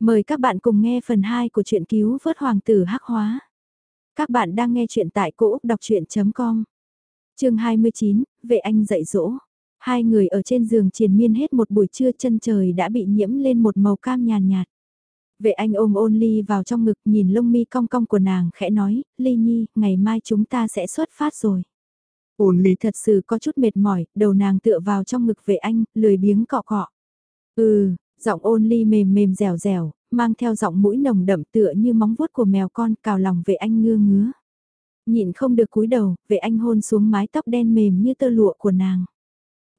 Mời các bạn cùng nghe phần 2 của truyện cứu vớt hoàng tử hắc hóa. Các bạn đang nghe truyện tại cỗ đọc chuyện.com. Trường 29, vệ anh dạy dỗ. Hai người ở trên giường triền miên hết một buổi trưa chân trời đã bị nhiễm lên một màu cam nhàn nhạt. Vệ anh ôm ôn ly vào trong ngực nhìn lông mi cong cong của nàng khẽ nói, ly nhi, ngày mai chúng ta sẽ xuất phát rồi. Ôn ly thật sự có chút mệt mỏi, đầu nàng tựa vào trong ngực vệ anh, lười biếng cọ cọ. Ừ, Giọng ôn ly mềm mềm dẻo dẻo, mang theo giọng mũi nồng đậm tựa như móng vuốt của mèo con cào lòng vệ anh ngưa ngứa. Nhịn không được cúi đầu, vệ anh hôn xuống mái tóc đen mềm như tơ lụa của nàng.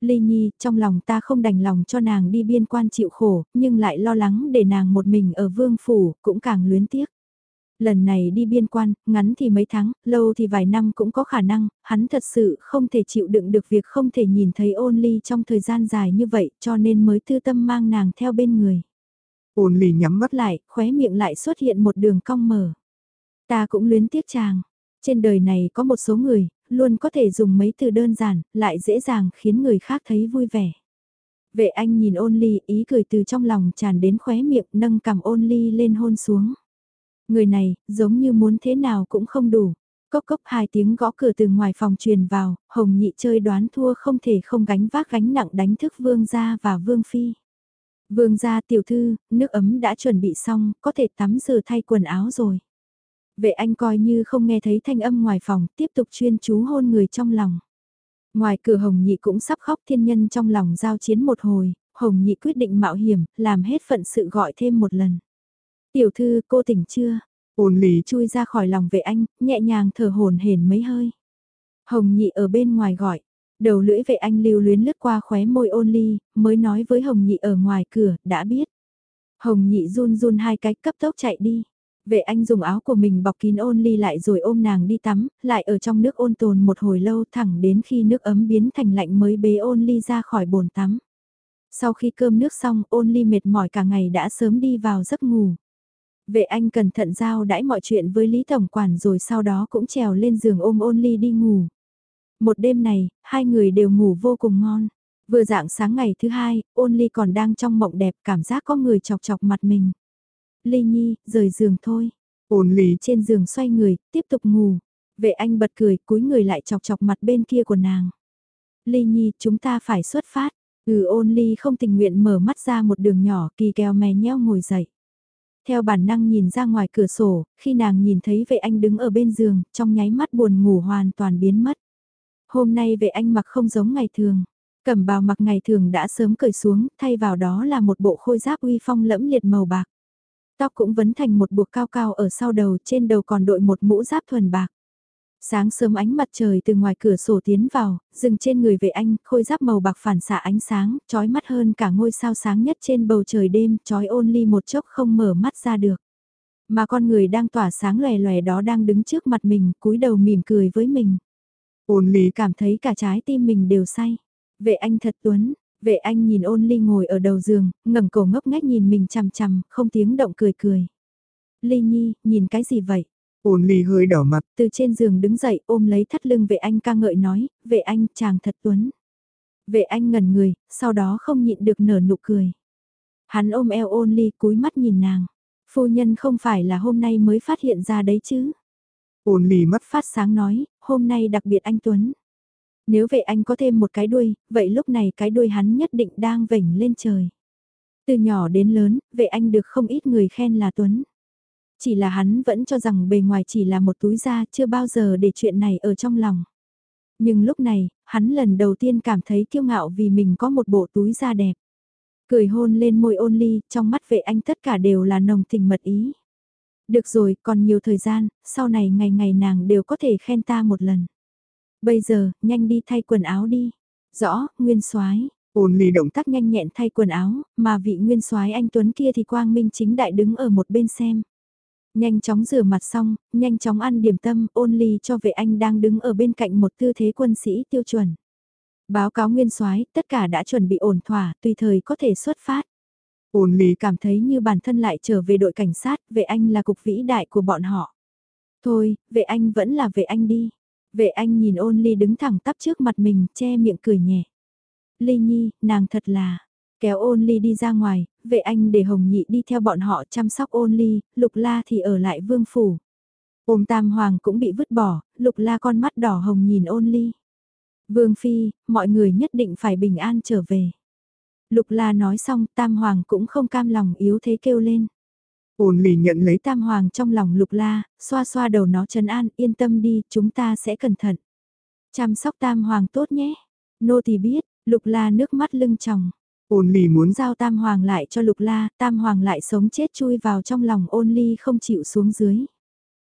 Ly Nhi, trong lòng ta không đành lòng cho nàng đi biên quan chịu khổ, nhưng lại lo lắng để nàng một mình ở vương phủ, cũng càng luyến tiếc lần này đi biên quan, ngắn thì mấy tháng, lâu thì vài năm cũng có khả năng, hắn thật sự không thể chịu đựng được việc không thể nhìn thấy ôn ly trong thời gian dài như vậy cho nên mới tư tâm mang nàng theo bên người. Ôn ly nhắm mắt lại, khóe miệng lại xuất hiện một đường cong mở. Ta cũng luyến tiếc chàng. Trên đời này có một số người, luôn có thể dùng mấy từ đơn giản, lại dễ dàng khiến người khác thấy vui vẻ. Vệ anh nhìn ôn ly, ý cười từ trong lòng tràn đến khóe miệng, nâng cầm ôn ly lên hôn xuống. Người này, giống như muốn thế nào cũng không đủ. Cốc cốc hai tiếng gõ cửa từ ngoài phòng truyền vào, Hồng Nhị chơi đoán thua không thể không gánh vác gánh nặng đánh thức Vương gia và Vương Phi. Vương gia tiểu thư, nước ấm đã chuẩn bị xong, có thể tắm rửa thay quần áo rồi. Vệ anh coi như không nghe thấy thanh âm ngoài phòng, tiếp tục chuyên chú hôn người trong lòng. Ngoài cửa Hồng Nhị cũng sắp khóc thiên nhân trong lòng giao chiến một hồi, Hồng Nhị quyết định mạo hiểm, làm hết phận sự gọi thêm một lần. Tiểu thư, cô tỉnh chưa? Ôn lý chui ra khỏi lòng vệ anh, nhẹ nhàng thở hồn hển mấy hơi. Hồng nhị ở bên ngoài gọi. Đầu lưỡi vệ anh lưu luyến lướt qua khóe môi ôn ly, mới nói với Hồng nhị ở ngoài cửa, đã biết. Hồng nhị run run hai cái cấp tốc chạy đi. Vệ anh dùng áo của mình bọc kín ôn ly lại rồi ôm nàng đi tắm, lại ở trong nước ôn tồn một hồi lâu thẳng đến khi nước ấm biến thành lạnh mới bế ôn ly ra khỏi bồn tắm. Sau khi cơm nước xong ôn ly mệt mỏi cả ngày đã sớm đi vào giấc ngủ. Vệ anh cẩn thận giao đãi mọi chuyện với Lý Tổng Quản rồi sau đó cũng trèo lên giường ôm ôn ly đi ngủ. Một đêm này, hai người đều ngủ vô cùng ngon. Vừa dạng sáng ngày thứ hai, ôn ly còn đang trong mộng đẹp cảm giác có người chọc chọc mặt mình. Ly nhi, rời giường thôi. Ôn ly trên giường xoay người, tiếp tục ngủ. Vệ anh bật cười, cúi người lại chọc chọc mặt bên kia của nàng. Ly nhi, chúng ta phải xuất phát. Ừ ôn ly không tình nguyện mở mắt ra một đường nhỏ kỳ kèo mè nheo ngồi dậy. Theo bản năng nhìn ra ngoài cửa sổ, khi nàng nhìn thấy vệ anh đứng ở bên giường, trong nháy mắt buồn ngủ hoàn toàn biến mất. Hôm nay vệ anh mặc không giống ngày thường. Cẩm bào mặc ngày thường đã sớm cởi xuống, thay vào đó là một bộ khôi giáp uy phong lẫm liệt màu bạc. Tóc cũng vấn thành một buộc cao cao ở sau đầu, trên đầu còn đội một mũ giáp thuần bạc. Sáng sớm ánh mặt trời từ ngoài cửa sổ tiến vào, dừng trên người vệ anh, khôi giáp màu bạc phản xạ ánh sáng, trói mắt hơn cả ngôi sao sáng nhất trên bầu trời đêm, trói ôn ly một chốc không mở mắt ra được. Mà con người đang tỏa sáng lòe lòe đó đang đứng trước mặt mình, cúi đầu mỉm cười với mình. Ôn ly cảm thấy cả trái tim mình đều say. Vệ anh thật tuấn, vệ anh nhìn ôn ly ngồi ở đầu giường, ngẩng cổ ngốc ngách nhìn mình chằm chằm, không tiếng động cười cười. Ly nhi, nhìn cái gì vậy? Ôn ly hơi đỏ mặt, từ trên giường đứng dậy ôm lấy thắt lưng vệ anh ca ngợi nói, vệ anh chàng thật tuấn. Vệ anh ngẩn người, sau đó không nhịn được nở nụ cười. Hắn ôm eo ôn ly cúi mắt nhìn nàng. Phu nhân không phải là hôm nay mới phát hiện ra đấy chứ. Ôn ly mắt phát sáng nói, hôm nay đặc biệt anh Tuấn. Nếu vệ anh có thêm một cái đuôi, vậy lúc này cái đuôi hắn nhất định đang vểnh lên trời. Từ nhỏ đến lớn, vệ anh được không ít người khen là Tuấn. Chỉ là hắn vẫn cho rằng bề ngoài chỉ là một túi da chưa bao giờ để chuyện này ở trong lòng. Nhưng lúc này, hắn lần đầu tiên cảm thấy kiêu ngạo vì mình có một bộ túi da đẹp. Cười hôn lên môi ôn ly, trong mắt vệ anh tất cả đều là nồng tình mật ý. Được rồi, còn nhiều thời gian, sau này ngày ngày nàng đều có thể khen ta một lần. Bây giờ, nhanh đi thay quần áo đi. Rõ, nguyên soái ôn ly động tác nhanh nhẹn thay quần áo, mà vị nguyên soái anh Tuấn kia thì quang minh chính đại đứng ở một bên xem. Nhanh chóng rửa mặt xong, nhanh chóng ăn điểm tâm, ôn ly cho vệ anh đang đứng ở bên cạnh một tư thế quân sĩ tiêu chuẩn. Báo cáo nguyên soái tất cả đã chuẩn bị ổn thỏa, tùy thời có thể xuất phát. Ôn ly cảm thấy như bản thân lại trở về đội cảnh sát, vệ anh là cục vĩ đại của bọn họ. Thôi, vệ anh vẫn là vệ anh đi. Vệ anh nhìn ôn ly đứng thẳng tắp trước mặt mình, che miệng cười nhẹ. Ly nhi, nàng thật là, Kéo ôn ly đi ra ngoài, vệ anh để Hồng Nhị đi theo bọn họ chăm sóc ôn ly, Lục La thì ở lại vương phủ. Ôm Tam Hoàng cũng bị vứt bỏ, Lục La con mắt đỏ hồng nhìn ôn ly. Vương Phi, mọi người nhất định phải bình an trở về. Lục La nói xong Tam Hoàng cũng không cam lòng yếu thế kêu lên. Ôn ly nhận lấy Tam Hoàng trong lòng Lục La, xoa xoa đầu nó trấn an, yên tâm đi, chúng ta sẽ cẩn thận. Chăm sóc Tam Hoàng tốt nhé. Nô thì biết, Lục La nước mắt lưng tròng. Ôn ly muốn giao Tam Hoàng lại cho Lục La, Tam Hoàng lại sống chết chui vào trong lòng ôn ly không chịu xuống dưới.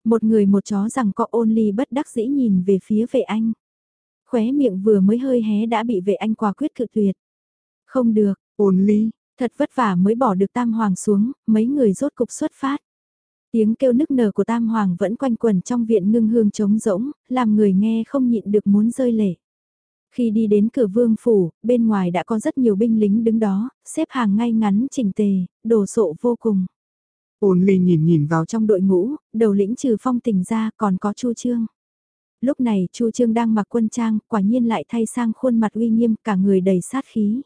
Một người một chó rằng có ôn ly bất đắc dĩ nhìn về phía vệ anh. Khóe miệng vừa mới hơi hé đã bị vệ anh quả quyết cự tuyệt. Không được, ôn ly, thật vất vả mới bỏ được Tam Hoàng xuống, mấy người rốt cục xuất phát. Tiếng kêu nức nở của Tam Hoàng vẫn quanh quẩn trong viện ngưng hương trống rỗng, làm người nghe không nhịn được muốn rơi lệ. Khi đi đến cửa vương phủ, bên ngoài đã có rất nhiều binh lính đứng đó, xếp hàng ngay ngắn chỉnh tề, đồ sộ vô cùng. Ôn ly nhìn nhìn vào trong đội ngũ, đầu lĩnh trừ phong tình ra còn có Chu Trương. Lúc này Chu Trương đang mặc quân trang, quả nhiên lại thay sang khuôn mặt uy nghiêm, cả người đầy sát khí.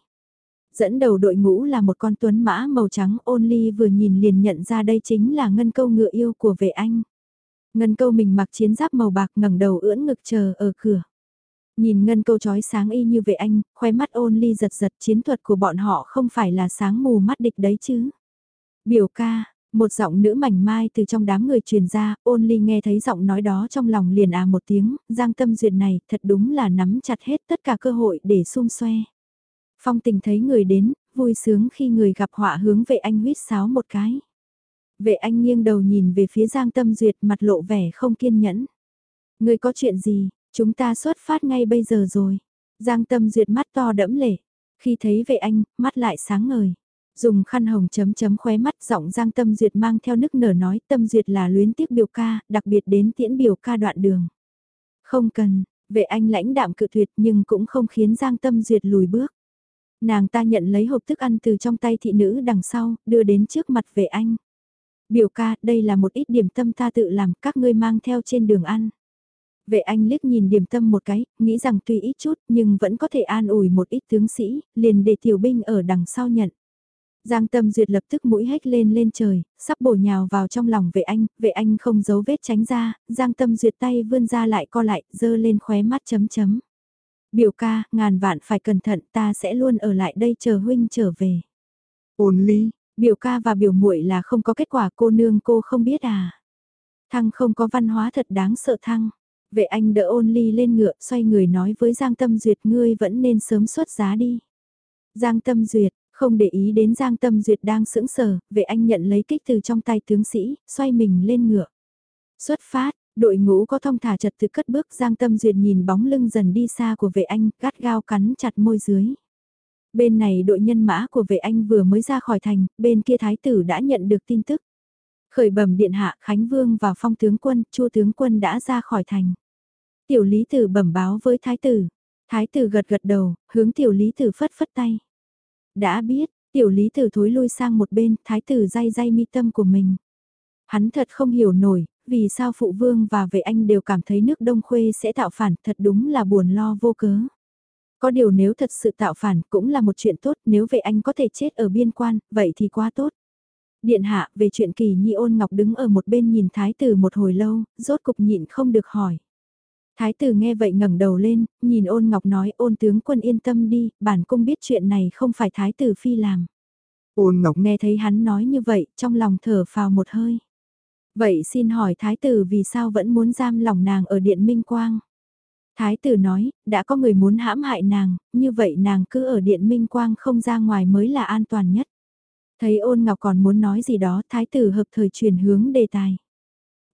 Dẫn đầu đội ngũ là một con tuấn mã màu trắng ôn ly vừa nhìn liền nhận ra đây chính là ngân câu ngựa yêu của vệ anh. Ngân câu mình mặc chiến giáp màu bạc ngẩng đầu ưỡn ngực chờ ở cửa. Nhìn ngân câu chói sáng y như vệ anh, khoe mắt ôn ly giật giật chiến thuật của bọn họ không phải là sáng mù mắt địch đấy chứ. Biểu ca, một giọng nữ mảnh mai từ trong đám người truyền ra, ôn ly nghe thấy giọng nói đó trong lòng liền à một tiếng, giang tâm duyệt này thật đúng là nắm chặt hết tất cả cơ hội để xung xoe. Phong tình thấy người đến, vui sướng khi người gặp họa hướng vệ anh huyết sáo một cái. Vệ anh nghiêng đầu nhìn về phía giang tâm duyệt mặt lộ vẻ không kiên nhẫn. Người có chuyện gì, chúng ta xuất phát ngay bây giờ rồi. Giang tâm duyệt mắt to đẫm lệ. Khi thấy vệ anh, mắt lại sáng ngời. Dùng khăn hồng chấm chấm khóe mắt giọng Giang Tâm Duyệt mang theo nức nở nói Tâm Duyệt là luyến tiếc biểu ca, đặc biệt đến tiễn biểu ca đoạn đường. Không cần, vệ anh lãnh đạm cự tuyệt nhưng cũng không khiến Giang Tâm Duyệt lùi bước. Nàng ta nhận lấy hộp thức ăn từ trong tay thị nữ đằng sau, đưa đến trước mặt vệ anh. Biểu ca, đây là một ít điểm tâm ta tự làm, các ngươi mang theo trên đường ăn. Vệ anh liếc nhìn điểm tâm một cái, nghĩ rằng tuy ít chút nhưng vẫn có thể an ủi một ít tướng sĩ, liền để tiểu binh ở đằng sau nhận. Giang Tâm Duyệt lập tức mũi hét lên lên trời, sắp bổ nhào vào trong lòng vệ anh, vệ anh không giấu vết tránh ra, Giang Tâm Duyệt tay vươn ra lại co lại, dơ lên khóe mắt chấm chấm. Biểu ca, ngàn vạn phải cẩn thận ta sẽ luôn ở lại đây chờ huynh trở về. Ôn ly, biểu ca và biểu muội là không có kết quả cô nương cô không biết à. Thăng không có văn hóa thật đáng sợ thăng. Vệ anh đỡ ôn ly lên ngựa, xoay người nói với Giang Tâm Duyệt ngươi vẫn nên sớm xuất giá đi. Giang Tâm Duyệt, không để ý đến Giang Tâm Duyệt đang sững sờ, vệ anh nhận lấy kích từ trong tay tướng sĩ, xoay mình lên ngựa. Xuất phát, đội ngũ có thông thả chật tự cất bước Giang Tâm Duyệt nhìn bóng lưng dần đi xa của vệ anh, gắt gao cắn chặt môi dưới. Bên này đội nhân mã của vệ anh vừa mới ra khỏi thành, bên kia thái tử đã nhận được tin tức. Khởi bẩm điện hạ Khánh Vương và phong tướng quân, chu tướng quân đã ra khỏi thành. Tiểu lý tử bẩm báo với thái tử. Thái tử gật gật đầu, hướng tiểu lý tử phất phất tay. Đã biết, tiểu lý tử thối lui sang một bên, thái tử day day mi tâm của mình. Hắn thật không hiểu nổi, vì sao phụ vương và vệ anh đều cảm thấy nước đông khuê sẽ tạo phản, thật đúng là buồn lo vô cớ. Có điều nếu thật sự tạo phản cũng là một chuyện tốt, nếu vệ anh có thể chết ở biên quan, vậy thì quá tốt. Điện hạ, về chuyện kỳ nhi ôn ngọc đứng ở một bên nhìn thái tử một hồi lâu, rốt cục nhịn không được hỏi. Thái tử nghe vậy ngẩng đầu lên, nhìn ôn ngọc nói ôn tướng quân yên tâm đi, bản cung biết chuyện này không phải thái tử phi làm. Ôn ngọc nghe thấy hắn nói như vậy, trong lòng thở phào một hơi. Vậy xin hỏi thái tử vì sao vẫn muốn giam lòng nàng ở điện minh quang? Thái tử nói, đã có người muốn hãm hại nàng, như vậy nàng cứ ở điện minh quang không ra ngoài mới là an toàn nhất. Thấy ôn ngọc còn muốn nói gì đó, thái tử hợp thời chuyển hướng đề tài.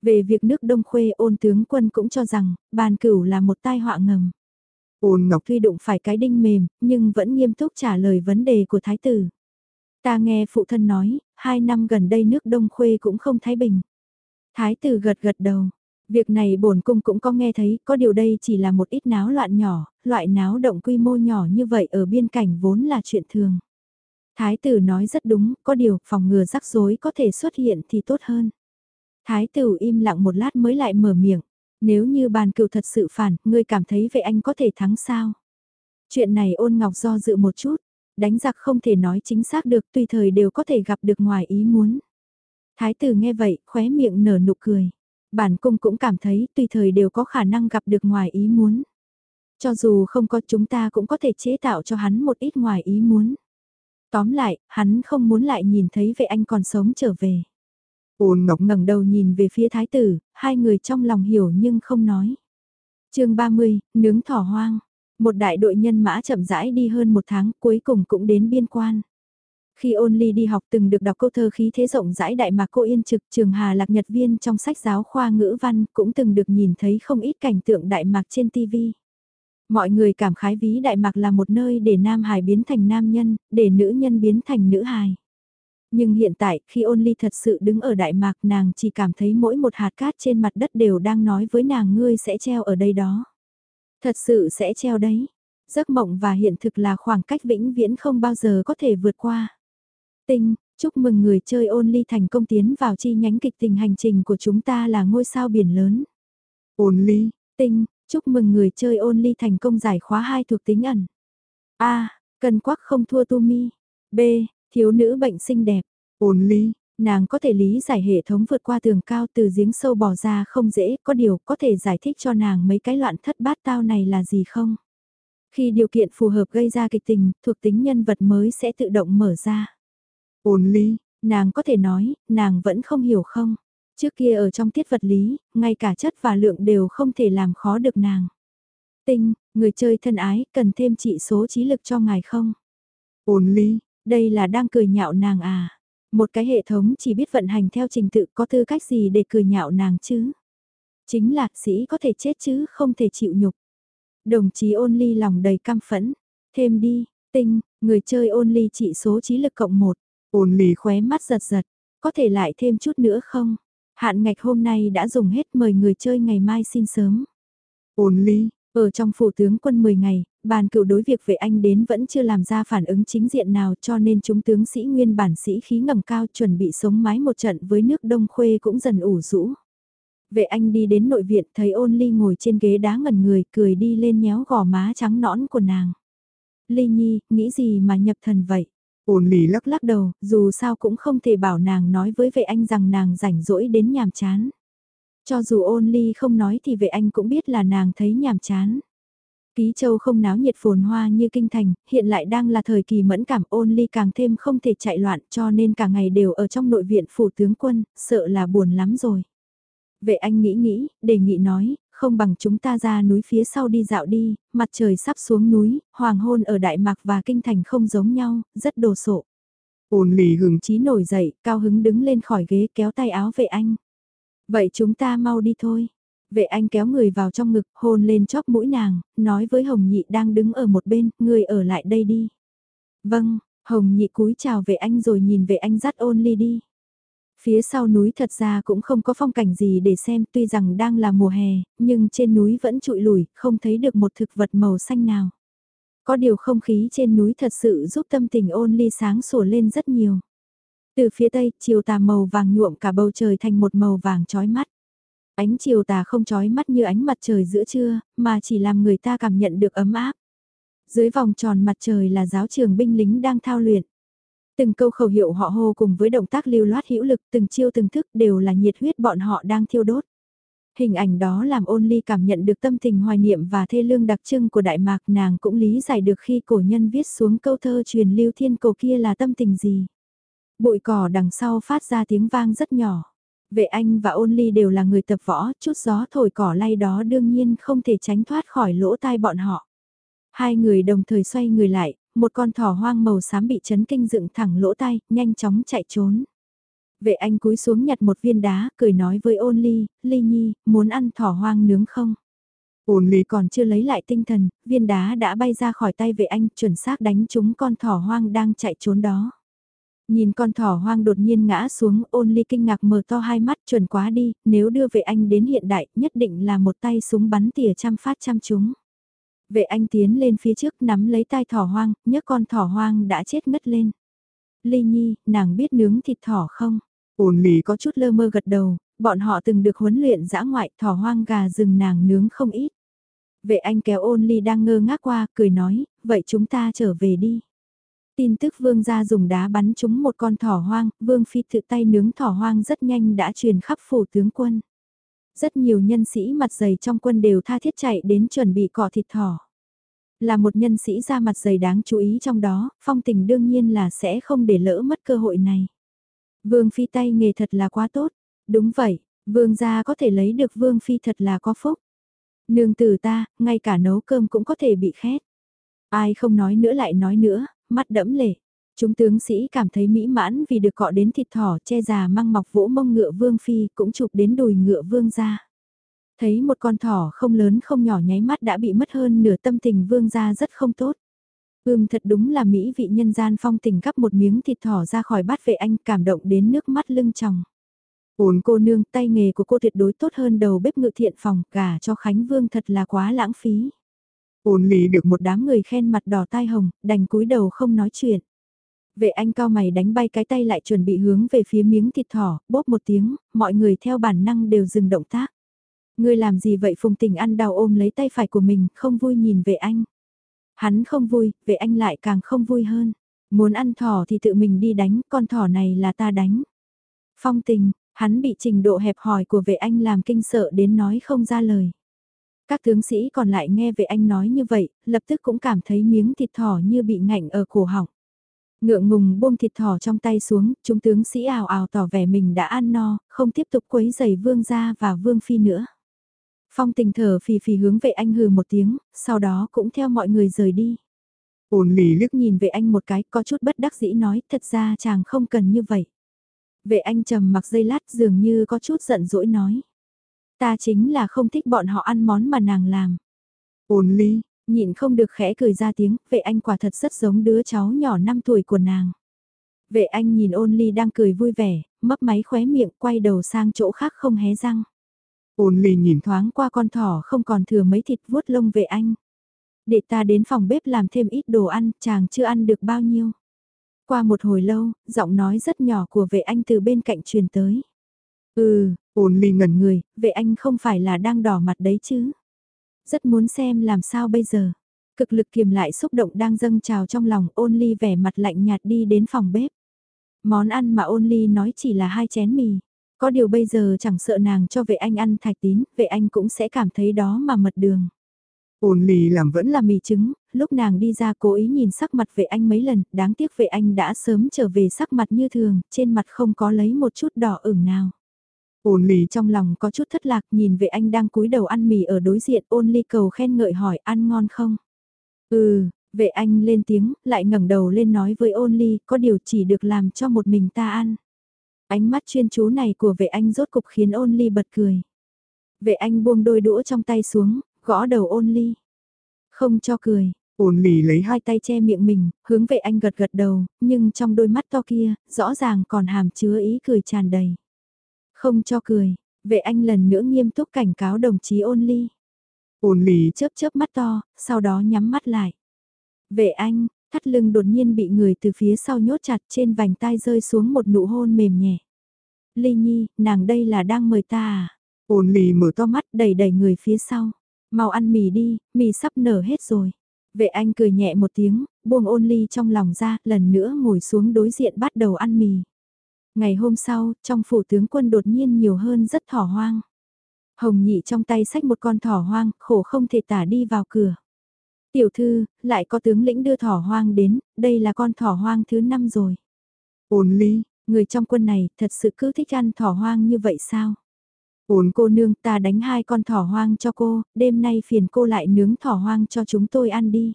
Về việc nước Đông Khuê ôn tướng quân cũng cho rằng, bàn cửu là một tai họa ngầm. Ôn Ngọc tuy đụng phải cái đinh mềm, nhưng vẫn nghiêm túc trả lời vấn đề của thái tử. Ta nghe phụ thân nói, hai năm gần đây nước Đông Khuê cũng không thái bình. Thái tử gật gật đầu. Việc này bổn cung cũng có nghe thấy, có điều đây chỉ là một ít náo loạn nhỏ, loại náo động quy mô nhỏ như vậy ở biên cảnh vốn là chuyện thường. Thái tử nói rất đúng, có điều phòng ngừa rắc rối có thể xuất hiện thì tốt hơn. Thái tử im lặng một lát mới lại mở miệng. Nếu như bàn cựu thật sự phản, ngươi cảm thấy vậy anh có thể thắng sao? Chuyện này ôn ngọc do dự một chút. Đánh giặc không thể nói chính xác được tùy thời đều có thể gặp được ngoài ý muốn. Thái tử nghe vậy, khóe miệng nở nụ cười. Bản cung cũng cảm thấy tùy thời đều có khả năng gặp được ngoài ý muốn. Cho dù không có chúng ta cũng có thể chế tạo cho hắn một ít ngoài ý muốn. Tóm lại, hắn không muốn lại nhìn thấy vệ anh còn sống trở về. Ôn Ngọc ngẩng đầu nhìn về phía thái tử, hai người trong lòng hiểu nhưng không nói. chương 30, nướng thỏ hoang. Một đại đội nhân mã chậm rãi đi hơn một tháng cuối cùng cũng đến biên quan. Khi ôn ly đi học từng được đọc câu thơ khí thế rộng rãi đại mạc cô yên trực trường Hà Lạc Nhật Viên trong sách giáo khoa ngữ văn cũng từng được nhìn thấy không ít cảnh tượng đại mạc trên TV. Mọi người cảm khái ví Đại Mạc là một nơi để nam hài biến thành nam nhân, để nữ nhân biến thành nữ hài. Nhưng hiện tại, khi ôn ly thật sự đứng ở Đại Mạc nàng chỉ cảm thấy mỗi một hạt cát trên mặt đất đều đang nói với nàng ngươi sẽ treo ở đây đó. Thật sự sẽ treo đấy. Giấc mộng và hiện thực là khoảng cách vĩnh viễn không bao giờ có thể vượt qua. Tinh, chúc mừng người chơi ôn ly thành công tiến vào chi nhánh kịch tình hành trình của chúng ta là ngôi sao biển lớn. Ôn ly, tinh, Chúc mừng người chơi ôn ly thành công giải khóa 2 thuộc tính ẩn. A. Cân quắc không thua tu mi. B. Thiếu nữ bệnh xinh đẹp. ổn lý Nàng có thể lý giải hệ thống vượt qua tường cao từ giếng sâu bỏ ra không dễ, có điều có thể giải thích cho nàng mấy cái loạn thất bát tao này là gì không? Khi điều kiện phù hợp gây ra kịch tình, thuộc tính nhân vật mới sẽ tự động mở ra. ổn lý nàng có thể nói, nàng vẫn không hiểu không? Trước kia ở trong tiết vật lý, ngay cả chất và lượng đều không thể làm khó được nàng. Tinh, người chơi thân ái, cần thêm trị số trí lực cho ngài không? ổn lý đây là đang cười nhạo nàng à? Một cái hệ thống chỉ biết vận hành theo trình tự có tư cách gì để cười nhạo nàng chứ? Chính là sĩ có thể chết chứ không thể chịu nhục. Đồng chí ôn ly lòng đầy căm phẫn. Thêm đi, tinh, người chơi ôn ly trị số trí lực cộng một. Ôn ly khóe mắt giật giật. Có thể lại thêm chút nữa không? Hạn ngạch hôm nay đã dùng hết mời người chơi ngày mai xin sớm. Ôn ly, ở trong phủ tướng quân 10 ngày, bàn cựu đối việc về anh đến vẫn chưa làm ra phản ứng chính diện nào cho nên chúng tướng sĩ nguyên bản sĩ khí ngầm cao chuẩn bị sống mái một trận với nước đông khuê cũng dần ủ rũ. Vệ anh đi đến nội viện thấy ôn ly ngồi trên ghế đá ngẩn người cười đi lên nhéo gò má trắng nõn của nàng. Ly nhi, nghĩ gì mà nhập thần vậy? Ôn lì lắc lắc đầu, dù sao cũng không thể bảo nàng nói với vệ anh rằng nàng rảnh rỗi đến nhàm chán. Cho dù ôn ly không nói thì vệ anh cũng biết là nàng thấy nhàm chán. Ký châu không náo nhiệt phồn hoa như kinh thành, hiện lại đang là thời kỳ mẫn cảm ôn ly càng thêm không thể chạy loạn cho nên cả ngày đều ở trong nội viện phủ tướng quân, sợ là buồn lắm rồi. Vệ anh nghĩ nghĩ, đề nghị nói, không bằng chúng ta ra núi phía sau đi dạo đi, mặt trời sắp xuống núi, hoàng hôn ở Đại Mạc và Kinh Thành không giống nhau, rất đồ sộ. Ôn lì hứng chí nổi dậy, cao hứng đứng lên khỏi ghế kéo tay áo vệ anh. Vậy chúng ta mau đi thôi. Vệ anh kéo người vào trong ngực, hôn lên chóp mũi nàng, nói với Hồng Nhị đang đứng ở một bên, người ở lại đây đi. Vâng, Hồng Nhị cúi chào vệ anh rồi nhìn vệ anh dắt ôn ly đi. Phía sau núi thật ra cũng không có phong cảnh gì để xem tuy rằng đang là mùa hè, nhưng trên núi vẫn trụi lùi, không thấy được một thực vật màu xanh nào. Có điều không khí trên núi thật sự giúp tâm tình ôn ly sáng sủa lên rất nhiều. Từ phía tây, chiều tà màu vàng nhuộm cả bầu trời thành một màu vàng chói mắt. Ánh chiều tà không chói mắt như ánh mặt trời giữa trưa, mà chỉ làm người ta cảm nhận được ấm áp. Dưới vòng tròn mặt trời là giáo trường binh lính đang thao luyện. Từng câu khẩu hiệu họ hô cùng với động tác lưu loát hữu lực từng chiêu từng thức đều là nhiệt huyết bọn họ đang thiêu đốt. Hình ảnh đó làm ôn ly cảm nhận được tâm tình hoài niệm và thê lương đặc trưng của Đại Mạc nàng cũng lý giải được khi cổ nhân viết xuống câu thơ truyền lưu thiên cổ kia là tâm tình gì. Bụi cỏ đằng sau phát ra tiếng vang rất nhỏ. Vệ anh và ôn ly đều là người tập võ, chút gió thổi cỏ lay đó đương nhiên không thể tránh thoát khỏi lỗ tai bọn họ. Hai người đồng thời xoay người lại, một con thỏ hoang màu xám bị chấn kinh dựng thẳng lỗ tai, nhanh chóng chạy trốn. Vệ anh cúi xuống nhặt một viên đá, cười nói với ôn ly, ly nhi, muốn ăn thỏ hoang nướng không? Ôn ly còn chưa lấy lại tinh thần, viên đá đã bay ra khỏi tay vệ anh, chuẩn xác đánh trúng con thỏ hoang đang chạy trốn đó. Nhìn con thỏ hoang đột nhiên ngã xuống, ôn ly kinh ngạc mở to hai mắt chuẩn quá đi, nếu đưa vệ anh đến hiện đại, nhất định là một tay súng bắn tỉa trăm phát trăm chúng. Vệ anh tiến lên phía trước nắm lấy tai thỏ hoang, nhấc con thỏ hoang đã chết ngất lên. Ly Nhi, nàng biết nướng thịt thỏ không? Ôn ly có chút lơ mơ gật đầu, bọn họ từng được huấn luyện dã ngoại thỏ hoang gà rừng nàng nướng không ít. Vệ anh kéo ôn ly đang ngơ ngác qua, cười nói, vậy chúng ta trở về đi. Tin tức vương gia dùng đá bắn trúng một con thỏ hoang, vương phi tự tay nướng thỏ hoang rất nhanh đã truyền khắp phủ tướng quân. Rất nhiều nhân sĩ mặt dày trong quân đều tha thiết chạy đến chuẩn bị cỏ thịt thỏ. Là một nhân sĩ ra mặt dày đáng chú ý trong đó, phong tình đương nhiên là sẽ không để lỡ mất cơ hội này. Vương phi tay nghề thật là quá tốt. Đúng vậy, vương gia có thể lấy được vương phi thật là có phúc. Nương tử ta, ngay cả nấu cơm cũng có thể bị khét. Ai không nói nữa lại nói nữa, mắt đẫm lệ. Chúng tướng sĩ cảm thấy mỹ mãn vì được cọ đến thịt thỏ, che già mang mọc vỗ mông ngựa vương phi, cũng chụp đến đùi ngựa vương ra. Thấy một con thỏ không lớn không nhỏ nháy mắt đã bị mất hơn nửa tâm tình vương ra rất không tốt. Ưm thật đúng là mỹ vị nhân gian phong tình gắp một miếng thịt thỏ ra khỏi bát vệ anh, cảm động đến nước mắt lưng tròng. Ổn cô nương, tay nghề của cô tuyệt đối tốt hơn đầu bếp ngự thiện phòng gà cho Khánh Vương thật là quá lãng phí. Ôn lý được một đám người khen mặt đỏ tai hồng, đành cúi đầu không nói chuyện. Vệ anh cao mày đánh bay cái tay lại chuẩn bị hướng về phía miếng thịt thỏ, bóp một tiếng, mọi người theo bản năng đều dừng động tác. Ngươi làm gì vậy phùng tình ăn đau ôm lấy tay phải của mình, không vui nhìn vệ anh. Hắn không vui, vệ anh lại càng không vui hơn. Muốn ăn thỏ thì tự mình đi đánh, con thỏ này là ta đánh. Phong tình, hắn bị trình độ hẹp hòi của vệ anh làm kinh sợ đến nói không ra lời. Các tướng sĩ còn lại nghe vệ anh nói như vậy, lập tức cũng cảm thấy miếng thịt thỏ như bị ngạnh ở cổ họng. Ngượng ngùng buông thịt thỏ trong tay xuống, chúng tướng sĩ ào ào tỏ vẻ mình đã ăn no, không tiếp tục quấy giày vương gia và vương phi nữa. Phong tình thở phì phì hướng vệ anh hừ một tiếng, sau đó cũng theo mọi người rời đi. Ôn lì liếc nhìn vệ anh một cái, có chút bất đắc dĩ nói, thật ra chàng không cần như vậy. Vệ anh trầm mặc dây lát dường như có chút giận dỗi nói. Ta chính là không thích bọn họ ăn món mà nàng làm. Ôn ly, nhịn không được khẽ cười ra tiếng, vệ anh quả thật rất giống đứa cháu nhỏ 5 tuổi của nàng. Vệ anh nhìn ôn ly đang cười vui vẻ, mấp máy khóe miệng quay đầu sang chỗ khác không hé răng. Ôn ly nhìn thoáng qua con thỏ không còn thừa mấy thịt vuốt lông vệ anh. Để ta đến phòng bếp làm thêm ít đồ ăn, chàng chưa ăn được bao nhiêu. Qua một hồi lâu, giọng nói rất nhỏ của vệ anh từ bên cạnh truyền tới. Ừ, ôn ly ngẩn người, vệ anh không phải là đang đỏ mặt đấy chứ. Rất muốn xem làm sao bây giờ. Cực lực kiềm lại xúc động đang dâng trào trong lòng ôn ly vẻ mặt lạnh nhạt đi đến phòng bếp. Món ăn mà ôn ly nói chỉ là hai chén mì. Có điều bây giờ chẳng sợ nàng cho vệ anh ăn thạch tín, vệ anh cũng sẽ cảm thấy đó mà mật đường. Ôn ly làm vẫn là mì trứng, lúc nàng đi ra cố ý nhìn sắc mặt vệ anh mấy lần, đáng tiếc vệ anh đã sớm trở về sắc mặt như thường, trên mặt không có lấy một chút đỏ ửng nào. Ôn ly trong lòng có chút thất lạc nhìn vệ anh đang cúi đầu ăn mì ở đối diện ôn ly cầu khen ngợi hỏi ăn ngon không? Ừ, vệ anh lên tiếng, lại ngẩng đầu lên nói với ôn ly, có điều chỉ được làm cho một mình ta ăn. Ánh mắt chuyên chú này của vệ anh rốt cục khiến ôn ly bật cười. Vệ anh buông đôi đũa trong tay xuống, gõ đầu ôn ly. Không cho cười, ôn ly lấy hai tay che miệng mình, hướng vệ anh gật gật đầu, nhưng trong đôi mắt to kia, rõ ràng còn hàm chứa ý cười tràn đầy. Không cho cười, vệ anh lần nữa nghiêm túc cảnh cáo đồng chí ôn ly. Ôn ly chớp chớp mắt to, sau đó nhắm mắt lại. Vệ anh, thắt lưng đột nhiên bị người từ phía sau nhốt chặt trên vành tai rơi xuống một nụ hôn mềm nhẹ. Ly Nhi, nàng đây là đang mời ta à? Ôn ly mở to mắt đầy đầy người phía sau. Mau ăn mì đi, mì sắp nở hết rồi. Vệ anh cười nhẹ một tiếng, buông ôn ly trong lòng ra, lần nữa ngồi xuống đối diện bắt đầu ăn mì. Ngày hôm sau, trong phủ tướng quân đột nhiên nhiều hơn rất thỏ hoang. Hồng nhị trong tay xách một con thỏ hoang, khổ không thể tả đi vào cửa. Tiểu thư, lại có tướng lĩnh đưa thỏ hoang đến, đây là con thỏ hoang thứ năm rồi. Ôn ly, người trong quân này thật sự cứ thích ăn thỏ hoang như vậy sao? Ôn cô nương ta đánh hai con thỏ hoang cho cô, đêm nay phiền cô lại nướng thỏ hoang cho chúng tôi ăn đi.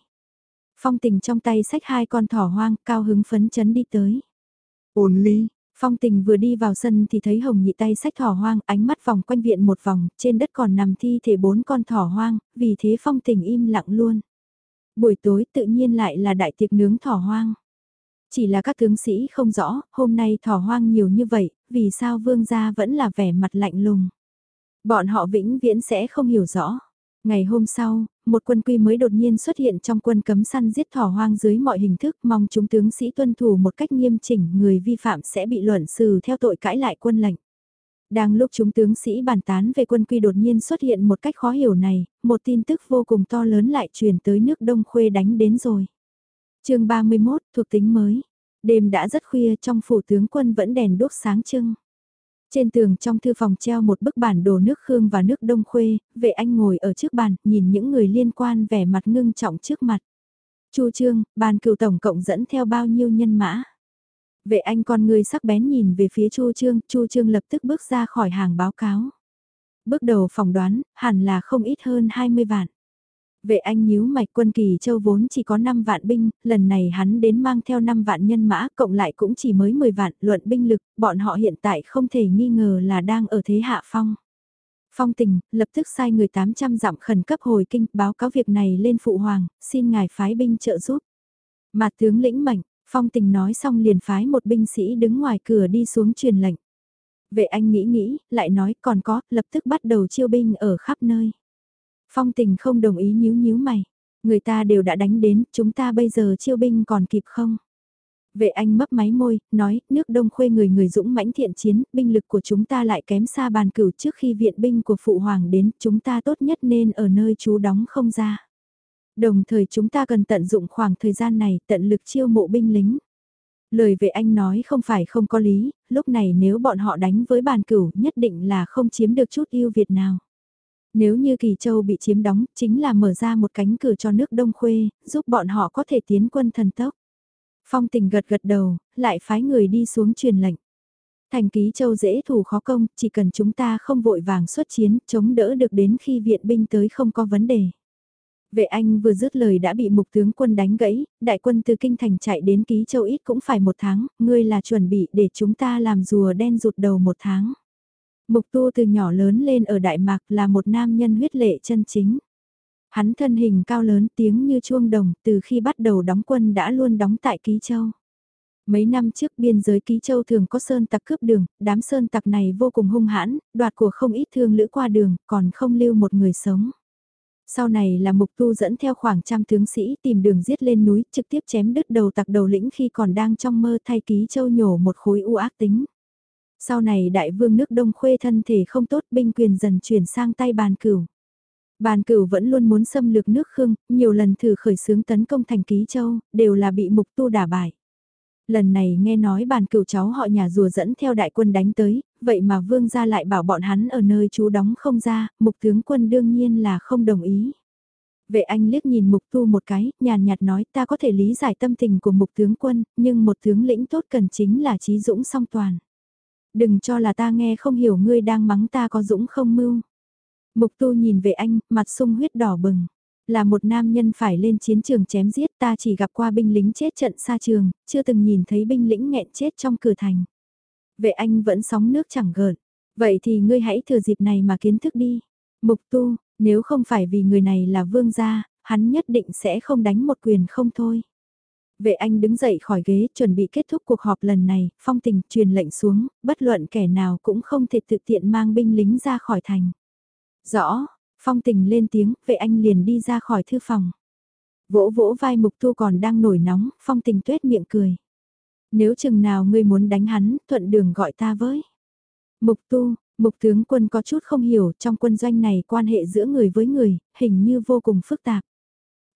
Phong tình trong tay xách hai con thỏ hoang cao hứng phấn chấn đi tới. Ôn ly, Phong tình vừa đi vào sân thì thấy hồng nhị tay sách thỏ hoang, ánh mắt vòng quanh viện một vòng, trên đất còn nằm thi thể bốn con thỏ hoang, vì thế phong tình im lặng luôn. Buổi tối tự nhiên lại là đại tiệc nướng thỏ hoang. Chỉ là các tướng sĩ không rõ, hôm nay thỏ hoang nhiều như vậy, vì sao vương gia vẫn là vẻ mặt lạnh lùng. Bọn họ vĩnh viễn sẽ không hiểu rõ. Ngày hôm sau, một quân quy mới đột nhiên xuất hiện trong quân cấm săn giết thỏ hoang dưới mọi hình thức mong chúng tướng sĩ tuân thủ một cách nghiêm chỉnh người vi phạm sẽ bị luận xử theo tội cãi lại quân lệnh. Đang lúc chúng tướng sĩ bàn tán về quân quy đột nhiên xuất hiện một cách khó hiểu này, một tin tức vô cùng to lớn lại truyền tới nước Đông Khuê đánh đến rồi. chương 31, thuộc tính mới. Đêm đã rất khuya trong phủ tướng quân vẫn đèn đốt sáng trưng. Trên tường trong thư phòng treo một bức bản đồ nước Khương và nước Đông Khuê, vệ anh ngồi ở trước bàn, nhìn những người liên quan vẻ mặt ngưng trọng trước mặt. Chu Trương, bàn cựu tổng cộng dẫn theo bao nhiêu nhân mã. Vệ anh con người sắc bén nhìn về phía Chu Trương, Chu Trương lập tức bước ra khỏi hàng báo cáo. Bước đầu phỏng đoán, hẳn là không ít hơn 20 vạn. Vệ anh nhíu mạch quân kỳ châu vốn chỉ có 5 vạn binh, lần này hắn đến mang theo 5 vạn nhân mã, cộng lại cũng chỉ mới 10 vạn, luận binh lực, bọn họ hiện tại không thể nghi ngờ là đang ở thế hạ phong. Phong tình, lập tức sai người 800 dặm khẩn cấp hồi kinh, báo cáo việc này lên phụ hoàng, xin ngài phái binh trợ giúp. Mặt tướng lĩnh mệnh, phong tình nói xong liền phái một binh sĩ đứng ngoài cửa đi xuống truyền lệnh. Vệ anh nghĩ nghĩ, lại nói còn có, lập tức bắt đầu chiêu binh ở khắp nơi. Phong tình không đồng ý nhíu nhíu mày. Người ta đều đã đánh đến, chúng ta bây giờ chiêu binh còn kịp không? Vệ anh mấp máy môi, nói, nước đông khuê người người dũng mãnh thiện chiến, binh lực của chúng ta lại kém xa bàn cửu trước khi viện binh của phụ hoàng đến, chúng ta tốt nhất nên ở nơi chú đóng không ra. Đồng thời chúng ta cần tận dụng khoảng thời gian này, tận lực chiêu mộ binh lính. Lời vệ anh nói không phải không có lý, lúc này nếu bọn họ đánh với bàn cửu nhất định là không chiếm được chút yêu Việt nào. Nếu như Kỳ Châu bị chiếm đóng, chính là mở ra một cánh cửa cho nước Đông Khuê, giúp bọn họ có thể tiến quân thần tốc. Phong tình gật gật đầu, lại phái người đi xuống truyền lệnh. Thành Ký Châu dễ thủ khó công, chỉ cần chúng ta không vội vàng xuất chiến, chống đỡ được đến khi viện binh tới không có vấn đề. Vệ anh vừa dứt lời đã bị mục tướng quân đánh gãy, đại quân từ kinh thành chạy đến Ký Châu ít cũng phải một tháng, ngươi là chuẩn bị để chúng ta làm rùa đen rụt đầu một tháng. Mục tu từ nhỏ lớn lên ở Đại Mạc là một nam nhân huyết lệ chân chính. Hắn thân hình cao lớn tiếng như chuông đồng từ khi bắt đầu đóng quân đã luôn đóng tại Ký Châu. Mấy năm trước biên giới Ký Châu thường có sơn tặc cướp đường, đám sơn tặc này vô cùng hung hãn, đoạt của không ít thương lữ qua đường, còn không lưu một người sống. Sau này là mục tu dẫn theo khoảng trăm tướng sĩ tìm đường giết lên núi, trực tiếp chém đứt đầu tặc đầu lĩnh khi còn đang trong mơ thay Ký Châu nhổ một khối u ác tính. Sau này đại vương nước Đông Khuê thân thể không tốt binh quyền dần chuyển sang tay bàn cửu. Bàn cửu vẫn luôn muốn xâm lược nước Khương, nhiều lần thử khởi xướng tấn công thành Ký Châu, đều là bị mục tu đả bại. Lần này nghe nói bàn cửu cháu họ nhà rùa dẫn theo đại quân đánh tới, vậy mà vương gia lại bảo bọn hắn ở nơi chú đóng không ra, mục tướng quân đương nhiên là không đồng ý. Vệ anh liếc nhìn mục tu một cái, nhàn nhạt nói ta có thể lý giải tâm tình của mục tướng quân, nhưng một tướng lĩnh tốt cần chính là trí dũng song toàn. Đừng cho là ta nghe không hiểu ngươi đang mắng ta có dũng không mưu. Mục tu nhìn về anh, mặt sung huyết đỏ bừng. Là một nam nhân phải lên chiến trường chém giết ta chỉ gặp qua binh lính chết trận xa trường, chưa từng nhìn thấy binh lĩnh nghẹn chết trong cửa thành. Vệ anh vẫn sóng nước chẳng gợn. Vậy thì ngươi hãy thừa dịp này mà kiến thức đi. Mục tu, nếu không phải vì người này là vương gia, hắn nhất định sẽ không đánh một quyền không thôi. Vệ anh đứng dậy khỏi ghế chuẩn bị kết thúc cuộc họp lần này, phong tình truyền lệnh xuống, bất luận kẻ nào cũng không thể tự tiện mang binh lính ra khỏi thành. Rõ, phong tình lên tiếng, vệ anh liền đi ra khỏi thư phòng. Vỗ vỗ vai mục tu còn đang nổi nóng, phong tình tuét miệng cười. Nếu chừng nào ngươi muốn đánh hắn, thuận đường gọi ta với. Mục tu, mục tướng quân có chút không hiểu trong quân doanh này quan hệ giữa người với người, hình như vô cùng phức tạp.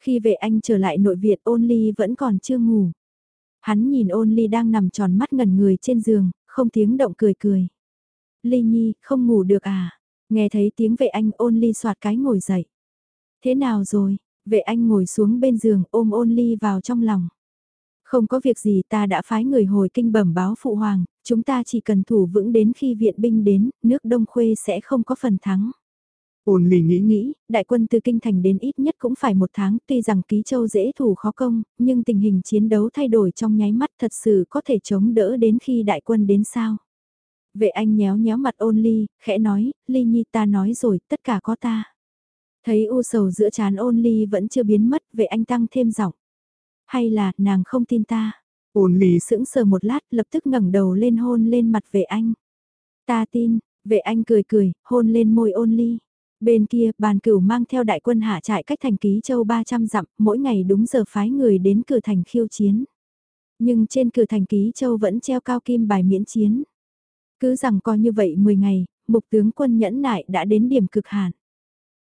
Khi vệ anh trở lại nội viện ôn ly vẫn còn chưa ngủ. Hắn nhìn ôn ly đang nằm tròn mắt ngẩn người trên giường, không tiếng động cười cười. Ly nhi, không ngủ được à? Nghe thấy tiếng vệ anh ôn ly soạt cái ngồi dậy. Thế nào rồi? Vệ anh ngồi xuống bên giường ôm ôn ly vào trong lòng. Không có việc gì ta đã phái người hồi kinh bẩm báo phụ hoàng, chúng ta chỉ cần thủ vững đến khi viện binh đến, nước Đông Khuê sẽ không có phần thắng. Ôn lì nghĩ nghĩ, đại quân từ kinh thành đến ít nhất cũng phải một tháng, tuy rằng ký châu dễ thủ khó công, nhưng tình hình chiến đấu thay đổi trong nháy mắt thật sự có thể chống đỡ đến khi đại quân đến sao. Vệ anh nhéo nhéo mặt ôn ly, khẽ nói, ly nhi ta nói rồi, tất cả có ta. Thấy u sầu giữa chán ôn ly vẫn chưa biến mất, vệ anh tăng thêm giọng. Hay là, nàng không tin ta. Ôn ly sững sờ một lát, lập tức ngẩng đầu lên hôn lên mặt vệ anh. Ta tin, vệ anh cười cười, hôn lên môi ôn ly. Bên kia, bàn cửu mang theo đại quân hạ trại cách thành ký châu 300 dặm, mỗi ngày đúng giờ phái người đến cửa thành khiêu chiến. Nhưng trên cửa thành ký châu vẫn treo cao kim bài miễn chiến. Cứ rằng coi như vậy 10 ngày, mục tướng quân nhẫn nại đã đến điểm cực hạn.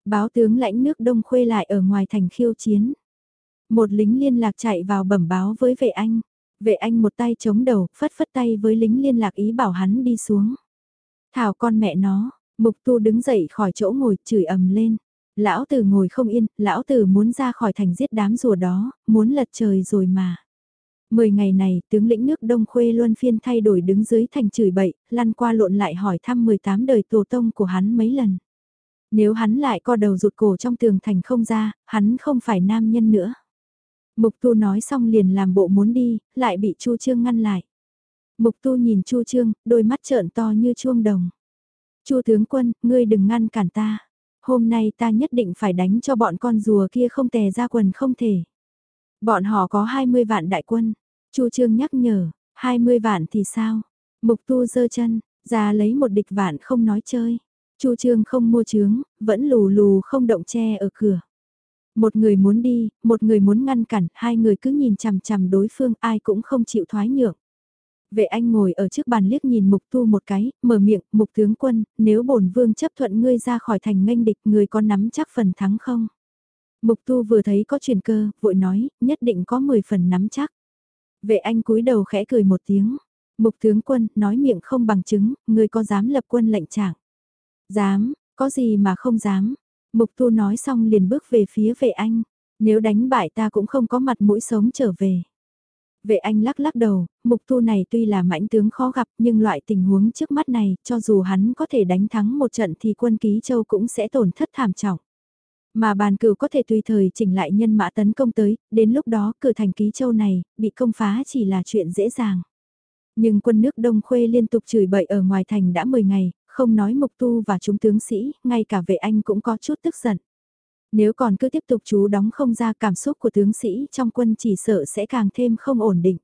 Báo tướng lãnh nước Đông Khuê lại ở ngoài thành khiêu chiến. Một lính liên lạc chạy vào bẩm báo với vệ anh. Vệ anh một tay chống đầu, phất phất tay với lính liên lạc ý bảo hắn đi xuống. Thảo con mẹ nó, mục tu đứng dậy khỏi chỗ ngồi chửi ầm lên. Lão tử ngồi không yên, lão tử muốn ra khỏi thành giết đám rùa đó, muốn lật trời rồi mà. Mười ngày này, tướng lĩnh nước Đông Khuê luân phiên thay đổi đứng dưới thành chửi bậy, lăn qua lộn lại hỏi thăm 18 đời tổ tông của hắn mấy lần. Nếu hắn lại co đầu rụt cổ trong tường thành không ra, hắn không phải nam nhân nữa. Mục tu nói xong liền làm bộ muốn đi, lại bị Chu Trương ngăn lại. Mục tu nhìn Chu Trương, đôi mắt trợn to như chuông đồng. Chu tướng quân, ngươi đừng ngăn cản ta. Hôm nay ta nhất định phải đánh cho bọn con rùa kia không tè ra quần không thể. Bọn họ có 20 vạn đại quân. Chu Trương nhắc nhở, 20 vạn thì sao? Mục tu giơ chân, ra lấy một địch vạn không nói chơi. Chu Trương không mua trướng, vẫn lù lù không động che ở cửa. Một người muốn đi, một người muốn ngăn cản, hai người cứ nhìn chằm chằm đối phương ai cũng không chịu thoái nhượng. Vệ anh ngồi ở trước bàn liếc nhìn mục tu một cái, mở miệng, mục tướng quân, nếu bổn vương chấp thuận ngươi ra khỏi thành nghênh địch, ngươi có nắm chắc phần thắng không? Mục tu vừa thấy có truyền cơ, vội nói, nhất định có 10 phần nắm chắc. Vệ anh cúi đầu khẽ cười một tiếng. Mục tướng quân, nói miệng không bằng chứng, ngươi có dám lập quân lệnh trạng? Dám, có gì mà không dám. Mục tu nói xong liền bước về phía vệ anh. Nếu đánh bại ta cũng không có mặt mũi sống trở về. Vệ anh lắc lắc đầu, mục tu này tuy là mãnh tướng khó gặp nhưng loại tình huống trước mắt này, cho dù hắn có thể đánh thắng một trận thì quân ký châu cũng sẽ tổn thất thảm trọng. Mà bàn cửu có thể tùy thời chỉnh lại nhân mã tấn công tới, đến lúc đó cửa thành ký châu này, bị công phá chỉ là chuyện dễ dàng. Nhưng quân nước Đông Khuê liên tục chửi bậy ở ngoài thành đã 10 ngày, không nói mục tu và chúng tướng sĩ, ngay cả vệ anh cũng có chút tức giận. Nếu còn cứ tiếp tục chú đóng không ra cảm xúc của tướng sĩ trong quân chỉ sợ sẽ càng thêm không ổn định.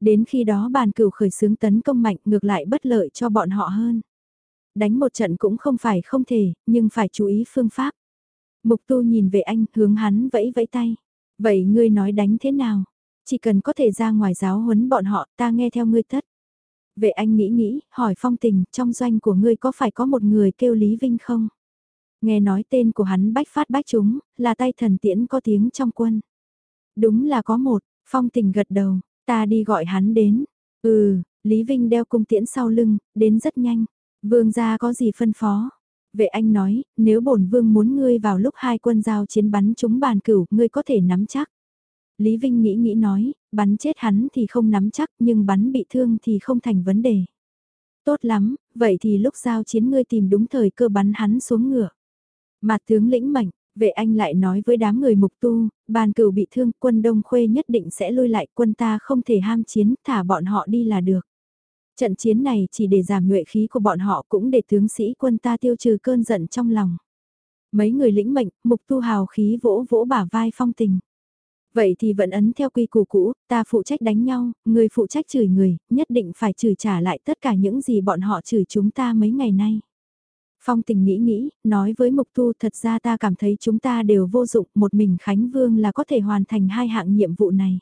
Đến khi đó bàn cửu khởi xướng tấn công mạnh ngược lại bất lợi cho bọn họ hơn. Đánh một trận cũng không phải không thể, nhưng phải chú ý phương pháp. Mục tu nhìn về anh hướng hắn vẫy vẫy tay. Vậy ngươi nói đánh thế nào? Chỉ cần có thể ra ngoài giáo huấn bọn họ ta nghe theo ngươi tất. Vệ anh nghĩ nghĩ, hỏi phong tình, trong doanh của ngươi có phải có một người kêu Lý Vinh không? Nghe nói tên của hắn bách phát bách chúng, là tay thần tiễn có tiếng trong quân. Đúng là có một, phong tình gật đầu, ta đi gọi hắn đến. Ừ, Lý Vinh đeo cung tiễn sau lưng, đến rất nhanh. Vương gia có gì phân phó? Vệ anh nói, nếu bổn vương muốn ngươi vào lúc hai quân giao chiến bắn chúng bàn cửu, ngươi có thể nắm chắc. Lý Vinh nghĩ nghĩ nói, bắn chết hắn thì không nắm chắc nhưng bắn bị thương thì không thành vấn đề. Tốt lắm, vậy thì lúc giao chiến ngươi tìm đúng thời cơ bắn hắn xuống ngựa. Mặt tướng lĩnh mệnh, vệ anh lại nói với đám người mục tu, bàn cửu bị thương quân đông khuê nhất định sẽ lui lại quân ta không thể ham chiến thả bọn họ đi là được. Trận chiến này chỉ để giảm nhuệ khí của bọn họ cũng để tướng sĩ quân ta tiêu trừ cơn giận trong lòng. Mấy người lĩnh mệnh, mục tu hào khí vỗ vỗ bả vai phong tình. Vậy thì vẫn ấn theo quy củ cũ, ta phụ trách đánh nhau, người phụ trách chửi người, nhất định phải chửi trả lại tất cả những gì bọn họ chửi chúng ta mấy ngày nay. Phong tình nghĩ nghĩ, nói với Mục Tu thật ra ta cảm thấy chúng ta đều vô dụng, một mình Khánh Vương là có thể hoàn thành hai hạng nhiệm vụ này.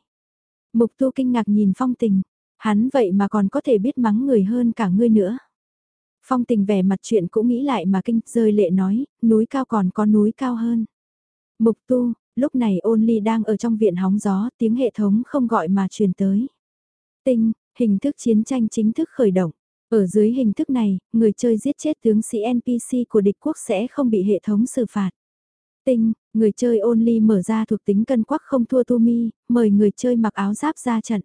Mục Tu kinh ngạc nhìn Phong tình, hắn vậy mà còn có thể biết mắng người hơn cả ngươi nữa. Phong tình vẻ mặt chuyện cũng nghĩ lại mà kinh rơi lệ nói, núi cao còn có núi cao hơn. Mục Tu, lúc này ôn ly đang ở trong viện hóng gió, tiếng hệ thống không gọi mà truyền tới. Tinh, hình thức chiến tranh chính thức khởi động. Ở dưới hình thức này, người chơi giết chết tướng sĩ NPC của địch quốc sẽ không bị hệ thống xử phạt. Tinh, người chơi only mở ra thuộc tính cân quắc không thua tu mi, mời người chơi mặc áo giáp ra trận.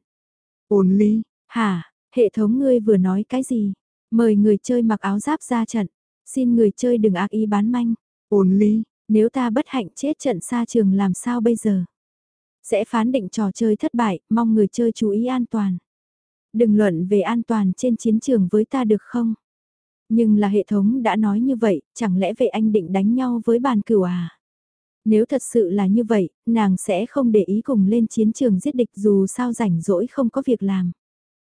Only, hả, hệ thống ngươi vừa nói cái gì? Mời người chơi mặc áo giáp ra trận. Xin người chơi đừng ác ý bán manh. Only, nếu ta bất hạnh chết trận xa trường làm sao bây giờ? Sẽ phán định trò chơi thất bại, mong người chơi chú ý an toàn. Đừng luận về an toàn trên chiến trường với ta được không? Nhưng là hệ thống đã nói như vậy, chẳng lẽ vệ anh định đánh nhau với bàn cửu à? Nếu thật sự là như vậy, nàng sẽ không để ý cùng lên chiến trường giết địch dù sao rảnh rỗi không có việc làm.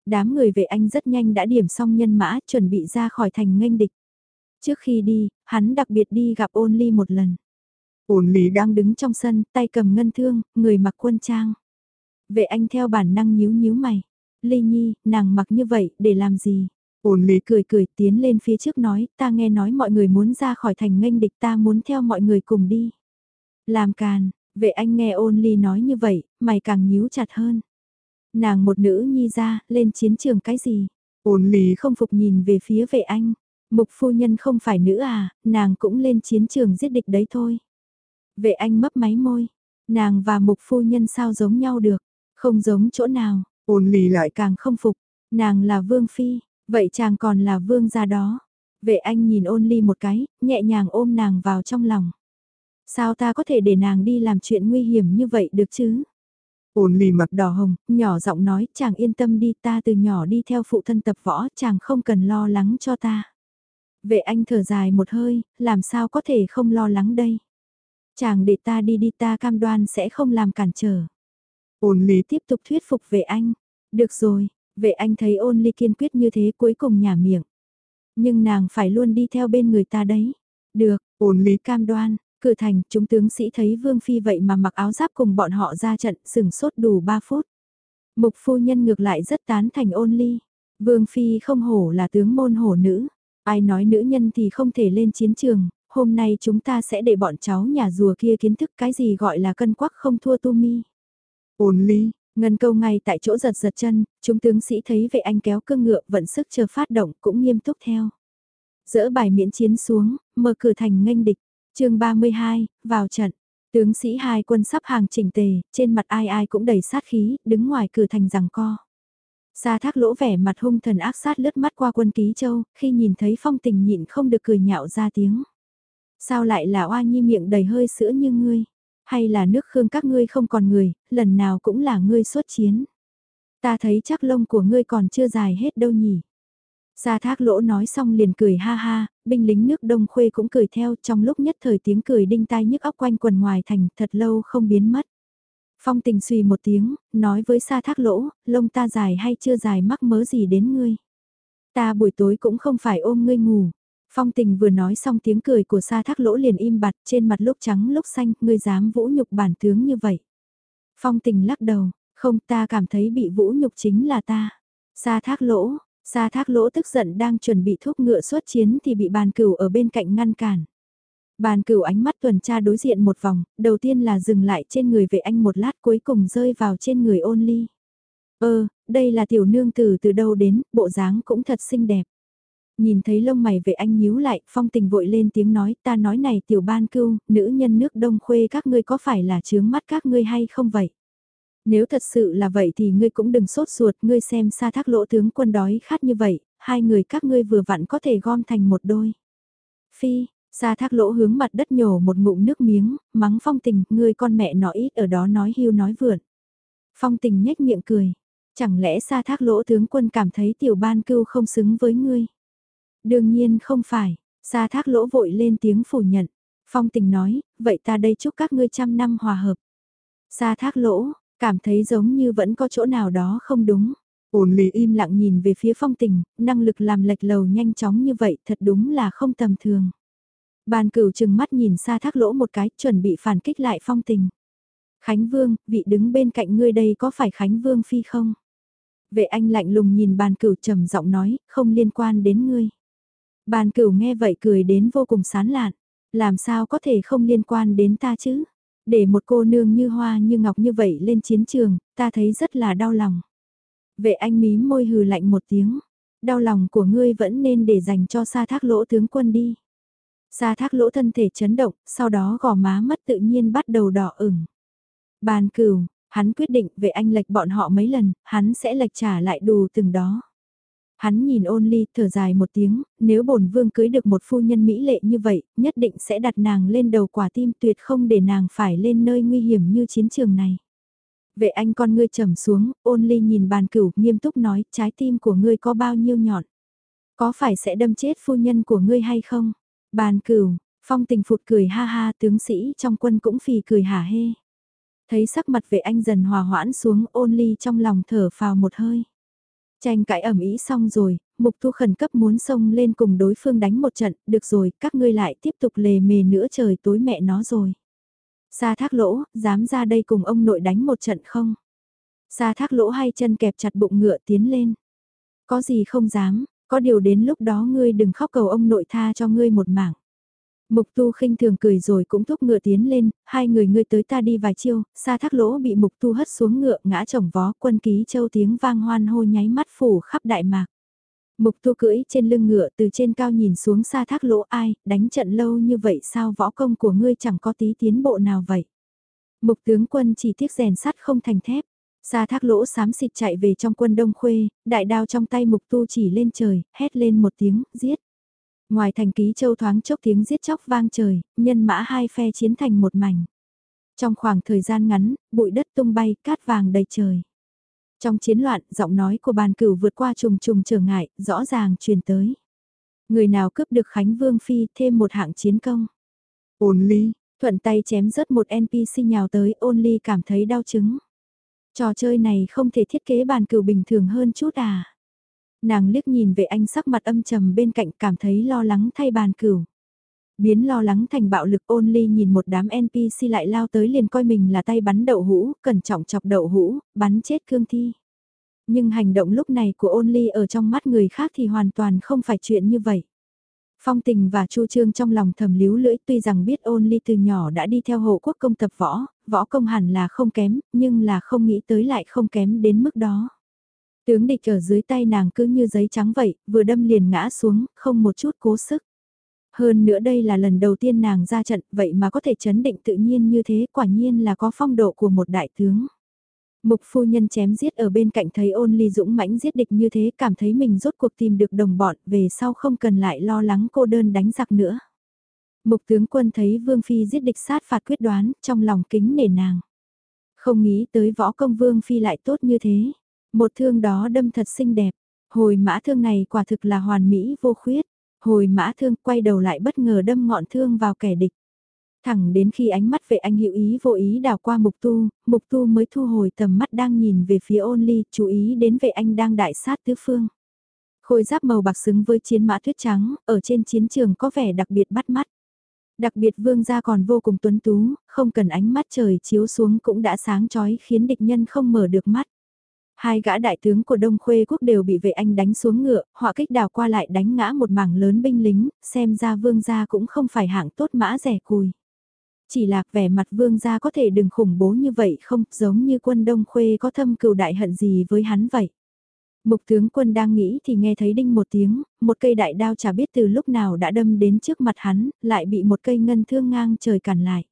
Đám người vệ anh rất nhanh đã điểm xong nhân mã chuẩn bị ra khỏi thành nghênh địch. Trước khi đi, hắn đặc biệt đi gặp ôn ly một lần. Ôn ly đang đứng trong sân, tay cầm ngân thương, người mặc quân trang. Vệ anh theo bản năng nhíu nhíu mày. Ly Nhi, nàng mặc như vậy, để làm gì? Ôn ly cười cười tiến lên phía trước nói, ta nghe nói mọi người muốn ra khỏi thành nghênh địch ta muốn theo mọi người cùng đi. Làm càn, Vệ anh nghe ôn ly nói như vậy, mày càng nhíu chặt hơn. Nàng một nữ nhi ra, lên chiến trường cái gì? Ôn ly Không phục nhìn về phía vệ anh. Mục phu nhân không phải nữ à, nàng cũng lên chiến trường giết địch đấy thôi. Vệ anh mấp máy môi. Nàng và mục phu nhân sao giống nhau được? Không giống chỗ nào ôn ly lại Càng không phục. Nàng là vương phi, vậy chàng còn là vương gia đó. Vệ anh nhìn ôn ly một cái, nhẹ nhàng ôm nàng vào trong lòng. Sao ta có thể để nàng đi làm chuyện nguy hiểm như vậy được chứ? ôn ly mặt Đỏ hồng, nhỏ giọng nói chàng yên tâm đi ta từ nhỏ đi theo phụ thân tập võ chàng không cần lo lắng cho ta. Vệ anh thở dài một hơi, làm sao có thể không lo lắng đây? Chàng để ta đi đi ta cam đoan sẽ không làm cản trở ôn ly Tiếp tục thuyết phục vệ anh. Được rồi, vệ anh thấy ôn ly kiên quyết như thế cuối cùng nhả miệng. Nhưng nàng phải luôn đi theo bên người ta đấy. Được, ôn ly cam đoan, cử thành, chúng tướng sĩ thấy Vương Phi vậy mà mặc áo giáp cùng bọn họ ra trận, sừng sốt đủ 3 phút. Mục phu nhân ngược lại rất tán thành ôn ly. Vương Phi không hổ là tướng môn hổ nữ. Ai nói nữ nhân thì không thể lên chiến trường, hôm nay chúng ta sẽ để bọn cháu nhà rùa kia kiến thức cái gì gọi là cân quắc không thua tu mi ôn ly, Ngân câu ngay tại chỗ giật giật chân, chúng tướng sĩ thấy vệ anh kéo cương ngựa vận sức chờ phát động cũng nghiêm túc theo. Dỡ bài miễn chiến xuống, mở cửa thành nghênh địch. chương 32, vào trận. Tướng sĩ hai quân sắp hàng chỉnh tề, trên mặt ai ai cũng đầy sát khí, đứng ngoài cửa thành rằng co. Sa thác lỗ vẻ mặt hung thần ác sát lướt mắt qua quân ký châu, khi nhìn thấy phong tình nhịn không được cười nhạo ra tiếng. Sao lại là oa nhi miệng đầy hơi sữa như ngươi? Hay là nước khương các ngươi không còn người, lần nào cũng là ngươi xuất chiến? Ta thấy chắc lông của ngươi còn chưa dài hết đâu nhỉ? Sa thác lỗ nói xong liền cười ha ha, binh lính nước đông khuê cũng cười theo trong lúc nhất thời tiếng cười đinh tai nhức óc quanh quần ngoài thành thật lâu không biến mất. Phong tình suy một tiếng, nói với sa thác lỗ, lông ta dài hay chưa dài mắc mớ gì đến ngươi. Ta buổi tối cũng không phải ôm ngươi ngủ. Phong tình vừa nói xong tiếng cười của sa thác lỗ liền im bặt trên mặt lúc trắng lúc xanh, ngươi dám vũ nhục bản tướng như vậy. Phong tình lắc đầu, không ta cảm thấy bị vũ nhục chính là ta. Sa thác lỗ, sa thác lỗ tức giận đang chuẩn bị thúc ngựa xuất chiến thì bị bàn cửu ở bên cạnh ngăn cản. Bàn cửu ánh mắt tuần tra đối diện một vòng, đầu tiên là dừng lại trên người vệ anh một lát cuối cùng rơi vào trên người ôn ly. Ơ, đây là tiểu nương tử từ đâu đến, bộ dáng cũng thật xinh đẹp. Nhìn thấy lông mày vệ anh nhíu lại, phong tình vội lên tiếng nói, ta nói này tiểu ban cưu, nữ nhân nước đông khuê các ngươi có phải là chướng mắt các ngươi hay không vậy? Nếu thật sự là vậy thì ngươi cũng đừng sốt ruột, ngươi xem xa thác lỗ tướng quân đói khát như vậy, hai người các ngươi vừa vặn có thể gom thành một đôi. Phi, xa thác lỗ hướng mặt đất nhổ một ngụm nước miếng, mắng phong tình, ngươi con mẹ nó ít ở đó nói hiu nói vượn. Phong tình nhếch miệng cười, chẳng lẽ xa thác lỗ tướng quân cảm thấy tiểu ban cưu không xứng với ngươi? Đương nhiên không phải, xa thác lỗ vội lên tiếng phủ nhận. Phong tình nói, vậy ta đây chúc các ngươi trăm năm hòa hợp. Xa thác lỗ, cảm thấy giống như vẫn có chỗ nào đó không đúng. ôn Lì Im lặng nhìn về phía phong tình, năng lực làm lệch lầu nhanh chóng như vậy thật đúng là không tầm thường. Bàn cửu chừng mắt nhìn xa thác lỗ một cái chuẩn bị phản kích lại phong tình. Khánh Vương, vị đứng bên cạnh ngươi đây có phải Khánh Vương phi không? Vệ anh lạnh lùng nhìn bàn cửu trầm giọng nói, không liên quan đến ngươi. Bàn cửu nghe vậy cười đến vô cùng sán lạn. Làm sao có thể không liên quan đến ta chứ? Để một cô nương như hoa như ngọc như vậy lên chiến trường, ta thấy rất là đau lòng. Vệ anh mí môi hừ lạnh một tiếng. Đau lòng của ngươi vẫn nên để dành cho sa thác lỗ tướng quân đi. Sa thác lỗ thân thể chấn động, sau đó gò má mất tự nhiên bắt đầu đỏ ửng. Bàn cửu, hắn quyết định về anh lệch bọn họ mấy lần, hắn sẽ lệch trả lại đủ từng đó. Hắn nhìn ôn ly thở dài một tiếng, nếu bổn vương cưới được một phu nhân mỹ lệ như vậy, nhất định sẽ đặt nàng lên đầu quả tim tuyệt không để nàng phải lên nơi nguy hiểm như chiến trường này. Vệ anh con ngươi trầm xuống, ôn ly nhìn bàn cửu, nghiêm túc nói, trái tim của ngươi có bao nhiêu nhọn? Có phải sẽ đâm chết phu nhân của ngươi hay không? Bàn cửu, phong tình phụt cười ha ha, tướng sĩ trong quân cũng phì cười hả hê. Thấy sắc mặt vệ anh dần hòa hoãn xuống, ôn ly trong lòng thở phào một hơi. Tranh cãi ẩm ý xong rồi, mục thu khẩn cấp muốn xông lên cùng đối phương đánh một trận, được rồi, các ngươi lại tiếp tục lề mề nữa trời tối mẹ nó rồi. Sa thác lỗ, dám ra đây cùng ông nội đánh một trận không? Sa thác lỗ hai chân kẹp chặt bụng ngựa tiến lên. Có gì không dám, có điều đến lúc đó ngươi đừng khóc cầu ông nội tha cho ngươi một mảng. Mục tu khinh thường cười rồi cũng thúc ngựa tiến lên, hai người ngươi tới ta đi vài chiêu, xa thác lỗ bị mục tu hất xuống ngựa ngã chồng vó quân ký châu tiếng vang hoan hô nháy mắt phủ khắp đại mạc. Mục tu cưỡi trên lưng ngựa từ trên cao nhìn xuống xa thác lỗ ai, đánh trận lâu như vậy sao võ công của ngươi chẳng có tí tiến bộ nào vậy. Mục tướng quân chỉ tiếc rèn sắt không thành thép. Sa thác lỗ xám xịt chạy về trong quân đông khuê, đại đao trong tay mục tu chỉ lên trời, hét lên một tiếng, giết. Ngoài thành ký châu thoáng chốc tiếng giết chóc vang trời, nhân mã hai phe chiến thành một mảnh. Trong khoảng thời gian ngắn, bụi đất tung bay, cát vàng đầy trời. Trong chiến loạn, giọng nói của bàn cửu vượt qua trùng trùng trở ngại, rõ ràng truyền tới. Người nào cướp được Khánh Vương Phi thêm một hạng chiến công. Ôn ly, thuận tay chém rớt một NPC nhào tới ôn ly cảm thấy đau chứng. Trò chơi này không thể thiết kế bàn cửu bình thường hơn chút à. Nàng liếc nhìn về anh sắc mặt âm trầm bên cạnh cảm thấy lo lắng thay bàn cửu. Biến lo lắng thành bạo lực ôn ly nhìn một đám NPC lại lao tới liền coi mình là tay bắn đậu hũ, cẩn trọng chọc đậu hũ, bắn chết cương thi. Nhưng hành động lúc này của ôn ly ở trong mắt người khác thì hoàn toàn không phải chuyện như vậy. Phong tình và Chu Trương trong lòng thầm líu lưỡi tuy rằng biết ôn ly từ nhỏ đã đi theo hộ quốc công tập võ, võ công hẳn là không kém, nhưng là không nghĩ tới lại không kém đến mức đó. Tướng địch ở dưới tay nàng cứ như giấy trắng vậy, vừa đâm liền ngã xuống, không một chút cố sức. Hơn nữa đây là lần đầu tiên nàng ra trận, vậy mà có thể chấn định tự nhiên như thế, quả nhiên là có phong độ của một đại tướng. Mục phu nhân chém giết ở bên cạnh thấy ôn ly dũng mãnh giết địch như thế cảm thấy mình rốt cuộc tìm được đồng bọn về sau không cần lại lo lắng cô đơn đánh giặc nữa. Mục tướng quân thấy Vương Phi giết địch sát phạt quyết đoán trong lòng kính nể nàng. Không nghĩ tới võ công Vương Phi lại tốt như thế. Một thương đó đâm thật xinh đẹp. Hồi mã thương này quả thực là hoàn mỹ vô khuyết. Hồi mã thương quay đầu lại bất ngờ đâm ngọn thương vào kẻ địch. Thẳng đến khi ánh mắt vệ anh hữu ý vô ý đào qua mục tu, mục tu mới thu hồi tầm mắt đang nhìn về phía ôn ly, chú ý đến vệ anh đang đại sát tứ phương. Khôi giáp màu bạc xứng với chiến mã tuyết trắng, ở trên chiến trường có vẻ đặc biệt bắt mắt. Đặc biệt vương gia còn vô cùng tuấn tú, không cần ánh mắt trời chiếu xuống cũng đã sáng chói khiến địch nhân không mở được mắt. Hai gã đại tướng của Đông Khuê quốc đều bị vệ anh đánh xuống ngựa, họa kích đào qua lại đánh ngã một mảng lớn binh lính, xem ra vương gia cũng không phải hạng tốt mã rẻ cùi. Chỉ lạc vẻ mặt vương gia có thể đừng khủng bố như vậy không, giống như quân Đông Khuê có thâm cừu đại hận gì với hắn vậy. Mục tướng quân đang nghĩ thì nghe thấy đinh một tiếng, một cây đại đao chả biết từ lúc nào đã đâm đến trước mặt hắn, lại bị một cây ngân thương ngang trời cản lại.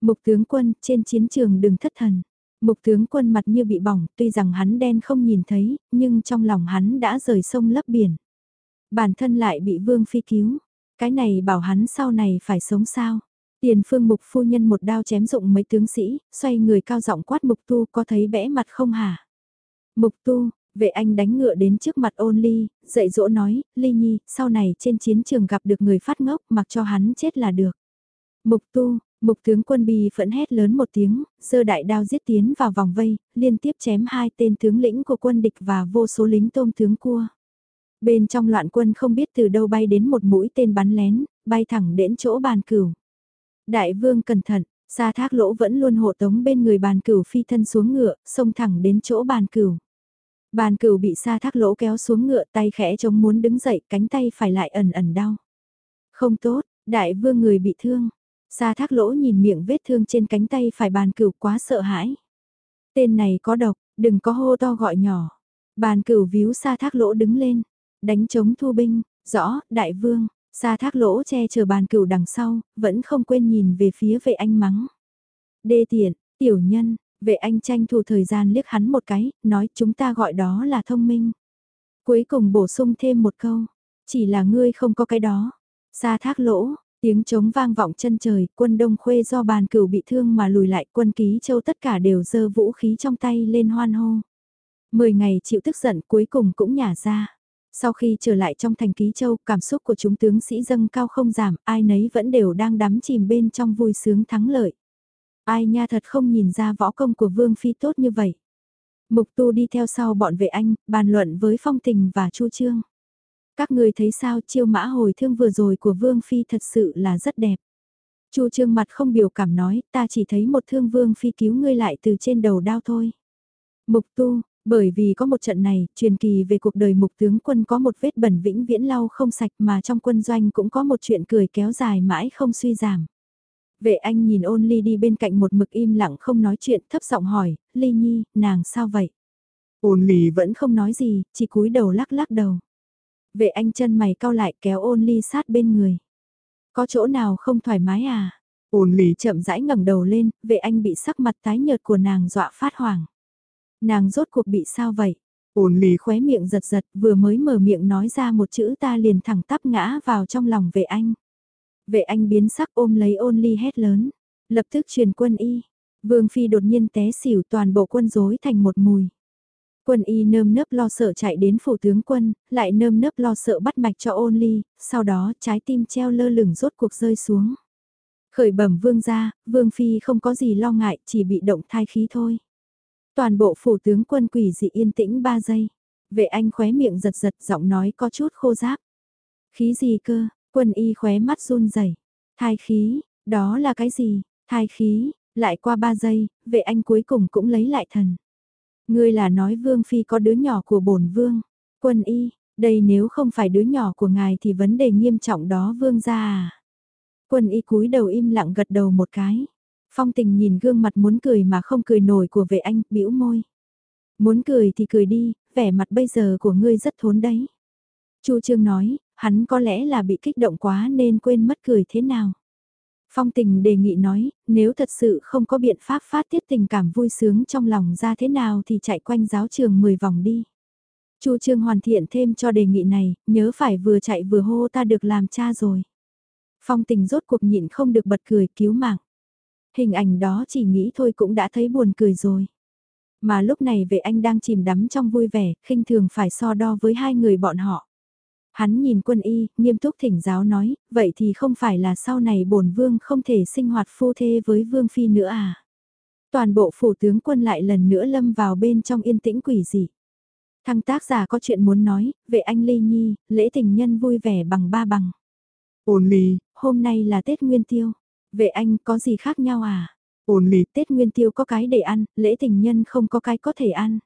Mục tướng quân, trên chiến trường đừng thất thần. Mục tướng quân mặt như bị bỏng, tuy rằng hắn đen không nhìn thấy, nhưng trong lòng hắn đã rời sông lấp biển. Bản thân lại bị vương phi cứu. Cái này bảo hắn sau này phải sống sao. Tiền phương mục phu nhân một đao chém dụng mấy tướng sĩ, xoay người cao giọng quát mục tu có thấy bẽ mặt không hả? Mục tu, vệ anh đánh ngựa đến trước mặt ôn ly, dạy dỗ nói, ly nhi, sau này trên chiến trường gặp được người phát ngốc mặc cho hắn chết là được. Mục tu, mục tướng quân bì phẫn hét lớn một tiếng, giơ đại đao giết tiến vào vòng vây, liên tiếp chém hai tên tướng lĩnh của quân địch và vô số lính tôm tướng cua. Bên trong loạn quân không biết từ đâu bay đến một mũi tên bắn lén, bay thẳng đến chỗ bàn cửu. Đại vương cẩn thận, Sa thác lỗ vẫn luôn hộ tống bên người bàn cửu phi thân xuống ngựa, xông thẳng đến chỗ bàn cửu. Bàn cửu bị sa thác lỗ kéo xuống ngựa tay khẽ chống muốn đứng dậy cánh tay phải lại ẩn ẩn đau. Không tốt, đại vương người bị thương. Sa thác lỗ nhìn miệng vết thương trên cánh tay phải bàn cửu quá sợ hãi. Tên này có độc, đừng có hô to gọi nhỏ. Bàn cửu víu sa thác lỗ đứng lên, đánh chống thu binh, rõ, đại vương, Sa thác lỗ che chờ bàn cửu đằng sau, vẫn không quên nhìn về phía vệ anh mắng. Đê tiện, tiểu nhân, vệ anh tranh thủ thời gian liếc hắn một cái, nói chúng ta gọi đó là thông minh. Cuối cùng bổ sung thêm một câu, chỉ là ngươi không có cái đó. Sa thác lỗ, tiếng trống vang vọng chân trời, quân đông khuê do bàn cửu bị thương mà lùi lại quân ký châu tất cả đều dơ vũ khí trong tay lên hoan hô. Mười ngày chịu tức giận cuối cùng cũng nhả ra. Sau khi trở lại trong thành ký châu, cảm xúc của chúng tướng sĩ dâng cao không giảm, ai nấy vẫn đều đang đắm chìm bên trong vui sướng thắng lợi. Ai nha thật không nhìn ra võ công của Vương Phi tốt như vậy. Mục tu đi theo sau bọn vệ anh, bàn luận với phong tình và chu trương. Các người thấy sao chiêu mã hồi thương vừa rồi của Vương Phi thật sự là rất đẹp. chu trương mặt không biểu cảm nói, ta chỉ thấy một thương Vương Phi cứu ngươi lại từ trên đầu đao thôi. Mục tu, Bởi vì có một trận này, truyền kỳ về cuộc đời mục tướng quân có một vết bẩn vĩnh viễn lau không sạch mà trong quân doanh cũng có một chuyện cười kéo dài mãi không suy giảm. Vệ anh nhìn ôn ly đi bên cạnh một mực im lặng không nói chuyện thấp giọng hỏi, ly nhi, nàng sao vậy? Ôn ly vẫn không nói gì, chỉ cúi đầu lắc lắc đầu. Vệ anh chân mày cau lại kéo ôn ly sát bên người. Có chỗ nào không thoải mái à? Ôn ly chậm rãi ngẩng đầu lên, vệ anh bị sắc mặt tái nhợt của nàng dọa phát hoảng. Nàng rốt cuộc bị sao vậy? Ôn ly khóe miệng giật giật vừa mới mở miệng nói ra một chữ ta liền thẳng tắp ngã vào trong lòng vệ anh. Vệ anh biến sắc ôm lấy ôn ly hét lớn. Lập tức truyền quân y. Vương Phi đột nhiên té xỉu toàn bộ quân rối thành một mùi. Quân y nơm nớp lo sợ chạy đến phủ tướng quân, lại nơm nớp lo sợ bắt mạch cho ôn ly, sau đó trái tim treo lơ lửng rốt cuộc rơi xuống. Khởi bẩm vương ra, vương phi không có gì lo ngại, chỉ bị động thai khí thôi. Toàn bộ phủ tướng quân quỷ dị yên tĩnh 3 giây. Vệ anh khóe miệng giật giật giọng nói có chút khô giáp. Khí gì cơ, quân y khóe mắt run rẩy Thai khí, đó là cái gì, thai khí, lại qua 3 giây, vệ anh cuối cùng cũng lấy lại thần. Ngươi là nói vương phi có đứa nhỏ của bổn vương. Quân y, đây nếu không phải đứa nhỏ của ngài thì vấn đề nghiêm trọng đó vương ra à. Quân y cúi đầu im lặng gật đầu một cái. Phong tình nhìn gương mặt muốn cười mà không cười nổi của vệ anh, bĩu môi. Muốn cười thì cười đi, vẻ mặt bây giờ của ngươi rất thốn đấy. Chu Trương nói, hắn có lẽ là bị kích động quá nên quên mất cười thế nào. Phong tình đề nghị nói, nếu thật sự không có biện pháp phát tiết tình cảm vui sướng trong lòng ra thế nào thì chạy quanh giáo trường 10 vòng đi. Chu Trương hoàn thiện thêm cho đề nghị này, nhớ phải vừa chạy vừa hô ta được làm cha rồi. Phong tình rốt cuộc nhịn không được bật cười cứu mạng. Hình ảnh đó chỉ nghĩ thôi cũng đã thấy buồn cười rồi. Mà lúc này vệ anh đang chìm đắm trong vui vẻ, khinh thường phải so đo với hai người bọn họ. Hắn nhìn quân y, nghiêm túc thỉnh giáo nói, vậy thì không phải là sau này bổn vương không thể sinh hoạt phu thê với vương phi nữa à? Toàn bộ phủ tướng quân lại lần nữa lâm vào bên trong yên tĩnh quỷ dị. Thằng tác giả có chuyện muốn nói, vệ anh Ly Nhi, lễ tình nhân vui vẻ bằng ba bằng. Ôn ly, hôm nay là Tết Nguyên Tiêu. Vệ anh có gì khác nhau à? Ôn ly, Tết Nguyên Tiêu có cái để ăn, lễ tình nhân không có cái có thể ăn.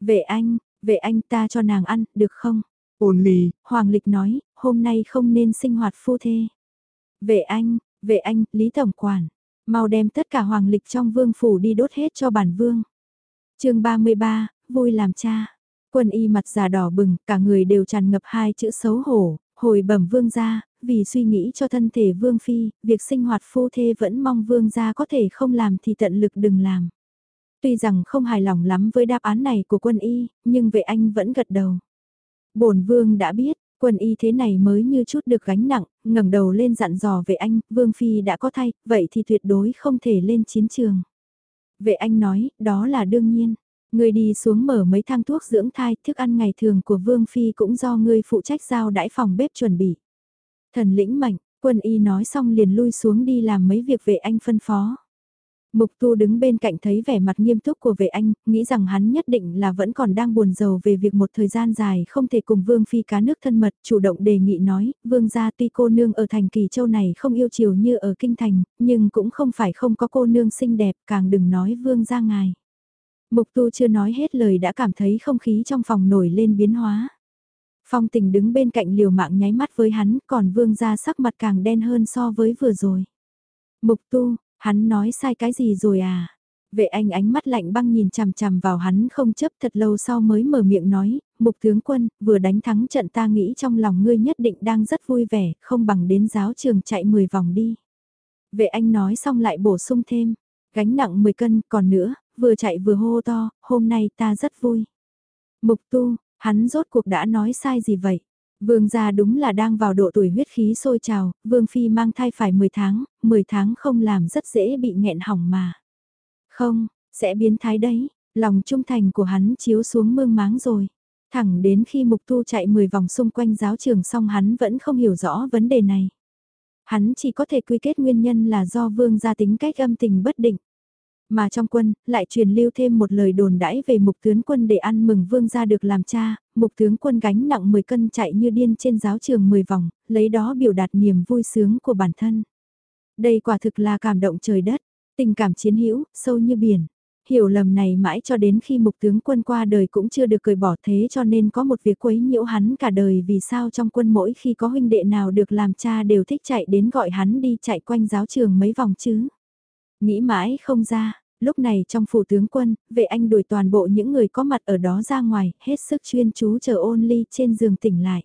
Vệ anh, vệ anh ta cho nàng ăn, được không? Ôn lì, Hoàng Lịch nói, hôm nay không nên sinh hoạt phu thê. Vệ anh, vệ anh, Lý Tổng Quản, mau đem tất cả Hoàng Lịch trong vương phủ đi đốt hết cho bản vương. chương 33, vui làm cha. Quân y mặt già đỏ bừng, cả người đều tràn ngập hai chữ xấu hổ, hồi bẩm vương gia, vì suy nghĩ cho thân thể vương phi, việc sinh hoạt phu thê vẫn mong vương gia có thể không làm thì tận lực đừng làm. Tuy rằng không hài lòng lắm với đáp án này của quân y, nhưng vệ anh vẫn gật đầu bổn vương đã biết, quân y thế này mới như chút được gánh nặng, ngẩng đầu lên dặn dò về anh, vương phi đã có thay, vậy thì tuyệt đối không thể lên chiến trường. Vệ anh nói, đó là đương nhiên. Người đi xuống mở mấy thang thuốc dưỡng thai, thức ăn ngày thường của Vương Phi cũng do ngươi phụ trách giao đãi phòng bếp chuẩn bị. Thần lĩnh mạnh, quân y nói xong liền lui xuống đi làm mấy việc vệ anh phân phó. Mục tu đứng bên cạnh thấy vẻ mặt nghiêm túc của vệ anh, nghĩ rằng hắn nhất định là vẫn còn đang buồn rầu về việc một thời gian dài không thể cùng vương phi cá nước thân mật, chủ động đề nghị nói, vương gia tuy cô nương ở thành kỳ châu này không yêu chiều như ở kinh thành, nhưng cũng không phải không có cô nương xinh đẹp, càng đừng nói vương gia ngài. Mục tu chưa nói hết lời đã cảm thấy không khí trong phòng nổi lên biến hóa. Phong tình đứng bên cạnh liều mạng nháy mắt với hắn, còn vương gia sắc mặt càng đen hơn so với vừa rồi. Mục tu, Hắn nói sai cái gì rồi à? Vệ anh ánh mắt lạnh băng nhìn chằm chằm vào hắn không chấp thật lâu sau mới mở miệng nói, mục tướng quân, vừa đánh thắng trận ta nghĩ trong lòng ngươi nhất định đang rất vui vẻ, không bằng đến giáo trường chạy 10 vòng đi. Vệ anh nói xong lại bổ sung thêm, gánh nặng 10 cân, còn nữa, vừa chạy vừa hô to, hôm nay ta rất vui. Mục tu, hắn rốt cuộc đã nói sai gì vậy? Vương gia đúng là đang vào độ tuổi huyết khí sôi trào, Vương Phi mang thai phải 10 tháng, 10 tháng không làm rất dễ bị nghẹn hỏng mà. Không, sẽ biến thái đấy, lòng trung thành của hắn chiếu xuống mương máng rồi. Thẳng đến khi mục tu chạy 10 vòng xung quanh giáo trường xong hắn vẫn không hiểu rõ vấn đề này. Hắn chỉ có thể quy kết nguyên nhân là do vương gia tính cách âm tình bất định. Mà trong quân, lại truyền lưu thêm một lời đồn đãi về mục tướng quân để ăn mừng vương gia được làm cha, mục tướng quân gánh nặng 10 cân chạy như điên trên giáo trường 10 vòng, lấy đó biểu đạt niềm vui sướng của bản thân. Đây quả thực là cảm động trời đất, tình cảm chiến hữu, sâu như biển. Hiểu lầm này mãi cho đến khi mục tướng quân qua đời cũng chưa được cười bỏ thế cho nên có một việc quấy nhiễu hắn cả đời vì sao trong quân mỗi khi có huynh đệ nào được làm cha đều thích chạy đến gọi hắn đi chạy quanh giáo trường mấy vòng chứ. Nghĩ mãi không ra, lúc này trong phủ tướng quân, vệ anh đuổi toàn bộ những người có mặt ở đó ra ngoài, hết sức chuyên chú chờ ôn ly trên giường tỉnh lại.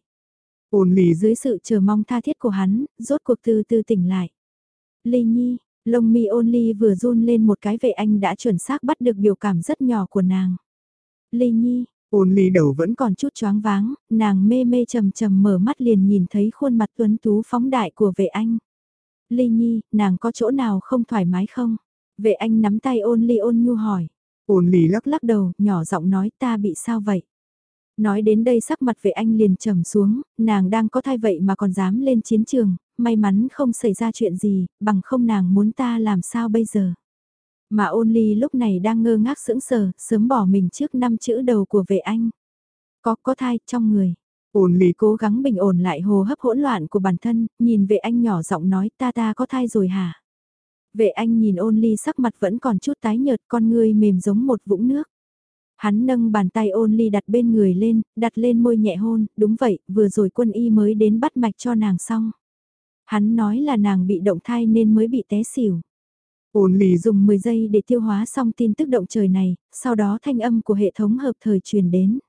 Ôn ly dưới sự chờ mong tha thiết của hắn, rốt cuộc từ từ tỉnh lại. Ly nhi, lông mi ôn ly vừa run lên một cái vệ anh đã chuẩn xác bắt được biểu cảm rất nhỏ của nàng. Ly nhi, ôn ly đầu vẫn còn chút choáng váng, nàng mê mê trầm trầm mở mắt liền nhìn thấy khuôn mặt tuấn tú phóng đại của vệ anh. Ly nhi, nàng có chỗ nào không thoải mái không? Vệ anh nắm tay ôn ly ôn nhu hỏi. Ôn ly lắc lắc đầu, nhỏ giọng nói ta bị sao vậy? Nói đến đây sắc mặt vệ anh liền trầm xuống, nàng đang có thai vậy mà còn dám lên chiến trường, may mắn không xảy ra chuyện gì, bằng không nàng muốn ta làm sao bây giờ. Mà ôn ly lúc này đang ngơ ngác sững sờ, sớm bỏ mình trước năm chữ đầu của vệ anh. Có, có thai, trong người. Ôn ly cố gắng bình ổn lại hồ hấp hỗn loạn của bản thân, nhìn vệ anh nhỏ giọng nói ta ta có thai rồi hả? Vệ anh nhìn ôn ly sắc mặt vẫn còn chút tái nhợt con người mềm giống một vũng nước. Hắn nâng bàn tay ôn ly đặt bên người lên, đặt lên môi nhẹ hôn, đúng vậy, vừa rồi quân y mới đến bắt mạch cho nàng xong. Hắn nói là nàng bị động thai nên mới bị té xỉu. Ôn ly dùng 10 giây để tiêu hóa xong tin tức động trời này, sau đó thanh âm của hệ thống hợp thời truyền đến.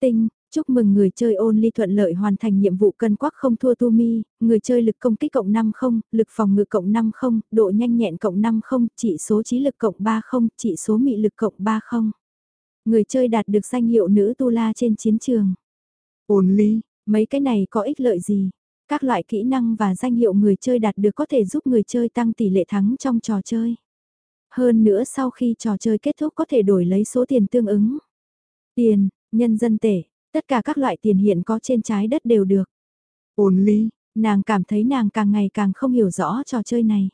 Tinh, chúc mừng người chơi ôn ly thuận lợi hoàn thành nhiệm vụ cân quắc không thua tu mi, người chơi lực công kích cộng 50, lực phòng ngự cộng 50, độ nhanh nhẹn cộng 50, chỉ số trí lực cộng 30, chỉ số mị lực cộng 30. Người chơi đạt được danh hiệu nữ tu la trên chiến trường. Ôn ly, mấy cái này có ích lợi gì? Các loại kỹ năng và danh hiệu người chơi đạt được có thể giúp người chơi tăng tỷ lệ thắng trong trò chơi. Hơn nữa sau khi trò chơi kết thúc có thể đổi lấy số tiền tương ứng. Tiền, nhân dân tệ, tất cả các loại tiền hiện có trên trái đất đều được. Ôn ly, nàng cảm thấy nàng càng ngày càng không hiểu rõ trò chơi này.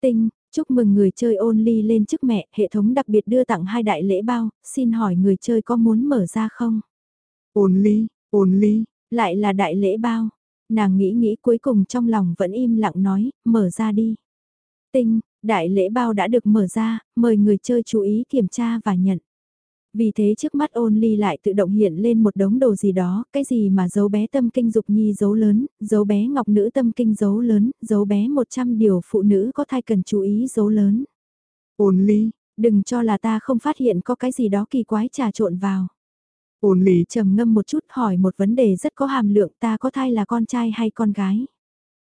Tinh, chúc mừng người chơi ôn ly lên chức mẹ, hệ thống đặc biệt đưa tặng hai đại lễ bao, xin hỏi người chơi có muốn mở ra không? Ôn ly, ôn ly, lại là đại lễ bao, nàng nghĩ nghĩ cuối cùng trong lòng vẫn im lặng nói, mở ra đi. Tinh, đại lễ bao đã được mở ra, mời người chơi chú ý kiểm tra và nhận. Vì thế trước mắt ôn ly lại tự động hiện lên một đống đồ gì đó, cái gì mà dấu bé tâm kinh dục nhi dấu lớn, dấu bé ngọc nữ tâm kinh dấu lớn, dấu bé 100 điều phụ nữ có thai cần chú ý dấu lớn. Ôn ly, đừng cho là ta không phát hiện có cái gì đó kỳ quái trà trộn vào. Ôn ly trầm ngâm một chút hỏi một vấn đề rất có hàm lượng ta có thai là con trai hay con gái.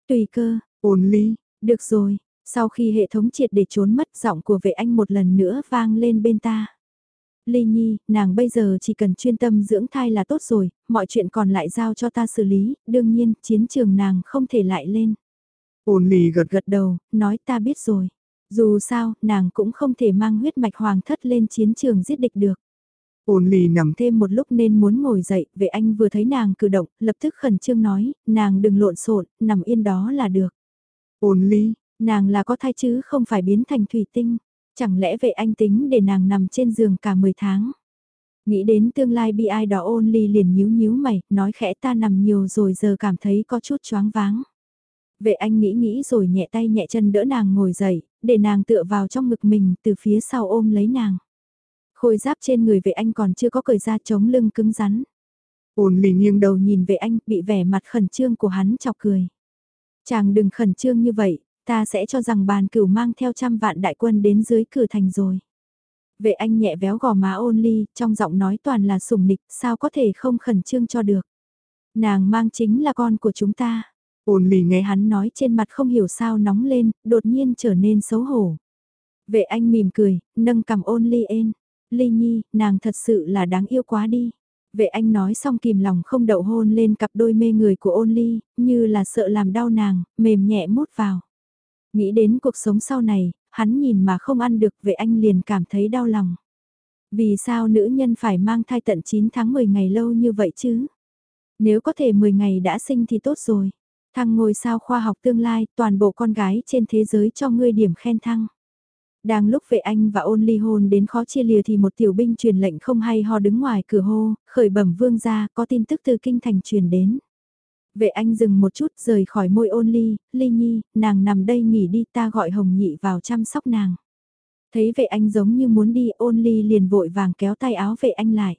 Tùy cơ, ôn ly, được rồi, sau khi hệ thống triệt để trốn mất giọng của vệ anh một lần nữa vang lên bên ta. Ly Nhi, nàng bây giờ chỉ cần chuyên tâm dưỡng thai là tốt rồi, mọi chuyện còn lại giao cho ta xử lý, đương nhiên, chiến trường nàng không thể lại lên. Ôn Ly gật gật đầu, nói ta biết rồi. Dù sao, nàng cũng không thể mang huyết mạch hoàng thất lên chiến trường giết địch được. Ôn Ly nằm thêm một lúc nên muốn ngồi dậy, vệ anh vừa thấy nàng cử động, lập tức khẩn trương nói, nàng đừng lộn xộn, nằm yên đó là được. Ôn Ly, nàng là có thai chứ không phải biến thành thủy tinh. Chẳng lẽ vệ anh tính để nàng nằm trên giường cả 10 tháng? Nghĩ đến tương lai bị ai đó ôn ly liền nhíu nhíu mày, nói khẽ ta nằm nhiều rồi giờ cảm thấy có chút choáng váng. Vệ anh nghĩ nghĩ rồi nhẹ tay nhẹ chân đỡ nàng ngồi dậy, để nàng tựa vào trong ngực mình từ phía sau ôm lấy nàng. Khôi giáp trên người vệ anh còn chưa có cởi ra chống lưng cứng rắn. Ôn ly nghiêng đầu nhìn vệ anh bị vẻ mặt khẩn trương của hắn chọc cười. Chàng đừng khẩn trương như vậy, Ta sẽ cho rằng bàn cửu mang theo trăm vạn đại quân đến dưới cửa thành rồi. Vệ anh nhẹ véo gò má ôn ly, trong giọng nói toàn là sủng nịch, sao có thể không khẩn trương cho được. Nàng mang chính là con của chúng ta. Ôn ly nghe hắn nói trên mặt không hiểu sao nóng lên, đột nhiên trở nên xấu hổ. Vệ anh mỉm cười, nâng cầm ôn ly ên. Ly nhi, nàng thật sự là đáng yêu quá đi. Vệ anh nói xong kìm lòng không đậu hôn lên cặp đôi mê người của ôn ly, như là sợ làm đau nàng, mềm nhẹ mút vào. Nghĩ đến cuộc sống sau này, hắn nhìn mà không ăn được vậy anh liền cảm thấy đau lòng. Vì sao nữ nhân phải mang thai tận 9 tháng 10 ngày lâu như vậy chứ? Nếu có thể 10 ngày đã sinh thì tốt rồi. Thăng ngôi sao khoa học tương lai, toàn bộ con gái trên thế giới cho ngươi điểm khen thăng. Đang lúc vệ anh và ôn ly hôn đến khó chia lìa thì một tiểu binh truyền lệnh không hay ho đứng ngoài cửa hô, khởi bẩm vương ra, có tin tức từ kinh thành truyền đến. Vệ anh dừng một chút rời khỏi môi ôn ly, ly nhi, nàng nằm đây nghỉ đi ta gọi hồng nhị vào chăm sóc nàng. Thấy vệ anh giống như muốn đi ôn ly liền vội vàng kéo tay áo vệ anh lại.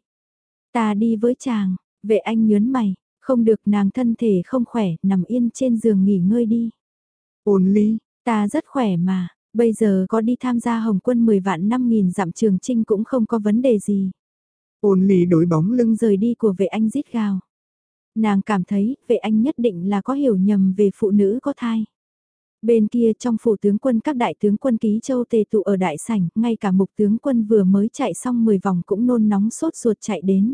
Ta đi với chàng, vệ anh nhớn mày, không được nàng thân thể không khỏe, nằm yên trên giường nghỉ ngơi đi. Ôn ly, ta rất khỏe mà, bây giờ có đi tham gia hồng quân 10 vạn 5 nghìn dặm trường trinh cũng không có vấn đề gì. Ôn ly đối bóng lưng rời đi của vệ anh rít gào. Nàng cảm thấy vệ anh nhất định là có hiểu nhầm về phụ nữ có thai. Bên kia trong phủ tướng quân các đại tướng quân ký châu tề tụ ở đại sảnh, ngay cả mục tướng quân vừa mới chạy xong 10 vòng cũng nôn nóng sốt ruột chạy đến.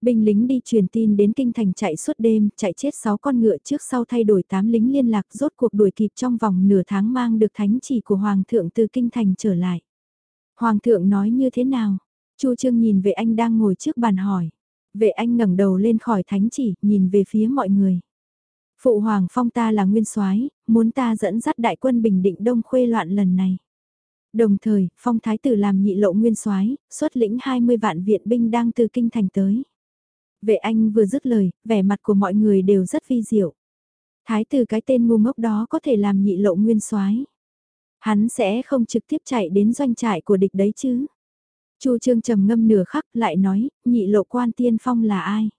Binh lính đi truyền tin đến kinh thành chạy suốt đêm, chạy chết 6 con ngựa trước sau thay đổi 8 lính liên lạc rốt cuộc đuổi kịp trong vòng nửa tháng mang được thánh chỉ của Hoàng thượng từ kinh thành trở lại. Hoàng thượng nói như thế nào? Chu Trương nhìn vệ anh đang ngồi trước bàn hỏi. Vệ anh ngẩng đầu lên khỏi thánh chỉ, nhìn về phía mọi người. Phụ hoàng phong ta là nguyên soái, muốn ta dẫn dắt đại quân bình định đông khuê loạn lần này. Đồng thời, phong thái tử làm nhị lộ nguyên soái, xuất lĩnh 20 vạn viện binh đang từ kinh thành tới. Vệ anh vừa dứt lời, vẻ mặt của mọi người đều rất vi diệu. Thái tử cái tên ngu ngốc đó có thể làm nhị lộ nguyên soái. Hắn sẽ không trực tiếp chạy đến doanh trại của địch đấy chứ. Chu Trương trầm ngâm nửa khắc lại nói, nhị lộ quan tiên phong là ai?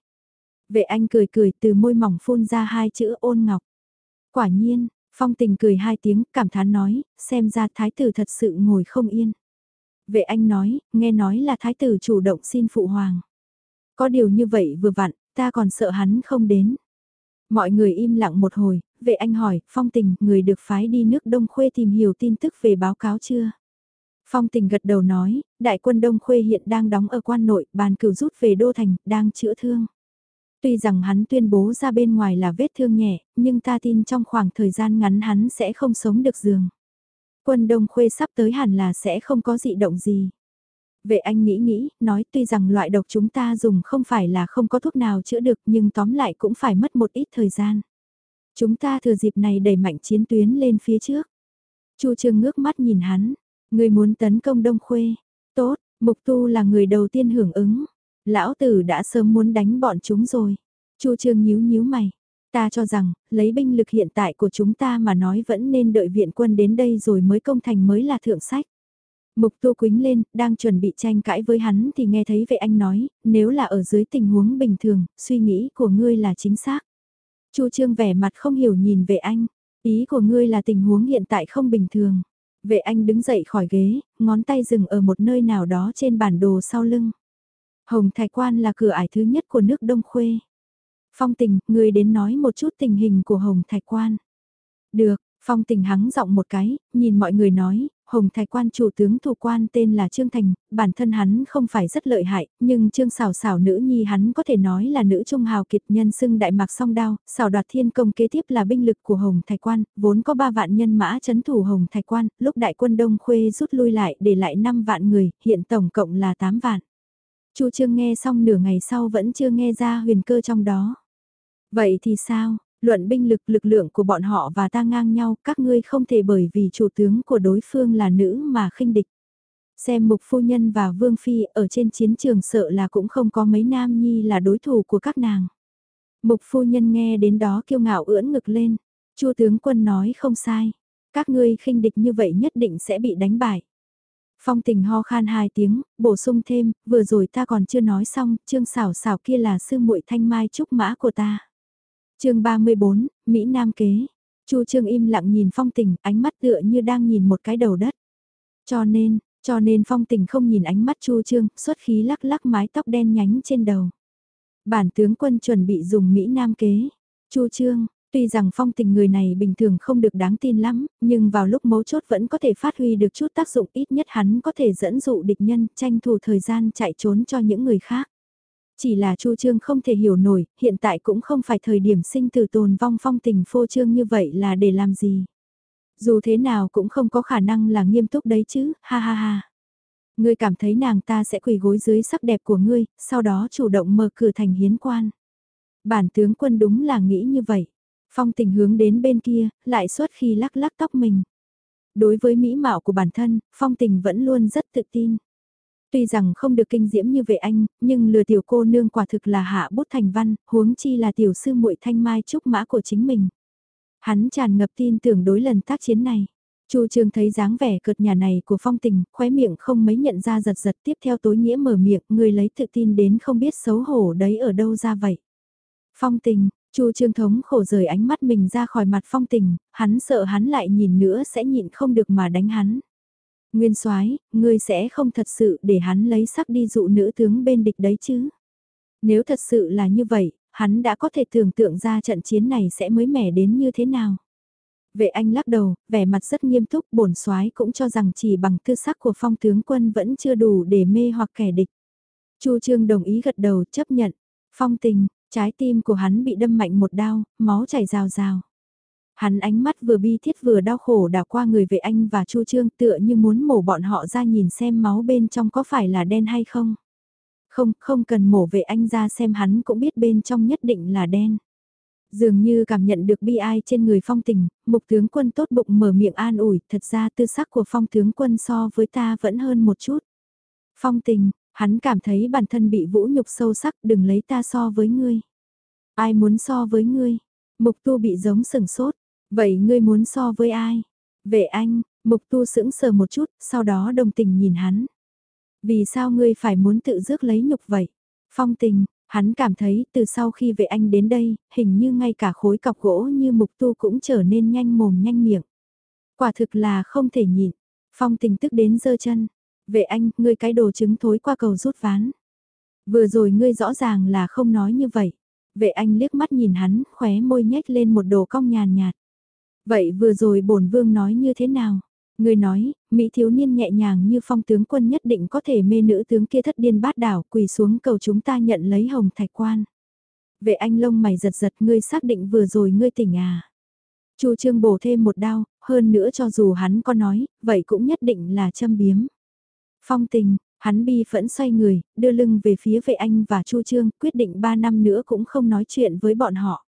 Vệ anh cười cười từ môi mỏng phun ra hai chữ ôn ngọc. Quả nhiên, phong tình cười hai tiếng, cảm thán nói, xem ra thái tử thật sự ngồi không yên. Vệ anh nói, nghe nói là thái tử chủ động xin phụ hoàng. Có điều như vậy vừa vặn, ta còn sợ hắn không đến. Mọi người im lặng một hồi, vệ anh hỏi, phong tình, người được phái đi nước Đông Khuê tìm hiểu tin tức về báo cáo chưa? Phong tình gật đầu nói, đại quân Đông Khuê hiện đang đóng ở quan nội, bàn cửu rút về Đô Thành, đang chữa thương. Tuy rằng hắn tuyên bố ra bên ngoài là vết thương nhẹ, nhưng ta tin trong khoảng thời gian ngắn hắn sẽ không sống được giường. Quân Đông Khuê sắp tới hẳn là sẽ không có dị động gì. Vệ anh nghĩ nghĩ, nói tuy rằng loại độc chúng ta dùng không phải là không có thuốc nào chữa được nhưng tóm lại cũng phải mất một ít thời gian. Chúng ta thừa dịp này đẩy mạnh chiến tuyến lên phía trước. Chu Trương ngước mắt nhìn hắn, người muốn tấn công Đông Khuê. Tốt, Mục Tu là người đầu tiên hưởng ứng. Lão tử đã sớm muốn đánh bọn chúng rồi. Chu Trương nhíu nhíu mày. Ta cho rằng, lấy binh lực hiện tại của chúng ta mà nói vẫn nên đợi viện quân đến đây rồi mới công thành mới là thượng sách. Mục tu quính lên, đang chuẩn bị tranh cãi với hắn thì nghe thấy vệ anh nói, nếu là ở dưới tình huống bình thường, suy nghĩ của ngươi là chính xác. Chu Trương vẻ mặt không hiểu nhìn vệ anh, ý của ngươi là tình huống hiện tại không bình thường. Vệ anh đứng dậy khỏi ghế, ngón tay dừng ở một nơi nào đó trên bản đồ sau lưng. Hồng Thạch Quan là cửa ải thứ nhất của nước Đông Khuê. Phong tình, người đến nói một chút tình hình của Hồng Thạch Quan. Được, Phong tình hắng giọng một cái, nhìn mọi người nói, Hồng Thạch quan chủ tướng thủ quan tên là Trương Thành, bản thân hắn không phải rất lợi hại, nhưng Trương xảo xảo nữ nhi hắn có thể nói là nữ trung hào kiệt nhân xưng đại mạc song đao, xảo đoạt thiên công kế tiếp là binh lực của Hồng Thạch quan, vốn có 3 vạn nhân mã chấn thủ Hồng Thạch quan, lúc đại quân Đông Khuê rút lui lại để lại 5 vạn người, hiện tổng cộng là 8 vạn. Chu Trương nghe xong nửa ngày sau vẫn chưa nghe ra huyền cơ trong đó. Vậy thì sao, Luận binh lực lực lượng của bọn họ và ta ngang nhau, các ngươi không thể bởi vì chủ tướng của đối phương là nữ mà khinh địch. Xem mục phu nhân và vương phi ở trên chiến trường sợ là cũng không có mấy nam nhi là đối thủ của các nàng. Mục phu nhân nghe đến đó kiêu ngạo ưỡn ngực lên, chu tướng quân nói không sai, các ngươi khinh địch như vậy nhất định sẽ bị đánh bại. Phong tình ho khan hai tiếng, bổ sung thêm, vừa rồi ta còn chưa nói xong, trương xảo xảo kia là sư muội thanh mai trúc mã của ta chương 34, Mỹ Nam kế. Chu Trương im lặng nhìn phong tình, ánh mắt tựa như đang nhìn một cái đầu đất. Cho nên, cho nên phong tình không nhìn ánh mắt Chu Trương, xuất khí lắc lắc mái tóc đen nhánh trên đầu. Bản tướng quân chuẩn bị dùng Mỹ Nam kế. Chu Trương, tuy rằng phong tình người này bình thường không được đáng tin lắm, nhưng vào lúc mấu chốt vẫn có thể phát huy được chút tác dụng ít nhất hắn có thể dẫn dụ địch nhân, tranh thủ thời gian chạy trốn cho những người khác. Chỉ là Chu Trương không thể hiểu nổi, hiện tại cũng không phải thời điểm sinh tử tồn vong phong tình phô trương như vậy là để làm gì. Dù thế nào cũng không có khả năng là nghiêm túc đấy chứ, ha ha ha. Ngươi cảm thấy nàng ta sẽ quỳ gối dưới sắc đẹp của ngươi, sau đó chủ động mở cửa thành hiến quan. Bản tướng quân đúng là nghĩ như vậy. Phong tình hướng đến bên kia, lại suốt khi lắc lắc tóc mình. Đối với mỹ mạo của bản thân, phong tình vẫn luôn rất tự tin. Tuy rằng không được kinh diễm như vệ anh, nhưng lừa tiểu cô nương quả thực là hạ bút thành văn, huống chi là tiểu sư muội thanh mai trúc mã của chính mình. Hắn tràn ngập tin tưởng đối lần tác chiến này. Chu Trương thấy dáng vẻ cợt nhà này của phong tình, khóe miệng không mấy nhận ra giật giật tiếp theo tối nghĩa mở miệng, người lấy tự tin đến không biết xấu hổ đấy ở đâu ra vậy. Phong tình, Chu Trương thống khổ rời ánh mắt mình ra khỏi mặt phong tình, hắn sợ hắn lại nhìn nữa sẽ nhịn không được mà đánh hắn. Nguyên soái, ngươi sẽ không thật sự để hắn lấy sắc đi dụ nữ tướng bên địch đấy chứ? Nếu thật sự là như vậy, hắn đã có thể tưởng tượng ra trận chiến này sẽ mới mẻ đến như thế nào. Vệ anh lắc đầu, vẻ mặt rất nghiêm túc, bổn soái cũng cho rằng chỉ bằng tư sắc của phong tướng quân vẫn chưa đủ để mê hoặc kẻ địch. Chu Trương đồng ý gật đầu chấp nhận. Phong tình, trái tim của hắn bị đâm mạnh một đao, máu chảy rào rào. Hắn ánh mắt vừa bi thiết vừa đau khổ đảo qua người vệ anh và Chu Trương tựa như muốn mổ bọn họ ra nhìn xem máu bên trong có phải là đen hay không. Không, không cần mổ vệ anh ra xem hắn cũng biết bên trong nhất định là đen. Dường như cảm nhận được bi ai trên người phong tình, mục tướng quân tốt bụng mở miệng an ủi, thật ra tư sắc của phong tướng quân so với ta vẫn hơn một chút. Phong tình, hắn cảm thấy bản thân bị vũ nhục sâu sắc đừng lấy ta so với ngươi. Ai muốn so với ngươi? Mục tu bị giống sừng sốt, vậy ngươi muốn so với ai? Vệ anh, mục tu sững sờ một chút, sau đó đồng tình nhìn hắn. Vì sao ngươi phải muốn tự rước lấy nhục vậy? Phong tình, hắn cảm thấy từ sau khi vệ anh đến đây, hình như ngay cả khối cọc gỗ như mục tu cũng trở nên nhanh mồm nhanh miệng. Quả thực là không thể nhịn. Phong tình tức đến giơ chân. Vệ anh, ngươi cái đồ trứng thối qua cầu rút ván. Vừa rồi ngươi rõ ràng là không nói như vậy. Vệ anh liếc mắt nhìn hắn, khóe môi nhếch lên một đồ cong nhàn nhạt. Vậy vừa rồi bổn vương nói như thế nào? Người nói, Mỹ thiếu niên nhẹ nhàng như phong tướng quân nhất định có thể mê nữ tướng kia thất điên bát đảo quỳ xuống cầu chúng ta nhận lấy hồng thạch quan. Vệ anh lông mày giật giật ngươi xác định vừa rồi ngươi tỉnh à. Chu Trương bổ thêm một đao, hơn nữa cho dù hắn có nói, vậy cũng nhất định là châm biếm. Phong tình, hắn bi phẫn xoay người, đưa lưng về phía vệ anh và Chu Trương, quyết định ba năm nữa cũng không nói chuyện với bọn họ.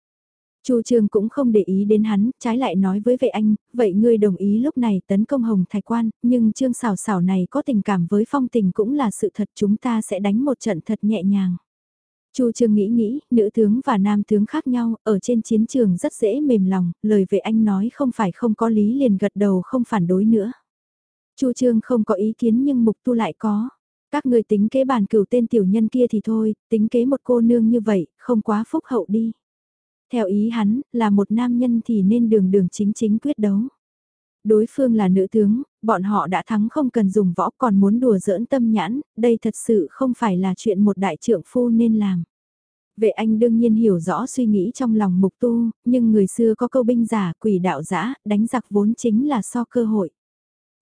Chu Trương cũng không để ý đến hắn, trái lại nói với vệ anh, vậy ngươi đồng ý lúc này tấn công Hồng Thái Quan, nhưng Trương xảo xảo này có tình cảm với phong tình cũng là sự thật chúng ta sẽ đánh một trận thật nhẹ nhàng. Chu Trương nghĩ nghĩ, nữ tướng và nam tướng khác nhau, ở trên chiến trường rất dễ mềm lòng, lời vệ anh nói không phải không có lý liền gật đầu không phản đối nữa. Chu Trương không có ý kiến nhưng mục tu lại có. Các người tính kế bàn cửu tên tiểu nhân kia thì thôi, tính kế một cô nương như vậy, không quá phúc hậu đi. Theo ý hắn, là một nam nhân thì nên đường đường chính chính quyết đấu. Đối phương là nữ tướng, bọn họ đã thắng không cần dùng võ còn muốn đùa giỡn tâm nhãn, đây thật sự không phải là chuyện một đại trượng phu nên làm. Vệ anh đương nhiên hiểu rõ suy nghĩ trong lòng mục tu, nhưng người xưa có câu binh giả quỷ đạo giã, đánh giặc vốn chính là so cơ hội.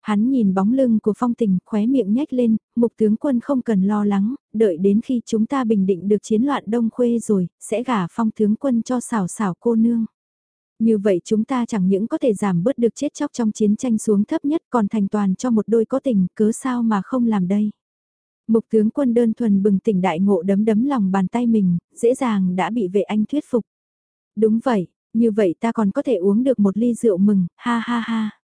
Hắn nhìn bóng lưng của phong tình, khóe miệng nhếch lên, mục tướng quân không cần lo lắng, đợi đến khi chúng ta bình định được chiến loạn đông khuê rồi, sẽ gả phong tướng quân cho xảo xảo cô nương. Như vậy chúng ta chẳng những có thể giảm bớt được chết chóc trong chiến tranh xuống thấp nhất còn thành toàn cho một đôi có tình, cớ sao mà không làm đây. Mục tướng quân đơn thuần bừng tỉnh đại ngộ đấm đấm lòng bàn tay mình, dễ dàng đã bị vệ anh thuyết phục. Đúng vậy, như vậy ta còn có thể uống được một ly rượu mừng, ha ha ha.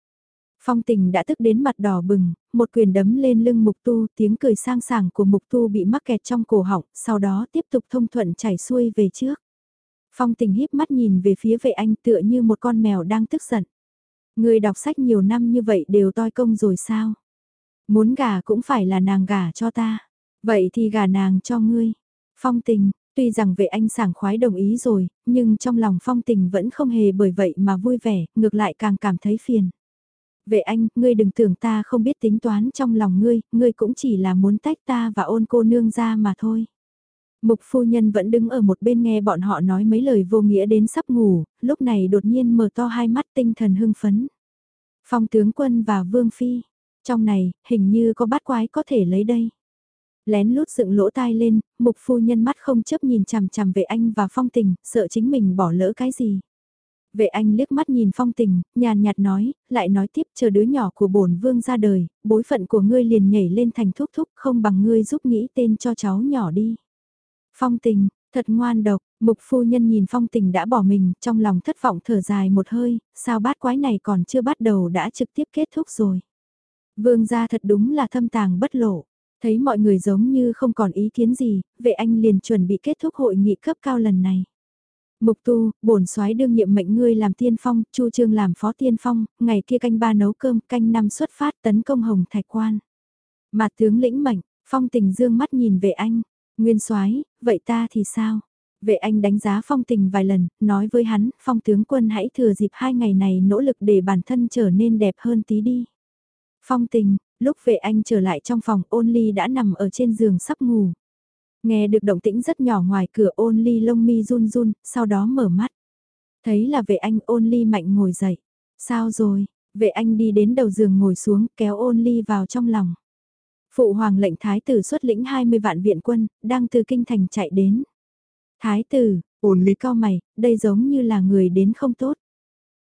Phong tình đã tức đến mặt đỏ bừng, một quyền đấm lên lưng mục tu, tiếng cười sang sảng của mục tu bị mắc kẹt trong cổ họng, sau đó tiếp tục thông thuận chảy xuôi về trước. Phong tình híp mắt nhìn về phía vệ anh tựa như một con mèo đang tức giận. Người đọc sách nhiều năm như vậy đều toi công rồi sao? Muốn gả cũng phải là nàng gả cho ta. Vậy thì gả nàng cho ngươi. Phong tình, tuy rằng vệ anh sảng khoái đồng ý rồi, nhưng trong lòng phong tình vẫn không hề bởi vậy mà vui vẻ, ngược lại càng cảm thấy phiền. Vệ anh, ngươi đừng tưởng ta không biết tính toán trong lòng ngươi, ngươi cũng chỉ là muốn tách ta và ôn cô nương ra mà thôi. Mục phu nhân vẫn đứng ở một bên nghe bọn họ nói mấy lời vô nghĩa đến sắp ngủ, lúc này đột nhiên mở to hai mắt tinh thần hưng phấn. Phong tướng quân và vương phi, trong này, hình như có bát quái có thể lấy đây. Lén lút dựng lỗ tai lên, mục phu nhân mắt không chấp nhìn chằm chằm về anh và phong tình, sợ chính mình bỏ lỡ cái gì. Vệ anh liếc mắt nhìn phong tình, nhàn nhạt nói, lại nói tiếp chờ đứa nhỏ của bổn vương ra đời, bối phận của ngươi liền nhảy lên thành thúc thúc không bằng ngươi giúp nghĩ tên cho cháu nhỏ đi. Phong tình, thật ngoan độc, mục phu nhân nhìn phong tình đã bỏ mình, trong lòng thất vọng thở dài một hơi, sao bát quái này còn chưa bắt đầu đã trực tiếp kết thúc rồi. Vương gia thật đúng là thâm tàng bất lộ, thấy mọi người giống như không còn ý kiến gì, vệ anh liền chuẩn bị kết thúc hội nghị cấp cao lần này. Mục tu, bổn soái đương nhiệm mệnh ngươi làm tiên phong, Chu Trương làm phó tiên phong, ngày kia canh ba nấu cơm, canh năm xuất phát tấn công Hồng Thạch Quan. Mà tướng lĩnh mệnh, Phong Tình dương mắt nhìn về anh, Nguyên soái, vậy ta thì sao? Vệ anh đánh giá Phong Tình vài lần, nói với hắn, Phong tướng quân hãy thừa dịp hai ngày này nỗ lực để bản thân trở nên đẹp hơn tí đi. Phong Tình, lúc vệ anh trở lại trong phòng ôn ly đã nằm ở trên giường sắp ngủ. Nghe được động tĩnh rất nhỏ ngoài cửa ôn ly lông mi run run, sau đó mở mắt. Thấy là vệ anh ôn ly mạnh ngồi dậy. Sao rồi? Vệ anh đi đến đầu giường ngồi xuống kéo ôn ly vào trong lòng. Phụ hoàng lệnh thái tử xuất lĩnh 20 vạn viện quân, đang từ kinh thành chạy đến. Thái tử, ôn ly cao mày, đây giống như là người đến không tốt.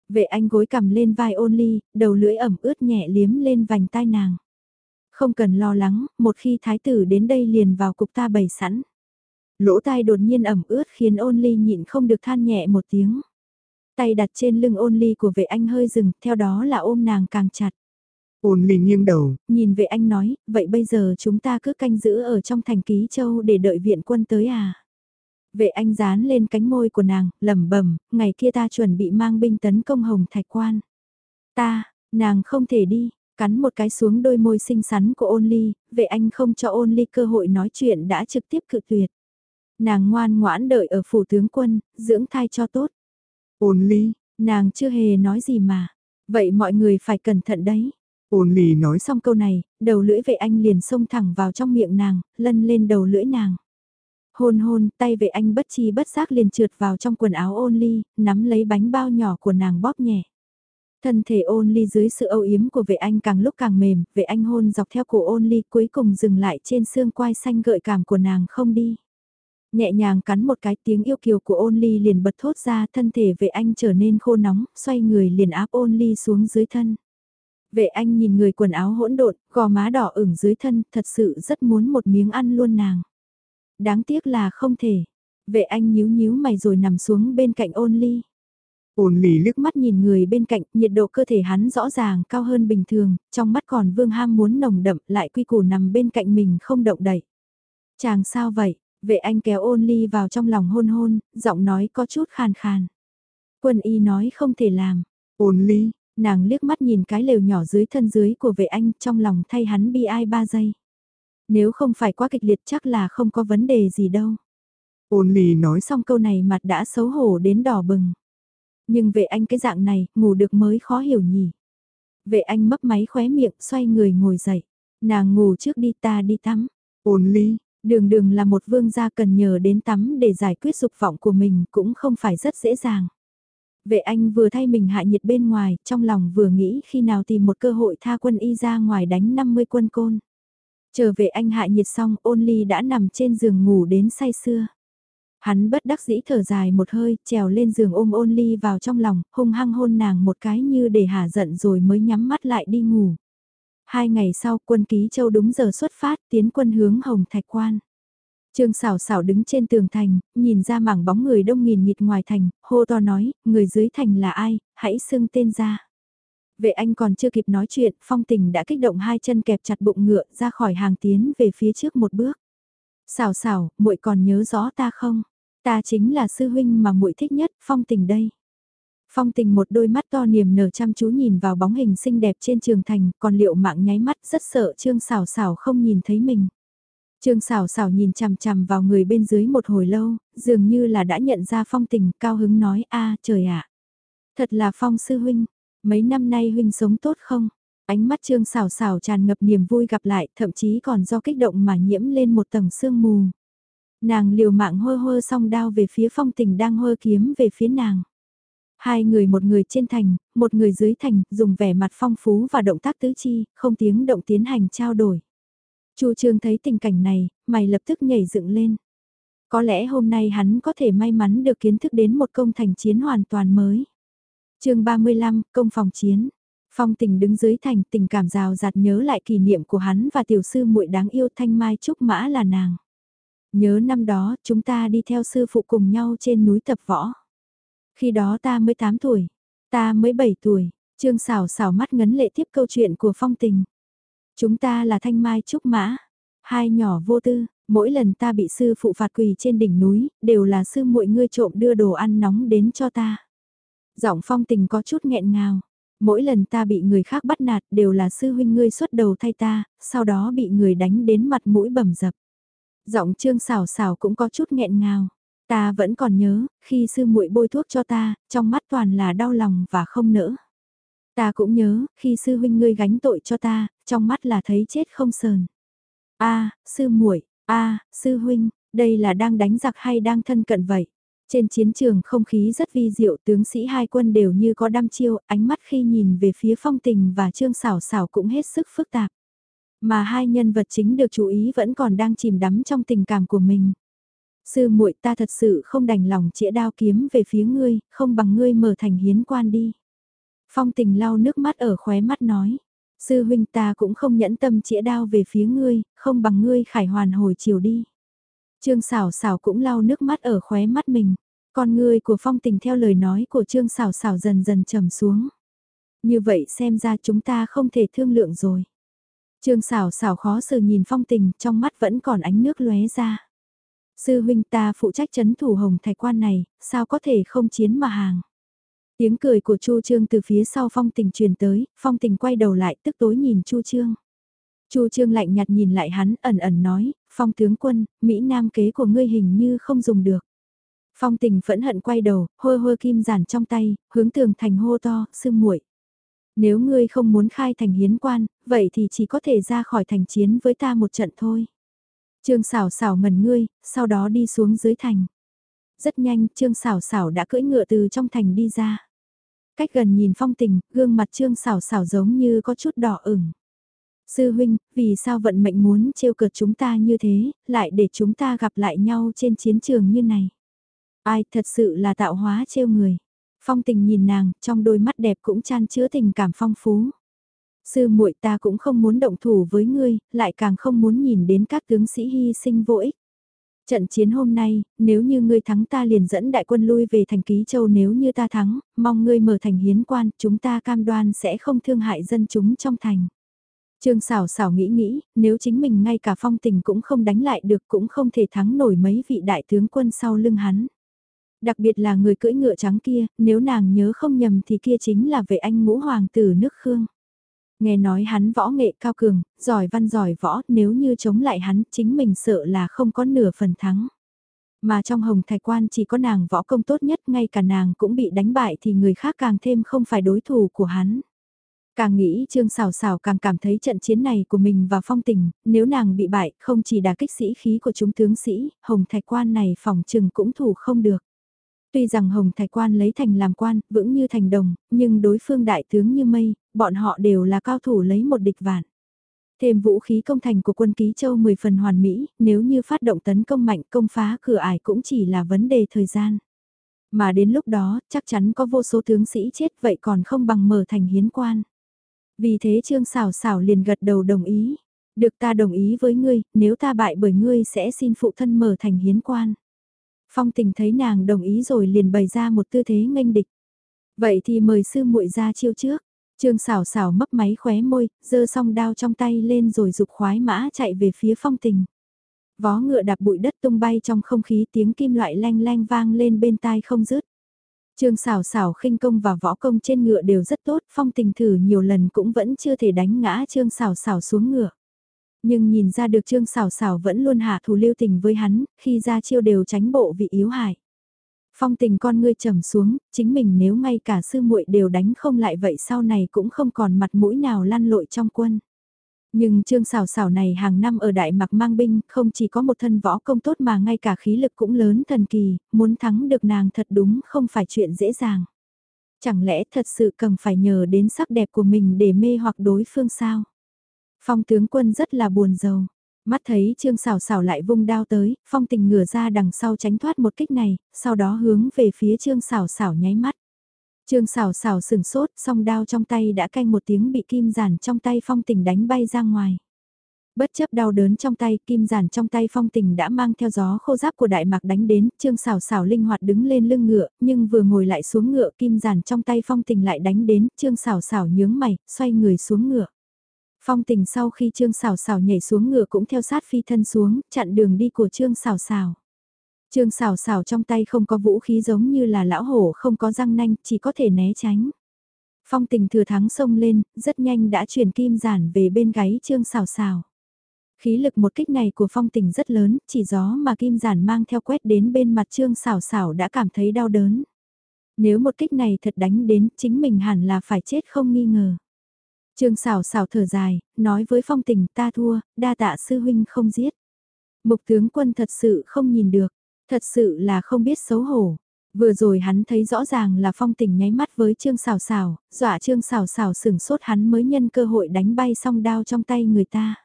Vệ anh gối cầm lên vai ôn ly, đầu lưỡi ẩm ướt nhẹ liếm lên vành tai nàng. Không cần lo lắng, một khi thái tử đến đây liền vào cục ta bày sẵn. Lỗ tai đột nhiên ẩm ướt khiến ôn ly nhịn không được than nhẹ một tiếng. Tay đặt trên lưng ôn ly của vệ anh hơi dừng, theo đó là ôm nàng càng chặt. Ôn ly nghiêng đầu, nhìn vệ anh nói, vậy bây giờ chúng ta cứ canh giữ ở trong thành ký châu để đợi viện quân tới à? Vệ anh dán lên cánh môi của nàng, lẩm bẩm, ngày kia ta chuẩn bị mang binh tấn công hồng thạch quan. Ta, nàng không thể đi, cắn một cái xuống đôi môi xinh xắn của ôn ly, vệ anh không cho ôn ly cơ hội nói chuyện đã trực tiếp cự tuyệt. Nàng ngoan ngoãn đợi ở phủ tướng quân, dưỡng thai cho tốt. Ôn ly, nàng chưa hề nói gì mà. Vậy mọi người phải cẩn thận đấy. Ôn ly nói xong câu này, đầu lưỡi vệ anh liền xông thẳng vào trong miệng nàng, lân lên đầu lưỡi nàng. Hôn hôn, tay vệ anh bất chi bất giác liền trượt vào trong quần áo ôn ly, nắm lấy bánh bao nhỏ của nàng bóp nhẹ. Thân thể ôn ly dưới sự âu yếm của vệ anh càng lúc càng mềm, vệ anh hôn dọc theo cổ ôn ly cuối cùng dừng lại trên xương quai xanh gợi cảm của nàng không đi. Nhẹ nhàng cắn một cái tiếng yêu kiều của ôn ly liền bật thốt ra thân thể vệ anh trở nên khô nóng, xoay người liền áp ôn ly xuống dưới thân. Vệ anh nhìn người quần áo hỗn độn, gò má đỏ ửng dưới thân, thật sự rất muốn một miếng ăn luôn nàng. Đáng tiếc là không thể. Vệ anh nhíu nhíu mày rồi nằm xuống bên cạnh ôn ly. Ôn ly liếc mắt nhìn người bên cạnh, nhiệt độ cơ thể hắn rõ ràng cao hơn bình thường, trong mắt còn vương ham muốn nồng đậm lại quy củ nằm bên cạnh mình không động đậy. Chàng sao vậy? Vệ anh kéo ôn ly vào trong lòng hôn hôn, giọng nói có chút khàn khàn. Quân y nói không thể làm. Ôn ly, nàng liếc mắt nhìn cái lều nhỏ dưới thân dưới của vệ anh trong lòng thay hắn bi ai ba giây. Nếu không phải quá kịch liệt chắc là không có vấn đề gì đâu. Ôn ly nói xong câu này mặt đã xấu hổ đến đỏ bừng. Nhưng vệ anh cái dạng này, ngủ được mới khó hiểu nhỉ. Vệ anh mấp máy khóe miệng, xoay người ngồi dậy. Nàng ngủ trước đi ta đi tắm. Ôn ly, đường đường là một vương gia cần nhờ đến tắm để giải quyết dục vọng của mình cũng không phải rất dễ dàng. Vệ anh vừa thay mình hạ nhiệt bên ngoài, trong lòng vừa nghĩ khi nào tìm một cơ hội tha quân y ra ngoài đánh 50 quân côn. Trở về anh hạ nhiệt xong ôn ly đã nằm trên giường ngủ đến say sưa. Hắn bất đắc dĩ thở dài một hơi, trèo lên giường ôm ôn ly vào trong lòng, hung hăng hôn nàng một cái như để hả giận rồi mới nhắm mắt lại đi ngủ. Hai ngày sau quân ký châu đúng giờ xuất phát tiến quân hướng hồng thạch quan. Trương xảo xảo đứng trên tường thành, nhìn ra mảng bóng người đông nghìn nghịt ngoài thành, hô to nói, người dưới thành là ai, hãy xưng tên ra. Vệ anh còn chưa kịp nói chuyện, phong tình đã kích động hai chân kẹp chặt bụng ngựa ra khỏi hàng tiến về phía trước một bước. Xảo xảo, muội còn nhớ rõ ta không? Ta chính là sư huynh mà muội thích nhất, phong tình đây. Phong tình một đôi mắt to niềm nở chăm chú nhìn vào bóng hình xinh đẹp trên trường thành, còn liệu mạng nháy mắt rất sợ Trương xảo xảo không nhìn thấy mình. Trương xảo xảo nhìn chằm chằm vào người bên dưới một hồi lâu, dường như là đã nhận ra phong tình, cao hứng nói a trời ạ. Thật là phong sư huynh, mấy năm nay huynh sống tốt không? Ánh mắt trương xảo xảo tràn ngập niềm vui gặp lại, thậm chí còn do kích động mà nhiễm lên một tầng sương mù. Nàng liều mạng hơ hơ song đao về phía phong tình đang hơ kiếm về phía nàng. Hai người một người trên thành, một người dưới thành, dùng vẻ mặt phong phú và động tác tứ chi, không tiếng động tiến hành trao đổi. Chu Trương thấy tình cảnh này, mày lập tức nhảy dựng lên. Có lẽ hôm nay hắn có thể may mắn được kiến thức đến một công thành chiến hoàn toàn mới. chương 35, công phòng chiến. Phong tình đứng dưới thành tình cảm rào rạt nhớ lại kỷ niệm của hắn và tiểu sư muội đáng yêu thanh mai trúc mã là nàng. Nhớ năm đó chúng ta đi theo sư phụ cùng nhau trên núi tập võ. Khi đó ta mới 8 tuổi, ta mới 7 tuổi, trương xảo xảo mắt ngấn lệ tiếp câu chuyện của phong tình. Chúng ta là thanh mai trúc mã, hai nhỏ vô tư, Mỗi lần ta bị sư phụ phạt quỳ trên đỉnh núi, đều là sư muội ngươi trộm đưa đồ ăn nóng đến cho ta. Giọng phong tình có chút nghẹn ngào. Mỗi lần ta bị người khác bắt nạt đều là sư huynh ngươi xuất đầu thay ta, sau đó bị người đánh đến mặt mũi bầm dập. Giọng trương xảo xảo cũng có chút nghẹn ngào. Ta vẫn còn nhớ, khi sư muội bôi thuốc cho ta, trong mắt toàn là đau lòng và không nỡ. Ta cũng nhớ, khi sư huynh ngươi gánh tội cho ta, trong mắt là thấy chết không sờn. A, sư muội, a, sư huynh, đây là đang đánh giặc hay đang thân cận vậy? Trên chiến trường không khí rất vi diệu, tướng sĩ hai quân đều như có đăm chiêu, ánh mắt khi nhìn về phía phong tình và trương xảo xảo cũng hết sức phức tạp. Mà hai nhân vật chính được chú ý vẫn còn đang chìm đắm trong tình cảm của mình. Sư muội ta thật sự không đành lòng chĩa đao kiếm về phía ngươi, không bằng ngươi mở thành hiến quan đi. Phong tình lau nước mắt ở khóe mắt nói. Sư huynh ta cũng không nhẫn tâm chĩa đao về phía ngươi, không bằng ngươi khải hoàn hồi chiều đi. Trương xảo xảo cũng lau nước mắt ở khóe mắt mình. Con ngươi của phong tình theo lời nói của Trương xảo xảo dần dần trầm xuống. Như vậy xem ra chúng ta không thể thương lượng rồi. Trương xảo xảo khó xử nhìn phong tình trong mắt vẫn còn ánh nước lóe ra. Sư huynh ta phụ trách chấn thủ hồng thạch quan này, sao có thể không chiến mà hàng. Tiếng cười của Chu Trương từ phía sau phong tình truyền tới, phong tình quay đầu lại tức tối nhìn Chu Trương. Chu Trương lạnh nhạt nhìn lại hắn ẩn ẩn nói, phong tướng quân, Mỹ Nam kế của ngươi hình như không dùng được. Phong tình phẫn hận quay đầu, hơ hơ kim giản trong tay, hướng tường thành hô to, sư muội. Nếu ngươi không muốn khai thành hiến quan, vậy thì chỉ có thể ra khỏi thành chiến với ta một trận thôi. Trương xảo xảo ngẩn ngươi, sau đó đi xuống dưới thành. Rất nhanh, Trương xảo xảo đã cưỡi ngựa từ trong thành đi ra. Cách gần nhìn phong tình, gương mặt Trương xảo xảo giống như có chút đỏ ửng. Sư huynh, vì sao vận mệnh muốn trêu cợt chúng ta như thế, lại để chúng ta gặp lại nhau trên chiến trường như này. Ai thật sự là tạo hóa trêu người. Phong tình nhìn nàng, trong đôi mắt đẹp cũng chan chứa tình cảm phong phú. Sư muội ta cũng không muốn động thủ với ngươi, lại càng không muốn nhìn đến các tướng sĩ hy sinh vô ích. Trận chiến hôm nay, nếu như ngươi thắng ta liền dẫn đại quân lui về thành Ký Châu nếu như ta thắng, mong ngươi mở thành hiến quan, chúng ta cam đoan sẽ không thương hại dân chúng trong thành. Trương xảo xảo nghĩ nghĩ, nếu chính mình ngay cả phong tình cũng không đánh lại được cũng không thể thắng nổi mấy vị đại tướng quân sau lưng hắn. Đặc biệt là người cưỡi ngựa trắng kia, nếu nàng nhớ không nhầm thì kia chính là vệ anh ngũ hoàng tử nước Khương. Nghe nói hắn võ nghệ cao cường, giỏi văn giỏi võ, nếu như chống lại hắn chính mình sợ là không có nửa phần thắng. Mà trong hồng thạch quan chỉ có nàng võ công tốt nhất, ngay cả nàng cũng bị đánh bại thì người khác càng thêm không phải đối thủ của hắn. Càng nghĩ Trương Sảo Sảo càng cảm thấy trận chiến này của mình và phong tình, nếu nàng bị bại không chỉ đả kích sĩ khí của chúng tướng sĩ, hồng thạch quan này phòng trừng cũng thủ không được. Tuy rằng Hồng Thạch Quan lấy thành làm quan, vững như thành đồng, nhưng đối phương đại tướng như mây, bọn họ đều là cao thủ lấy một địch vạn. Thêm vũ khí công thành của quân Ký Châu 10 phần hoàn mỹ, nếu như phát động tấn công mạnh công phá cửa ải cũng chỉ là vấn đề thời gian. Mà đến lúc đó, chắc chắn có vô số tướng sĩ chết vậy còn không bằng mở thành hiến quan. Vì thế Trương Sảo Sảo liền gật đầu đồng ý. Được ta đồng ý với ngươi, nếu ta bại bởi ngươi sẽ xin phụ thân mở thành hiến quan. Phong tình thấy nàng đồng ý rồi liền bày ra một tư thế nghênh địch. Vậy thì mời sư muội ra chiêu trước. Trương xảo xảo mấp máy khóe môi, giơ song đao trong tay lên rồi dục khoái mã chạy về phía phong tình. Vó ngựa đạp bụi đất tung bay trong không khí tiếng kim loại lanh lanh vang lên bên tai không dứt. Trương xảo xảo khinh công và võ công trên ngựa đều rất tốt, phong tình thử nhiều lần cũng vẫn chưa thể đánh ngã trương xảo xảo xuống ngựa. Nhưng nhìn ra được Trương Sảo Sảo vẫn luôn hạ thủ lưu tình với hắn, khi ra chiêu đều tránh bộ vị yếu hại. Phong tình con ngươi trầm xuống, chính mình nếu ngay cả sư muội đều đánh không lại vậy sau này cũng không còn mặt mũi nào lăn lội trong quân. Nhưng Trương Sảo Sảo này hàng năm ở Đại Mạc mang binh, không chỉ có một thân võ công tốt mà ngay cả khí lực cũng lớn thần kỳ, muốn thắng được nàng thật đúng không phải chuyện dễ dàng. Chẳng lẽ thật sự cần phải nhờ đến sắc đẹp của mình để mê hoặc đối phương sao? Phong tướng quân rất là buồn rầu. Mắt thấy Trương Sảo Sảo lại vung đao tới, Phong Tình ngửa ra đằng sau tránh thoát một kích này, sau đó hướng về phía Trương Sảo Sảo nháy mắt. Trương Sảo Sảo sừng sốt, song đao trong tay đã canh một tiếng bị kim giản trong tay Phong Tình đánh bay ra ngoài. Bất chấp đau đớn trong tay, kim giản trong tay Phong Tình đã mang theo gió khô giáp của Đại Mạc đánh đến, Trương Sảo Sảo linh hoạt đứng lên lưng ngựa, nhưng vừa ngồi lại xuống ngựa, kim giản trong tay Phong Tình lại đánh đến, Trương Sảo Sảo nhướng mày, xoay người xuống ngựa. Phong tình sau khi Trương Sảo Sảo nhảy xuống ngựa cũng theo sát phi thân xuống, chặn đường đi của Trương Sảo Sảo. Trương Sảo Sảo trong tay không có vũ khí giống như là lão hổ không có răng nanh, chỉ có thể né tránh. Phong tình thừa thắng xông lên, rất nhanh đã chuyển kim giản về bên gáy Trương Sảo Sảo. Khí lực một kích này của phong tình rất lớn, chỉ gió mà kim giản mang theo quét đến bên mặt Trương Sảo Sảo đã cảm thấy đau đớn. Nếu một kích này thật đánh đến, chính mình hẳn là phải chết không nghi ngờ. Trương xảo xảo thở dài, nói với phong tình ta thua, đa tạ sư huynh không giết. Mục tướng quân thật sự không nhìn được, thật sự là không biết xấu hổ. Vừa rồi hắn thấy rõ ràng là phong tình nháy mắt với trương xảo xảo, dọa trương xảo xảo sửng sốt hắn mới nhân cơ hội đánh bay song đao trong tay người ta.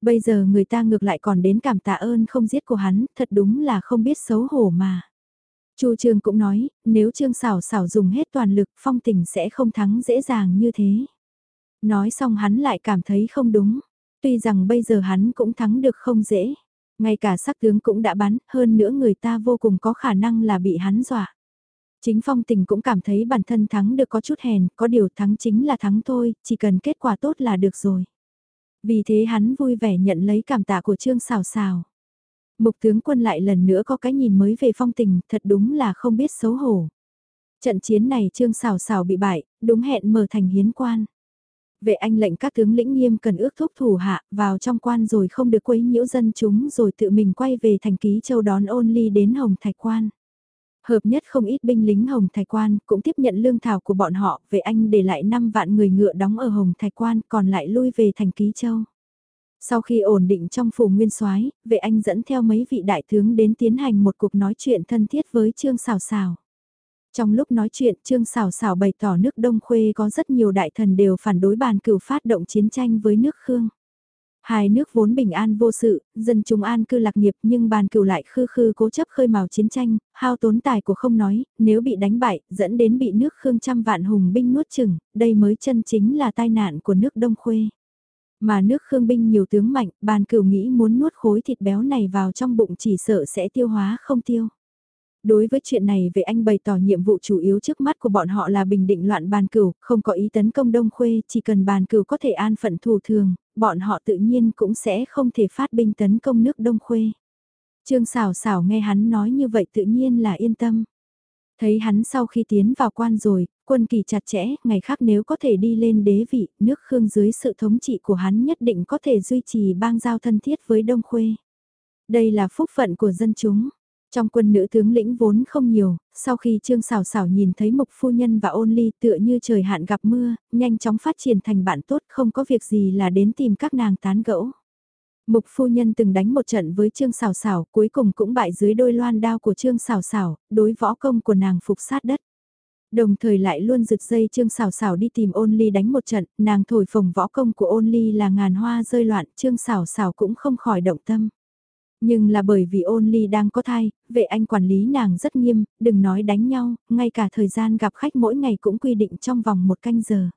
Bây giờ người ta ngược lại còn đến cảm tạ ơn không giết của hắn, thật đúng là không biết xấu hổ mà. Chu Trương cũng nói, nếu Trương Sảo Sảo dùng hết toàn lực, phong tình sẽ không thắng dễ dàng như thế. Nói xong hắn lại cảm thấy không đúng. Tuy rằng bây giờ hắn cũng thắng được không dễ. Ngay cả sắc tướng cũng đã bắn, hơn nữa người ta vô cùng có khả năng là bị hắn dọa. Chính phong tình cũng cảm thấy bản thân thắng được có chút hèn, có điều thắng chính là thắng thôi, chỉ cần kết quả tốt là được rồi. Vì thế hắn vui vẻ nhận lấy cảm tạ của Trương Sào Sào. Mục tướng quân lại lần nữa có cái nhìn mới về phong tình, thật đúng là không biết xấu hổ. Trận chiến này Trương Sào Sào bị bại, đúng hẹn mở thành hiến quan. Vệ anh lệnh các tướng lĩnh nghiêm cần ước thúc thủ hạ, vào trong quan rồi không được quấy nhiễu dân chúng rồi tự mình quay về thành ký châu đón ôn ly đến Hồng Thạch Quan. Hợp nhất không ít binh lính Hồng Thạch Quan cũng tiếp nhận lương thảo của bọn họ, vệ anh để lại 5 vạn người ngựa đóng ở Hồng Thạch Quan còn lại lui về thành ký châu. Sau khi ổn định trong phủ nguyên soái, vệ anh dẫn theo mấy vị đại tướng đến tiến hành một cuộc nói chuyện thân thiết với Trương Sào Sào. Trong lúc nói chuyện Trương Sảo Sảo bày tỏ nước Đông Khuê có rất nhiều đại thần đều phản đối bàn cửu phát động chiến tranh với nước Khương. Hai nước vốn bình an vô sự, dân chúng an cư lạc nghiệp nhưng bàn cửu lại khư khư cố chấp khơi mào chiến tranh, hao tốn tài của không nói, nếu bị đánh bại, dẫn đến bị nước Khương trăm vạn hùng binh nuốt chừng, đây mới chân chính là tai nạn của nước Đông Khuê. Mà nước Khương binh nhiều tướng mạnh, bàn cửu nghĩ muốn nuốt khối thịt béo này vào trong bụng chỉ sợ sẽ tiêu hóa không tiêu. Đối với chuyện này về anh bày tỏ nhiệm vụ chủ yếu trước mắt của bọn họ là bình định loạn bàn cửu, không có ý tấn công Đông Khuê, chỉ cần bàn cửu có thể an phận thủ thường, bọn họ tự nhiên cũng sẽ không thể phát binh tấn công nước Đông Khuê. Trương xảo xảo nghe hắn nói như vậy tự nhiên là yên tâm. Thấy hắn sau khi tiến vào quan rồi, quân kỳ chặt chẽ, ngày khác nếu có thể đi lên đế vị, nước Khương dưới sự thống trị của hắn nhất định có thể duy trì bang giao thân thiết với Đông Khuê. Đây là phúc phận của dân chúng. Trong quân nữ tướng lĩnh vốn không nhiều, sau khi Trương Sảo Sảo nhìn thấy Mục Phu Nhân và Ôn Ly tựa như trời hạn gặp mưa, nhanh chóng phát triển thành bạn tốt không có việc gì là đến tìm các nàng tán gẫu. Mục Phu Nhân từng đánh một trận với Trương Sảo Sảo, cuối cùng cũng bại dưới đôi loan đao của Trương Sảo Sảo, đối võ công của nàng phục sát đất. Đồng thời lại luôn giựt dây Trương Sảo Sảo đi tìm Ôn Ly đánh một trận, nàng thổi phồng võ công của Ôn Ly là ngàn hoa rơi loạn, Trương Sảo Sảo cũng không khỏi động tâm. Nhưng là bởi vì ôn ly đang có thai, vệ anh quản lý nàng rất nghiêm, đừng nói đánh nhau, ngay cả thời gian gặp khách mỗi ngày cũng quy định trong vòng một canh giờ.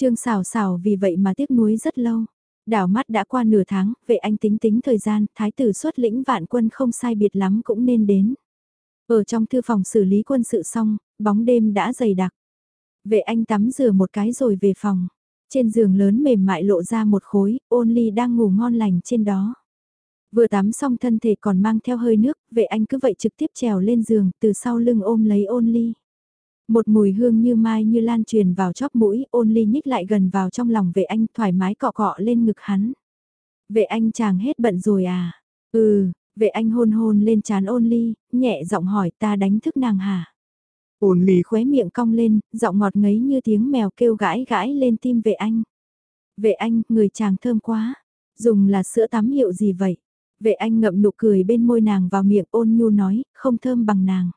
Trương xào xào vì vậy mà tiếc nuối rất lâu. Đảo mắt đã qua nửa tháng, vệ anh tính tính thời gian, thái tử xuất lĩnh vạn quân không sai biệt lắm cũng nên đến. Ở trong thư phòng xử lý quân sự xong, bóng đêm đã dày đặc. Vệ anh tắm rửa một cái rồi về phòng. Trên giường lớn mềm mại lộ ra một khối, ôn ly đang ngủ ngon lành trên đó. Vừa tắm xong thân thể còn mang theo hơi nước, vệ anh cứ vậy trực tiếp trèo lên giường, từ sau lưng ôm lấy ôn ly. Một mùi hương như mai như lan truyền vào chóp mũi, ôn ly nhích lại gần vào trong lòng vệ anh thoải mái cọ cọ lên ngực hắn. Vệ anh chàng hết bận rồi à? Ừ, vệ anh hôn hôn lên chán ôn ly, nhẹ giọng hỏi ta đánh thức nàng hả? Ôn ly khóe miệng cong lên, giọng ngọt ngấy như tiếng mèo kêu gãi gãi lên tim vệ anh. Vệ anh, người chàng thơm quá. Dùng là sữa tắm hiệu gì vậy? Vệ anh ngậm nụ cười bên môi nàng vào miệng ôn nhu nói, không thơm bằng nàng.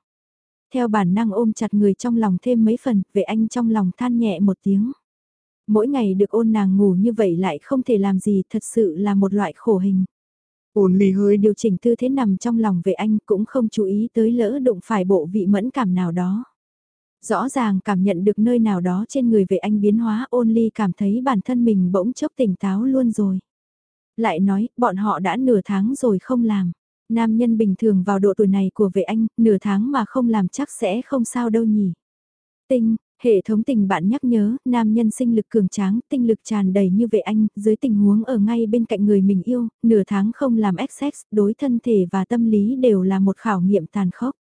Theo bản năng ôm chặt người trong lòng thêm mấy phần, vệ anh trong lòng than nhẹ một tiếng. Mỗi ngày được ôn nàng ngủ như vậy lại không thể làm gì thật sự là một loại khổ hình. Ôn ly hơi điều chỉnh tư thế nằm trong lòng vệ anh cũng không chú ý tới lỡ đụng phải bộ vị mẫn cảm nào đó. Rõ ràng cảm nhận được nơi nào đó trên người vệ anh biến hóa ôn ly cảm thấy bản thân mình bỗng chốc tỉnh táo luôn rồi lại nói, bọn họ đã nửa tháng rồi không làm. Nam nhân bình thường vào độ tuổi này của vệ anh, nửa tháng mà không làm chắc sẽ không sao đâu nhỉ. Tinh, Hệ thống tình bạn nhắc nhớ, nam nhân sinh lực cường tráng, tinh lực tràn đầy như vệ anh, dưới tình huống ở ngay bên cạnh người mình yêu, nửa tháng không làm sex, đối thân thể và tâm lý đều là một khảo nghiệm tàn khốc.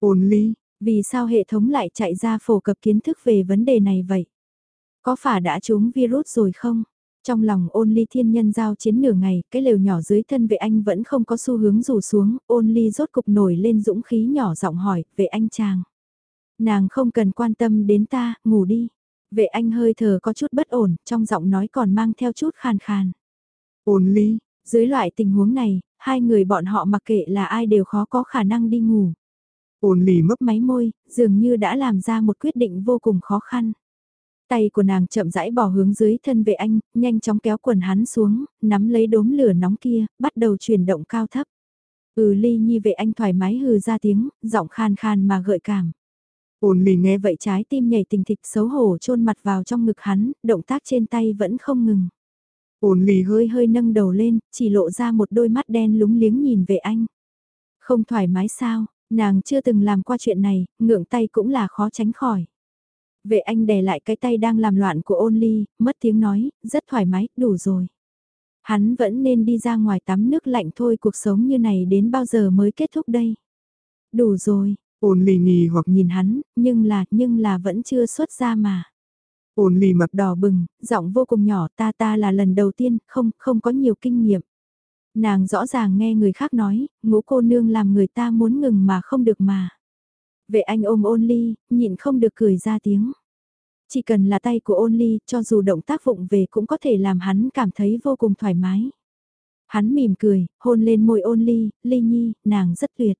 Only, Vì sao hệ thống lại chạy ra phổ cập kiến thức về vấn đề này vậy? Có phải đã trúng virus rồi không? Trong lòng ôn ly thiên nhân giao chiến nửa ngày, cái lều nhỏ dưới thân vệ anh vẫn không có xu hướng rủ xuống, ôn ly rốt cục nổi lên dũng khí nhỏ giọng hỏi, vệ anh chàng. Nàng không cần quan tâm đến ta, ngủ đi. Vệ anh hơi thở có chút bất ổn, trong giọng nói còn mang theo chút khàn khàn. only, Dưới loại tình huống này, hai người bọn họ mặc kệ là ai đều khó có khả năng đi ngủ. only mấp Máy môi, dường như đã làm ra một quyết định vô cùng khó khăn. Tay của nàng chậm rãi bỏ hướng dưới thân vệ anh, nhanh chóng kéo quần hắn xuống, nắm lấy đốm lửa nóng kia, bắt đầu chuyển động cao thấp. Ừ ly nhi vệ anh thoải mái hừ ra tiếng, giọng khan khan mà gợi cảm. Ôn nghe Nghe vậy trái tim nhảy tình thịch xấu hổ chôn mặt vào trong ngực hắn, động tác trên tay vẫn không ngừng. Ôn hơi Hơi hơi nâng đầu lên, chỉ lộ ra một đôi mắt đen lúng liếng nhìn về anh. Không thoải mái sao, nàng chưa từng làm qua chuyện này, ngượng tay cũng là khó tránh khỏi. Vệ anh đè lại cái tay đang làm loạn của ôn ly, mất tiếng nói, rất thoải mái, đủ rồi. Hắn vẫn nên đi ra ngoài tắm nước lạnh thôi cuộc sống như này đến bao giờ mới kết thúc đây. Đủ rồi, only nghi hoặc nhìn hắn, nhưng là, nhưng là vẫn chưa xuất ra mà. only mập Đỏ bừng, giọng vô cùng nhỏ ta ta là lần đầu tiên, không, không có nhiều kinh nghiệm. Nàng rõ ràng nghe người khác nói, ngũ cô nương làm người ta muốn ngừng mà không được mà. Vệ anh ôm ôn ly, nhịn không được cười ra tiếng. Chỉ cần là tay của ôn ly, cho dù động tác vụng về cũng có thể làm hắn cảm thấy vô cùng thoải mái. Hắn mỉm cười, hôn lên môi ôn ly, ly nhi, nàng rất tuyệt.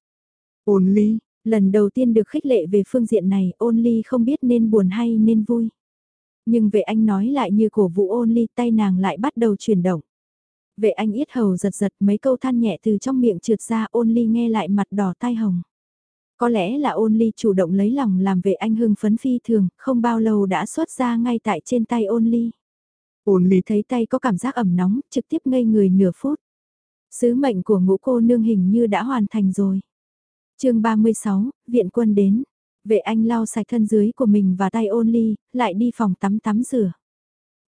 only, Lần đầu tiên được khích lệ về phương diện này, ôn ly không biết nên buồn hay nên vui. Nhưng vệ anh nói lại như cổ vũ ôn ly tay nàng lại bắt đầu chuyển động. Vệ anh yết hầu giật giật mấy câu than nhẹ từ trong miệng trượt ra ôn ly nghe lại mặt đỏ tai hồng. Có lẽ là ôn ly chủ động lấy lòng làm vệ anh hưng phấn phi thường, không bao lâu đã xuất ra ngay tại trên tay ôn ly. ôn ly Thấy tay có cảm giác ẩm nóng, trực tiếp ngây người nửa phút. Sứ mệnh của ngũ cô nương hình như đã hoàn thành rồi. chương 36, viện quân đến. Vệ anh lau sạch thân dưới của mình và tay ôn ly, lại đi phòng tắm tắm rửa.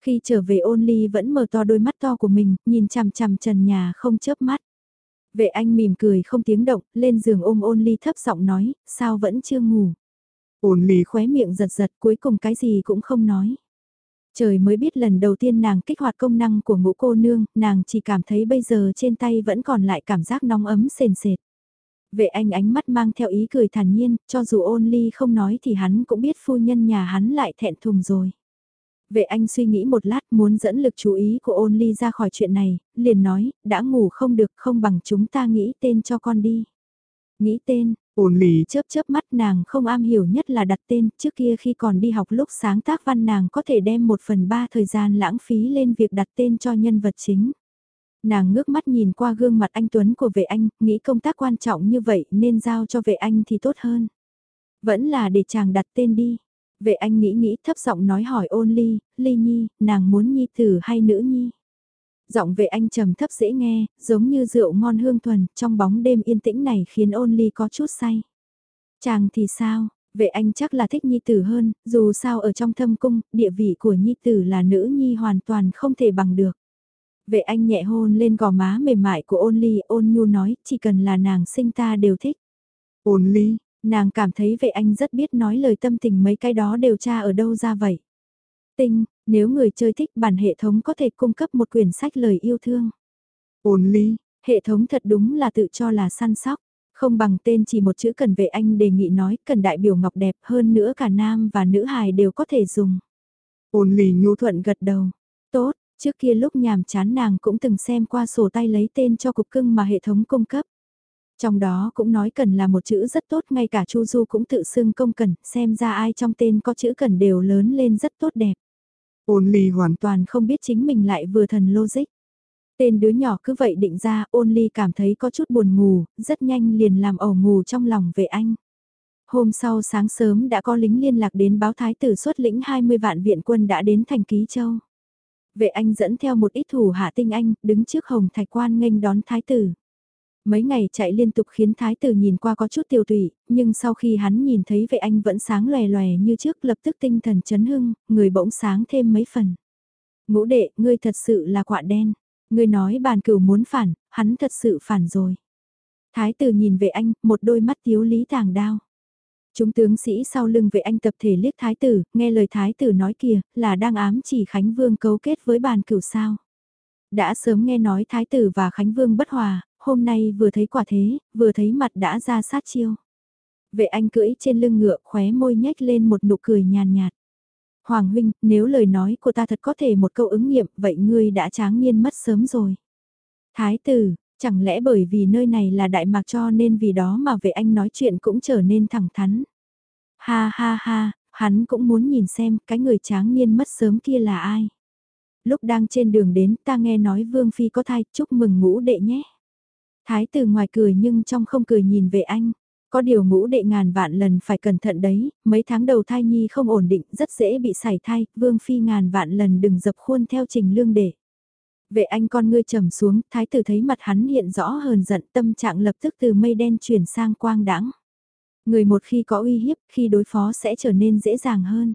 Khi trở về ôn ly vẫn mở to đôi mắt to của mình, nhìn chằm chằm trần nhà không chớp mắt. Vệ anh mỉm cười không tiếng động, lên giường ôm ôn ly thấp giọng nói, sao vẫn chưa ngủ. ôn ly Khóe miệng giật giật cuối cùng cái gì cũng không nói. Trời mới biết lần đầu tiên nàng kích hoạt công năng của ngũ cô nương, nàng chỉ cảm thấy bây giờ trên tay vẫn còn lại cảm giác nóng ấm sền sệt. Vệ anh ánh mắt mang theo ý cười thản nhiên, cho dù ôn ly không nói thì hắn cũng biết phu nhân nhà hắn lại thẹn thùng rồi. Vệ anh suy nghĩ một lát muốn dẫn lực chú ý của ôn ly ra khỏi chuyện này, liền nói, đã ngủ không được không bằng chúng ta nghĩ tên cho con đi. Nghĩ tên, ôn ly chớp chớp mắt nàng không am hiểu nhất là đặt tên, trước kia khi còn đi học lúc sáng tác văn nàng có thể đem một phần ba thời gian lãng phí lên việc đặt tên cho nhân vật chính. Nàng ngước mắt nhìn qua gương mặt anh Tuấn của vệ anh, nghĩ công tác quan trọng như vậy nên giao cho vệ anh thì tốt hơn. Vẫn là để chàng đặt tên đi. Vệ anh nghĩ nghĩ thấp giọng nói hỏi ôn ly, ly nhi, nàng muốn nhi tử hay nữ nhi. Giọng vệ anh trầm thấp dễ nghe, giống như rượu ngon hương thuần, trong bóng đêm yên tĩnh này khiến ôn ly có chút say. Chàng thì sao, vệ anh chắc là thích nhi tử hơn, dù sao ở trong thâm cung, địa vị của nhi tử là nữ nhi hoàn toàn không thể bằng được. Vệ anh nhẹ hôn lên gò má mềm mại của ôn ly, ôn nhu nói, chỉ cần là nàng sinh ta đều thích. ôn ly Nàng cảm thấy vệ anh rất biết nói lời tâm tình mấy cái đó đều tra ở đâu ra vậy. Tinh, nếu người chơi thích bản hệ thống có thể cung cấp một quyển sách lời yêu thương. only, Hệ thống thật đúng là tự cho là săn sóc. Không bằng tên chỉ một chữ cần vệ anh đề nghị nói cần đại biểu ngọc đẹp hơn nữa cả nam và nữ hài đều có thể dùng. only nhu Thuận gật đầu. Tốt, trước kia lúc nhàm chán nàng cũng từng xem qua sổ tay lấy tên cho cục cưng mà hệ thống cung cấp. Trong đó cũng nói cần là một chữ rất tốt ngay cả Chu Du cũng tự xưng công cần, xem ra ai trong tên có chữ cần đều lớn lên rất tốt đẹp. only hoàn Toàn không biết chính mình lại vừa thần logic. Tên đứa nhỏ cứ vậy định ra ôn ly cảm thấy có chút buồn ngủ, rất nhanh liền làm ẩu ngủ trong lòng về anh. Hôm sau sáng sớm đã có lính liên lạc đến báo thái tử xuất lĩnh 20 vạn viện quân đã đến thành Ký Châu. Vệ anh dẫn theo một ít thủ hạ tinh anh, đứng trước hồng thạch quan nghênh đón thái tử. Mấy ngày chạy liên tục khiến thái tử nhìn qua có chút tiêu tụy, nhưng sau khi hắn nhìn thấy vệ anh vẫn sáng lòe lòe như trước lập tức tinh thần chấn hưng, người bỗng sáng thêm mấy phần. Ngũ đệ, ngươi thật sự là quạ đen. Ngươi nói bàn cửu muốn phản, hắn thật sự phản rồi. Thái tử nhìn vệ anh, một đôi mắt tiếu lý tàng đao. Chúng tướng sĩ sau lưng vệ anh tập thể liếc thái tử, nghe lời thái tử nói kìa, là đang ám chỉ Khánh Vương cấu kết với bàn cửu sao. Đã sớm nghe nói thái tử và Khánh Vương bất hòa, hôm nay vừa thấy quả thế, vừa thấy mặt đã ra sát chiêu. Vệ anh cưỡi trên lưng ngựa khóe môi nhếch lên một nụ cười nhàn nhạt. Hoàng huynh, nếu lời nói của ta thật có thể một câu ứng nghiệm, vậy ngươi đã tráng niên mất sớm rồi. Thái tử, chẳng lẽ bởi vì nơi này là Đại Mạc cho nên vì đó mà vệ anh nói chuyện cũng trở nên thẳng thắn. Ha ha ha, hắn cũng muốn nhìn xem cái người tráng niên mất sớm kia là ai. Lúc đang trên đường đến ta nghe nói Vương Phi có thai, chúc mừng ngũ đệ nhé. Thái tử ngoài cười nhưng trong không cười nhìn về anh. Có điều ngũ đệ ngàn vạn lần phải cẩn thận đấy, mấy tháng đầu thai nhi không ổn định, rất dễ bị sảy thai, vương phi ngàn vạn lần đừng dập khuôn theo trình lương để. Vệ anh con ngươi trầm xuống, thái tử thấy mặt hắn hiện rõ hờn giận tâm trạng lập tức từ mây đen chuyển sang quang đãng. Người một khi có uy hiếp, khi đối phó sẽ trở nên dễ dàng hơn.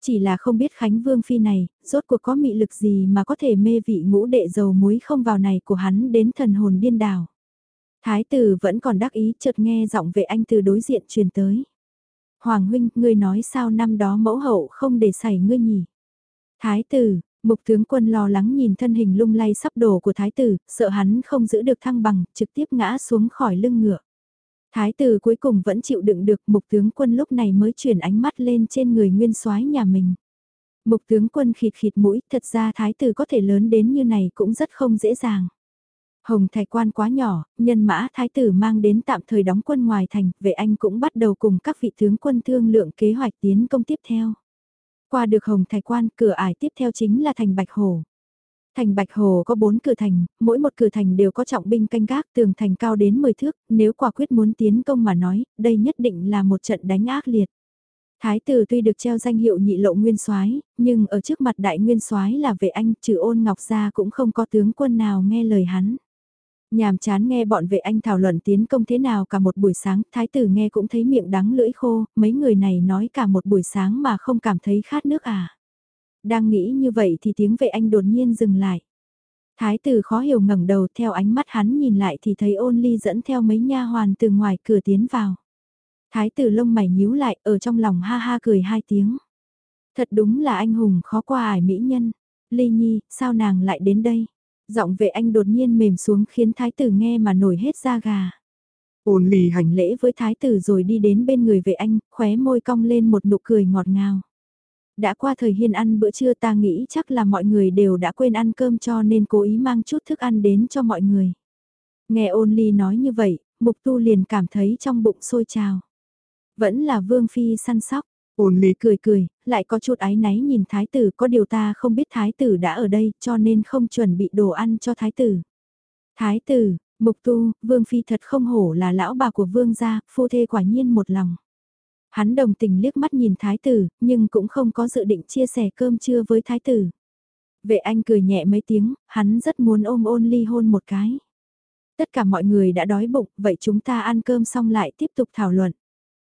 Chỉ là không biết Khánh Vương Phi này, rốt cuộc có mị lực gì mà có thể mê vị ngũ đệ dầu muối không vào này của hắn đến thần hồn điên đảo. Thái tử vẫn còn đắc ý chợt nghe giọng vệ anh từ đối diện truyền tới. Hoàng huynh, ngươi nói sao năm đó mẫu hậu không để xảy ngươi nhỉ? Thái tử, mục tướng quân lo lắng nhìn thân hình lung lay sắp đổ của thái tử, sợ hắn không giữ được thăng bằng, trực tiếp ngã xuống khỏi lưng ngựa. Thái tử cuối cùng vẫn chịu đựng được mục tướng quân lúc này mới chuyển ánh mắt lên trên người nguyên soái nhà mình. Mục tướng quân khịt khịt mũi, thật ra thái tử có thể lớn đến như này cũng rất không dễ dàng. Hồng Thạch quan quá nhỏ, nhân mã thái tử mang đến tạm thời đóng quân ngoài thành, vệ anh cũng bắt đầu cùng các vị tướng quân thương lượng kế hoạch tiến công tiếp theo. Qua được Hồng Thạch quan, cửa ải tiếp theo chính là thành Bạch Hồ. Thành Bạch Hồ có 4 cửa thành, mỗi một cửa thành đều có trọng binh canh gác tường thành cao đến 10 thước, nếu quả quyết muốn tiến công mà nói, đây nhất định là một trận đánh ác liệt. Thái tử tuy được treo danh hiệu nhị lộ nguyên soái, nhưng ở trước mặt đại nguyên soái là vệ anh, trừ ôn ngọc gia cũng không có tướng quân nào nghe lời hắn. Nhàm chán nghe bọn vệ anh thảo luận tiến công thế nào cả một buổi sáng, thái tử nghe cũng thấy miệng đắng lưỡi khô, mấy người này nói cả một buổi sáng mà không cảm thấy khát nước à. Đang nghĩ như vậy thì tiếng vệ anh đột nhiên dừng lại. Thái tử khó hiểu ngẩng đầu theo ánh mắt hắn nhìn lại thì thấy ôn ly dẫn theo mấy nha hoàn từ ngoài cửa tiến vào. Thái tử lông mày nhíu lại ở trong lòng ha ha cười hai tiếng. Thật đúng là anh hùng khó qua ải mỹ nhân. Ly nhi, sao nàng lại đến đây? Giọng vệ anh đột nhiên mềm xuống khiến thái tử nghe mà nổi hết da gà. Ôn lì hành lễ với thái tử rồi đi đến bên người vệ anh, khóe môi cong lên một nụ cười ngọt ngào. Đã qua thời hiên ăn bữa trưa ta nghĩ chắc là mọi người đều đã quên ăn cơm cho nên cố ý mang chút thức ăn đến cho mọi người. Nghe ôn ly nói như vậy, mục tu liền cảm thấy trong bụng sôi trào. Vẫn là vương phi săn sóc, Ôn lý cười cười, lại có chút ái náy nhìn thái tử có điều ta không biết thái tử đã ở đây cho nên không chuẩn bị đồ ăn cho thái tử. Thái tử, mục tu, vương phi thật không hổ là lão bà của vương gia, phu thê quả nhiên một lòng. Hắn đồng tình liếc mắt nhìn thái tử, nhưng cũng không có dự định chia sẻ cơm trưa với thái tử. Vệ anh cười nhẹ mấy tiếng, hắn rất muốn ôm ôn ly hôn một cái. Tất cả mọi người đã đói bụng, vậy chúng ta ăn cơm xong lại tiếp tục thảo luận.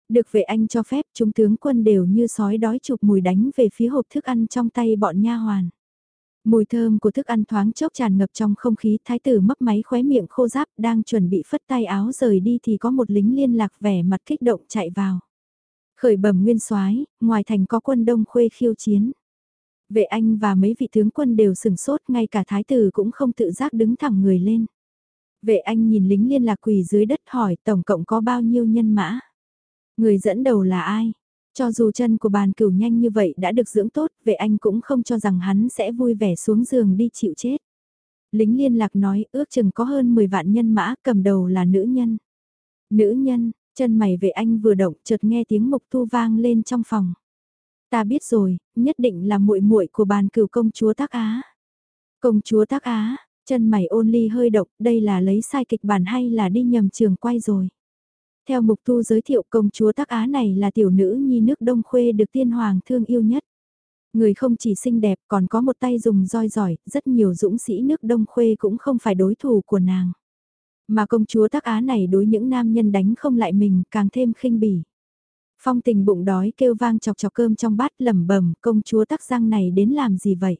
Được vệ anh cho phép chúng tướng quân đều như sói đói chụp mùi đánh về phía hộp thức ăn trong tay bọn nha hoàn. Mùi thơm của thức ăn thoáng chốc tràn ngập trong không khí, thái tử mấp máy khóe miệng khô giáp đang chuẩn bị phất tay áo rời đi thì có một lính liên lạc vẻ mặt kích động chạy vào. Khởi bẩm nguyên soái, ngoài thành có quân đông khuê khiêu chiến. Vệ anh và mấy vị tướng quân đều sừng sốt, ngay cả thái tử cũng không tự giác đứng thẳng người lên. Vệ anh nhìn lính liên lạc quỳ dưới đất hỏi tổng cộng có bao nhiêu nhân mã. Người dẫn đầu là ai? Cho dù chân của bàn cửu nhanh như vậy đã được dưỡng tốt, vệ anh cũng không cho rằng hắn sẽ vui vẻ xuống giường đi chịu chết. Lính liên lạc nói ước chừng có hơn 10 vạn nhân mã cầm đầu là nữ nhân. Nữ nhân, chân mày vệ anh vừa động chợt nghe tiếng mục tu vang lên trong phòng. Ta biết rồi, nhất định là muội muội của bàn cửu công chúa Tác Á. Công chúa Tác Á, chân mày ôn ly hơi động, đây là lấy sai kịch bản hay là đi nhầm trường quay rồi. Theo mục tu giới thiệu công chúa Tắc Á này là tiểu nữ nhi nước Đông Khuê được tiên hoàng thương yêu nhất. Người không chỉ xinh đẹp còn có một tay dùng roi giỏi, rất nhiều dũng sĩ nước Đông Khuê cũng không phải đối thủ của nàng. Mà công chúa Tắc Á này đối những nam nhân đánh không lại mình càng thêm khinh bỉ. Phong tình bụng đói kêu vang chọc chọc cơm trong bát lẩm bẩm công chúa Tắc Giang này đến làm gì vậy?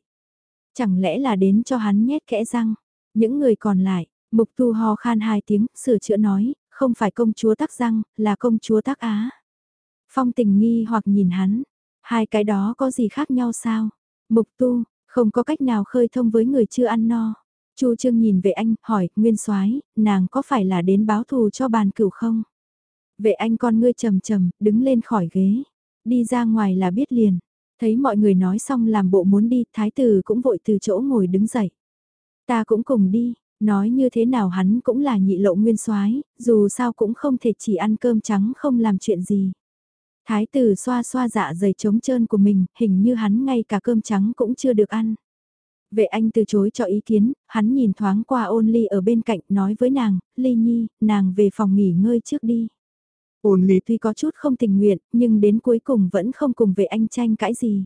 Chẳng lẽ là đến cho hắn nhét kẽ răng? Những người còn lại, mục tu ho khan hai tiếng, sửa chữa nói, không phải công chúa Tắc răng là công chúa Tắc Á. Phong tình nghi hoặc nhìn hắn, hai cái đó có gì khác nhau sao? Mục tu, không có cách nào khơi thông với người chưa ăn no. Chu Trương nhìn về anh, hỏi, Nguyên Soái, nàng có phải là đến báo thù cho bàn cửu không? Vệ anh con ngươi trầm trầm, đứng lên khỏi ghế. Đi ra ngoài là biết liền. Thấy mọi người nói xong làm bộ muốn đi, thái tử cũng vội từ chỗ ngồi đứng dậy. Ta cũng cùng đi, nói như thế nào hắn cũng là nhị lộ nguyên soái dù sao cũng không thể chỉ ăn cơm trắng không làm chuyện gì. Thái tử xoa xoa dạ dày trống trơn của mình, hình như hắn ngay cả cơm trắng cũng chưa được ăn. Vệ anh từ chối cho ý kiến, hắn nhìn thoáng qua ôn ly ở bên cạnh nói với nàng, ly nhi, nàng về phòng nghỉ ngơi trước đi. Ôn ly tuy có chút không tình nguyện, nhưng đến cuối cùng vẫn không cùng vệ anh tranh cãi gì.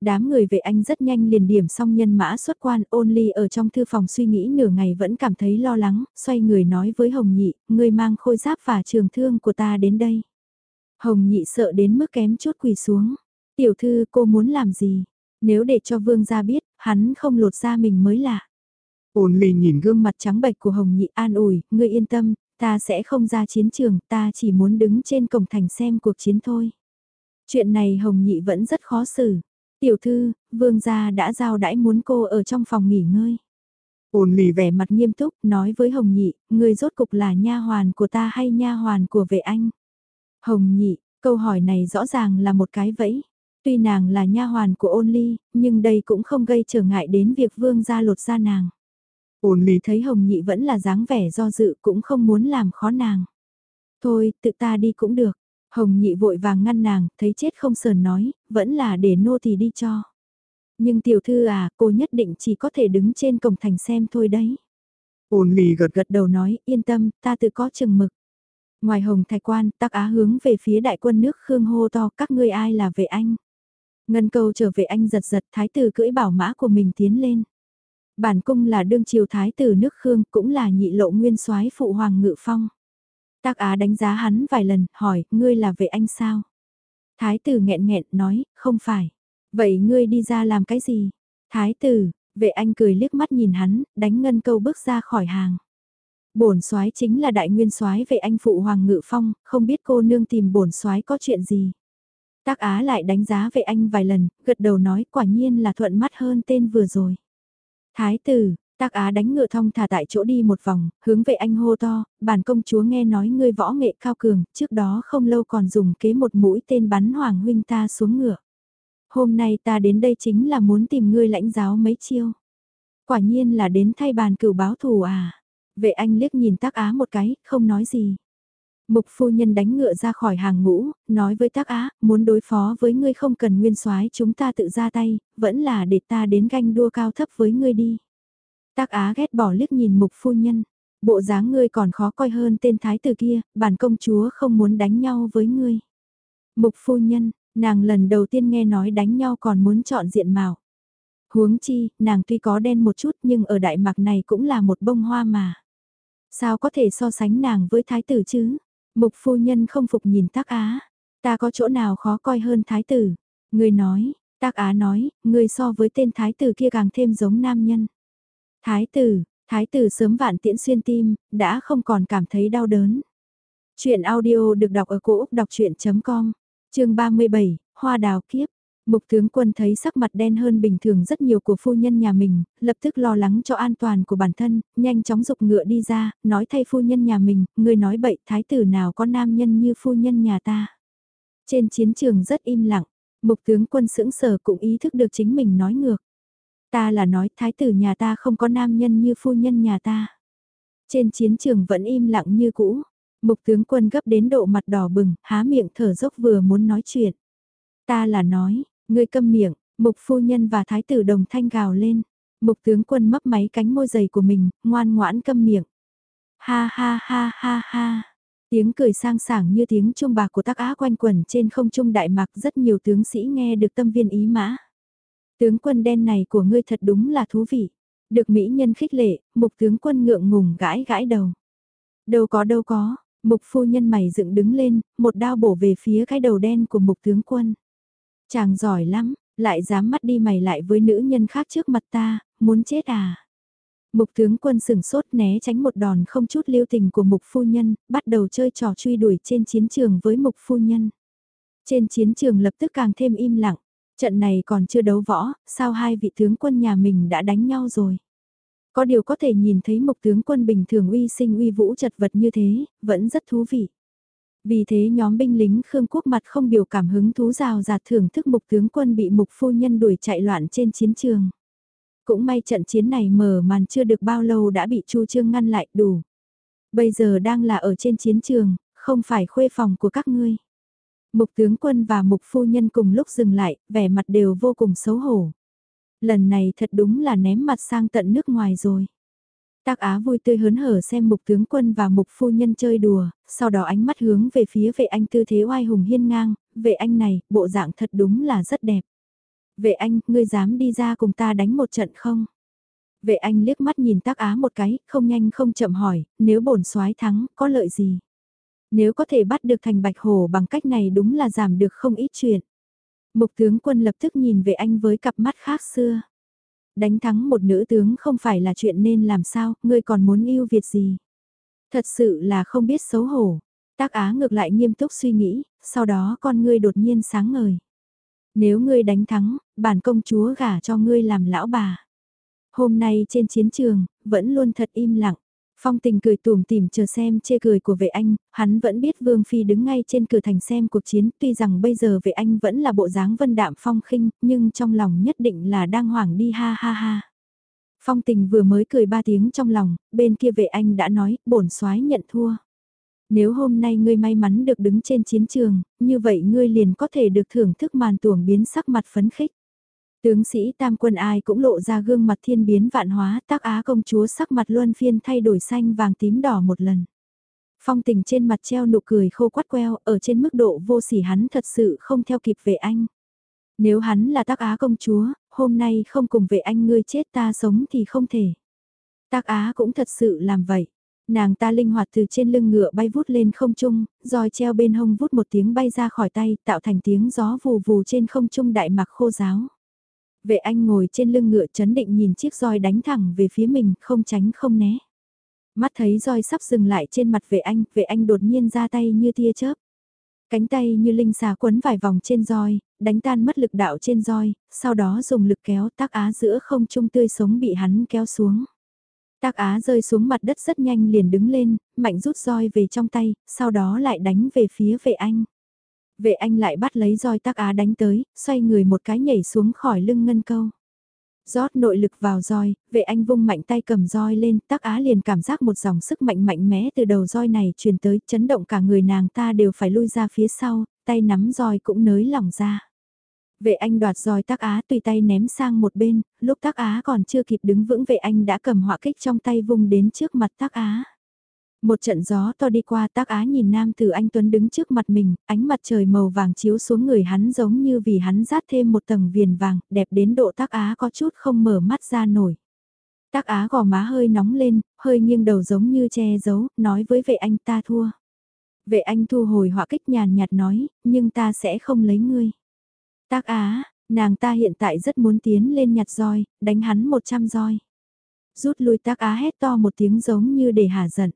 Đám người vệ anh rất nhanh liền điểm xong nhân mã xuất quan ôn ly ở trong thư phòng suy nghĩ nửa ngày vẫn cảm thấy lo lắng, xoay người nói với Hồng Nhị, người mang khôi giáp và trường thương của ta đến đây. Hồng Nhị sợ đến mức kém chút quỳ xuống. Tiểu thư cô muốn làm gì? Nếu để cho vương gia biết, hắn không lột ra mình mới lạ. Ôn ly nhìn gương mặt trắng bệch của Hồng Nhị an ủi, ngươi yên tâm, ta sẽ không ra chiến trường, ta chỉ muốn đứng trên cổng thành xem cuộc chiến thôi. Chuyện này Hồng Nhị vẫn rất khó xử. Tiểu thư, vương gia đã giao đãi muốn cô ở trong phòng nghỉ ngơi. Ôn lì vẻ mặt nghiêm túc, nói với Hồng Nhị, người rốt cục là nha hoàn của ta hay nha hoàn của vệ anh? Hồng Nhị, câu hỏi này rõ ràng là một cái vẫy. Tuy nàng là nha hoàn của ôn ly, nhưng đây cũng không gây trở ngại đến việc vương gia lột ra nàng. Ôn ly thấy Hồng Nhị vẫn là dáng vẻ do dự cũng không muốn làm khó nàng. Thôi, tự ta đi cũng được. Hồng Nhị vội vàng ngăn nàng, thấy chết không sờn nói, vẫn là để nô thì đi cho. Nhưng tiểu thư à, cô nhất định chỉ có thể đứng trên cổng thành xem thôi đấy. Ôn lì gật gật đầu nói, yên tâm, ta tự có chừng mực. Ngoài hồng thạch quan, tắc á hướng về phía đại quân nước Khương hô to, các ngươi ai là vệ anh. Ngân câu trở về anh giật giật thái tử cưỡi bảo mã của mình tiến lên. Bản cung là đương triều thái tử nước Khương cũng là nhị lộ nguyên soái phụ hoàng ngự phong. Tác Á đánh giá hắn vài lần, hỏi, ngươi là vệ anh sao? Thái tử nghẹn nghẹn nói, không phải. Vậy ngươi đi ra làm cái gì? Thái tử, vệ anh cười liếc mắt nhìn hắn, đánh ngân câu bước ra khỏi hàng. Bổn soái chính là đại nguyên soái vệ anh phụ hoàng ngự phong, không biết cô nương tìm bổn soái có chuyện gì. Tác Á lại đánh giá vệ anh vài lần, gật đầu nói quả nhiên là thuận mắt hơn tên vừa rồi. Thái tử, Tác Á đánh ngựa thong thả tại chỗ đi một vòng, hướng về anh hô to, bản công chúa nghe nói ngươi võ nghệ cao cường, trước đó không lâu còn dùng kế một mũi tên bắn hoàng huynh ta xuống ngựa. Hôm nay ta đến đây chính là muốn tìm ngươi lãnh giáo mấy chiêu. Quả nhiên là đến thay bàn cửu báo thù à. Vệ anh liếc nhìn tác á một cái, không nói gì. Mục phu nhân đánh ngựa ra khỏi hàng ngũ, nói với tác á, muốn đối phó với ngươi không cần nguyên soái chúng ta tự ra tay, vẫn là để ta đến ganh đua cao thấp với ngươi đi. Tác á ghét bỏ liếc nhìn mục phu nhân, bộ dáng ngươi còn khó coi hơn tên thái tử kia, bản công chúa không muốn đánh nhau với ngươi. Mục phu nhân, nàng lần đầu tiên nghe nói đánh nhau còn muốn chọn diện mạo. Huống chi, nàng tuy có đen một chút nhưng ở đại mạc này cũng là một bông hoa mà. Sao có thể so sánh nàng với thái tử chứ? Mục phu nhân không phục nhìn tác á. Ta có chỗ nào khó coi hơn thái tử? Người nói, tác á nói, người so với tên thái tử kia càng thêm giống nam nhân. Thái tử, thái tử sớm vạn tiễn xuyên tim, đã không còn cảm thấy đau đớn. Chuyện audio được đọc ở cổ Úc đọc chuyện.com, chương 37, Hoa đào kiếp. Mục tướng quân thấy sắc mặt đen hơn bình thường rất nhiều của phu nhân nhà mình, lập tức lo lắng cho an toàn của bản thân, nhanh chóng dục ngựa đi ra, nói thay phu nhân nhà mình, người nói bậy thái tử nào có nam nhân như phu nhân nhà ta. Trên chiến trường rất im lặng, mục tướng quân sững sờ cũng ý thức được chính mình nói ngược. Ta là nói thái tử nhà ta không có nam nhân như phu nhân nhà ta. Trên chiến trường vẫn im lặng như cũ, mục tướng quân gấp đến độ mặt đỏ bừng, há miệng thở dốc vừa muốn nói chuyện. Ta là nói, Ngươi câm miệng, mục phu nhân và thái tử đồng thanh gào lên. Mục tướng quân mấp máy cánh môi dày của mình, ngoan ngoãn câm miệng. Ha ha ha ha ha. Tiếng cười sang sảng như tiếng trung bạc của tác á quanh quẩn trên không trung đại mạc rất nhiều tướng sĩ nghe được tâm viên ý mã. Tướng quân đen này của ngươi thật đúng là thú vị. Được mỹ nhân khích lệ, mục tướng quân ngượng ngùng gãi gãi đầu. Đâu có đâu có, mục phu nhân mày dựng đứng lên, một đao bổ về phía cái đầu đen của mục tướng quân. Chàng giỏi lắm, lại dám mắt đi mày lại với nữ nhân khác trước mặt ta, muốn chết à. Mục tướng quân sừng sốt né tránh một đòn không chút lưu tình của mục phu nhân, bắt đầu chơi trò truy đuổi trên chiến trường với mục phu nhân. Trên chiến trường lập tức càng thêm im lặng, trận này còn chưa đấu võ, sao hai vị tướng quân nhà mình đã đánh nhau rồi. Có điều có thể nhìn thấy mục tướng quân bình thường uy sinh uy vũ chật vật như thế, vẫn rất thú vị. Vì thế nhóm binh lính Khương Quốc mặt không biểu cảm hứng thú rào rạt thưởng thức mục tướng quân bị mục phu nhân đuổi chạy loạn trên chiến trường. Cũng may trận chiến này mở màn chưa được bao lâu đã bị Chu Trương ngăn lại đủ. Bây giờ đang là ở trên chiến trường, không phải khuê phòng của các ngươi. Mục tướng quân và mục phu nhân cùng lúc dừng lại, vẻ mặt đều vô cùng xấu hổ. Lần này thật đúng là ném mặt sang tận nước ngoài rồi. Tác Á vui tươi hớn hở xem mục tướng quân và mục phu nhân chơi đùa, sau đó ánh mắt hướng về phía vệ anh tư thế oai hùng hiên ngang, vệ anh này, bộ dạng thật đúng là rất đẹp. Vệ anh, ngươi dám đi ra cùng ta đánh một trận không? Vệ anh liếc mắt nhìn tác á một cái, không nhanh không chậm hỏi, nếu bổn soái thắng, có lợi gì? Nếu có thể bắt được thành bạch hổ bằng cách này đúng là giảm được không ít chuyện. Mục tướng quân lập tức nhìn về anh với cặp mắt khác xưa. Đánh thắng một nữ tướng không phải là chuyện nên làm sao, ngươi còn muốn yêu Việt gì? Thật sự là không biết xấu hổ. Tác Á ngược lại nghiêm túc suy nghĩ, sau đó con ngươi đột nhiên sáng ngời. Nếu ngươi đánh thắng, bản công chúa gả cho ngươi làm lão bà. Hôm nay trên chiến trường, vẫn luôn thật im lặng. Phong tình cười tùm tìm chờ xem chê cười của vệ anh, hắn vẫn biết Vương Phi đứng ngay trên cửa thành xem cuộc chiến, tuy rằng bây giờ vệ anh vẫn là bộ dáng vân đạm phong khinh, nhưng trong lòng nhất định là đang hoảng đi ha ha ha. Phong tình vừa mới cười ba tiếng trong lòng, bên kia vệ anh đã nói, bổn soái nhận thua. Nếu hôm nay ngươi may mắn được đứng trên chiến trường, như vậy ngươi liền có thể được thưởng thức màn tuồng biến sắc mặt phấn khích. Tướng sĩ tam quân ai cũng lộ ra gương mặt thiên biến vạn hóa, tác á công chúa sắc mặt luân phiên thay đổi xanh vàng tím đỏ một lần. Phong tình trên mặt treo nụ cười khô quắt queo, ở trên mức độ vô sỉ hắn thật sự không theo kịp về anh. Nếu hắn là tác á công chúa, hôm nay không cùng về anh ngươi chết ta sống thì không thể. Tác á cũng thật sự làm vậy. Nàng ta linh hoạt từ trên lưng ngựa bay vút lên không trung, roi treo bên hông vút một tiếng bay ra khỏi tay, tạo thành tiếng gió vù vù trên không trung đại mạc khô giáo. Vệ anh ngồi trên lưng ngựa chấn định nhìn chiếc roi đánh thẳng về phía mình, không tránh không né. Mắt thấy roi sắp dừng lại trên mặt vệ anh, vệ anh đột nhiên ra tay như tia chớp. Cánh tay như linh xà quấn vài vòng trên roi, đánh tan mất lực đạo trên roi, sau đó dùng lực kéo tác á giữa không trung tươi sống bị hắn kéo xuống. Tác Á rơi xuống mặt đất rất nhanh liền đứng lên, mạnh rút roi về trong tay, sau đó lại đánh về phía vệ anh. Vệ anh lại bắt lấy roi Tác Á đánh tới, xoay người một cái nhảy xuống khỏi lưng ngân câu. rót nội lực vào roi, vệ anh vung mạnh tay cầm roi lên, Tác Á liền cảm giác một dòng sức mạnh mạnh mẽ từ đầu roi này truyền tới, chấn động cả người nàng ta đều phải lui ra phía sau, tay nắm roi cũng nới lỏng ra. Vệ anh đoạt roi tác á tùy tay ném sang một bên, lúc tác á còn chưa kịp đứng vững vệ anh đã cầm họa kích trong tay vung đến trước mặt tác á. Một trận gió to đi qua tác á nhìn nam từ anh Tuấn đứng trước mặt mình, ánh mặt trời màu vàng chiếu xuống người hắn giống như vì hắn rát thêm một tầng viền vàng, đẹp đến độ tác á có chút không mở mắt ra nổi. Tác á gò má hơi nóng lên, hơi nghiêng đầu giống như che giấu, nói với vệ anh ta thua. Vệ anh thu hồi họa kích nhàn nhạt nói, nhưng ta sẽ không lấy ngươi. Tác á, nàng ta hiện tại rất muốn tiến lên nhặt roi, đánh hắn 100 roi. Rút lui tác á hét to một tiếng giống như để hà giận.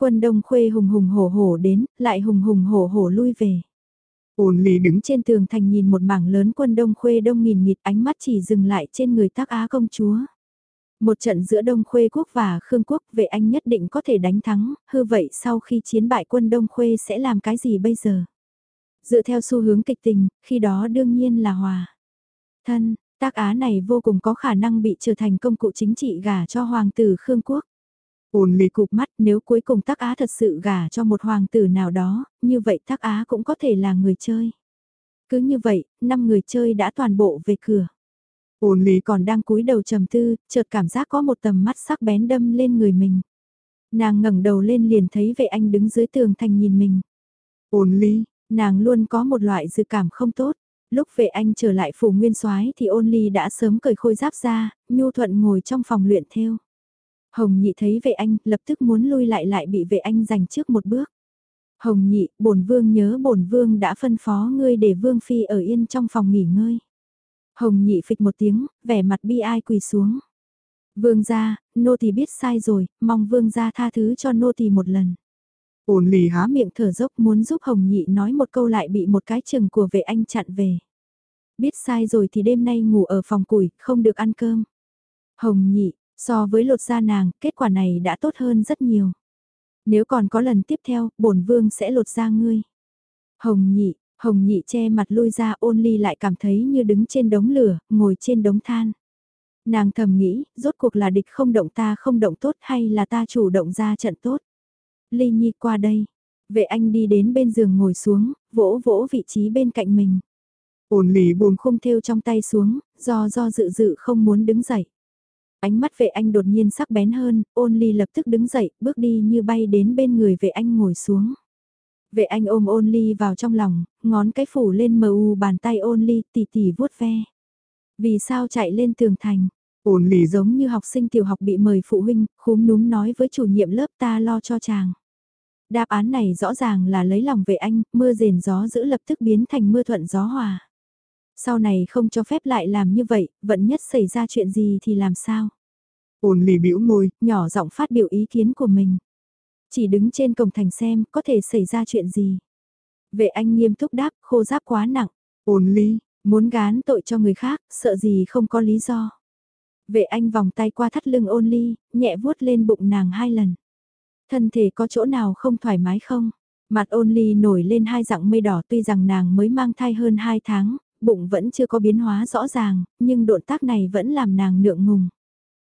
Quân đông khuê hùng hùng hổ hổ đến, lại hùng hùng hổ hổ lui về. Ôn ly đứng trên tường thành nhìn một mảng lớn quân đông khuê đông nghìn nghịt ánh mắt chỉ dừng lại trên người tác á công chúa. Một trận giữa Đông Khuê quốc và Khương quốc vệ anh nhất định có thể đánh thắng, hư vậy sau khi chiến bại quân Đông Khuê sẽ làm cái gì bây giờ? Dựa theo xu hướng kịch tình, khi đó đương nhiên là hòa. Thân, tác á này vô cùng có khả năng bị trở thành công cụ chính trị gả cho hoàng tử Khương Quốc. Ôn lì cục mắt nếu cuối cùng tắc á thật sự gả cho một hoàng tử nào đó, như vậy tắc á cũng có thể là người chơi. Cứ như vậy, năm người chơi đã toàn bộ về cửa. Ôn lì còn đang cúi đầu trầm tư, chợt cảm giác có một tầm mắt sắc bén đâm lên người mình. Nàng ngẩng đầu lên liền thấy vệ anh đứng dưới tường thành nhìn mình. Ôn ly, Nàng luôn có một loại dự cảm không tốt. Lúc vệ anh trở lại phủ nguyên soái thì ôn ly đã sớm cởi khôi giáp ra, nhu thuận ngồi trong phòng luyện theo. Hồng nhị thấy vệ anh, lập tức muốn lui lại lại bị vệ anh giành trước một bước. Hồng nhị, bổn vương nhớ bổn vương đã phân phó ngươi để vương phi ở yên trong phòng nghỉ ngơi. Hồng nhị phịch một tiếng, vẻ mặt bi ai quỳ xuống. Vương gia, nô tỳ biết sai rồi, mong vương gia tha thứ cho nô tỳ một lần. Ôn lì há miệng thở dốc muốn giúp Hồng nhị nói một câu lại bị một cái chừng của vệ anh chặn về. Biết sai rồi thì đêm nay ngủ ở phòng củi, không được ăn cơm. Hồng nhị, so với lột da nàng, kết quả này đã tốt hơn rất nhiều. Nếu còn có lần tiếp theo, bổn vương sẽ lột da ngươi. Hồng nhị, hồng nhị che mặt lui ra ôn ly lại cảm thấy như đứng trên đống lửa, ngồi trên đống than. Nàng thầm nghĩ, rốt cuộc là địch không động ta không động tốt hay là ta chủ động ra trận tốt. Ly Nhi qua đây. Vệ anh đi đến bên giường ngồi xuống, vỗ vỗ vị trí bên cạnh mình. Ôn ly buông khung thêu trong tay xuống, do do dự dự không muốn đứng dậy. Ánh mắt vệ anh đột nhiên sắc bén hơn, ôn ly lập tức đứng dậy, bước đi như bay đến bên người vệ anh ngồi xuống. Vệ anh ôm ôn ly vào trong lòng, ngón cái phủ lên mờ u bàn tay ôn ly tỉ tỉ vuốt ve. Vì sao chạy lên tường thành? Ôn ly giống như học sinh tiểu học bị mời phụ huynh, khúm núm nói với chủ nhiệm lớp ta lo cho chàng. Đáp án này rõ ràng là lấy lòng vệ anh, mưa rền gió giữ lập tức biến thành mưa thuận gió hòa. Sau này không cho phép lại làm như vậy, vẫn nhất xảy ra chuyện gì thì làm sao? Ôn ly bĩu môi, nhỏ giọng phát biểu ý kiến của mình. Chỉ đứng trên cổng thành xem, có thể xảy ra chuyện gì? Vệ anh nghiêm túc đáp, khô giáp quá nặng. Ôn ly, muốn gán tội cho người khác, sợ gì không có lý do. Vệ anh vòng tay qua thắt lưng ôn ly, nhẹ vuốt lên bụng nàng hai lần. Thân thể có chỗ nào không thoải mái không? Mặt ôn ly nổi lên hai dạng mây đỏ tuy rằng nàng mới mang thai hơn hai tháng, bụng vẫn chưa có biến hóa rõ ràng, nhưng động tác này vẫn làm nàng nượng ngùng.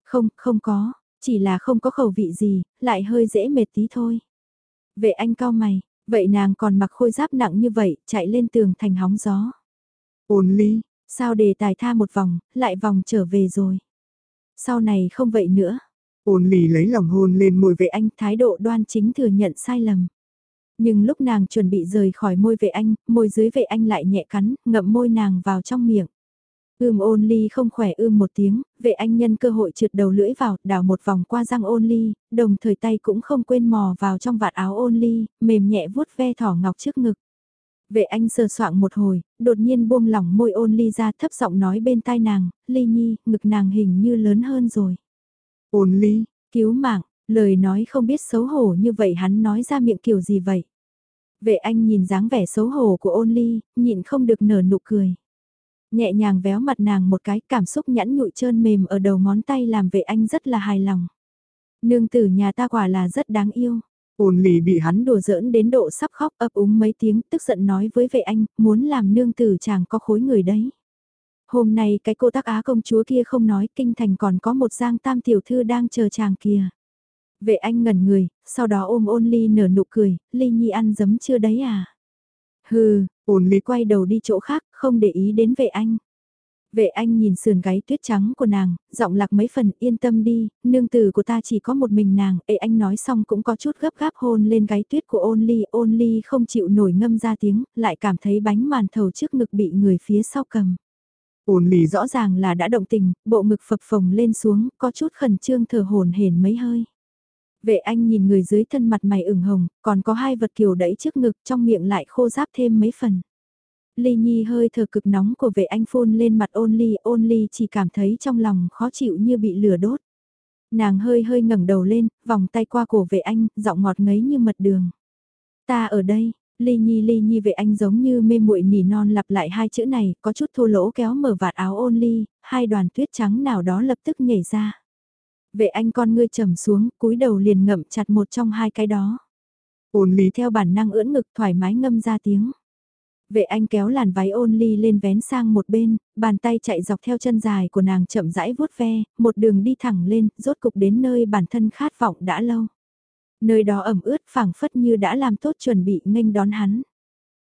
Không, không có, chỉ là không có khẩu vị gì, lại hơi dễ mệt tí thôi. Vệ anh cao mày, vậy nàng còn mặc khôi giáp nặng như vậy, chạy lên tường thành hóng gió. Ôn ly, sao đề tài tha một vòng, lại vòng trở về rồi. Sau này không vậy nữa. Ôn ly lấy lòng hôn lên môi vệ anh thái độ đoan chính thừa nhận sai lầm. Nhưng lúc nàng chuẩn bị rời khỏi môi vệ anh, môi dưới vệ anh lại nhẹ cắn, ngậm môi nàng vào trong miệng. Ưm ôn ly không khỏe ưm một tiếng, vệ anh nhân cơ hội trượt đầu lưỡi vào, đảo một vòng qua răng ôn ly, đồng thời tay cũng không quên mò vào trong vạt áo ôn ly, mềm nhẹ vuốt ve thỏ ngọc trước ngực. Vệ anh sờ soạng một hồi, đột nhiên buông lỏng môi ôn ly ra thấp giọng nói bên tai nàng, ly nhi, ngực nàng hình như lớn hơn rồi. Ôn ly, cứu mạng, lời nói không biết xấu hổ như vậy hắn nói ra miệng kiểu gì vậy. Vệ anh nhìn dáng vẻ xấu hổ của ôn ly, nhịn không được nở nụ cười. Nhẹ nhàng véo mặt nàng một cái cảm xúc nhẵn nhụi trơn mềm ở đầu ngón tay làm vệ anh rất là hài lòng. Nương tử nhà ta quả là rất đáng yêu. Ôn ly bị hắn đùa giỡn đến độ sắp khóc ấp úng mấy tiếng tức giận nói với vệ anh, muốn làm nương tử chàng có khối người đấy. Hôm nay cái cô tác á công chúa kia không nói kinh thành còn có một giang tam tiểu thư đang chờ chàng kìa. Vệ anh ngẩn người, sau đó ôm ôn ly nở nụ cười, ly nhi ăn giấm chưa đấy à? Hừ, ôn ly quay đầu đi chỗ khác, không để ý đến vệ anh. Vệ anh nhìn sườn gáy tuyết trắng của nàng, giọng lạc mấy phần yên tâm đi, nương tử của ta chỉ có một mình nàng, ê anh nói xong cũng có chút gấp gáp hôn lên gáy tuyết của ôn ly, ôn ly không chịu nổi ngâm ra tiếng, lại cảm thấy bánh màn thầu trước ngực bị người phía sau cầm. Ôn ly rõ ràng là đã động tình, bộ ngực phập phồng lên xuống, có chút khẩn trương thở hồn hển mấy hơi. Vệ anh nhìn người dưới thân mặt mày ửng hồng, còn có hai vật kiều đẩy trước ngực trong miệng lại khô giáp thêm mấy phần. Ly Nhi hơi thở cực nóng của vệ anh phun lên mặt ôn ly, ôn ly chỉ cảm thấy trong lòng khó chịu như bị lửa đốt. Nàng hơi hơi ngẩng đầu lên, vòng tay qua cổ vệ anh, giọng ngọt ngấy như mật đường. Ta ở đây, Ly Nhi Ly Nhi vệ anh giống như mê muội nỉ non lặp lại hai chữ này, có chút thô lỗ kéo mở vạt áo ôn ly, hai đoàn tuyết trắng nào đó lập tức nhảy ra. Vệ anh con ngươi trầm xuống, cúi đầu liền ngậm chặt một trong hai cái đó. Ôn ly theo bản năng ưỡn ngực thoải mái ngâm ra tiếng. Vệ anh kéo làn váy ôn ly lên vén sang một bên, bàn tay chạy dọc theo chân dài của nàng chậm rãi vuốt ve, một đường đi thẳng lên, rốt cục đến nơi bản thân khát vọng đã lâu. Nơi đó ẩm ướt phảng phất như đã làm tốt chuẩn bị nghênh đón hắn.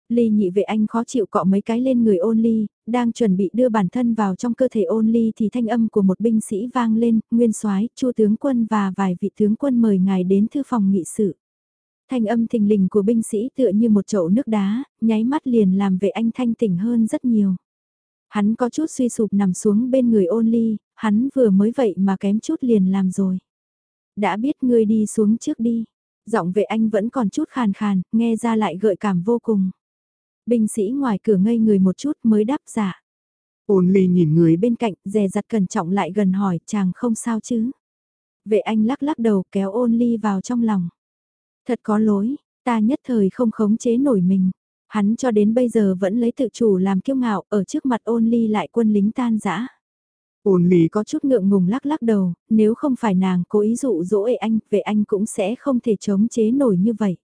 Ly nhị vệ anh khó chịu cọ mấy cái lên người ôn ly, đang chuẩn bị đưa bản thân vào trong cơ thể ôn ly thì thanh âm của một binh sĩ vang lên, nguyên soái chu tướng quân và vài vị tướng quân mời ngài đến thư phòng nghị sự. Thanh âm thình lình của binh sĩ tựa như một chậu nước đá, nháy mắt liền làm vệ anh thanh tỉnh hơn rất nhiều. Hắn có chút suy sụp nằm xuống bên người ôn ly, hắn vừa mới vậy mà kém chút liền làm rồi. Đã biết ngươi đi xuống trước đi. Giọng vệ anh vẫn còn chút khàn khàn, nghe ra lại gợi cảm vô cùng. Binh sĩ ngoài cửa ngây người một chút mới đáp giả. Ôn ly nhìn người bên cạnh, dè dặt cẩn trọng lại gần hỏi chàng không sao chứ. Vệ anh lắc lắc đầu kéo ôn ly vào trong lòng. Thật có lỗi, ta nhất thời không khống chế nổi mình. Hắn cho đến bây giờ vẫn lấy tự chủ làm kiêu ngạo ở trước mặt ôn ly lại quân lính tan rã. Ôn ly có chút ngượng ngùng lắc lắc đầu, nếu không phải nàng cố ý dụ dỗ anh, vệ anh cũng sẽ không thể chống chế nổi như vậy.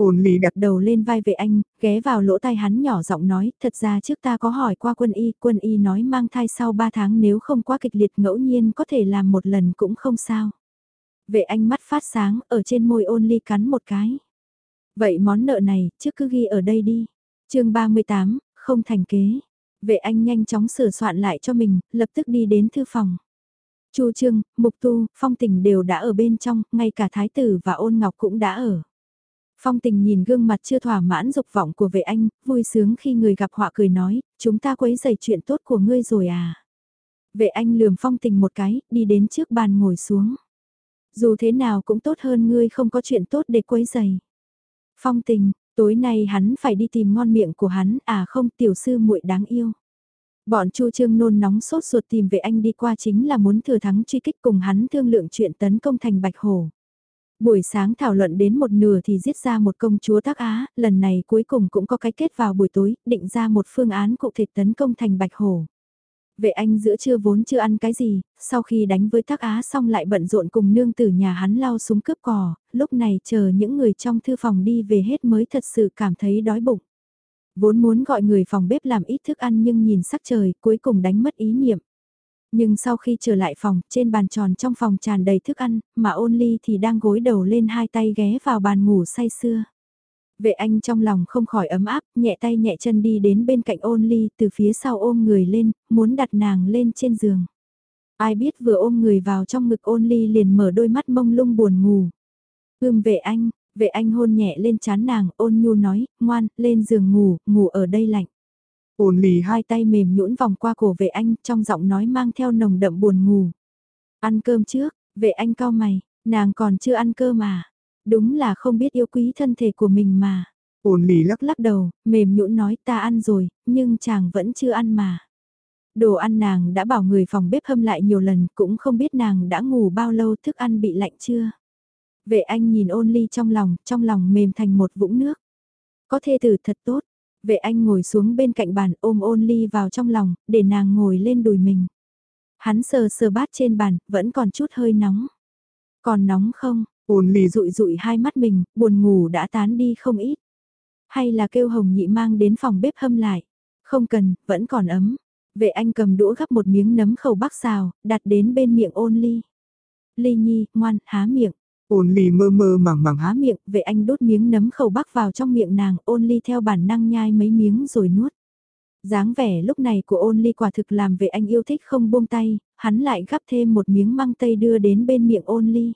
Ôn ly đặt đầu lên vai vệ anh, ghé vào lỗ tai hắn nhỏ giọng nói, thật ra trước ta có hỏi qua quân y, quân y nói mang thai sau 3 tháng nếu không quá kịch liệt ngẫu nhiên có thể làm một lần cũng không sao. Vệ anh mắt phát sáng, ở trên môi ôn ly cắn một cái. Vậy món nợ này, trước cứ ghi ở đây đi. chương 38, không thành kế. Vệ anh nhanh chóng sửa soạn lại cho mình, lập tức đi đến thư phòng. Chu Trương, Mục Tu, Phong Tình đều đã ở bên trong, ngay cả Thái Tử và Ôn Ngọc cũng đã ở. Phong Tình nhìn gương mặt chưa thỏa mãn dục vọng của vệ anh, vui sướng khi người gặp họa cười nói, chúng ta quấy giày chuyện tốt của ngươi rồi à. Vệ anh lườm Phong Tình một cái, đi đến trước bàn ngồi xuống. Dù thế nào cũng tốt hơn ngươi không có chuyện tốt để quấy giày. Phong Tình, tối nay hắn phải đi tìm ngon miệng của hắn, à không tiểu sư muội đáng yêu. Bọn Chu Trương nôn nóng sốt ruột tìm về anh đi qua chính là muốn thừa thắng truy kích cùng hắn thương lượng chuyện tấn công thành Bạch Hồ. Buổi sáng thảo luận đến một nửa thì giết ra một công chúa tác Á, lần này cuối cùng cũng có cái kết vào buổi tối, định ra một phương án cụ thể tấn công thành Bạch Hổ. Vệ anh giữa trưa vốn chưa ăn cái gì, sau khi đánh với tác Á xong lại bận rộn cùng nương tử nhà hắn lao súng cướp cỏ. lúc này chờ những người trong thư phòng đi về hết mới thật sự cảm thấy đói bụng. Vốn muốn gọi người phòng bếp làm ít thức ăn nhưng nhìn sắc trời cuối cùng đánh mất ý niệm. Nhưng sau khi trở lại phòng, trên bàn tròn trong phòng tràn đầy thức ăn, mà ôn ly thì đang gối đầu lên hai tay ghé vào bàn ngủ say sưa. Vệ anh trong lòng không khỏi ấm áp, nhẹ tay nhẹ chân đi đến bên cạnh ôn ly từ phía sau ôm người lên, muốn đặt nàng lên trên giường. Ai biết vừa ôm người vào trong ngực ôn ly liền mở đôi mắt mông lung buồn ngủ. Ưm vệ anh, vệ anh hôn nhẹ lên chán nàng, ôn nhu nói, ngoan, lên giường ngủ, ngủ ở đây lạnh. Ôn ly hai tay mềm nhũn vòng qua cổ vệ anh, trong giọng nói mang theo nồng đậm buồn ngủ. Ăn cơm trước, vệ anh cao mày, nàng còn chưa ăn cơm mà. Đúng là không biết yêu quý thân thể của mình mà. Ôn ly lắc lắc đầu, mềm nhũn nói ta ăn rồi, nhưng chàng vẫn chưa ăn mà. Đồ ăn nàng đã bảo người phòng bếp hâm lại nhiều lần, cũng không biết nàng đã ngủ bao lâu thức ăn bị lạnh chưa. Vệ anh nhìn ôn ly trong lòng, trong lòng mềm thành một vũng nước. Có thê tử thật tốt, vệ anh ngồi xuống bên cạnh bàn ôm ôn ly vào trong lòng, để nàng ngồi lên đùi mình. Hắn sờ sờ bát trên bàn, vẫn còn chút hơi nóng. Còn nóng không, ôn ly rụi rụi hai mắt mình, buồn ngủ đã tán đi không ít. Hay là kêu hồng nhị mang đến phòng bếp hâm lại. Không cần, vẫn còn ấm. Vệ anh cầm đũa gắp một miếng nấm khẩu bắc xào, đặt đến bên miệng ôn ly. Ly nhi, ngoan, há miệng. Ôn ly mơ mơ màng màng há miệng, vệ anh đốt miếng nấm khẩu bắc vào trong miệng nàng, ôn ly theo bản năng nhai mấy miếng rồi nuốt. dáng vẻ lúc này của ôn ly quả thực làm vệ anh yêu thích không buông tay, hắn lại gắp thêm một miếng măng tây đưa đến bên miệng ôn ly.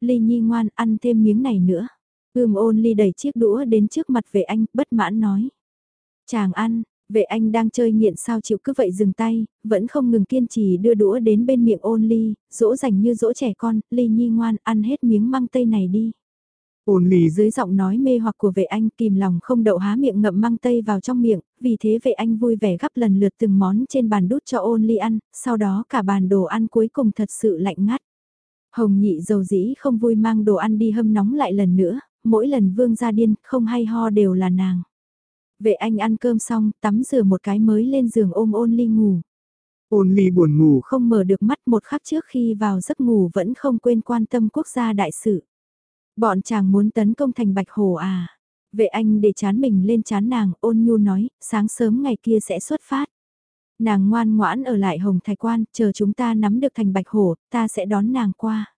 Ly nhi ngoan ăn thêm miếng này nữa. Ưm ôn ly đẩy chiếc đũa đến trước mặt vệ anh, bất mãn nói. Chàng ăn, Vệ anh đang chơi nghiện sao chịu cứ vậy dừng tay, vẫn không ngừng kiên trì đưa đũa đến bên miệng ôn ly, dỗ dành như dỗ trẻ con, ly nhi ngoan ăn hết miếng măng tây này đi. Ôn ly dưới giọng nói mê hoặc của vệ anh kìm lòng không đậu há miệng ngậm măng tây vào trong miệng, vì thế vệ anh vui vẻ gắp lần lượt từng món trên bàn đút cho ôn ly ăn, sau đó cả bàn đồ ăn cuối cùng thật sự lạnh ngắt. Hồng nhị dầu dĩ không vui mang đồ ăn đi hâm nóng lại lần nữa, mỗi lần vương ra điên không hay ho đều là nàng. Vệ anh ăn cơm xong, tắm rửa một cái mới lên giường ôm ôn ly ngủ. Ôn ly buồn ngủ không mở được mắt một khắc trước khi vào giấc ngủ vẫn không quên quan tâm quốc gia đại sự. Bọn chàng muốn tấn công thành bạch hồ à. Vệ anh để chán mình lên chán nàng ôn nhu nói, sáng sớm ngày kia sẽ xuất phát. Nàng ngoan ngoãn ở lại hồng thái quan, chờ chúng ta nắm được thành bạch hổ, ta sẽ đón nàng qua.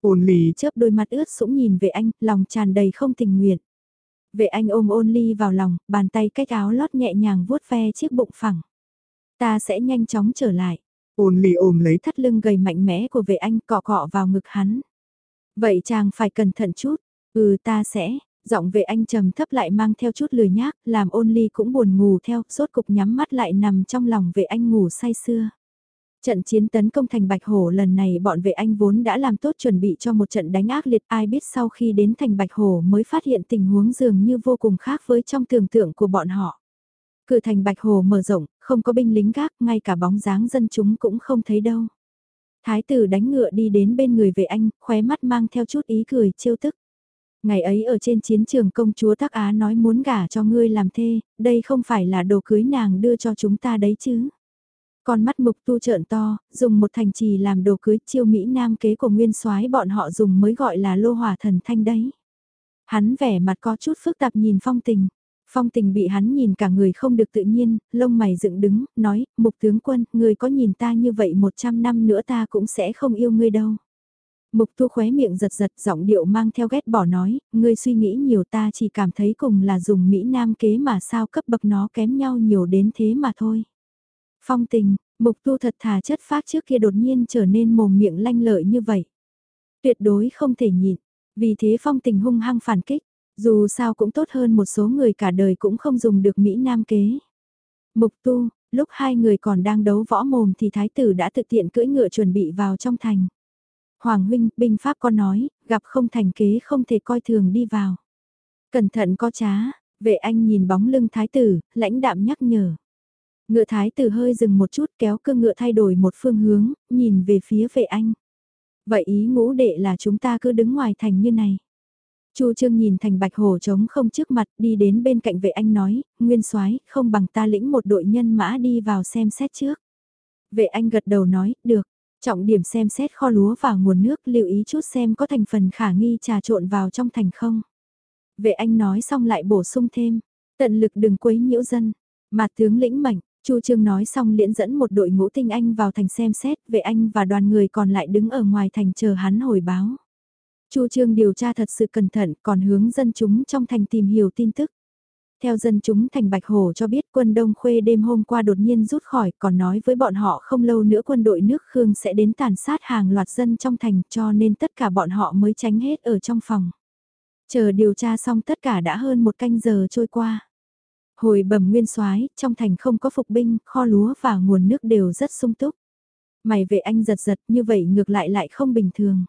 Ôn ly chớp đôi mắt ướt sũng nhìn về anh, lòng tràn đầy không tình nguyện. Vệ anh ôm ôn ly vào lòng, bàn tay cách áo lót nhẹ nhàng vuốt ve chiếc bụng phẳng. Ta sẽ nhanh chóng trở lại. Ôn ly ôm lấy thắt lưng gầy mạnh mẽ của vệ anh cọ cọ vào ngực hắn. Vậy chàng phải cẩn thận chút. Ừ ta sẽ, giọng vệ anh trầm thấp lại mang theo chút lười nhác, làm ôn ly cũng buồn ngủ theo, sốt cục nhắm mắt lại nằm trong lòng vệ anh ngủ say sưa. Trận chiến tấn công thành Bạch Hổ lần này bọn vệ anh vốn đã làm tốt chuẩn bị cho một trận đánh ác liệt ai biết sau khi đến thành Bạch Hổ mới phát hiện tình huống dường như vô cùng khác với trong tưởng tượng của bọn họ. Cửa thành Bạch Hồ mở rộng, không có binh lính gác, ngay cả bóng dáng dân chúng cũng không thấy đâu. Thái tử đánh ngựa đi đến bên người vệ anh, khóe mắt mang theo chút ý cười, trêu tức. Ngày ấy ở trên chiến trường công chúa Tắc Á nói muốn gả cho ngươi làm thê, đây không phải là đồ cưới nàng đưa cho chúng ta đấy chứ. Con mắt mục tu trợn to, dùng một thành trì làm đồ cưới chiêu Mỹ Nam kế của nguyên soái bọn họ dùng mới gọi là lô hỏa thần thanh đấy. Hắn vẻ mặt có chút phức tạp nhìn phong tình. Phong tình bị hắn nhìn cả người không được tự nhiên, lông mày dựng đứng, nói, mục tướng quân, người có nhìn ta như vậy 100 năm nữa ta cũng sẽ không yêu ngươi đâu. Mục tu khóe miệng giật giật giọng điệu mang theo ghét bỏ nói, ngươi suy nghĩ nhiều ta chỉ cảm thấy cùng là dùng Mỹ Nam kế mà sao cấp bậc nó kém nhau nhiều đến thế mà thôi. Phong tình, mục tu thật thà chất phát trước kia đột nhiên trở nên mồm miệng lanh lợi như vậy. Tuyệt đối không thể nhịn, vì thế phong tình hung hăng phản kích, dù sao cũng tốt hơn một số người cả đời cũng không dùng được Mỹ Nam kế. Mục tu, lúc hai người còn đang đấu võ mồm thì thái tử đã thực tiện cưỡi ngựa chuẩn bị vào trong thành. Hoàng huynh, binh pháp con nói, gặp không thành kế không thể coi thường đi vào. Cẩn thận có trá, vệ anh nhìn bóng lưng thái tử, lãnh đạm nhắc nhở. Ngựa thái tử hơi dừng một chút kéo cương ngựa thay đổi một phương hướng, nhìn về phía vệ anh. Vậy ý ngũ đệ là chúng ta cứ đứng ngoài thành như này. Chu Trương nhìn thành bạch hổ trống không trước mặt đi đến bên cạnh vệ anh nói, nguyên soái không bằng ta lĩnh một đội nhân mã đi vào xem xét trước. Vệ anh gật đầu nói, được, trọng điểm xem xét kho lúa và nguồn nước lưu ý chút xem có thành phần khả nghi trà trộn vào trong thành không. Vệ anh nói xong lại bổ sung thêm, tận lực đừng quấy nhiễu dân, mà tướng lĩnh mảnh Chu Trương nói xong liễn dẫn một đội ngũ tinh anh vào thành xem xét, vệ anh và đoàn người còn lại đứng ở ngoài thành chờ hắn hồi báo. Chu Trương điều tra thật sự cẩn thận còn hướng dân chúng trong thành tìm hiểu tin tức. Theo dân chúng thành Bạch Hồ cho biết quân Đông Khuê đêm hôm qua đột nhiên rút khỏi còn nói với bọn họ không lâu nữa quân đội nước Khương sẽ đến tàn sát hàng loạt dân trong thành cho nên tất cả bọn họ mới tránh hết ở trong phòng. Chờ điều tra xong tất cả đã hơn một canh giờ trôi qua. Hồi bẩm nguyên soái trong thành không có phục binh, kho lúa và nguồn nước đều rất sung túc. Mày về anh giật giật như vậy ngược lại lại không bình thường.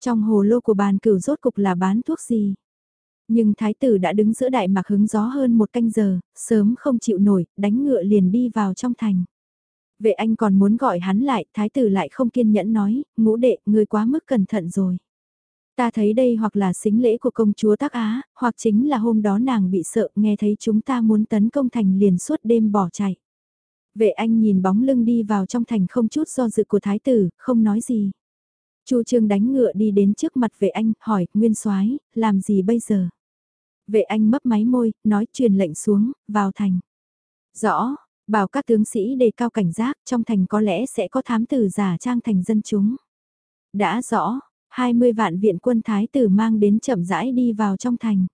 Trong hồ lô của bàn cửu rốt cục là bán thuốc gì? Nhưng thái tử đã đứng giữa đại mạc hứng gió hơn một canh giờ, sớm không chịu nổi, đánh ngựa liền đi vào trong thành. Vệ anh còn muốn gọi hắn lại, thái tử lại không kiên nhẫn nói, ngũ đệ, ngươi quá mức cẩn thận rồi. Ta thấy đây hoặc là xính lễ của công chúa Tắc Á, hoặc chính là hôm đó nàng bị sợ nghe thấy chúng ta muốn tấn công thành liền suốt đêm bỏ chạy. Vệ anh nhìn bóng lưng đi vào trong thành không chút do dự của thái tử, không nói gì. Chu Trương đánh ngựa đi đến trước mặt vệ anh, hỏi, Nguyên soái làm gì bây giờ? Vệ anh mấp máy môi, nói truyền lệnh xuống, vào thành. Rõ, bảo các tướng sĩ đề cao cảnh giác, trong thành có lẽ sẽ có thám tử giả trang thành dân chúng. Đã rõ, 20 vạn viện quân thái tử mang đến chậm rãi đi vào trong thành.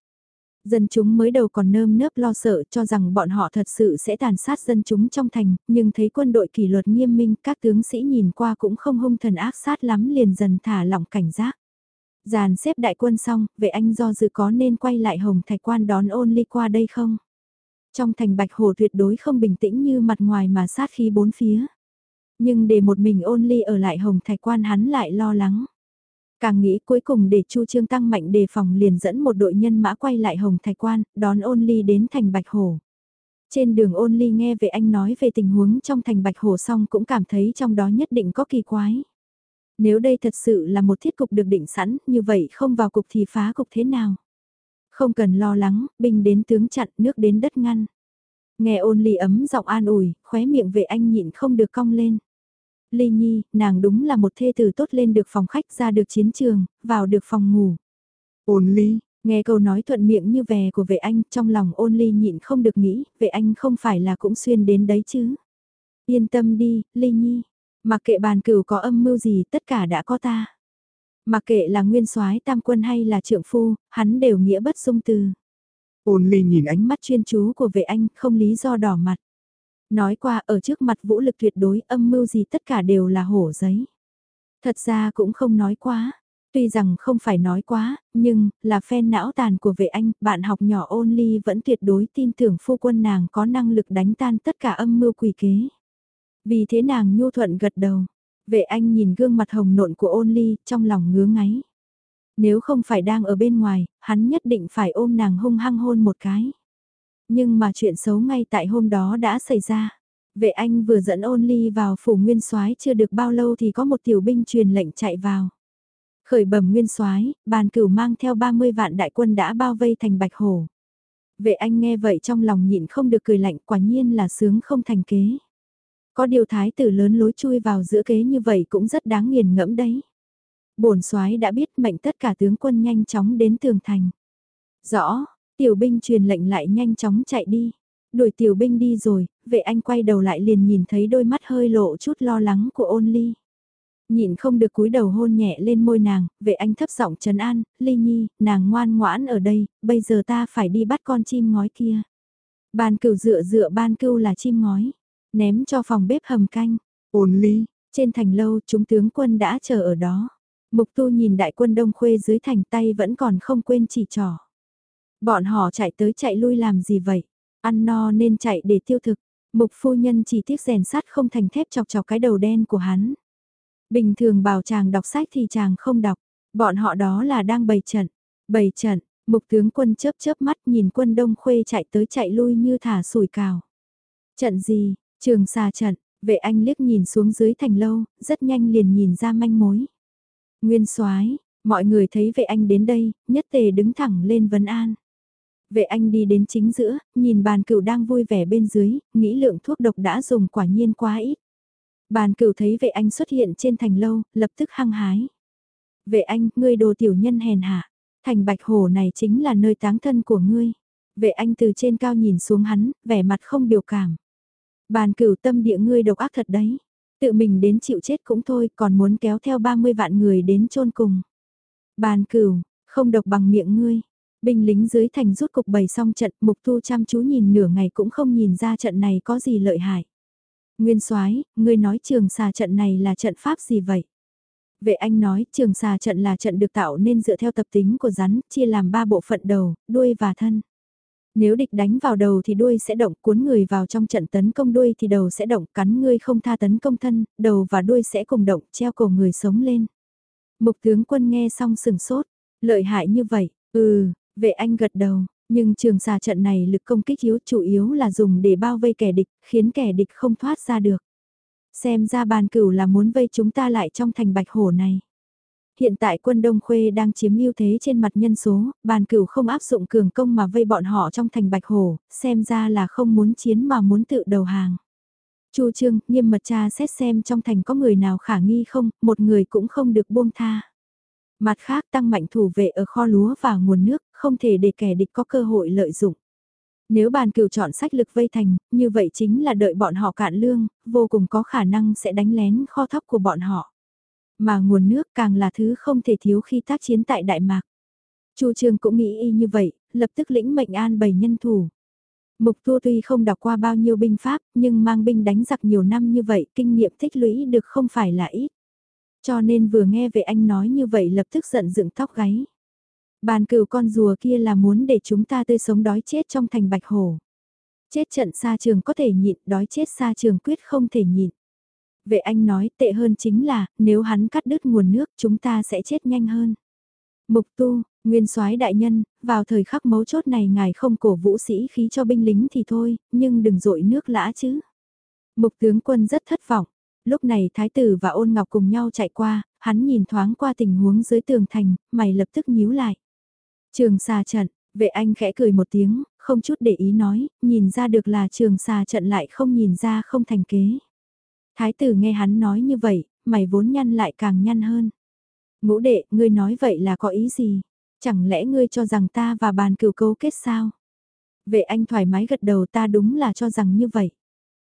Dân chúng mới đầu còn nơm nớp lo sợ cho rằng bọn họ thật sự sẽ tàn sát dân chúng trong thành, nhưng thấy quân đội kỷ luật nghiêm minh, các tướng sĩ nhìn qua cũng không hung thần ác sát lắm liền dần thả lỏng cảnh giác. Giàn xếp đại quân xong, vệ anh do dự có nên quay lại hồng thạch quan đón ôn ly qua đây không? Trong thành bạch hồ tuyệt đối không bình tĩnh như mặt ngoài mà sát khí bốn phía. Nhưng để một mình ôn ly ở lại hồng thạch quan hắn lại lo lắng. Càng nghĩ cuối cùng để Chu Trương tăng mạnh đề phòng liền dẫn một đội nhân mã quay lại Hồng Thạch Quan, đón ôn ly đến thành Bạch Hồ. Trên đường ôn ly nghe về anh nói về tình huống trong thành Bạch Hồ xong cũng cảm thấy trong đó nhất định có kỳ quái. Nếu đây thật sự là một thiết cục được định sẵn, như vậy không vào cục thì phá cục thế nào? Không cần lo lắng, binh đến tướng chặn, nước đến đất ngăn. Nghe ôn ly ấm giọng an ủi, khóe miệng về anh nhịn không được cong lên. Ly Nhi, nàng đúng là một thê tử tốt lên được phòng khách ra được chiến trường, vào được phòng ngủ. Ôn ly, nghe câu nói thuận miệng như về của vệ anh, trong lòng ôn ly nhịn không được nghĩ, vệ anh không phải là cũng xuyên đến đấy chứ. Yên tâm đi, Ly Nhi, mặc kệ bàn cửu có âm mưu gì tất cả đã có ta. Mặc kệ là nguyên soái tam quân hay là trượng phu, hắn đều nghĩa bất dung từ. Ôn ly nhìn ánh mắt chuyên chú của vệ anh không lý do đỏ mặt. Nói qua ở trước mặt vũ lực tuyệt đối âm mưu gì tất cả đều là hổ giấy. Thật ra cũng không nói quá. Tuy rằng không phải nói quá, nhưng, là phen não tàn của vệ anh, bạn học nhỏ ôn ly vẫn tuyệt đối tin tưởng phu quân nàng có năng lực đánh tan tất cả âm mưu quỷ kế. Vì thế nàng nhu thuận gật đầu. Vệ anh nhìn gương mặt hồng nộn của ôn ly, trong lòng ngứa ngáy. Nếu không phải đang ở bên ngoài, hắn nhất định phải ôm nàng hung hăng hôn một cái. Nhưng mà chuyện xấu ngay tại hôm đó đã xảy ra. Vệ anh vừa dẫn ôn ly vào phủ nguyên soái chưa được bao lâu thì có một tiểu binh truyền lệnh chạy vào. Khởi bẩm nguyên soái, bàn cửu mang theo 30 vạn đại quân đã bao vây thành bạch hổ. Vệ anh nghe vậy trong lòng nhịn không được cười lạnh quả nhiên là sướng không thành kế. Có điều thái tử lớn lối chui vào giữa kế như vậy cũng rất đáng nghiền ngẫm đấy. Bổn soái đã biết mệnh tất cả tướng quân nhanh chóng đến tường thành. Rõ, tiểu binh truyền lệnh lại nhanh chóng chạy đi. Đuổi tiểu binh đi rồi, vệ anh quay đầu lại liền nhìn thấy đôi mắt hơi lộ chút lo lắng của ôn ly. Nhìn không được cúi đầu hôn nhẹ lên môi nàng, vệ anh thấp giọng trấn an, ly nhi, nàng ngoan ngoãn ở đây, bây giờ ta phải đi bắt con chim ngói kia. Ban cửu dựa dựa ban cưu là chim ngói, ném cho phòng bếp hầm canh, ôn ly, trên thành lâu chúng tướng quân đã chờ ở đó. Mục tu nhìn đại quân đông khuê dưới thành tay vẫn còn không quên chỉ trỏ. Bọn họ chạy tới chạy lui làm gì vậy? Ăn no nên chạy để tiêu thực. Mục phu nhân chỉ tiếc rèn sắt không thành thép chọc chọc cái đầu đen của hắn. Bình thường bảo chàng đọc sách thì chàng không đọc. Bọn họ đó là đang bày trận. Bày trận, mục tướng quân chớp chớp mắt nhìn quân đông khuê chạy tới chạy lui như thả sủi cào. Trận gì, trường xa trận, vệ anh liếc nhìn xuống dưới thành lâu, rất nhanh liền nhìn ra manh mối. Nguyên soái mọi người thấy vệ anh đến đây, nhất tề đứng thẳng lên vấn an. Vệ anh đi đến chính giữa, nhìn bàn cửu đang vui vẻ bên dưới, nghĩ lượng thuốc độc đã dùng quả nhiên quá ít. Bàn cửu thấy vệ anh xuất hiện trên thành lâu, lập tức hăng hái. Vệ anh, ngươi đồ tiểu nhân hèn hạ, thành bạch hồ này chính là nơi táng thân của ngươi. Vệ anh từ trên cao nhìn xuống hắn, vẻ mặt không biểu cảm. Bàn cửu tâm địa ngươi độc ác thật đấy. Tự mình đến chịu chết cũng thôi, còn muốn kéo theo 30 vạn người đến chôn cùng. Bàn cửu, không độc bằng miệng ngươi. Binh lính dưới thành rút cục bày xong trận, mục tu chăm chú nhìn nửa ngày cũng không nhìn ra trận này có gì lợi hại. Nguyên soái, ngươi nói trường xà trận này là trận pháp gì vậy? Vệ anh nói trường xà trận là trận được tạo nên dựa theo tập tính của rắn, chia làm ba bộ phận đầu, đuôi và thân. Nếu địch đánh vào đầu thì đuôi sẽ động, cuốn người vào trong trận tấn công đuôi thì đầu sẽ động, cắn ngươi không tha tấn công thân, đầu và đuôi sẽ cùng động, treo cổ người sống lên. Mục tướng quân nghe xong sừng sốt, lợi hại như vậy, ừ, vệ anh gật đầu, nhưng trường xà trận này lực công kích yếu chủ yếu là dùng để bao vây kẻ địch, khiến kẻ địch không thoát ra được. Xem ra bàn cửu là muốn vây chúng ta lại trong thành bạch hổ này. Hiện tại quân Đông Khuê đang chiếm ưu thế trên mặt nhân số, bàn cửu không áp dụng cường công mà vây bọn họ trong thành bạch hổ, xem ra là không muốn chiến mà muốn tự đầu hàng. Chu Trương, nghiêm mật tra xét xem trong thành có người nào khả nghi không, một người cũng không được buông tha. Mặt khác tăng mạnh thủ vệ ở kho lúa và nguồn nước, không thể để kẻ địch có cơ hội lợi dụng. Nếu bàn cửu chọn sách lực vây thành, như vậy chính là đợi bọn họ cạn lương, vô cùng có khả năng sẽ đánh lén kho thóc của bọn họ. Mà nguồn nước càng là thứ không thể thiếu khi tác chiến tại Đại Mạc. Chu Trương cũng nghĩ y như vậy, lập tức lĩnh mệnh an bày nhân thủ. Mục Tu tuy không đọc qua bao nhiêu binh pháp, nhưng mang binh đánh giặc nhiều năm như vậy, kinh nghiệm tích lũy được không phải là ít. Cho nên vừa nghe về anh nói như vậy lập tức giận dựng tóc gáy. Bàn cừu con rùa kia là muốn để chúng ta tươi sống đói chết trong thành bạch hổ. Chết trận xa trường có thể nhịn, đói chết xa trường quyết không thể nhịn. Vệ anh nói tệ hơn chính là, nếu hắn cắt đứt nguồn nước chúng ta sẽ chết nhanh hơn. Mục tu, nguyên soái đại nhân, vào thời khắc mấu chốt này ngài không cổ vũ sĩ khí cho binh lính thì thôi, nhưng đừng dội nước lã chứ. Mục tướng quân rất thất vọng. Lúc này thái tử và ôn ngọc cùng nhau chạy qua, hắn nhìn thoáng qua tình huống dưới tường thành, mày lập tức nhíu lại. Trường xà trận, vệ anh khẽ cười một tiếng, không chút để ý nói, nhìn ra được là trường xà trận lại không nhìn ra không thành kế. Thái tử nghe hắn nói như vậy, mày vốn nhăn lại càng nhăn hơn. Ngũ đệ, ngươi nói vậy là có ý gì? Chẳng lẽ ngươi cho rằng ta và bàn cửu cấu kết sao? Vệ anh thoải mái gật đầu ta đúng là cho rằng như vậy.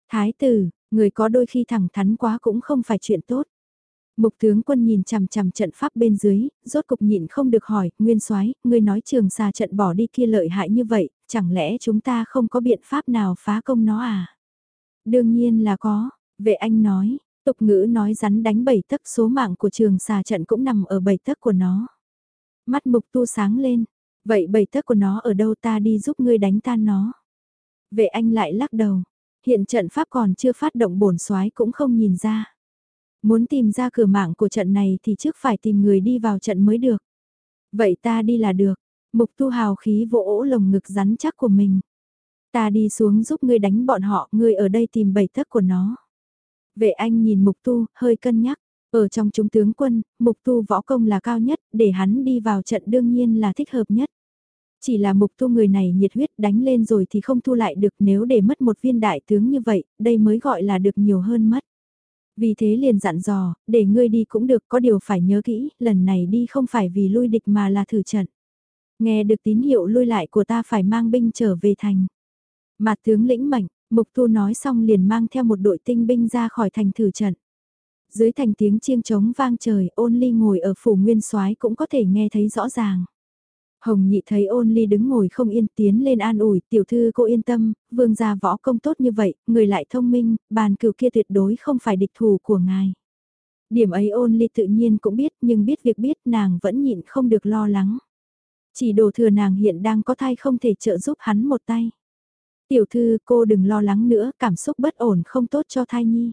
Thái tử, người có đôi khi thẳng thắn quá cũng không phải chuyện tốt. Mục tướng quân nhìn chằm chằm trận pháp bên dưới, rốt cục nhịn không được hỏi, nguyên soái, ngươi nói trường xà trận bỏ đi kia lợi hại như vậy, chẳng lẽ chúng ta không có biện pháp nào phá công nó à? Đương nhiên là có, vệ anh nói, tục ngữ nói rắn đánh bảy tấc số mạng của trường xà trận cũng nằm ở bảy tấc của nó. Mắt mục tu sáng lên, vậy bảy tấc của nó ở đâu ta đi giúp ngươi đánh tan nó? Vệ anh lại lắc đầu, Hiện trận pháp còn chưa phát động bổn soái cũng không nhìn ra. Muốn tìm ra cửa mạng của trận này thì trước phải tìm người đi vào trận mới được. Vậy ta đi là được. Mục tu hào khí vỗ ỗ lồng ngực rắn chắc của mình. Ta đi xuống giúp ngươi đánh bọn họ, ngươi ở đây tìm bảy thất của nó. Vệ anh nhìn mục tu, hơi cân nhắc. Ở trong chúng tướng quân, mục tu võ công là cao nhất, để hắn đi vào trận đương nhiên là thích hợp nhất. Chỉ là mục tu người này nhiệt huyết đánh lên rồi thì không thu lại được nếu để mất một viên đại tướng như vậy, đây mới gọi là được nhiều hơn mất. Vì thế liền dặn dò, để ngươi đi cũng được có điều phải nhớ kỹ, lần này đi không phải vì lui địch mà là thử trận. Nghe được tín hiệu lui lại của ta phải mang binh trở về thành. Mà tướng lĩnh mệnh, mục tu nói xong liền mang theo một đội tinh binh ra khỏi thành thử trận. Dưới thành tiếng chiêng trống vang trời, ôn ly ngồi ở phủ nguyên soái cũng có thể nghe thấy rõ ràng. Hồng nhị thấy ôn ly đứng ngồi không yên tiến lên an ủi, tiểu thư cô yên tâm, vương gia võ công tốt như vậy, người lại thông minh, bàn cựu kia tuyệt đối không phải địch thủ của ngài. Điểm ấy ôn ly tự nhiên cũng biết nhưng biết việc biết nàng vẫn nhịn không được lo lắng. Chỉ đồ thừa nàng hiện đang có thai không thể trợ giúp hắn một tay. Tiểu thư cô đừng lo lắng nữa, cảm xúc bất ổn không tốt cho thai nhi.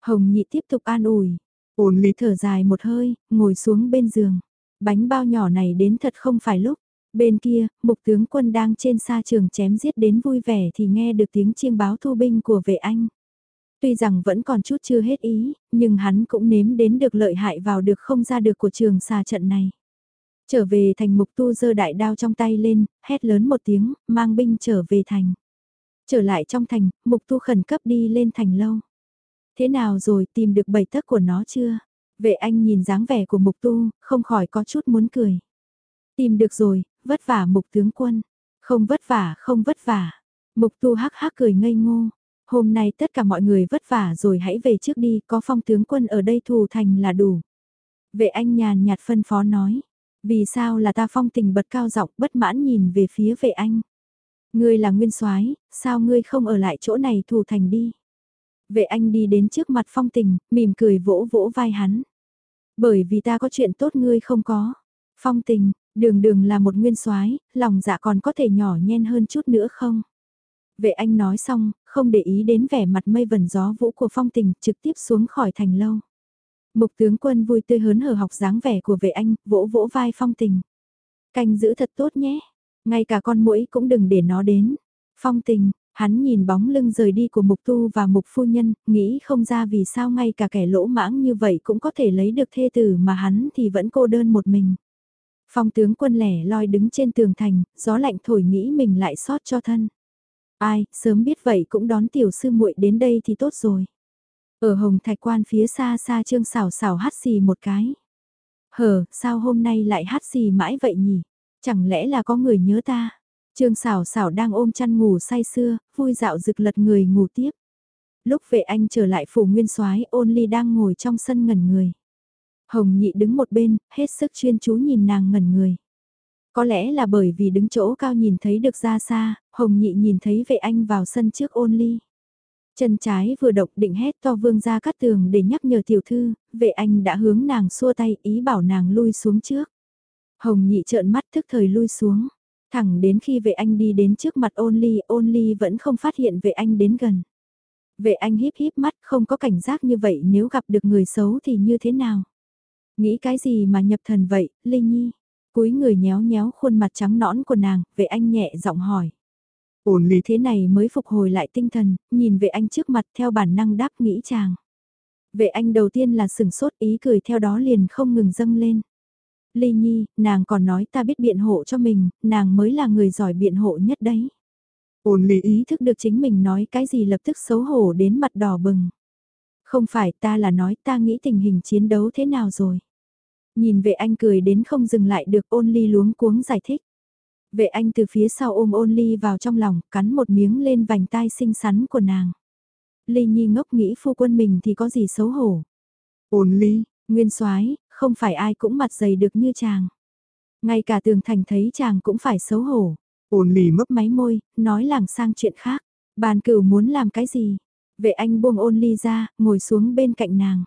Hồng nhị tiếp tục an ủi. Ôn ly thở dài một hơi, ngồi xuống bên giường. Bánh bao nhỏ này đến thật không phải lúc. Bên kia, mục tướng quân đang trên xa trường chém giết đến vui vẻ thì nghe được tiếng chiêng báo thu binh của vệ anh. Tuy rằng vẫn còn chút chưa hết ý, nhưng hắn cũng nếm đến được lợi hại vào được không ra được của trường xa trận này. Trở về thành mục tu giơ đại đao trong tay lên, hét lớn một tiếng, mang binh trở về thành. Trở lại trong thành, mục tu khẩn cấp đi lên thành lâu. Thế nào rồi tìm được bảy tấc của nó chưa? Vệ anh nhìn dáng vẻ của mục tu, không khỏi có chút muốn cười. Tìm được rồi, vất vả mục tướng quân. Không vất vả, không vất vả. Mục tu hắc hắc cười ngây ngô. Hôm nay tất cả mọi người vất vả rồi hãy về trước đi, có phong tướng quân ở đây thù thành là đủ. Vệ anh nhàn nhạt phân phó nói. Vì sao là ta phong tình bật cao giọng bất mãn nhìn về phía vệ anh. Ngươi là nguyên soái, sao ngươi không ở lại chỗ này thù thành đi. Vệ anh đi đến trước mặt phong tình, mỉm cười vỗ vỗ vai hắn. Bởi vì ta có chuyện tốt ngươi không có. Phong tình, đường đường là một nguyên soái, lòng dạ còn có thể nhỏ nhen hơn chút nữa không? Vệ anh nói xong, không để ý đến vẻ mặt mây vần gió vũ của phong tình, trực tiếp xuống khỏi thành lâu. Mục tướng quân vui tươi hớn hở học dáng vẻ của vệ anh, vỗ vỗ vai phong tình. Canh giữ thật tốt nhé, ngay cả con mũi cũng đừng để nó đến. Phong tình, Hắn nhìn bóng lưng rời đi của mục tu và mục phu nhân, nghĩ không ra vì sao ngay cả kẻ lỗ mãng như vậy cũng có thể lấy được thê tử mà hắn thì vẫn cô đơn một mình. Phong tướng quân lẻ loi đứng trên tường thành, gió lạnh thổi nghĩ mình lại sót cho thân. Ai, sớm biết vậy cũng đón tiểu sư muội đến đây thì tốt rồi. Ở hồng thạch quan phía xa xa trương xảo xảo hát xì một cái. Hờ, sao hôm nay lại hát xì mãi vậy nhỉ? Chẳng lẽ là có người nhớ ta? Trương xảo xảo đang ôm chăn ngủ say sưa, vui dạo rực lật người ngủ tiếp. Lúc vệ anh trở lại phủ nguyên soái ôn ly đang ngồi trong sân ngẩn người. Hồng nhị đứng một bên, hết sức chuyên chú nhìn nàng ngẩn người. Có lẽ là bởi vì đứng chỗ cao nhìn thấy được ra xa, Hồng nhị nhìn thấy vệ anh vào sân trước ôn ly. Chân trái vừa động định hét to vương ra cắt tường để nhắc nhở tiểu thư, vệ anh đã hướng nàng xua tay ý bảo nàng lui xuống trước. Hồng nhị trợn mắt thức thời lui xuống. Thẳng đến khi vệ anh đi đến trước mặt ôn ly, ôn ly vẫn không phát hiện vệ anh đến gần. Vệ anh híp híp mắt không có cảnh giác như vậy nếu gặp được người xấu thì như thế nào? Nghĩ cái gì mà nhập thần vậy, ly nhi? Cúi người nhéo nhéo khuôn mặt trắng nõn của nàng, vệ anh nhẹ giọng hỏi. Ôn ly thế này mới phục hồi lại tinh thần, nhìn vệ anh trước mặt theo bản năng đáp nghĩ chàng. Vệ anh đầu tiên là sừng sốt ý cười theo đó liền không ngừng dâng lên. Ly Nhi, nàng còn nói ta biết biện hộ cho mình, nàng mới là người giỏi biện hộ nhất đấy. Ôn Ly ý thức được chính mình nói cái gì lập tức xấu hổ đến mặt đỏ bừng. Không phải ta là nói ta nghĩ tình hình chiến đấu thế nào rồi. Nhìn vệ anh cười đến không dừng lại được ôn ly luống cuống giải thích. Vệ anh từ phía sau ôm ôn ly vào trong lòng, cắn một miếng lên vành tai xinh xắn của nàng. Ly Nhi ngốc nghĩ phu quân mình thì có gì xấu hổ. Ôn ly, nguyên soái không phải ai cũng mặt dày được như chàng. Ngay cả tường thành thấy chàng cũng phải xấu hổ. Ôn lì mấp máy môi, nói làng sang chuyện khác. Bàn cửu muốn làm cái gì? Vệ anh buông ôn ly ra, ngồi xuống bên cạnh nàng.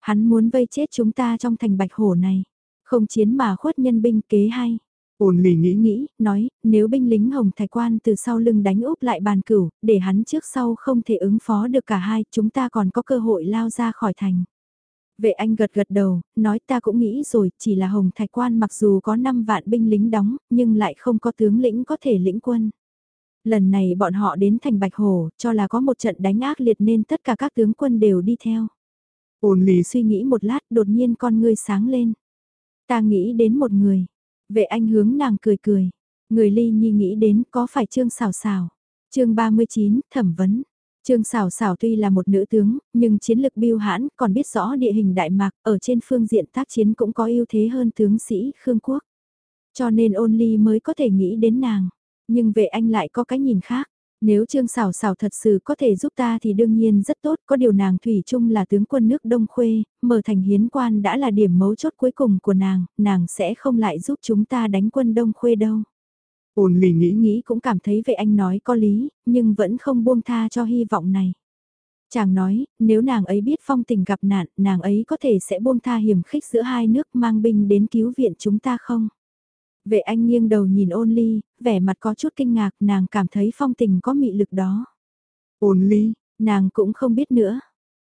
Hắn muốn vây chết chúng ta trong thành bạch hổ này. Không chiến mà khuất nhân binh kế hay. Ôn ly nghĩ nghĩ, nói, nếu binh lính hồng thạch quan từ sau lưng đánh úp lại bàn cửu, để hắn trước sau không thể ứng phó được cả hai, chúng ta còn có cơ hội lao ra khỏi thành. Vệ anh gật gật đầu, nói ta cũng nghĩ rồi, chỉ là hồng thạch quan mặc dù có 5 vạn binh lính đóng, nhưng lại không có tướng lĩnh có thể lĩnh quân. Lần này bọn họ đến thành Bạch Hồ, cho là có một trận đánh ác liệt nên tất cả các tướng quân đều đi theo. Ôn ly suy nghĩ một lát đột nhiên con ngươi sáng lên. Ta nghĩ đến một người. Vệ anh hướng nàng cười cười. Người ly nhi nghĩ đến có phải trương xào xào. chương 39, thẩm vấn. Trương Sảo Sảo tuy là một nữ tướng, nhưng chiến lực biêu hãn, còn biết rõ địa hình Đại Mạc, ở trên phương diện tác chiến cũng có ưu thế hơn tướng sĩ Khương Quốc. Cho nên ôn ly mới có thể nghĩ đến nàng. Nhưng vệ anh lại có cái nhìn khác. Nếu Trương Sảo Sảo thật sự có thể giúp ta thì đương nhiên rất tốt, có điều nàng Thủy chung là tướng quân nước Đông Khuê, mở thành hiến quan đã là điểm mấu chốt cuối cùng của nàng, nàng sẽ không lại giúp chúng ta đánh quân Đông Khuê đâu. Ôn ly nghĩ nghĩ cũng cảm thấy vệ anh nói có lý, nhưng vẫn không buông tha cho hy vọng này. Chàng nói, nếu nàng ấy biết phong tình gặp nạn, nàng ấy có thể sẽ buông tha hiểm khích giữa hai nước mang binh đến cứu viện chúng ta không? Vệ anh nghiêng đầu nhìn ôn ly, vẻ mặt có chút kinh ngạc, nàng cảm thấy phong tình có mị lực đó. Ôn ly, nàng cũng không biết nữa.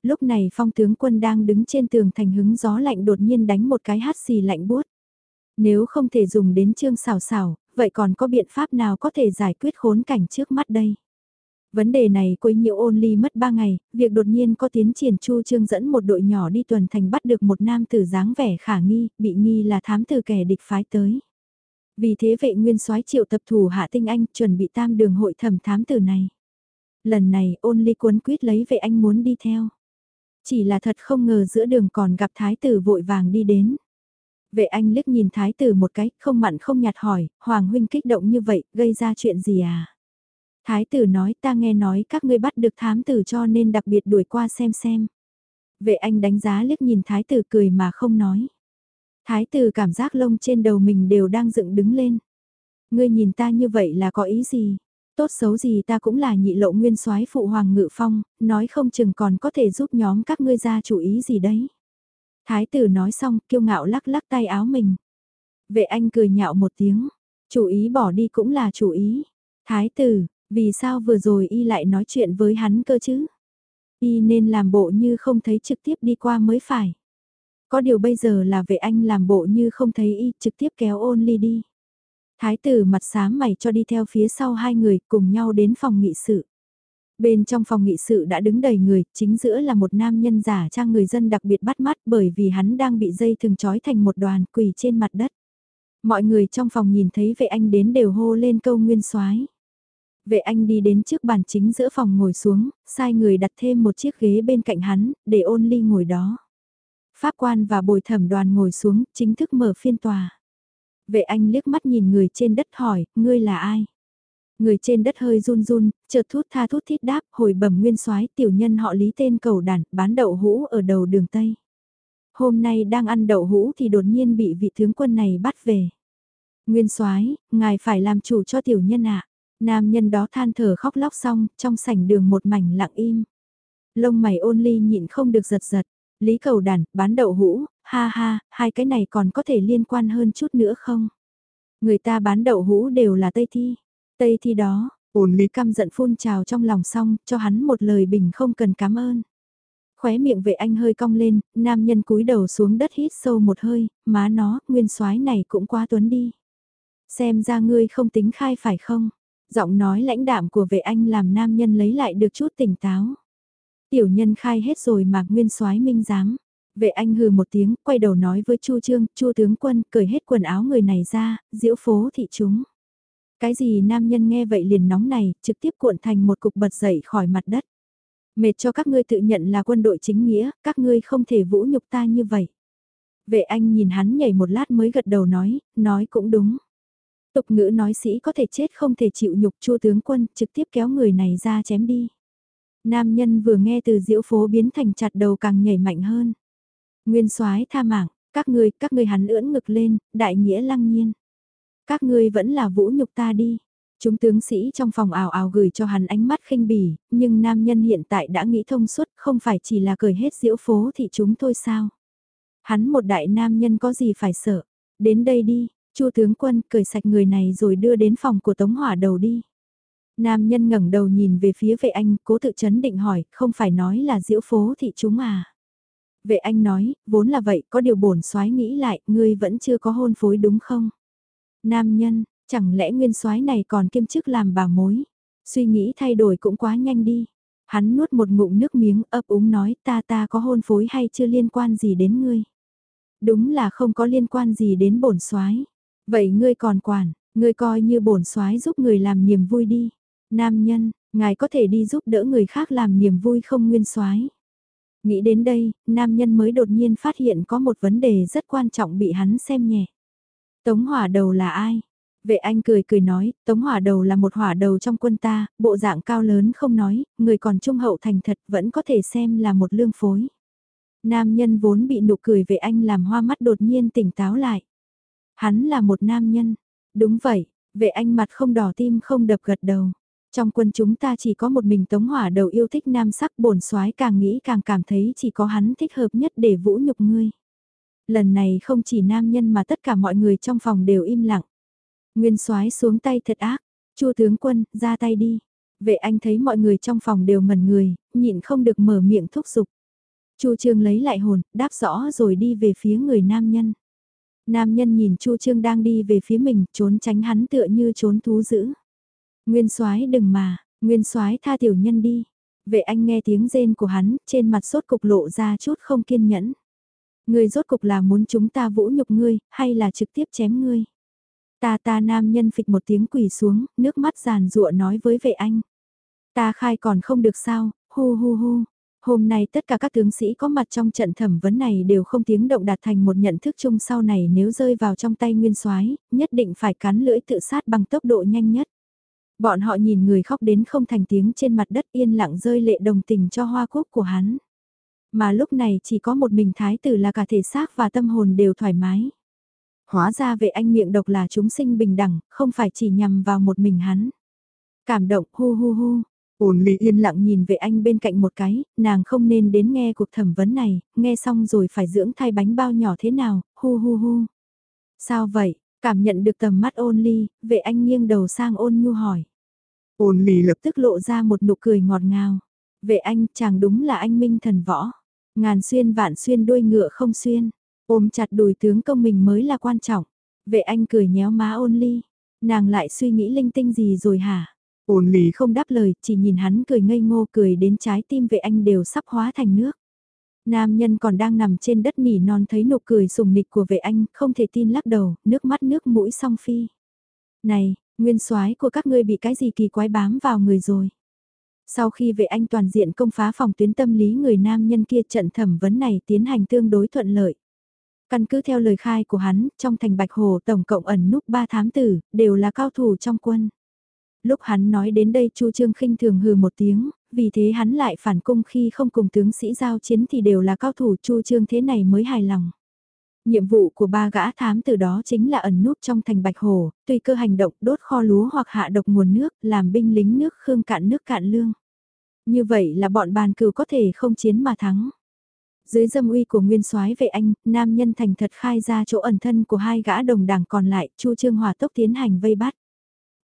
Lúc này phong tướng quân đang đứng trên tường thành hứng gió lạnh đột nhiên đánh một cái hát xì lạnh buốt. Nếu không thể dùng đến trương xào xào, vậy còn có biện pháp nào có thể giải quyết khốn cảnh trước mắt đây? Vấn đề này quấy nhiễu ôn ly mất 3 ngày, việc đột nhiên có tiến triển Chu Trương dẫn một đội nhỏ đi tuần thành bắt được một nam tử dáng vẻ khả nghi, bị nghi là thám tử kẻ địch phái tới. Vì thế vệ nguyên soái triệu tập thủ hạ tinh anh chuẩn bị tam đường hội thẩm thám tử này. Lần này ôn ly cuốn quyết lấy vệ anh muốn đi theo. Chỉ là thật không ngờ giữa đường còn gặp thái tử vội vàng đi đến. Vệ anh liếc nhìn thái tử một cái, không mặn không nhạt hỏi, Hoàng huynh kích động như vậy, gây ra chuyện gì à? Thái tử nói ta nghe nói các ngươi bắt được thám tử cho nên đặc biệt đuổi qua xem xem. Vệ anh đánh giá liếc nhìn thái tử cười mà không nói. Thái tử cảm giác lông trên đầu mình đều đang dựng đứng lên. Ngươi nhìn ta như vậy là có ý gì? Tốt xấu gì ta cũng là nhị lộ nguyên soái phụ hoàng ngự phong, nói không chừng còn có thể giúp nhóm các ngươi ra chủ ý gì đấy. Thái tử nói xong, kiêu ngạo lắc lắc tay áo mình. Vệ anh cười nhạo một tiếng, chủ ý bỏ đi cũng là chủ ý. Thái tử, vì sao vừa rồi y lại nói chuyện với hắn cơ chứ? Y nên làm bộ như không thấy trực tiếp đi qua mới phải. Có điều bây giờ là vệ anh làm bộ như không thấy y trực tiếp kéo ôn ly đi. Thái tử mặt xám mày cho đi theo phía sau hai người cùng nhau đến phòng nghị sự. Bên trong phòng nghị sự đã đứng đầy người, chính giữa là một nam nhân giả trang người dân đặc biệt bắt mắt bởi vì hắn đang bị dây thừng trói thành một đoàn quỳ trên mặt đất. Mọi người trong phòng nhìn thấy vệ anh đến đều hô lên câu nguyên soái. Vệ anh đi đến trước bàn chính giữa phòng ngồi xuống, sai người đặt thêm một chiếc ghế bên cạnh hắn, để ôn ly ngồi đó. Pháp quan và bồi thẩm đoàn ngồi xuống, chính thức mở phiên tòa. Vệ anh liếc mắt nhìn người trên đất hỏi, ngươi là ai? Người trên đất hơi run run, chợt thút tha thút thít đáp, hồi bẩm nguyên soái tiểu nhân họ lý tên cầu đàn, bán đậu hũ ở đầu đường Tây. Hôm nay đang ăn đậu hũ thì đột nhiên bị vị tướng quân này bắt về. Nguyên soái ngài phải làm chủ cho tiểu nhân ạ. Nam nhân đó than thở khóc lóc xong, trong sảnh đường một mảnh lặng im. Lông mày ôn ly nhịn không được giật giật. Lý cầu đàn, bán đậu hũ, ha ha, hai cái này còn có thể liên quan hơn chút nữa không? Người ta bán đậu hũ đều là Tây Thi. Tây Thi đó, ôn lý căm giận phun trào trong lòng xong, cho hắn một lời bình không cần cảm ơn. Khóe miệng vệ anh hơi cong lên, nam nhân cúi đầu xuống đất hít sâu một hơi, má nó, nguyên soái này cũng quá tuấn đi. Xem ra ngươi không tính khai phải không? Giọng nói lãnh đạm của vệ anh làm nam nhân lấy lại được chút tỉnh táo. Tiểu nhân khai hết rồi mà nguyên soái minh giám. Vệ anh hừ một tiếng, quay đầu nói với Chu Trương, Chu tướng quân, cởi hết quần áo người này ra, diễu phố thị chúng. Cái gì nam nhân nghe vậy liền nóng này, trực tiếp cuộn thành một cục bật dậy khỏi mặt đất. Mệt cho các ngươi tự nhận là quân đội chính nghĩa, các ngươi không thể vũ nhục ta như vậy. Vệ anh nhìn hắn nhảy một lát mới gật đầu nói, nói cũng đúng. Tục ngữ nói sĩ có thể chết không thể chịu nhục chua tướng quân trực tiếp kéo người này ra chém đi. Nam nhân vừa nghe từ diễu phố biến thành chặt đầu càng nhảy mạnh hơn. Nguyên soái tha mạng, các ngươi, các ngươi hắn ưỡn ngực lên, đại nghĩa lăng nhiên. Các ngươi vẫn là vũ nhục ta đi. Chúng tướng sĩ trong phòng ảo ảo gửi cho hắn ánh mắt khinh bỉ, nhưng nam nhân hiện tại đã nghĩ thông suốt không phải chỉ là cười hết diễu phố thì chúng thôi sao. Hắn một đại nam nhân có gì phải sợ. Đến đây đi, Chu tướng quân cười sạch người này rồi đưa đến phòng của Tống Hỏa đầu đi. Nam nhân ngẩng đầu nhìn về phía vệ anh, cố tự chấn định hỏi, không phải nói là diễu phố thị chúng à. Vệ anh nói, vốn là vậy, có điều bổn soái nghĩ lại, ngươi vẫn chưa có hôn phối đúng không? Nam nhân, chẳng lẽ nguyên soái này còn kiêm chức làm bà mối? Suy nghĩ thay đổi cũng quá nhanh đi. Hắn nuốt một ngụm nước miếng ấp úng nói ta ta có hôn phối hay chưa liên quan gì đến ngươi. Đúng là không có liên quan gì đến bổn soái. Vậy ngươi còn quản, ngươi coi như bổn soái giúp người làm niềm vui đi. Nam nhân, ngài có thể đi giúp đỡ người khác làm niềm vui không nguyên soái. Nghĩ đến đây, nam nhân mới đột nhiên phát hiện có một vấn đề rất quan trọng bị hắn xem nhẹ. Tống hỏa đầu là ai? Vệ anh cười cười nói, Tống hỏa đầu là một hỏa đầu trong quân ta, bộ dạng cao lớn không nói, người còn trung hậu thành thật vẫn có thể xem là một lương phối. Nam nhân vốn bị nụ cười vệ anh làm hoa mắt đột nhiên tỉnh táo lại. Hắn là một nam nhân. Đúng vậy, vệ anh mặt không đỏ tim không đập gật đầu. Trong quân chúng ta chỉ có một mình tống hỏa đầu yêu thích nam sắc bổn soái càng nghĩ càng cảm thấy chỉ có hắn thích hợp nhất để vũ nhục ngươi. Lần này không chỉ nam nhân mà tất cả mọi người trong phòng đều im lặng. Nguyên soái xuống tay thật ác, chu tướng quân, ra tay đi. Vệ anh thấy mọi người trong phòng đều mẩn người, nhịn không được mở miệng thúc giục. Chu Trương lấy lại hồn, đáp rõ rồi đi về phía người nam nhân. Nam nhân nhìn Chu Trương đang đi về phía mình, trốn tránh hắn tựa như trốn thú dữ. Nguyên soái đừng mà, Nguyên soái tha tiểu nhân đi. Vệ anh nghe tiếng rên của hắn, trên mặt sốt cục lộ ra chút không kiên nhẫn. Ngươi rốt cục là muốn chúng ta vũ nhục ngươi, hay là trực tiếp chém ngươi? Ta ta nam nhân phịch một tiếng quỳ xuống, nước mắt giàn rụa nói với vệ anh. Ta khai còn không được sao, hu hu hu. Hôm nay tất cả các tướng sĩ có mặt trong trận thẩm vấn này đều không tiếng động đạt thành một nhận thức chung sau này nếu rơi vào trong tay nguyên soái nhất định phải cắn lưỡi tự sát bằng tốc độ nhanh nhất. Bọn họ nhìn người khóc đến không thành tiếng trên mặt đất yên lặng rơi lệ đồng tình cho hoa quốc của hắn. Mà lúc này chỉ có một mình thái tử là cả thể xác và tâm hồn đều thoải mái. Hóa ra vệ anh miệng độc là chúng sinh bình đẳng, không phải chỉ nhằm vào một mình hắn. Cảm động hu hu hu, Ôn ly yên lặng nhìn vệ anh bên cạnh một cái, nàng không nên đến nghe cuộc thẩm vấn này, nghe xong rồi phải dưỡng thai bánh bao nhỏ thế nào, hu hu hu. Sao vậy, cảm nhận được tầm mắt ôn ly, vệ anh nghiêng đầu sang ôn nhu hỏi. Ôn ly lập tức lộ ra một nụ cười ngọt ngào. Vệ anh chàng đúng là anh minh thần võ. Ngàn xuyên vạn xuyên đuôi ngựa không xuyên. Ôm chặt đùi tướng công mình mới là quan trọng. Vệ anh cười nhéo má ôn ly. Nàng lại suy nghĩ linh tinh gì rồi hả? Ôn ly không đáp lời, chỉ nhìn hắn cười ngây ngô cười đến trái tim vệ anh đều sắp hóa thành nước. Nam nhân còn đang nằm trên đất nỉ non thấy nụ cười sùng nịch của vệ anh, không thể tin lắc đầu, nước mắt nước mũi song phi. Này, nguyên soái của các ngươi bị cái gì kỳ quái bám vào người rồi. Sau khi vệ anh toàn diện công phá phòng tuyến tâm lý người nam nhân kia trận thẩm vấn này tiến hành tương đối thuận lợi. Căn cứ theo lời khai của hắn, trong thành Bạch Hồ tổng cộng ẩn núp 3 thám tử, đều là cao thủ trong quân. Lúc hắn nói đến đây Chu Trương khinh thường hừ một tiếng, vì thế hắn lại phản cung khi không cùng tướng sĩ giao chiến thì đều là cao thủ Chu Trương thế này mới hài lòng. Nhiệm vụ của ba gã thám từ đó chính là ẩn núp trong thành Bạch Hồ, tùy cơ hành động đốt kho lúa hoặc hạ độc nguồn nước, làm binh lính nước khương cạn nước cạn lương. Như vậy là bọn bàn cừu có thể không chiến mà thắng. Dưới dâm uy của nguyên soái vệ anh, nam nhân thành thật khai ra chỗ ẩn thân của hai gã đồng đảng còn lại, Chu Trương Hòa tốc tiến hành vây bắt.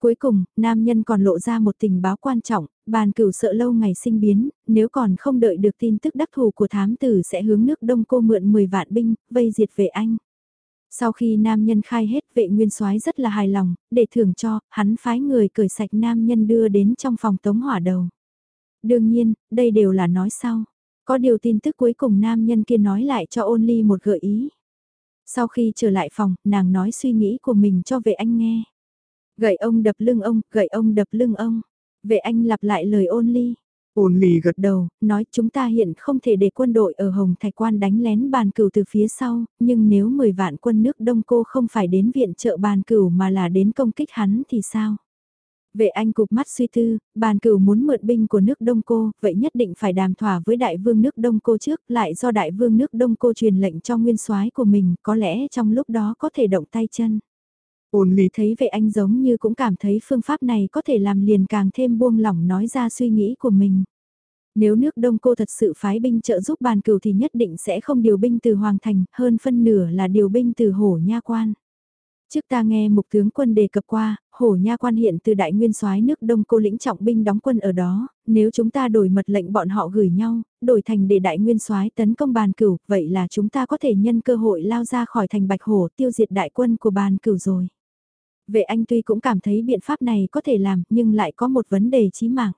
Cuối cùng, nam nhân còn lộ ra một tình báo quan trọng, bàn cửu sợ lâu ngày sinh biến, nếu còn không đợi được tin tức đắc thù của thám tử sẽ hướng nước đông cô mượn 10 vạn binh, vây diệt vệ anh. Sau khi nam nhân khai hết vệ nguyên soái rất là hài lòng, để thưởng cho, hắn phái người cởi sạch nam nhân đưa đến trong phòng tống hỏa đầu. Đương nhiên, đây đều là nói sau. Có điều tin tức cuối cùng nam nhân kia nói lại cho ôn ly một gợi ý. Sau khi trở lại phòng, nàng nói suy nghĩ của mình cho vệ anh nghe. Gậy ông đập lưng ông, gậy ông đập lưng ông. Vệ anh lặp lại lời ôn ly. Ôn ly gật đầu, nói chúng ta hiện không thể để quân đội ở Hồng Thạch Quan đánh lén bàn cửu từ phía sau, nhưng nếu 10 vạn quân nước Đông Cô không phải đến viện trợ bàn cửu mà là đến công kích hắn thì sao? Vệ anh cục mắt suy tư, bàn cửu muốn mượn binh của nước Đông Cô, vậy nhất định phải đàm thỏa với đại vương nước Đông Cô trước, lại do đại vương nước Đông Cô truyền lệnh cho nguyên soái của mình, có lẽ trong lúc đó có thể động tay chân. Ôn lý thấy vệ anh giống như cũng cảm thấy phương pháp này có thể làm liền càng thêm buông lỏng nói ra suy nghĩ của mình. Nếu nước Đông Cô thật sự phái binh trợ giúp bàn cửu thì nhất định sẽ không điều binh từ Hoàng Thành, hơn phân nửa là điều binh từ Hổ Nha Quan. Trước ta nghe mục tướng quân đề cập qua, hổ nha quan hiện từ đại nguyên soái nước đông cô lĩnh trọng binh đóng quân ở đó, nếu chúng ta đổi mật lệnh bọn họ gửi nhau, đổi thành để đại nguyên soái tấn công bàn cửu, vậy là chúng ta có thể nhân cơ hội lao ra khỏi thành bạch hổ tiêu diệt đại quân của bàn cửu rồi. Vệ anh tuy cũng cảm thấy biện pháp này có thể làm nhưng lại có một vấn đề chí mạng.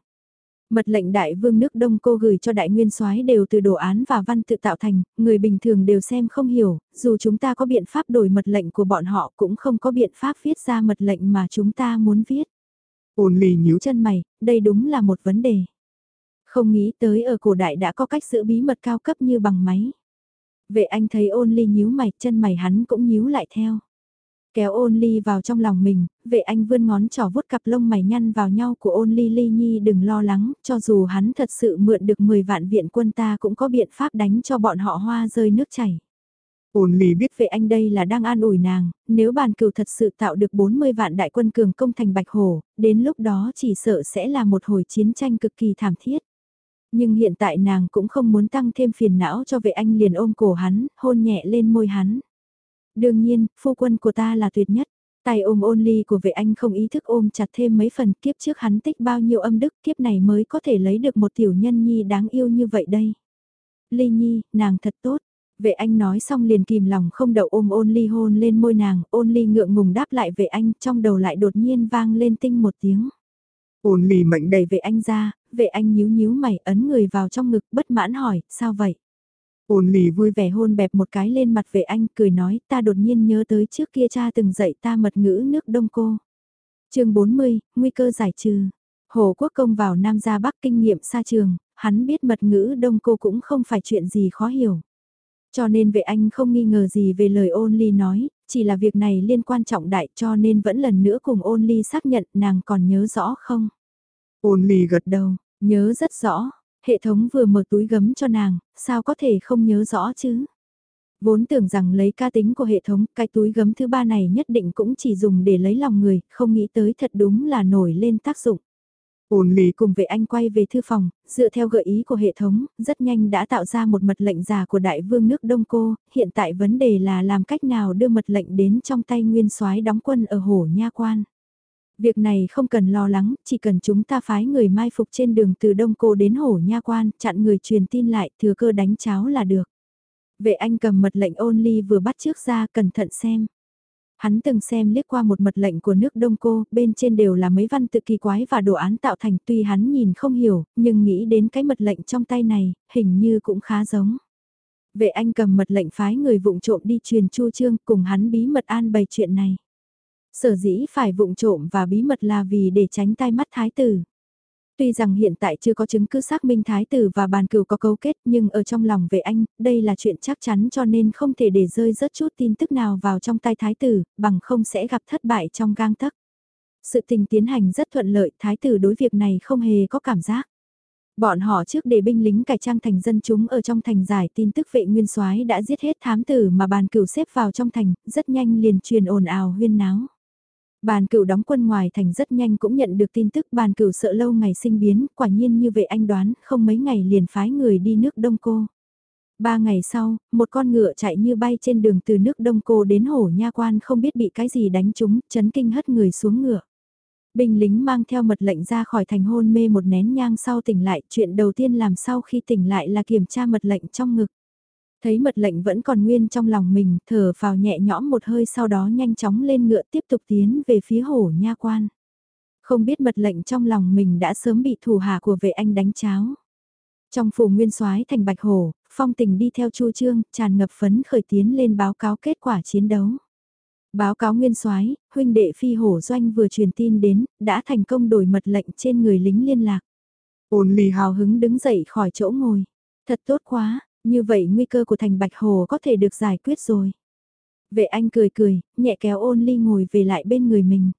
Mật lệnh đại vương nước Đông cô gửi cho đại nguyên soái đều từ đồ án và văn tự tạo thành, người bình thường đều xem không hiểu, dù chúng ta có biện pháp đổi mật lệnh của bọn họ cũng không có biện pháp viết ra mật lệnh mà chúng ta muốn viết. Ôn ly nhíu chân mày, đây đúng là một vấn đề. Không nghĩ tới ở cổ đại đã có cách giữ bí mật cao cấp như bằng máy. Vệ anh thấy ôn ly nhíu mày, chân mày hắn cũng nhíu lại theo. Kéo ôn ly vào trong lòng mình, vệ anh vươn ngón trỏ vuốt cặp lông mày nhăn vào nhau của ôn ly ly nhi đừng lo lắng, cho dù hắn thật sự mượn được 10 vạn viện quân ta cũng có biện pháp đánh cho bọn họ hoa rơi nước chảy. Ôn ly biết vệ anh đây là đang an ủi nàng, nếu bàn cừu thật sự tạo được 40 vạn đại quân cường công thành Bạch Hồ, đến lúc đó chỉ sợ sẽ là một hồi chiến tranh cực kỳ thảm thiết. Nhưng hiện tại nàng cũng không muốn tăng thêm phiền não cho vệ anh liền ôm cổ hắn, hôn nhẹ lên môi hắn. Đương nhiên, phu quân của ta là tuyệt nhất. Tay ôm ôn ly của vệ anh không ý thức ôm chặt thêm mấy phần kiếp trước hắn tích bao nhiêu âm đức kiếp này mới có thể lấy được một tiểu nhân nhi đáng yêu như vậy đây. Ly nhi, nàng thật tốt. Vệ anh nói xong liền kìm lòng không đậu ôm ôn ly hôn lên môi nàng, ôn ly ngượng ngùng đáp lại vệ anh, trong đầu lại đột nhiên vang lên tinh một tiếng. Ôn ly mệnh đẩy vệ anh ra, vệ anh nhíu nhíu mày ấn người vào trong ngực bất mãn hỏi, sao vậy? Ôn lì vui vẻ hôn bẹp một cái lên mặt vệ anh cười nói ta đột nhiên nhớ tới trước kia cha từng dạy ta mật ngữ nước đông cô. chương 40, nguy cơ giải trừ. Hồ Quốc Công vào Nam ra Bắc kinh nghiệm xa trường, hắn biết mật ngữ đông cô cũng không phải chuyện gì khó hiểu. Cho nên vệ anh không nghi ngờ gì về lời ôn ly nói, chỉ là việc này liên quan trọng đại cho nên vẫn lần nữa cùng ôn ly xác nhận nàng còn nhớ rõ không. Ôn ly gật đầu, nhớ rất rõ, Hệ thống vừa mở túi gấm cho nàng, sao có thể không nhớ rõ chứ? Vốn tưởng rằng lấy ca tính của hệ thống, cái túi gấm thứ ba này nhất định cũng chỉ dùng để lấy lòng người, không nghĩ tới thật đúng là nổi lên tác dụng. Ôn lý cùng vệ anh quay về thư phòng, dựa theo gợi ý của hệ thống, rất nhanh đã tạo ra một mật lệnh giả của đại vương nước Đông Cô, hiện tại vấn đề là làm cách nào đưa mật lệnh đến trong tay nguyên soái đóng quân ở Hồ Nha Quan. Việc này không cần lo lắng, chỉ cần chúng ta phái người mai phục trên đường từ Đông Cô đến Hổ Nha Quan, chặn người truyền tin lại, thừa cơ đánh cháo là được. Vệ anh cầm mật lệnh ôn ly vừa bắt trước ra cẩn thận xem. Hắn từng xem liếc qua một mật lệnh của nước Đông Cô, bên trên đều là mấy văn tự kỳ quái và đồ án tạo thành tuy hắn nhìn không hiểu, nhưng nghĩ đến cái mật lệnh trong tay này, hình như cũng khá giống. Vệ anh cầm mật lệnh phái người vụng trộm đi truyền chu trương cùng hắn bí mật an bày chuyện này. Sở dĩ phải vụng trộm và bí mật là vì để tránh tai mắt thái tử. Tuy rằng hiện tại chưa có chứng cứ xác minh thái tử và bàn cửu có cấu kết nhưng ở trong lòng về anh, đây là chuyện chắc chắn cho nên không thể để rơi rớt chút tin tức nào vào trong tay thái tử, bằng không sẽ gặp thất bại trong gang tấc. Sự tình tiến hành rất thuận lợi, thái tử đối việc này không hề có cảm giác. Bọn họ trước để binh lính cải trang thành dân chúng ở trong thành giải tin tức vệ nguyên soái đã giết hết thám tử mà bàn cửu xếp vào trong thành, rất nhanh liền truyền ồn ào huyên náo. Bàn cửu đóng quân ngoài thành rất nhanh cũng nhận được tin tức bàn cửu sợ lâu ngày sinh biến, quả nhiên như vậy anh đoán, không mấy ngày liền phái người đi nước Đông Cô. Ba ngày sau, một con ngựa chạy như bay trên đường từ nước Đông Cô đến hổ nha quan không biết bị cái gì đánh trúng, chấn kinh hất người xuống ngựa. Binh lính mang theo mật lệnh ra khỏi thành hôn mê một nén nhang sau tỉnh lại, chuyện đầu tiên làm sau khi tỉnh lại là kiểm tra mật lệnh trong ngực. Thấy mật lệnh vẫn còn nguyên trong lòng mình, thở vào nhẹ nhõm một hơi sau đó nhanh chóng lên ngựa tiếp tục tiến về phía hổ nha quan. Không biết mật lệnh trong lòng mình đã sớm bị thủ hạ của vệ anh đánh cháo. Trong phủ nguyên soái thành bạch hổ, phong tình đi theo chu trương, tràn ngập phấn khởi tiến lên báo cáo kết quả chiến đấu. Báo cáo nguyên soái, huynh đệ phi hổ doanh vừa truyền tin đến, đã thành công đổi mật lệnh trên người lính liên lạc. Ôn lì hào hứng đứng dậy khỏi chỗ ngồi. Thật tốt quá, như vậy nguy cơ của thành Bạch Hồ có thể được giải quyết rồi. Vệ anh cười cười, nhẹ kéo ôn ly ngồi về lại bên người mình.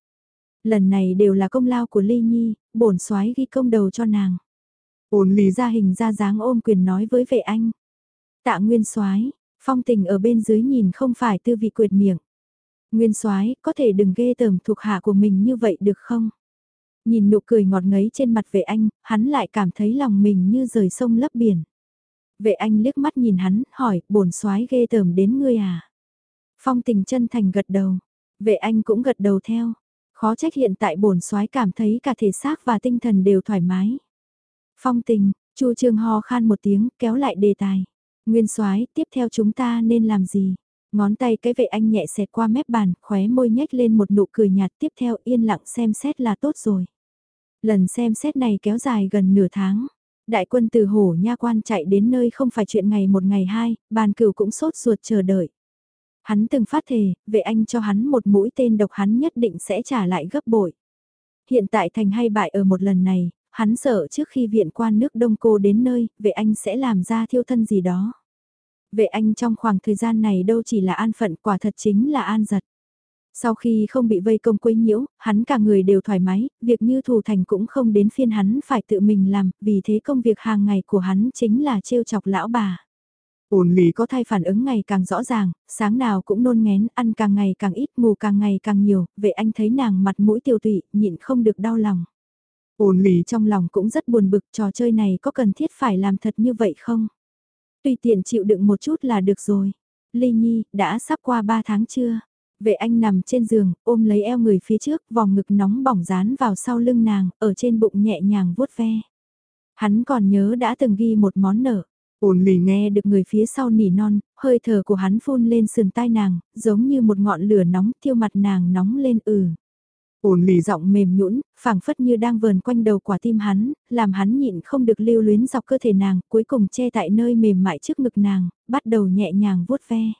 Lần này đều là công lao của ly nhi, bổn soái ghi công đầu cho nàng. Ôn ly ra hình ra dáng ôm quyền nói với vệ anh. Tạ nguyên soái phong tình ở bên dưới nhìn không phải tư vị quyệt miệng. Nguyên soái có thể đừng ghê tởm thuộc hạ của mình như vậy được không? Nhìn nụ cười ngọt ngấy trên mặt vệ anh, hắn lại cảm thấy lòng mình như rời sông lấp biển. Vệ anh liếc mắt nhìn hắn, hỏi, bổn soái ghê tởm đến ngươi à? Phong tình chân thành gật đầu. Vệ anh cũng gật đầu theo. Khó trách hiện tại bổn soái cảm thấy cả thể xác và tinh thần đều thoải mái. Phong tình, Chu Trương ho khan một tiếng, kéo lại đề tài. Nguyên soái, tiếp theo chúng ta nên làm gì? Ngón tay cái vệ anh nhẹ xẹt qua mép bàn, khóe môi nhếch lên một nụ cười nhạt tiếp theo yên lặng xem xét là tốt rồi. Lần xem xét này kéo dài gần nửa tháng. Đại quân từ hổ nha quan chạy đến nơi không phải chuyện ngày một ngày hai, bàn cửu cũng sốt ruột chờ đợi. Hắn từng phát thề, vệ anh cho hắn một mũi tên độc hắn nhất định sẽ trả lại gấp bội. Hiện tại thành hay bại ở một lần này, hắn sợ trước khi viện quan nước Đông Cô đến nơi, vệ anh sẽ làm ra thiêu thân gì đó. Vệ anh trong khoảng thời gian này đâu chỉ là an phận quả thật chính là an giật. Sau khi không bị vây công quấy nhiễu, hắn cả người đều thoải mái, việc như thủ thành cũng không đến phiên hắn phải tự mình làm, vì thế công việc hàng ngày của hắn chính là trêu chọc lão bà. Ôn lý có thai phản ứng ngày càng rõ ràng, sáng nào cũng nôn ngén, ăn càng ngày càng ít, ngủ càng ngày càng nhiều, vậy anh thấy nàng mặt mũi tiêu tụy, nhịn không được đau lòng. Ôn lý trong lòng cũng rất buồn bực trò chơi này có cần thiết phải làm thật như vậy không? Tùy tiện chịu đựng một chút là được rồi. Ly Nhi, đã sắp qua 3 tháng chưa? Vệ anh nằm trên giường, ôm lấy eo người phía trước, vòng ngực nóng bỏng dán vào sau lưng nàng, ở trên bụng nhẹ nhàng vuốt ve. Hắn còn nhớ đã từng ghi một món nợ. Ôn lì nghe được người phía sau nỉ non, hơi thở của hắn phun lên sườn tai nàng, giống như một ngọn lửa nóng thiêu mặt nàng nóng lên ừ. Ôn lì giọng mềm nhũn, phảng phất như đang vờn quanh đầu quả tim hắn, làm hắn nhịn không được lưu luyến dọc cơ thể nàng, cuối cùng che tại nơi mềm mại trước ngực nàng, bắt đầu nhẹ nhàng vuốt ve.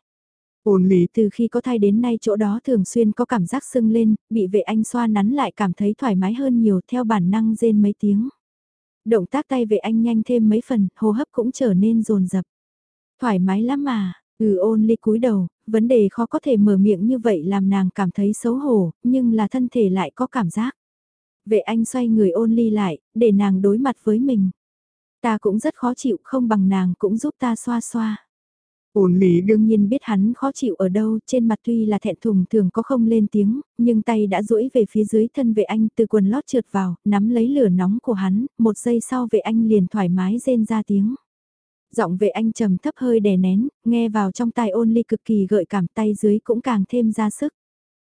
Ôn lý từ khi có thai đến nay chỗ đó thường xuyên có cảm giác sưng lên, bị vệ anh xoa nắn lại cảm thấy thoải mái hơn nhiều theo bản năng rên mấy tiếng. Động tác tay vệ anh nhanh thêm mấy phần, hô hấp cũng trở nên rồn rập. Thoải mái lắm mà, ừ ôn ly cúi đầu, vấn đề khó có thể mở miệng như vậy làm nàng cảm thấy xấu hổ, nhưng là thân thể lại có cảm giác. Vệ anh xoay người ôn ly lại, để nàng đối mặt với mình. Ta cũng rất khó chịu không bằng nàng cũng giúp ta xoa xoa. Ôn lý đương nhiên biết hắn khó chịu ở đâu, trên mặt tuy là thẹn thùng thường có không lên tiếng, nhưng tay đã duỗi về phía dưới thân vệ anh từ quần lót trượt vào, nắm lấy lửa nóng của hắn, một giây sau vệ anh liền thoải mái rên ra tiếng. Giọng vệ anh trầm thấp hơi đè nén, nghe vào trong tai ôn ly cực kỳ gợi cảm tay dưới cũng càng thêm ra sức.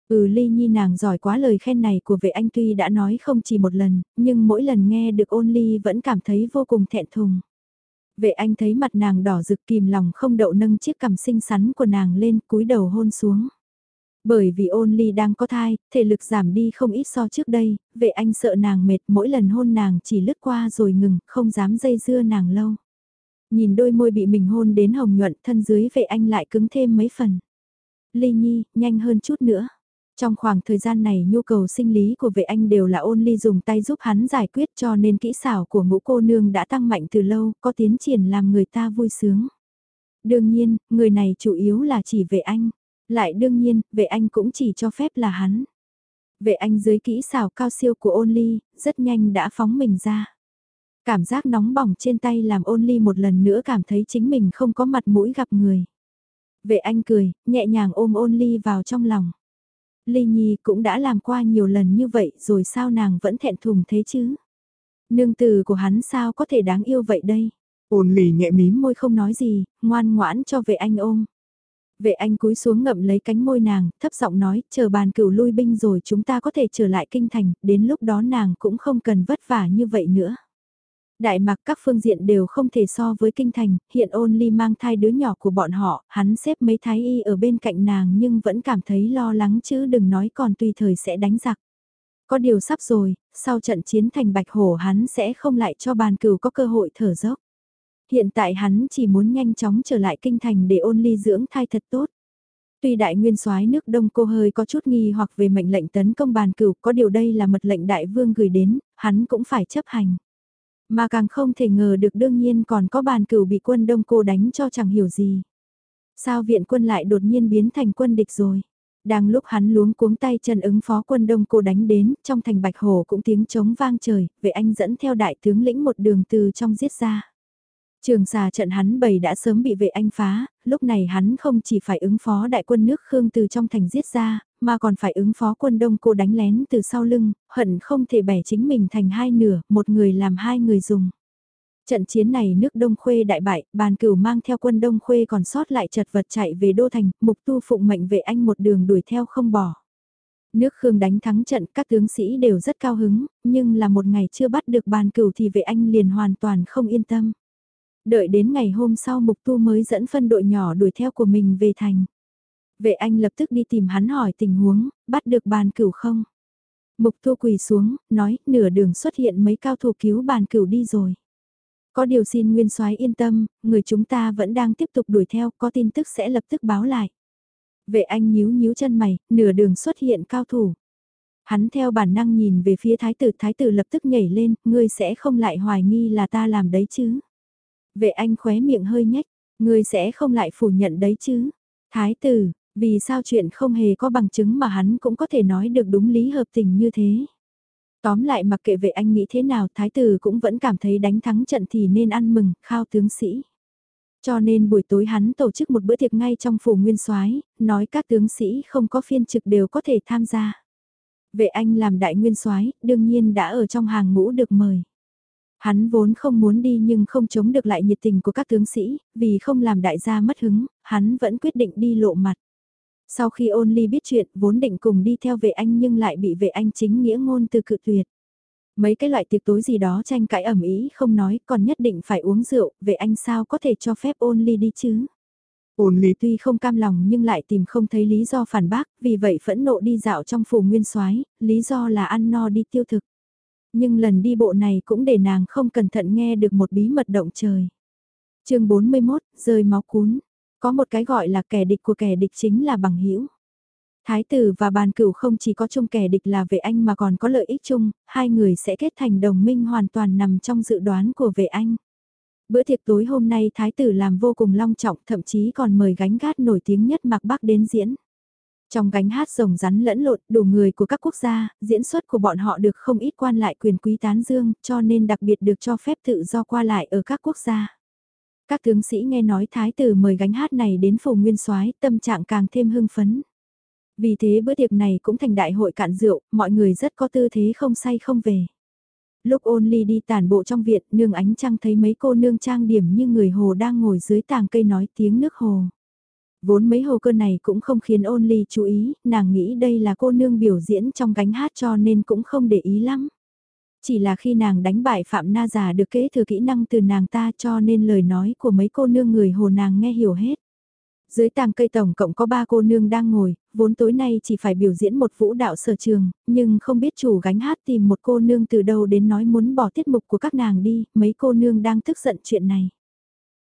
Ừ ly nhi nàng giỏi quá lời khen này của vệ anh tuy đã nói không chỉ một lần, nhưng mỗi lần nghe được ôn ly vẫn cảm thấy vô cùng thẹn thùng. Vệ anh thấy mặt nàng đỏ rực kìm lòng không đậu nâng chiếc cằm xinh xắn của nàng lên cúi đầu hôn xuống. Bởi vì ôn ly đang có thai, thể lực giảm đi không ít so trước đây, vệ anh sợ nàng mệt mỗi lần hôn nàng chỉ lướt qua rồi ngừng, không dám dây dưa nàng lâu. Nhìn đôi môi bị mình hôn đến hồng nhuận thân dưới vệ anh lại cứng thêm mấy phần. Ly nhi, nhanh hơn chút nữa. Trong khoảng thời gian này nhu cầu sinh lý của vệ anh đều là ôn ly dùng tay giúp hắn giải quyết cho nên kỹ xảo của ngũ cô nương đã tăng mạnh từ lâu, có tiến triển làm người ta vui sướng. Đương nhiên, người này chủ yếu là chỉ vệ anh. Lại đương nhiên, vệ anh cũng chỉ cho phép là hắn. Vệ anh dưới kỹ xảo cao siêu của ôn ly, rất nhanh đã phóng mình ra. Cảm giác nóng bỏng trên tay làm ôn ly một lần nữa cảm thấy chính mình không có mặt mũi gặp người. Vệ anh cười, nhẹ nhàng ôm ôn ly vào trong lòng. Ly Nhi cũng đã làm qua nhiều lần như vậy rồi sao nàng vẫn thẹn thùng thế chứ? Nương từ của hắn sao có thể đáng yêu vậy đây? Ôn lì nhẹ mím môi không nói gì, ngoan ngoãn cho vệ anh ôm. Vệ anh cúi xuống ngậm lấy cánh môi nàng, thấp giọng nói, chờ bàn cửu lui binh rồi chúng ta có thể trở lại kinh thành, đến lúc đó nàng cũng không cần vất vả như vậy nữa. Đại mạc các phương diện đều không thể so với kinh thành, hiện ôn ly mang thai đứa nhỏ của bọn họ, hắn xếp mấy thái y ở bên cạnh nàng nhưng vẫn cảm thấy lo lắng chứ đừng nói còn tùy thời sẽ đánh giặc. Có điều sắp rồi, sau trận chiến thành bạch hổ hắn sẽ không lại cho bàn cửu có cơ hội thở dốc. Hiện tại hắn chỉ muốn nhanh chóng trở lại kinh thành để ôn ly dưỡng thai thật tốt. Tuy đại nguyên soái nước Đông cô hơi có chút nghi hoặc về mệnh lệnh tấn công bàn cửu, có điều đây là mật lệnh đại vương gửi đến, hắn cũng phải chấp hành. Mà càng không thể ngờ được đương nhiên còn có bàn cửu bị quân đông cô đánh cho chẳng hiểu gì. Sao viện quân lại đột nhiên biến thành quân địch rồi? Đang lúc hắn luống cuống tay chân ứng phó quân đông cô đánh đến, trong thành Bạch Hồ cũng tiếng trống vang trời, vệ anh dẫn theo đại tướng lĩnh một đường từ trong giết ra. Trường xà trận hắn bầy đã sớm bị vệ anh phá, lúc này hắn không chỉ phải ứng phó đại quân nước Khương từ trong thành giết ra, mà còn phải ứng phó quân đông cô đánh lén từ sau lưng, hận không thể bẻ chính mình thành hai nửa, một người làm hai người dùng. Trận chiến này nước Đông Khuê đại bại, bàn cửu mang theo quân Đông Khuê còn sót lại chật vật chạy về Đô Thành, mục tu phụng mệnh vệ anh một đường đuổi theo không bỏ. Nước Khương đánh thắng trận các tướng sĩ đều rất cao hứng, nhưng là một ngày chưa bắt được bàn cửu thì vệ anh liền hoàn toàn không yên tâm. Đợi đến ngày hôm sau Mục Tu mới dẫn phân đội nhỏ đuổi theo của mình về thành. Vệ anh lập tức đi tìm hắn hỏi tình huống, bắt được bàn cửu không? Mục Tu quỳ xuống, nói nửa đường xuất hiện mấy cao thủ cứu bàn cửu đi rồi. Có điều xin Nguyên soái yên tâm, người chúng ta vẫn đang tiếp tục đuổi theo, có tin tức sẽ lập tức báo lại. Vệ anh nhíu nhíu chân mày, nửa đường xuất hiện cao thủ. Hắn theo bản năng nhìn về phía thái tử, thái tử lập tức nhảy lên, ngươi sẽ không lại hoài nghi là ta làm đấy chứ. Vệ anh khóe miệng hơi nhếch, ngươi sẽ không lại phủ nhận đấy chứ. Thái tử, vì sao chuyện không hề có bằng chứng mà hắn cũng có thể nói được đúng lý hợp tình như thế. Tóm lại mặc kệ vệ anh nghĩ thế nào thái tử cũng vẫn cảm thấy đánh thắng trận thì nên ăn mừng, khao tướng sĩ. Cho nên buổi tối hắn tổ chức một bữa tiệc ngay trong phủ nguyên soái, nói các tướng sĩ không có phiên trực đều có thể tham gia. Vệ anh làm đại nguyên soái, đương nhiên đã ở trong hàng ngũ được mời. Hắn vốn không muốn đi nhưng không chống được lại nhiệt tình của các tướng sĩ, vì không làm đại gia mất hứng, hắn vẫn quyết định đi lộ mặt. Sau khi ôn ly biết chuyện, vốn định cùng đi theo vệ anh nhưng lại bị vệ anh chính nghĩa ngôn từ cự tuyệt. Mấy cái loại tiệc tối gì đó tranh cãi ẩm ý không nói, còn nhất định phải uống rượu, vệ anh sao có thể cho phép ôn ly đi chứ? Ôn ly tuy không cam lòng nhưng lại tìm không thấy lý do phản bác, vì vậy phẫn nộ đi dạo trong phủ nguyên soái lý do là ăn no đi tiêu thực. Nhưng lần đi bộ này cũng để nàng không cẩn thận nghe được một bí mật động trời. chương 41, rơi máu cuốn Có một cái gọi là kẻ địch của kẻ địch chính là bằng hữu Thái tử và bàn cửu không chỉ có chung kẻ địch là vệ anh mà còn có lợi ích chung, hai người sẽ kết thành đồng minh hoàn toàn nằm trong dự đoán của vệ anh. Bữa tiệc tối hôm nay thái tử làm vô cùng long trọng thậm chí còn mời gánh gát nổi tiếng nhất Mạc Bắc đến diễn. Trong gánh hát rồng rắn lẫn lộn đủ người của các quốc gia, diễn xuất của bọn họ được không ít quan lại quyền quý tán dương cho nên đặc biệt được cho phép tự do qua lại ở các quốc gia. Các tướng sĩ nghe nói thái tử mời gánh hát này đến phủ nguyên soái tâm trạng càng thêm hưng phấn. Vì thế bữa tiệc này cũng thành đại hội cạn rượu, mọi người rất có tư thế không say không về. Lúc ôn ly đi tàn bộ trong viện, nương ánh trăng thấy mấy cô nương trang điểm như người hồ đang ngồi dưới tàng cây nói tiếng nước hồ. Vốn mấy hồ cơ này cũng không khiến ôn ly chú ý, nàng nghĩ đây là cô nương biểu diễn trong gánh hát cho nên cũng không để ý lắm. Chỉ là khi nàng đánh bại Phạm Na già được kế thừa kỹ năng từ nàng ta cho nên lời nói của mấy cô nương người hồ nàng nghe hiểu hết. Dưới tàng cây tổng cộng có ba cô nương đang ngồi, vốn tối nay chỉ phải biểu diễn một vũ đạo sở trường, nhưng không biết chủ gánh hát tìm một cô nương từ đâu đến nói muốn bỏ tiết mục của các nàng đi, mấy cô nương đang tức giận chuyện này.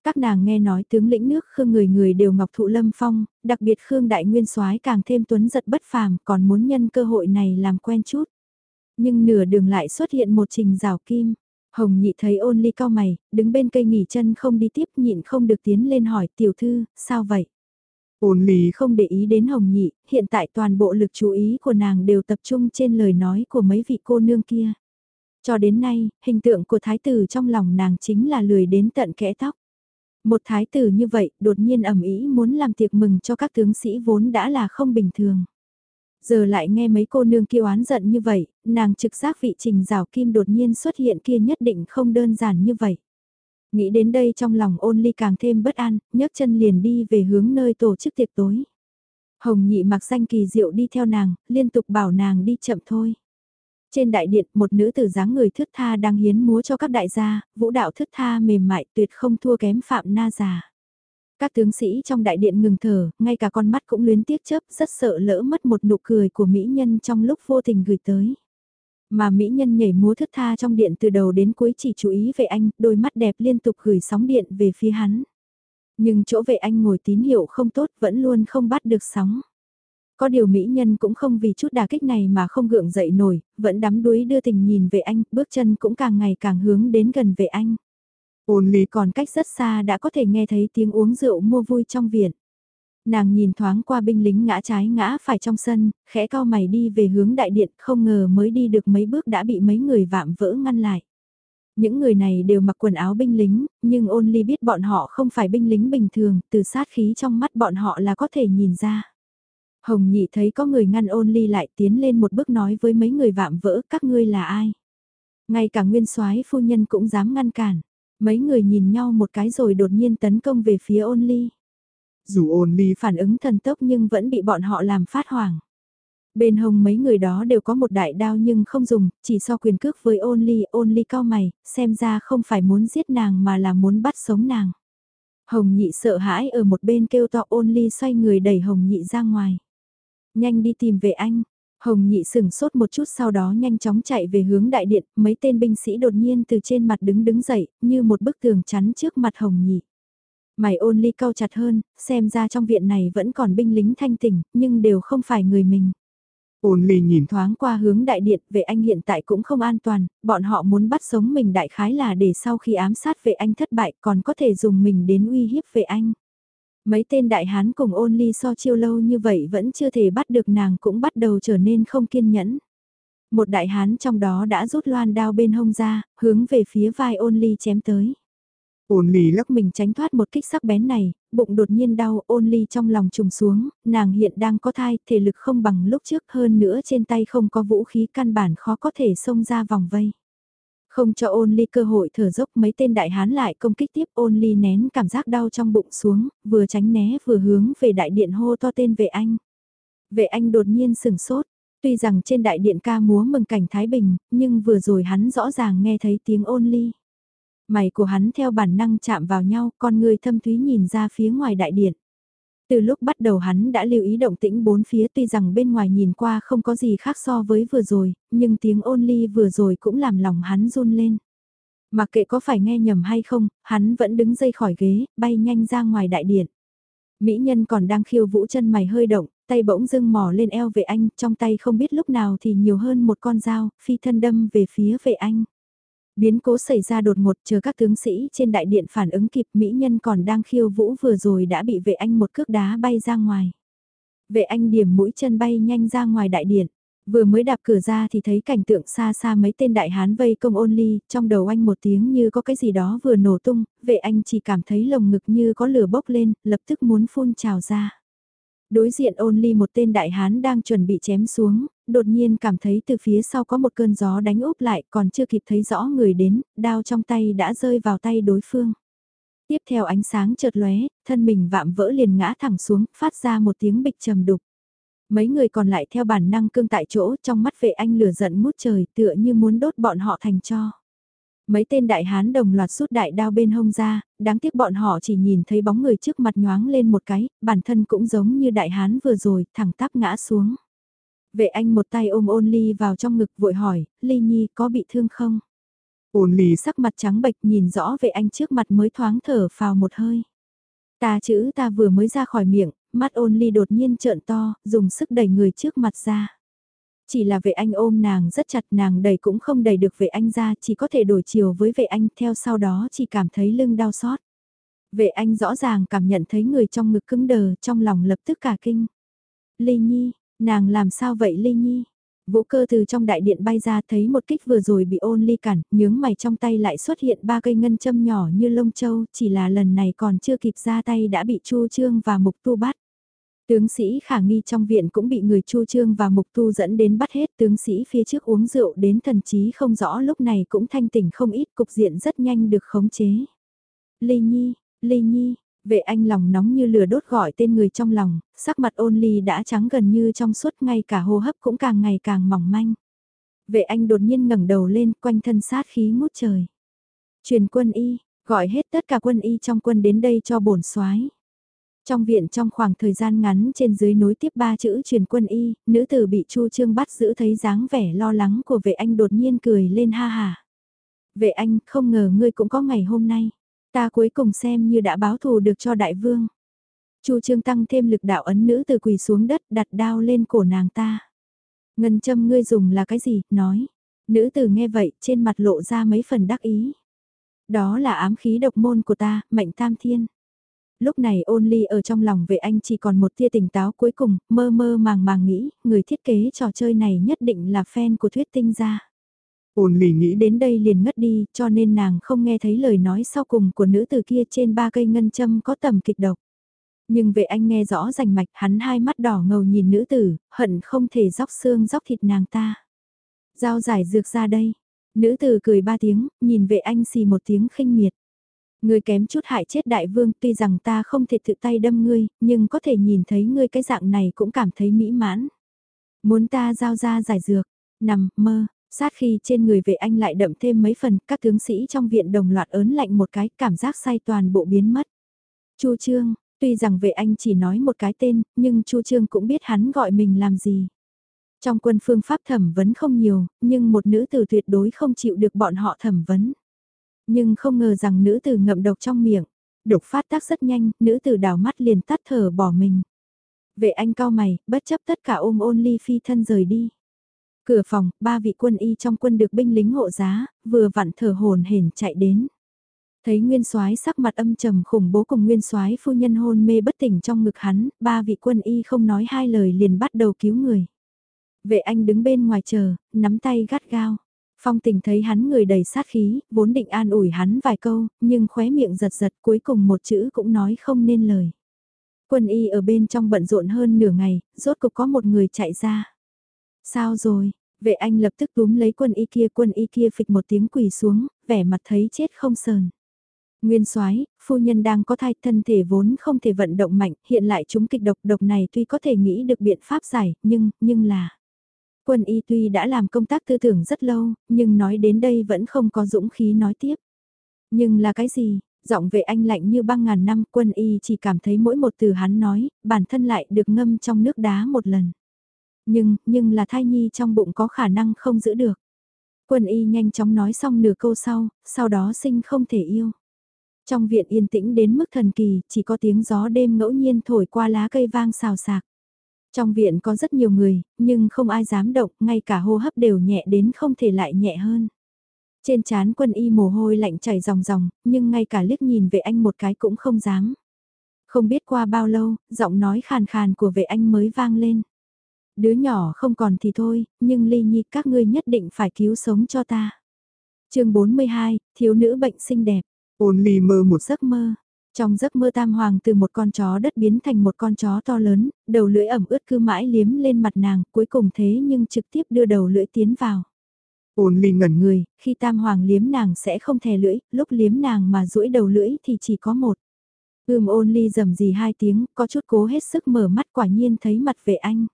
Các nàng nghe nói tướng lĩnh nước Khương người người đều ngọc thụ lâm phong, đặc biệt Khương đại nguyên soái càng thêm tuấn giật bất phàm, còn muốn nhân cơ hội này làm quen chút. Nhưng nửa đường lại xuất hiện một trình rào kim. Hồng nhị thấy ôn ly cao mày, đứng bên cây nghỉ chân không đi tiếp nhịn không được tiến lên hỏi tiểu thư, sao vậy? Ôn ly không để ý đến hồng nhị, hiện tại toàn bộ lực chú ý của nàng đều tập trung trên lời nói của mấy vị cô nương kia. Cho đến nay, hình tượng của thái tử trong lòng nàng chính là lười đến tận kẽ tóc. Một thái tử như vậy, đột nhiên ẩm ý muốn làm tiệc mừng cho các tướng sĩ vốn đã là không bình thường. Giờ lại nghe mấy cô nương kêu oán giận như vậy, nàng trực giác vị trình rào kim đột nhiên xuất hiện kia nhất định không đơn giản như vậy. Nghĩ đến đây trong lòng ôn ly càng thêm bất an, nhấc chân liền đi về hướng nơi tổ chức tiệc tối. Hồng nhị mặc danh kỳ diệu đi theo nàng, liên tục bảo nàng đi chậm thôi. Trên đại điện, một nữ tử dáng người thướt tha đang hiến múa cho các đại gia, vũ đạo thướt tha mềm mại tuyệt không thua kém phạm na già. Các tướng sĩ trong đại điện ngừng thở, ngay cả con mắt cũng luyến tiếc chớp, rất sợ lỡ mất một nụ cười của mỹ nhân trong lúc vô tình gửi tới. Mà mỹ nhân nhảy múa thướt tha trong điện từ đầu đến cuối chỉ chú ý về anh, đôi mắt đẹp liên tục gửi sóng điện về phía hắn. Nhưng chỗ vệ anh ngồi tín hiệu không tốt vẫn luôn không bắt được sóng. Có điều mỹ nhân cũng không vì chút đà kích này mà không gượng dậy nổi, vẫn đắm đuối đưa tình nhìn về anh, bước chân cũng càng ngày càng hướng đến gần về anh. Ôn lý còn cách rất xa đã có thể nghe thấy tiếng uống rượu mua vui trong viện. Nàng nhìn thoáng qua binh lính ngã trái ngã phải trong sân, khẽ cao mày đi về hướng đại điện, không ngờ mới đi được mấy bước đã bị mấy người vạm vỡ ngăn lại. Những người này đều mặc quần áo binh lính, nhưng ôn ly biết bọn họ không phải binh lính bình thường, từ sát khí trong mắt bọn họ là có thể nhìn ra. Hồng nhị thấy có người ngăn ôn ly lại tiến lên một bước nói với mấy người vạm vỡ các ngươi là ai. Ngay cả nguyên soái phu nhân cũng dám ngăn cản. Mấy người nhìn nhau một cái rồi đột nhiên tấn công về phía ôn ly. Dù ôn ly phản ứng thần tốc nhưng vẫn bị bọn họ làm phát hoảng. Bên hông mấy người đó đều có một đại đao nhưng không dùng, chỉ so quyền cước với ôn ly, ôn ly cao mày, xem ra không phải muốn giết nàng mà là muốn bắt sống nàng. Hồng nhị sợ hãi ở một bên kêu to ôn ly xoay người đẩy hồng nhị ra ngoài. Nhanh đi tìm về anh. Hồng nhị sừng sốt một chút sau đó nhanh chóng chạy về hướng đại điện, mấy tên binh sĩ đột nhiên từ trên mặt đứng đứng dậy, như một bức tường chắn trước mặt hồng nhị. Mày ôn ly cau chặt hơn, xem ra trong viện này vẫn còn binh lính thanh tỉnh, nhưng đều không phải người mình. Ôn ly nhìn thoáng qua hướng đại điện, vệ anh hiện tại cũng không an toàn, bọn họ muốn bắt sống mình đại khái là để sau khi ám sát vệ anh thất bại còn có thể dùng mình đến uy hiếp vệ anh. Mấy tên đại hán cùng ôn ly so chiêu lâu như vậy vẫn chưa thể bắt được nàng cũng bắt đầu trở nên không kiên nhẫn. Một đại hán trong đó đã rút loan đao bên hông ra, hướng về phía vai ôn ly chém tới. Ôn ly lắc mình tránh thoát một kích sắc bén này, bụng đột nhiên đau, ôn ly trong lòng trùng xuống, nàng hiện đang có thai, thể lực không bằng lúc trước hơn nữa trên tay không có vũ khí căn bản khó có thể xông ra vòng vây. Không cho ôn ly cơ hội thở dốc mấy tên đại hán lại công kích tiếp ôn ly nén cảm giác đau trong bụng xuống, vừa tránh né vừa hướng về đại điện hô to tên vệ anh. Vệ anh đột nhiên sừng sốt, tuy rằng trên đại điện ca múa mừng cảnh Thái Bình, nhưng vừa rồi hắn rõ ràng nghe thấy tiếng ôn ly. Mày của hắn theo bản năng chạm vào nhau, con người thâm thúy nhìn ra phía ngoài đại điện. Từ lúc bắt đầu hắn đã lưu ý động tĩnh bốn phía tuy rằng bên ngoài nhìn qua không có gì khác so với vừa rồi, nhưng tiếng ôn ly vừa rồi cũng làm lòng hắn run lên. Mặc kệ có phải nghe nhầm hay không, hắn vẫn đứng dây khỏi ghế, bay nhanh ra ngoài đại điện. Mỹ nhân còn đang khiêu vũ chân mày hơi động, tay bỗng dưng mò lên eo về anh, trong tay không biết lúc nào thì nhiều hơn một con dao, phi thân đâm về phía về anh. Biến cố xảy ra đột ngột chờ các tướng sĩ trên đại điện phản ứng kịp Mỹ nhân còn đang khiêu vũ vừa rồi đã bị vệ anh một cước đá bay ra ngoài. Vệ anh điểm mũi chân bay nhanh ra ngoài đại điện. Vừa mới đạp cửa ra thì thấy cảnh tượng xa xa mấy tên đại hán vây công ôn ly, trong đầu anh một tiếng như có cái gì đó vừa nổ tung, vệ anh chỉ cảm thấy lồng ngực như có lửa bốc lên, lập tức muốn phun trào ra. Đối diện ôn ly một tên đại hán đang chuẩn bị chém xuống, đột nhiên cảm thấy từ phía sau có một cơn gió đánh úp lại còn chưa kịp thấy rõ người đến, đao trong tay đã rơi vào tay đối phương. Tiếp theo ánh sáng chợt lóe, thân mình vạm vỡ liền ngã thẳng xuống, phát ra một tiếng bịch trầm đục. Mấy người còn lại theo bản năng cương tại chỗ trong mắt vệ anh lửa giận mút trời tựa như muốn đốt bọn họ thành cho. Mấy tên đại hán đồng loạt rút đại đao bên hông ra, đáng tiếc bọn họ chỉ nhìn thấy bóng người trước mặt nhoáng lên một cái, bản thân cũng giống như đại hán vừa rồi, thẳng tắp ngã xuống. Vệ anh một tay ôm ôn ly vào trong ngực vội hỏi, ly nhi có bị thương không? Ôn ly sắc mặt trắng bệch nhìn rõ vệ anh trước mặt mới thoáng thở phào một hơi. Ta chữ ta vừa mới ra khỏi miệng, mắt ôn ly đột nhiên trợn to, dùng sức đẩy người trước mặt ra. Chỉ là vệ anh ôm nàng rất chặt nàng đẩy cũng không đẩy được vệ anh ra chỉ có thể đổi chiều với vệ anh theo sau đó chỉ cảm thấy lưng đau xót. Vệ anh rõ ràng cảm nhận thấy người trong ngực cứng đờ trong lòng lập tức cả kinh. Ly Nhi, nàng làm sao vậy Ly Nhi? Vũ cơ từ trong đại điện bay ra thấy một kích vừa rồi bị ôn ly cản, nhướng mày trong tay lại xuất hiện ba cây ngân châm nhỏ như lông châu, chỉ là lần này còn chưa kịp ra tay đã bị Chu Trương và Mục Tu bắt. Tướng sĩ khả nghi trong viện cũng bị người chu trương và mục tu dẫn đến bắt hết tướng sĩ phía trước uống rượu đến thần trí không rõ lúc này cũng thanh tỉnh không ít cục diện rất nhanh được khống chế. Ly Nhi, Ly Nhi, vệ anh lòng nóng như lửa đốt gọi tên người trong lòng, sắc mặt ôn ly đã trắng gần như trong suốt ngay cả hô hấp cũng càng ngày càng mỏng manh. Vệ anh đột nhiên ngẩng đầu lên quanh thân sát khí ngút trời. Truyền quân y, gọi hết tất cả quân y trong quân đến đây cho bổn soái. Trong viện trong khoảng thời gian ngắn trên dưới nối tiếp ba chữ truyền quân y, nữ tử bị Chu Trương bắt giữ thấy dáng vẻ lo lắng của vệ anh đột nhiên cười lên ha hà. Vệ anh, không ngờ ngươi cũng có ngày hôm nay. Ta cuối cùng xem như đã báo thù được cho đại vương. Chu Trương tăng thêm lực đạo ấn nữ từ quỳ xuống đất đặt đao lên cổ nàng ta. Ngân châm ngươi dùng là cái gì, nói. Nữ tử nghe vậy trên mặt lộ ra mấy phần đắc ý. Đó là ám khí độc môn của ta, mệnh tam thiên. Lúc này ôn ly ở trong lòng vệ anh chỉ còn một tia tỉnh táo cuối cùng, mơ mơ màng màng nghĩ, người thiết kế trò chơi này nhất định là fan của thuyết tinh gia. Ôn ly nghĩ đến đây liền ngất đi, cho nên nàng không nghe thấy lời nói sau cùng của nữ từ kia trên ba cây ngân châm có tầm kịch độc. Nhưng vệ anh nghe rõ rành mạch hắn hai mắt đỏ ngầu nhìn nữ tử, hận không thể róc xương róc thịt nàng ta. Giao giải dược ra đây. Nữ tử cười ba tiếng, nhìn vệ anh xì một tiếng khinh miệt. Ngươi kém chút hại chết đại vương tuy rằng ta không thể tự tay đâm ngươi, nhưng có thể nhìn thấy ngươi cái dạng này cũng cảm thấy mỹ mãn. Muốn ta giao ra giải dược, nằm, mơ, sát khi trên người vệ anh lại đậm thêm mấy phần, các tướng sĩ trong viện đồng loạt ớn lạnh một cái, cảm giác say toàn bộ biến mất. Chu Trương, tuy rằng vệ anh chỉ nói một cái tên, nhưng Chu Trương cũng biết hắn gọi mình làm gì. Trong quân phương pháp thẩm vấn không nhiều, nhưng một nữ tử tuyệt đối không chịu được bọn họ thẩm vấn. Nhưng không ngờ rằng nữ tử ngậm độc trong miệng. Độc phát tác rất nhanh, nữ tử đảo mắt liền tắt thở bỏ mình. Vệ anh cao mày, bất chấp tất cả ôm ôn ly phi thân rời đi. Cửa phòng, ba vị quân y trong quân được binh lính hộ giá, vừa vặn thở hồn hển chạy đến. Thấy Nguyên Soái sắc mặt âm trầm khủng bố cùng Nguyên Soái phu nhân hôn mê bất tỉnh trong ngực hắn, ba vị quân y không nói hai lời liền bắt đầu cứu người. Vệ anh đứng bên ngoài chờ, nắm tay gắt gao. Phong tình thấy hắn người đầy sát khí, vốn định an ủi hắn vài câu, nhưng khóe miệng giật giật cuối cùng một chữ cũng nói không nên lời. Quân y ở bên trong bận rộn hơn nửa ngày, rốt cục có một người chạy ra. Sao rồi? Vệ anh lập tức túm lấy quân y kia, quân y kia phịch một tiếng quỳ xuống, vẻ mặt thấy chết không sờn. Nguyên soái, phu nhân đang có thai thân thể vốn không thể vận động mạnh, hiện lại chúng kịch độc độc này tuy có thể nghĩ được biện pháp giải, nhưng, nhưng là... Quân y tuy đã làm công tác tư tưởng rất lâu, nhưng nói đến đây vẫn không có dũng khí nói tiếp. Nhưng là cái gì? Giọng vệ anh lạnh như băng ngàn năm quân y chỉ cảm thấy mỗi một từ hắn nói, bản thân lại được ngâm trong nước đá một lần. Nhưng, nhưng là thai nhi trong bụng có khả năng không giữ được. Quân y nhanh chóng nói xong nửa câu sau, sau đó sinh không thể yêu. Trong viện yên tĩnh đến mức thần kỳ, chỉ có tiếng gió đêm ngẫu nhiên thổi qua lá cây vang xào xạc. Trong viện có rất nhiều người, nhưng không ai dám động, ngay cả hô hấp đều nhẹ đến không thể lại nhẹ hơn. Trên chán quân y mồ hôi lạnh chảy ròng ròng, nhưng ngay cả liếc nhìn về anh một cái cũng không dám. Không biết qua bao lâu, giọng nói khàn khàn của vệ anh mới vang lên. Đứa nhỏ không còn thì thôi, nhưng ly nhi các ngươi nhất định phải cứu sống cho ta. chương 42, thiếu nữ bệnh xinh đẹp. Ôn ly mơ một giấc mơ. Trong giấc mơ tam hoàng từ một con chó đất biến thành một con chó to lớn, đầu lưỡi ẩm ướt cứ mãi liếm lên mặt nàng, cuối cùng thế nhưng trực tiếp đưa đầu lưỡi tiến vào. Ôn ly ngẩn người, khi tam hoàng liếm nàng sẽ không thè lưỡi, lúc liếm nàng mà duỗi đầu lưỡi thì chỉ có một. Ưm ôn ly rầm gì hai tiếng, có chút cố hết sức mở mắt quả nhiên thấy mặt vệ anh.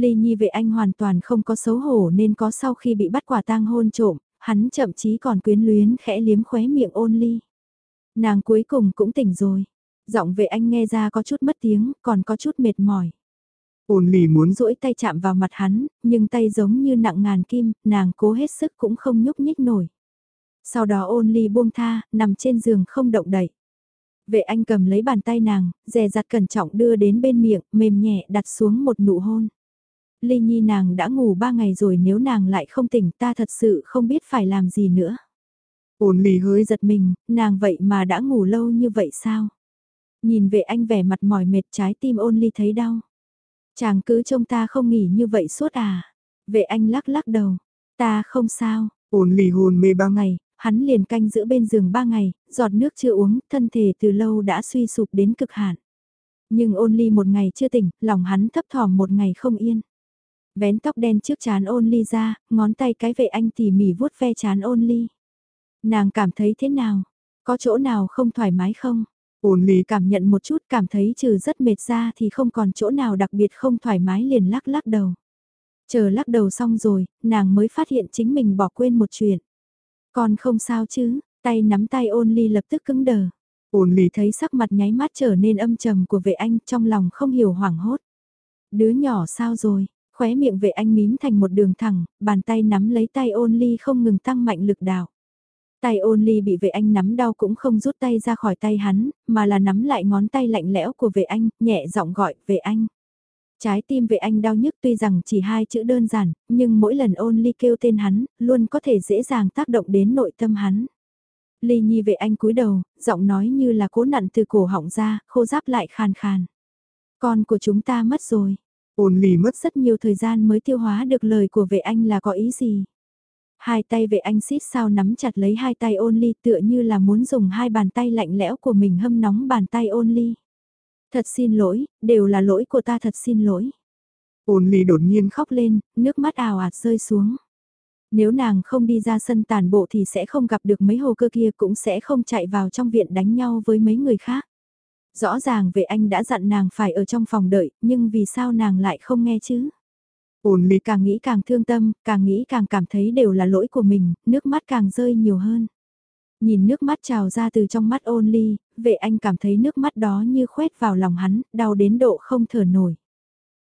Ly nhi vệ anh hoàn toàn không có xấu hổ nên có sau khi bị bắt quả tang hôn trộm, hắn chậm chí còn quyến luyến khẽ liếm khóe miệng ôn ly. Nàng cuối cùng cũng tỉnh rồi. Giọng vệ anh nghe ra có chút mất tiếng, còn có chút mệt mỏi. Ôn ly muốn duỗi tay chạm vào mặt hắn, nhưng tay giống như nặng ngàn kim, nàng cố hết sức cũng không nhúc nhích nổi. Sau đó ôn ly buông tha, nằm trên giường không động đậy. Vệ anh cầm lấy bàn tay nàng, dè dặt cẩn trọng đưa đến bên miệng, mềm nhẹ đặt xuống một nụ hôn. Ly Nhi nàng đã ngủ ba ngày rồi nếu nàng lại không tỉnh ta thật sự không biết phải làm gì nữa. Ôn ly hơi giật mình, nàng vậy mà đã ngủ lâu như vậy sao? Nhìn về anh vẻ mặt mỏi mệt trái tim ôn ly thấy đau. Chàng cứ trông ta không nghỉ như vậy suốt à? Vệ anh lắc lắc đầu. Ta không sao. Ôn ly hôn mê ba ngày, hắn liền canh giữa bên giường ba ngày, giọt nước chưa uống, thân thể từ lâu đã suy sụp đến cực hạn. Nhưng ôn ly một ngày chưa tỉnh, lòng hắn thấp thỏm một ngày không yên. Vén tóc đen trước chán ôn ly ra, ngón tay cái vệ anh tỉ mỉ vuốt ve chán ôn ly. Nàng cảm thấy thế nào? Có chỗ nào không thoải mái không? Ôn ly cảm nhận một chút cảm thấy trừ rất mệt ra thì không còn chỗ nào đặc biệt không thoải mái liền lắc lắc đầu. Chờ lắc đầu xong rồi, nàng mới phát hiện chính mình bỏ quên một chuyện. Còn không sao chứ, tay nắm tay ôn ly lập tức cứng đờ. Ôn ly thấy sắc mặt nháy mắt trở nên âm trầm của vệ anh trong lòng không hiểu hoảng hốt. Đứa nhỏ sao rồi, khóe miệng vệ anh mím thành một đường thẳng, bàn tay nắm lấy tay ôn ly không ngừng tăng mạnh lực đảo. Tay ôn ly bị vệ anh nắm đau cũng không rút tay ra khỏi tay hắn, mà là nắm lại ngón tay lạnh lẽo của vệ anh, nhẹ giọng gọi, vệ anh. Trái tim vệ anh đau nhức tuy rằng chỉ hai chữ đơn giản, nhưng mỗi lần ôn ly kêu tên hắn, luôn có thể dễ dàng tác động đến nội tâm hắn. Ly nhi vệ anh cúi đầu, giọng nói như là cố nặn từ cổ họng ra, khô giáp lại khàn khàn. Con của chúng ta mất rồi. Ôn ly mất rất nhiều thời gian mới tiêu hóa được lời của vệ anh là có ý gì. Hai tay vệ anh xít sao nắm chặt lấy hai tay ôn ly tựa như là muốn dùng hai bàn tay lạnh lẽo của mình hâm nóng bàn tay ôn ly. Thật xin lỗi, đều là lỗi của ta thật xin lỗi. Ôn ly đột nhiên khóc lên, nước mắt ào ạt rơi xuống. Nếu nàng không đi ra sân tàn bộ thì sẽ không gặp được mấy hồ cơ kia cũng sẽ không chạy vào trong viện đánh nhau với mấy người khác. Rõ ràng vệ anh đã dặn nàng phải ở trong phòng đợi, nhưng vì sao nàng lại không nghe chứ? Ôn ly Càng nghĩ càng thương tâm, càng nghĩ càng cảm thấy đều là lỗi của mình, nước mắt càng rơi nhiều hơn. Nhìn nước mắt trào ra từ trong mắt ôn ly, vệ anh cảm thấy nước mắt đó như khoét vào lòng hắn, đau đến độ không thở nổi.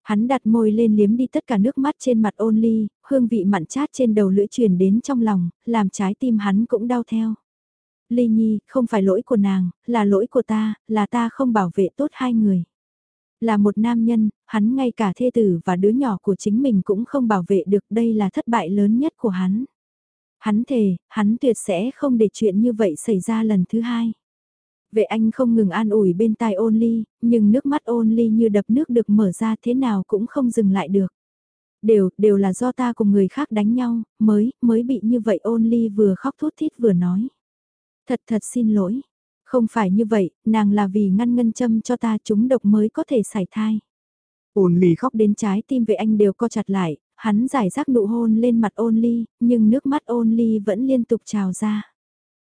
Hắn đặt môi lên liếm đi tất cả nước mắt trên mặt ôn ly, hương vị mặn chát trên đầu lưỡi truyền đến trong lòng, làm trái tim hắn cũng đau theo. Ly Nhi, không phải lỗi của nàng, là lỗi của ta, là ta không bảo vệ tốt hai người. Là một nam nhân, hắn ngay cả thê tử và đứa nhỏ của chính mình cũng không bảo vệ được, đây là thất bại lớn nhất của hắn. Hắn thề, hắn tuyệt sẽ không để chuyện như vậy xảy ra lần thứ hai. Vệ anh không ngừng an ủi bên tai ôn ly, nhưng nước mắt ôn ly như đập nước được mở ra thế nào cũng không dừng lại được. Đều, đều là do ta cùng người khác đánh nhau, mới, mới bị như vậy ôn ly vừa khóc thút thít vừa nói. Thật thật xin lỗi. Không phải như vậy, nàng là vì ngăn ngân châm cho ta chúng độc mới có thể sảy thai. Ôn ly khóc đến trái tim vệ anh đều co chặt lại, hắn giải rác nụ hôn lên mặt ôn ly, nhưng nước mắt ôn ly vẫn liên tục trào ra.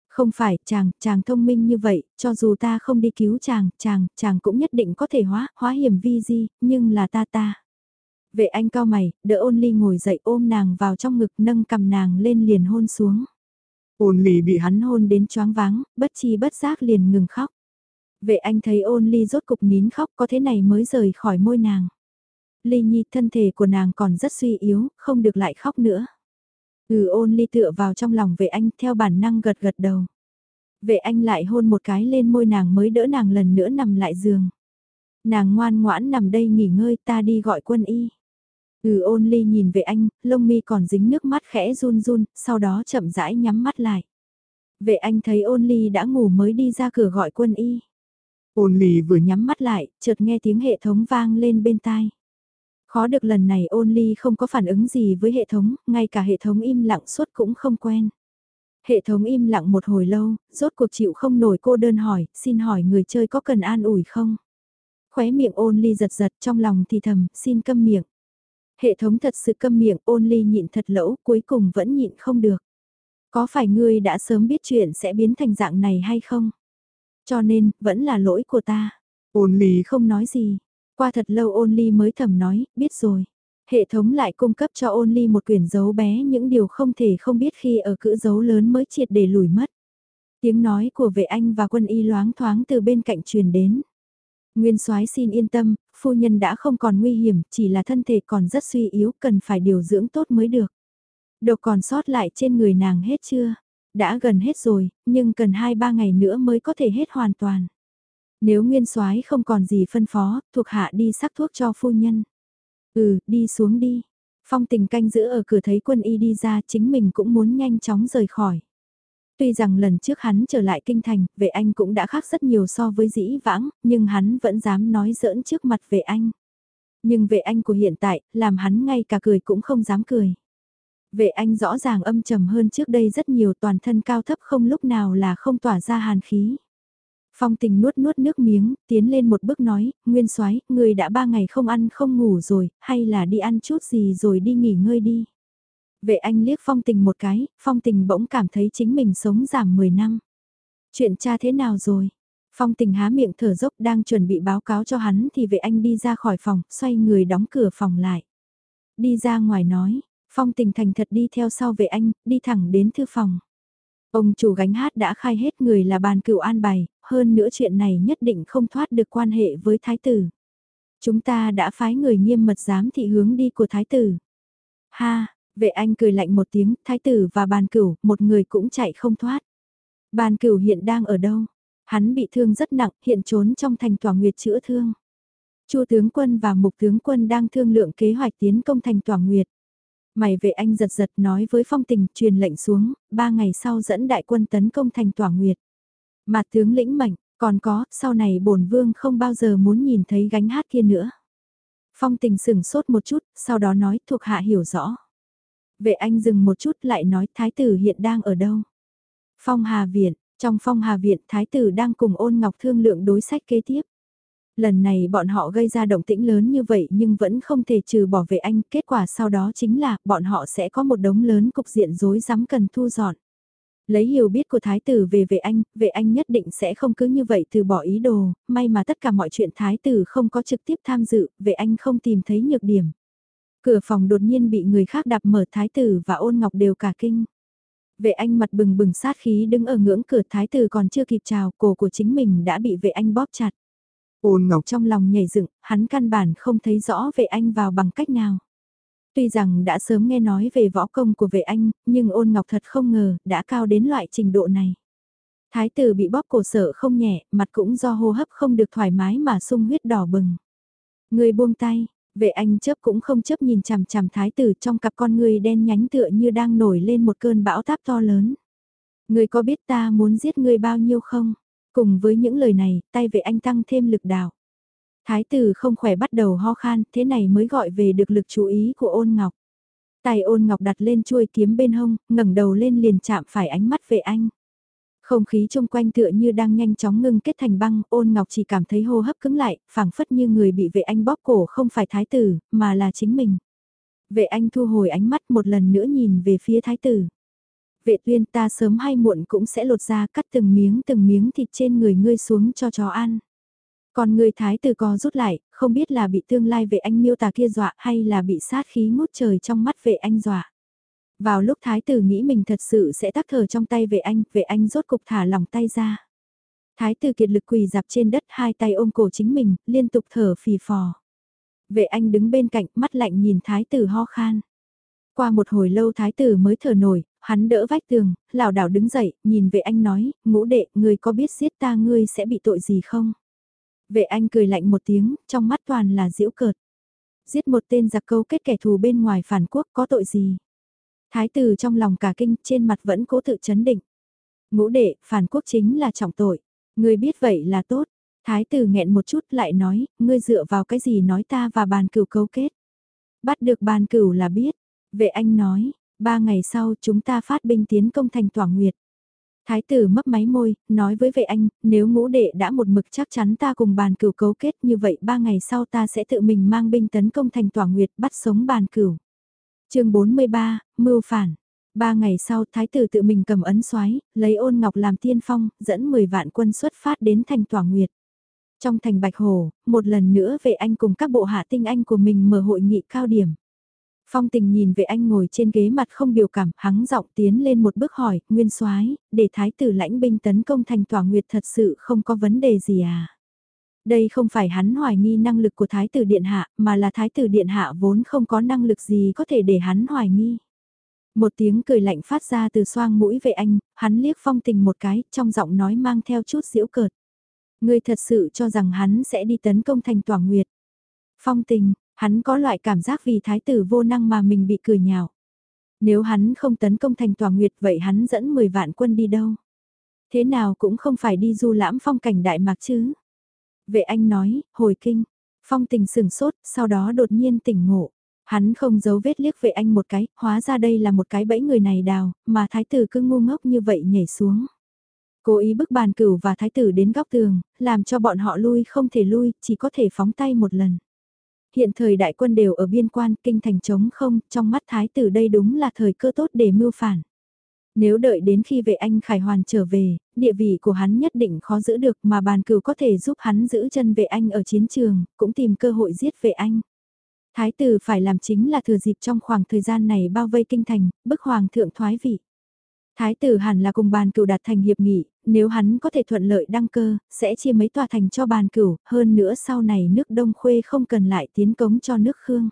Không phải, chàng, chàng thông minh như vậy, cho dù ta không đi cứu chàng, chàng, chàng cũng nhất định có thể hóa, hóa hiểm vi di, nhưng là ta ta. Vệ anh cao mày, đỡ ôn ly ngồi dậy ôm nàng vào trong ngực nâng cầm nàng lên liền hôn xuống. Ôn ly bị Hắn hôn đến choáng váng, bất chi bất giác liền ngừng khóc. Vệ anh thấy ôn ly rốt cục nín khóc có thế này mới rời khỏi môi nàng. Ly nhi thân thể của nàng còn rất suy yếu, không được lại khóc nữa. Ừ ôn ly tựa vào trong lòng vệ anh theo bản năng gật gật đầu. Vệ anh lại hôn một cái lên môi nàng mới đỡ nàng lần nữa nằm lại giường. Nàng ngoan ngoãn nằm đây nghỉ ngơi ta đi gọi quân y. Ừ ôn ly nhìn vệ anh, lông mi còn dính nước mắt khẽ run run, sau đó chậm rãi nhắm mắt lại. Vệ anh thấy ôn ly đã ngủ mới đi ra cửa gọi quân y. Ôn ly vừa nhắm mắt lại, chợt nghe tiếng hệ thống vang lên bên tai. Khó được lần này ôn ly không có phản ứng gì với hệ thống, ngay cả hệ thống im lặng suốt cũng không quen. Hệ thống im lặng một hồi lâu, rốt cuộc chịu không nổi cô đơn hỏi, xin hỏi người chơi có cần an ủi không? Khóe miệng ôn ly giật giật trong lòng thì thầm, xin câm miệng. Hệ thống thật sự câm miệng ôn ly nhịn thật lỗ cuối cùng vẫn nhịn không được. Có phải ngươi đã sớm biết chuyện sẽ biến thành dạng này hay không? Cho nên, vẫn là lỗi của ta. Ôn ly không nói gì. Qua thật lâu ôn ly mới thầm nói, biết rồi. Hệ thống lại cung cấp cho ôn ly một quyển dấu bé những điều không thể không biết khi ở cữ dấu lớn mới triệt để lùi mất. Tiếng nói của vệ anh và quân y loáng thoáng từ bên cạnh truyền đến. Nguyên soái xin yên tâm, phu nhân đã không còn nguy hiểm, chỉ là thân thể còn rất suy yếu, cần phải điều dưỡng tốt mới được. Độc còn sót lại trên người nàng hết chưa? Đã gần hết rồi, nhưng cần 2-3 ngày nữa mới có thể hết hoàn toàn. Nếu nguyên soái không còn gì phân phó, thuộc hạ đi sắc thuốc cho phu nhân. Ừ, đi xuống đi. Phong tình canh giữ ở cửa thấy quân y đi ra chính mình cũng muốn nhanh chóng rời khỏi. Tuy rằng lần trước hắn trở lại kinh thành, vệ anh cũng đã khác rất nhiều so với dĩ vãng, nhưng hắn vẫn dám nói giỡn trước mặt vệ anh. Nhưng vệ anh của hiện tại, làm hắn ngay cả cười cũng không dám cười. Vệ anh rõ ràng âm trầm hơn trước đây rất nhiều toàn thân cao thấp không lúc nào là không tỏa ra hàn khí. Phong tình nuốt nuốt nước miếng, tiến lên một bước nói, Nguyên soái người đã ba ngày không ăn không ngủ rồi, hay là đi ăn chút gì rồi đi nghỉ ngơi đi. Vệ anh liếc phong tình một cái, phong tình bỗng cảm thấy chính mình sống giảm 10 năm. Chuyện cha thế nào rồi? Phong tình há miệng thở dốc đang chuẩn bị báo cáo cho hắn thì vệ anh đi ra khỏi phòng, xoay người đóng cửa phòng lại. Đi ra ngoài nói, phong tình thành thật đi theo sau vệ anh, đi thẳng đến thư phòng. Ông chủ gánh hát đã khai hết người là bàn cựu an bài, hơn nữa chuyện này nhất định không thoát được quan hệ với thái tử. Chúng ta đã phái người nghiêm mật giám thị hướng đi của thái tử. Ha, vệ anh cười lạnh một tiếng, thái tử và bàn cửu, một người cũng chạy không thoát. Bàn cửu hiện đang ở đâu? Hắn bị thương rất nặng, hiện trốn trong thành tòa nguyệt chữa thương. Chu tướng quân và mục tướng quân đang thương lượng kế hoạch tiến công thành tòa nguyệt. Mày vệ anh giật giật nói với phong tình truyền lệnh xuống, ba ngày sau dẫn đại quân tấn công thành tòa nguyệt. Mà tướng lĩnh mệnh, còn có, sau này bổn vương không bao giờ muốn nhìn thấy gánh hát kia nữa. Phong tình sửng sốt một chút, sau đó nói thuộc hạ hiểu rõ. Vệ anh dừng một chút lại nói thái tử hiện đang ở đâu. Phong Hà Viện, trong Phong Hà Viện thái tử đang cùng ôn ngọc thương lượng đối sách kế tiếp. Lần này bọn họ gây ra động tĩnh lớn như vậy nhưng vẫn không thể trừ bỏ vệ anh, kết quả sau đó chính là bọn họ sẽ có một đống lớn cục diện rối rắm cần thu dọn. Lấy hiểu biết của thái tử về vệ anh, vệ anh nhất định sẽ không cứ như vậy từ bỏ ý đồ, may mà tất cả mọi chuyện thái tử không có trực tiếp tham dự, vệ anh không tìm thấy nhược điểm. Cửa phòng đột nhiên bị người khác đạp mở thái tử và ôn ngọc đều cả kinh. Vệ anh mặt bừng bừng sát khí đứng ở ngưỡng cửa thái tử còn chưa kịp chào, cổ của chính mình đã bị vệ anh bóp chặt. Ôn Ngọc trong lòng nhảy dựng, hắn căn bản không thấy rõ vệ anh vào bằng cách nào. Tuy rằng đã sớm nghe nói về võ công của vệ anh, nhưng ôn ngọc thật không ngờ, đã cao đến loại trình độ này. Thái tử bị bóp cổ sợ không nhẹ, mặt cũng do hô hấp không được thoải mái mà sung huyết đỏ bừng. Người buông tay, vệ anh chớp cũng không chấp nhìn chằm chằm thái tử trong cặp con người đen nhánh tựa như đang nổi lên một cơn bão táp to lớn. Người có biết ta muốn giết người bao nhiêu không? Cùng với những lời này, tay vệ anh tăng thêm lực đạo. Thái tử không khỏe bắt đầu ho khan, thế này mới gọi về được lực chú ý của ôn ngọc. Tay ôn ngọc đặt lên chuôi kiếm bên hông, ngẩng đầu lên liền chạm phải ánh mắt vệ anh. Không khí chung quanh tựa như đang nhanh chóng ngưng kết thành băng, ôn ngọc chỉ cảm thấy hô hấp cứng lại, phảng phất như người bị vệ anh bóp cổ không phải thái tử, mà là chính mình. Vệ anh thu hồi ánh mắt một lần nữa nhìn về phía thái tử. Vệ tuyên ta sớm hay muộn cũng sẽ lột ra cắt từng miếng từng miếng thịt trên người ngươi xuống cho chó ăn. Còn người thái tử co rút lại, không biết là bị tương lai vệ anh miêu tả kia dọa hay là bị sát khí ngút trời trong mắt vệ anh dọa. Vào lúc thái tử nghĩ mình thật sự sẽ tắc thở trong tay vệ anh, vệ anh rốt cục thả lòng tay ra. Thái tử kiệt lực quỳ dạp trên đất hai tay ôm cổ chính mình, liên tục thở phì phò. Vệ anh đứng bên cạnh mắt lạnh nhìn thái tử ho khan. Qua một hồi lâu thái tử mới thở nổi, hắn đỡ vách tường, lảo đảo đứng dậy, nhìn vệ anh nói, ngũ đệ, ngươi có biết giết ta ngươi sẽ bị tội gì không? Vệ anh cười lạnh một tiếng, trong mắt toàn là diễu cợt. Giết một tên giặc câu kết kẻ thù bên ngoài phản quốc có tội gì? Thái tử trong lòng cả kinh trên mặt vẫn cố tự chấn định. Ngũ đệ, phản quốc chính là trọng tội. Ngươi biết vậy là tốt. Thái tử nghẹn một chút lại nói, ngươi dựa vào cái gì nói ta và bàn cửu cấu kết. Bắt được bàn cửu là biết. Vệ anh nói, ba ngày sau chúng ta phát binh tiến công thành tỏa nguyệt. Thái tử mấp máy môi, nói với vệ anh, nếu ngũ đệ đã một mực chắc chắn ta cùng bàn cửu cấu kết như vậy ba ngày sau ta sẽ tự mình mang binh tấn công thành tỏa nguyệt bắt sống bàn cửu chương 43, Mưu Phản. Ba ngày sau thái tử tự mình cầm ấn xoái, lấy ôn ngọc làm tiên phong, dẫn 10 vạn quân xuất phát đến thành tỏa nguyệt. Trong thành Bạch Hồ, một lần nữa vệ anh cùng các bộ hạ tinh anh của mình mở hội nghị cao điểm. Phong tình nhìn về anh ngồi trên ghế mặt không biểu cảm, hắng giọng tiến lên một bước hỏi, nguyên soái để thái tử lãnh binh tấn công thành tỏa nguyệt thật sự không có vấn đề gì à? Đây không phải hắn hoài nghi năng lực của thái tử điện hạ, mà là thái tử điện hạ vốn không có năng lực gì có thể để hắn hoài nghi. Một tiếng cười lạnh phát ra từ xoang mũi về anh, hắn liếc phong tình một cái, trong giọng nói mang theo chút diễu cợt. Ngươi thật sự cho rằng hắn sẽ đi tấn công thành tỏa nguyệt. Phong tình, Hắn có loại cảm giác vì thái tử vô năng mà mình bị cười nhạo. Nếu hắn không tấn công thành tòa nguyệt vậy hắn dẫn 10 vạn quân đi đâu? Thế nào cũng không phải đi du lãm phong cảnh Đại Mạc chứ. Vệ anh nói, hồi kinh, phong tình sừng sốt, sau đó đột nhiên tỉnh ngộ. Hắn không giấu vết liếc vệ anh một cái, hóa ra đây là một cái bẫy người này đào, mà thái tử cứ ngu ngốc như vậy nhảy xuống. Cố ý bức bàn cửu và thái tử đến góc tường, làm cho bọn họ lui không thể lui, chỉ có thể phóng tay một lần. Hiện thời đại quân đều ở biên quan, kinh thành trống không, trong mắt thái tử đây đúng là thời cơ tốt để mưu phản. Nếu đợi đến khi vệ anh Khải Hoàn trở về, địa vị của hắn nhất định khó giữ được mà bàn cửu có thể giúp hắn giữ chân vệ anh ở chiến trường, cũng tìm cơ hội giết vệ anh. Thái tử phải làm chính là thừa dịp trong khoảng thời gian này bao vây kinh thành, bức hoàng thượng thoái vị. Thái tử hẳn là cùng bàn cửu đạt thành hiệp nghị, nếu hắn có thể thuận lợi đăng cơ, sẽ chia mấy tòa thành cho bàn cửu, hơn nữa sau này nước Đông Khuê không cần lại tiến cống cho nước Khương.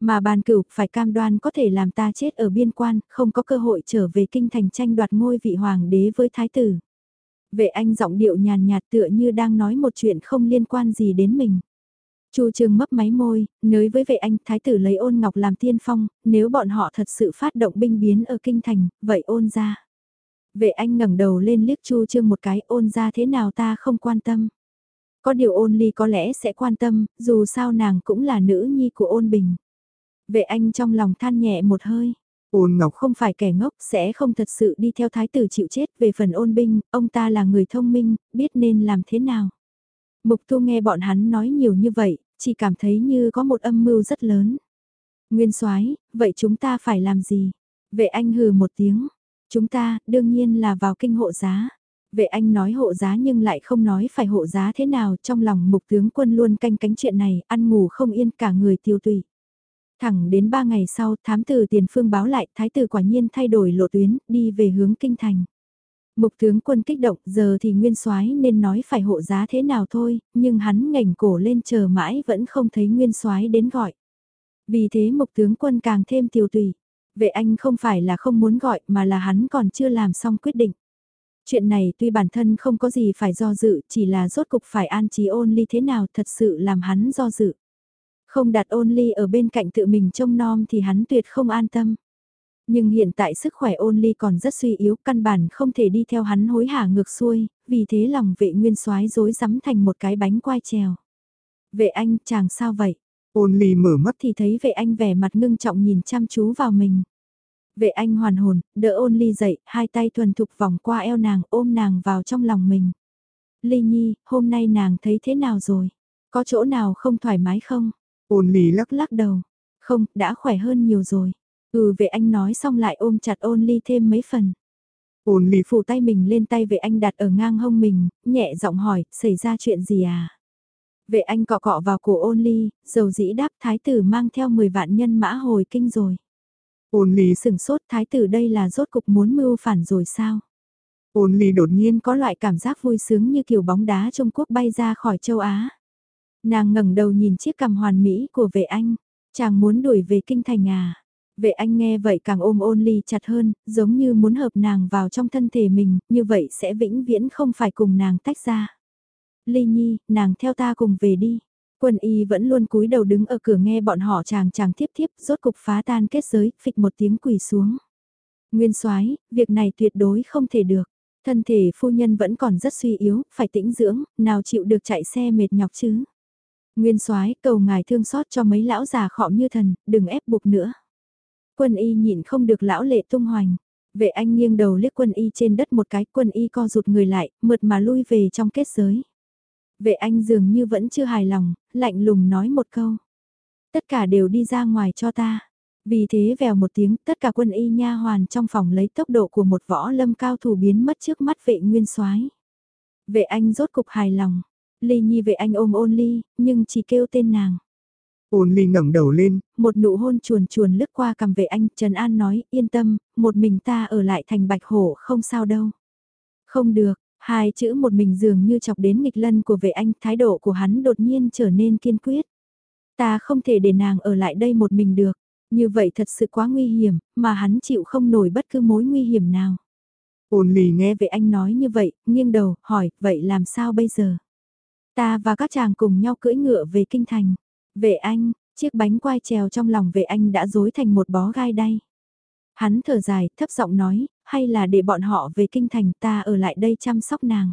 Mà bàn cửu phải cam đoan có thể làm ta chết ở biên quan, không có cơ hội trở về kinh thành tranh đoạt ngôi vị hoàng đế với thái tử. Vệ anh giọng điệu nhàn nhạt tựa như đang nói một chuyện không liên quan gì đến mình. Chu Trương mấp máy môi, nới với vệ anh thái tử lấy ôn ngọc làm tiên phong, nếu bọn họ thật sự phát động binh biến ở kinh thành, vậy ôn ra. Vệ anh ngẩng đầu lên liếc Chu Trương một cái ôn ra thế nào ta không quan tâm. Có điều ôn ly có lẽ sẽ quan tâm, dù sao nàng cũng là nữ nhi của ôn bình. Vệ anh trong lòng than nhẹ một hơi. Ôn Ngọc không phải kẻ ngốc sẽ không thật sự đi theo thái tử chịu chết về phần ôn binh, ông ta là người thông minh, biết nên làm thế nào. Mục tu nghe bọn hắn nói nhiều như vậy, chỉ cảm thấy như có một âm mưu rất lớn. Nguyên soái vậy chúng ta phải làm gì? Vệ anh hừ một tiếng, Chúng ta, đương nhiên là vào kinh hộ giá. Vệ anh nói hộ giá nhưng lại không nói phải hộ giá thế nào trong lòng mục tướng quân luôn canh cánh chuyện này, ăn ngủ không yên cả người tiêu tùy. Thẳng đến ba ngày sau, thám tử tiền phương báo lại, thái tử quả nhiên thay đổi lộ tuyến, đi về hướng kinh thành. Mục tướng quân kích động, giờ thì nguyên soái nên nói phải hộ giá thế nào thôi, nhưng hắn ngẩng cổ lên chờ mãi vẫn không thấy nguyên soái đến gọi. Vì thế mục tướng quân càng thêm tiêu tùy. Vệ anh không phải là không muốn gọi mà là hắn còn chưa làm xong quyết định. Chuyện này tuy bản thân không có gì phải do dự, chỉ là rốt cục phải an trí ôn ly thế nào thật sự làm hắn do dự. Không đặt ôn ly ở bên cạnh tự mình trông nom thì hắn tuyệt không an tâm. Nhưng hiện tại sức khỏe ôn ly còn rất suy yếu, căn bản không thể đi theo hắn hối hả ngược xuôi, vì thế lòng vệ nguyên soái rối rắm thành một cái bánh quai trèo. Vệ anh, chàng sao vậy? Ôn ly mở mắt thì thấy vệ anh vẻ mặt ngưng trọng nhìn chăm chú vào mình. Vệ anh hoàn hồn, đỡ ôn ly dậy, hai tay thuần thục vòng qua eo nàng ôm nàng vào trong lòng mình. Ly nhi, hôm nay nàng thấy thế nào rồi? Có chỗ nào không thoải mái không? Ôn ly lắc lắc đầu. Không, đã khỏe hơn nhiều rồi. Ừ vệ anh nói xong lại ôm chặt ôn ly thêm mấy phần. Ôn ly phủ tay mình lên tay vệ anh đặt ở ngang hông mình, nhẹ giọng hỏi, xảy ra chuyện gì à? Vệ anh cọ cọ vào cổ ôn ly, dầu dĩ đáp thái tử mang theo 10 vạn nhân mã hồi kinh rồi. Ôn ly sừng sốt thái tử đây là rốt cục muốn mưu phản rồi sao? Ôn ly đột nhiên có loại cảm giác vui sướng như kiểu bóng đá Trung Quốc bay ra khỏi châu Á. Nàng ngẩng đầu nhìn chiếc cằm hoàn mỹ của vệ anh, chàng muốn đuổi về kinh thành à? Vệ anh nghe vậy càng ôm ôn ly chặt hơn, giống như muốn hợp nàng vào trong thân thể mình, như vậy sẽ vĩnh viễn không phải cùng nàng tách ra. Ly Nhi, nàng theo ta cùng về đi. Quân y vẫn luôn cúi đầu đứng ở cửa nghe bọn họ chàng chàng tiếp tiếp, rốt cục phá tan kết giới, phịch một tiếng quỳ xuống. Nguyên soái việc này tuyệt đối không thể được. Thân thể phu nhân vẫn còn rất suy yếu, phải tĩnh dưỡng, nào chịu được chạy xe mệt nhọc chứ. Nguyên soái cầu ngài thương xót cho mấy lão già khọm như thần, đừng ép buộc nữa. Quân y nhịn không được lão lệ tung hoành. Vệ anh nghiêng đầu liếc quân y trên đất một cái, quân y co rụt người lại, mượt mà lui về trong kết giới. Vệ anh dường như vẫn chưa hài lòng, lạnh lùng nói một câu. Tất cả đều đi ra ngoài cho ta. Vì thế vèo một tiếng, tất cả quân y nha hoàn trong phòng lấy tốc độ của một võ lâm cao thủ biến mất trước mắt vệ nguyên soái. Vệ anh rốt cục hài lòng. Ly Nhi vệ anh ôm ôn ly, nhưng chỉ kêu tên nàng. Ôn ly ngẩng đầu lên, một nụ hôn chuồn chuồn lướt qua cầm vệ anh, Trần An nói, yên tâm, một mình ta ở lại thành bạch hổ không sao đâu. Không được, hai chữ một mình dường như chọc đến nghịch lân của vệ anh, thái độ của hắn đột nhiên trở nên kiên quyết. Ta không thể để nàng ở lại đây một mình được, như vậy thật sự quá nguy hiểm, mà hắn chịu không nổi bất cứ mối nguy hiểm nào. Ôn lì nghe vệ anh nói như vậy, nghiêng đầu, hỏi, vậy làm sao bây giờ? Ta và các chàng cùng nhau cưỡi ngựa về kinh thành. Vệ anh, chiếc bánh quai trèo trong lòng vệ anh đã dối thành một bó gai đay. Hắn thở dài, thấp giọng nói, hay là để bọn họ về kinh thành ta ở lại đây chăm sóc nàng.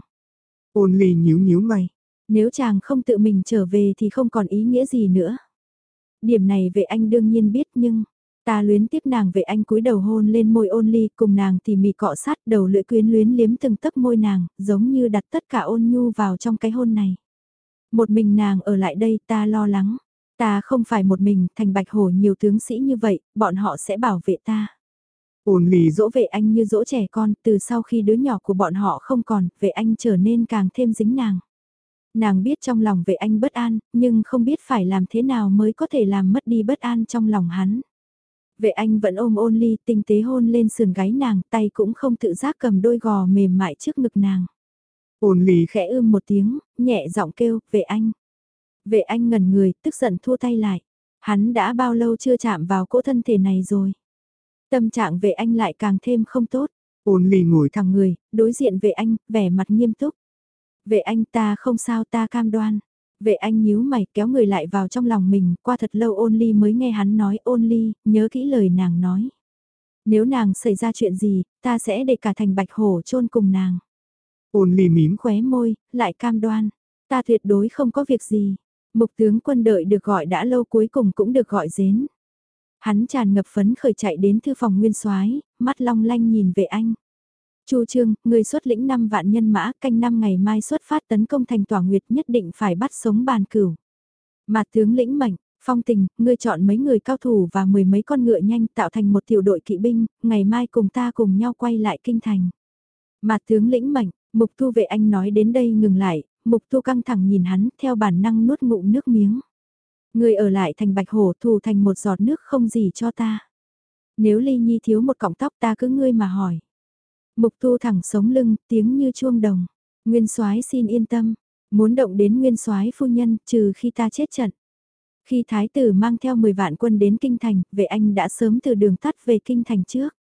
Ôn lì nhíu nhíu mày. Nếu chàng không tự mình trở về thì không còn ý nghĩa gì nữa. Điểm này vệ anh đương nhiên biết nhưng, ta luyến tiếp nàng vệ anh cúi đầu hôn lên môi ôn ly cùng nàng tỉ mỉ cọ sát đầu lưỡi quyến luyến liếm từng tấc môi nàng, giống như đặt tất cả ôn nhu vào trong cái hôn này. Một mình nàng ở lại đây ta lo lắng. Ta không phải một mình, thành bạch hổ nhiều tướng sĩ như vậy, bọn họ sẽ bảo vệ ta. Ôn lì dỗ vệ anh như dỗ trẻ con, từ sau khi đứa nhỏ của bọn họ không còn, vệ anh trở nên càng thêm dính nàng. Nàng biết trong lòng vệ anh bất an, nhưng không biết phải làm thế nào mới có thể làm mất đi bất an trong lòng hắn. Vệ anh vẫn ôm ôn ly tinh tế hôn lên sườn gáy nàng, tay cũng không tự giác cầm đôi gò mềm mại trước ngực nàng. Ôn lì khẽ ưm một tiếng, nhẹ giọng kêu, vệ anh. Vệ anh ngẩn người, tức giận thua tay lại. Hắn đã bao lâu chưa chạm vào cỗ thân thể này rồi. Tâm trạng vệ anh lại càng thêm không tốt. Ôn lì ngồi thẳng người, đối diện vệ anh, vẻ mặt nghiêm túc. Vệ anh ta không sao ta cam đoan. Vệ anh nhíu mày kéo người lại vào trong lòng mình, qua thật lâu ôn ly mới nghe hắn nói ôn ly, nhớ kỹ lời nàng nói. Nếu nàng xảy ra chuyện gì, ta sẽ để cả thành bạch hổ chôn cùng nàng. Ôn ly mím khóe môi, lại cam đoan. Ta tuyệt đối không có việc gì. Mục tướng quân đợi được gọi đã lâu cuối cùng cũng được gọi dến. Hắn tràn ngập phấn khởi chạy đến thư phòng nguyên soái, mắt long lanh nhìn về anh. Chu Trương, người xuất lĩnh năm vạn nhân mã, canh năm ngày mai xuất phát tấn công thành Tỏa Nguyệt nhất định phải bắt sống bàn cửu. Mặt tướng lĩnh mệnh, phong tình, ngươi chọn mấy người cao thủ và mười mấy con ngựa nhanh tạo thành một tiểu đội kỵ binh, ngày mai cùng ta cùng nhau quay lại kinh thành. Mặt tướng lĩnh mệnh, mục thu vệ anh nói đến đây ngừng lại, mục thu căng thẳng nhìn hắn theo bản năng nuốt ngụm nước miếng. Người ở lại thành bạch hổ thù thành một giọt nước không gì cho ta. Nếu ly nhi thiếu một cọng tóc ta cứ ngươi mà hỏi. Mục tu thẳng sống lưng, tiếng như chuông đồng. Nguyên soái xin yên tâm, muốn động đến nguyên soái phu nhân trừ khi ta chết trận. Khi thái tử mang theo 10 vạn quân đến kinh thành, vệ anh đã sớm từ đường tắt về kinh thành trước.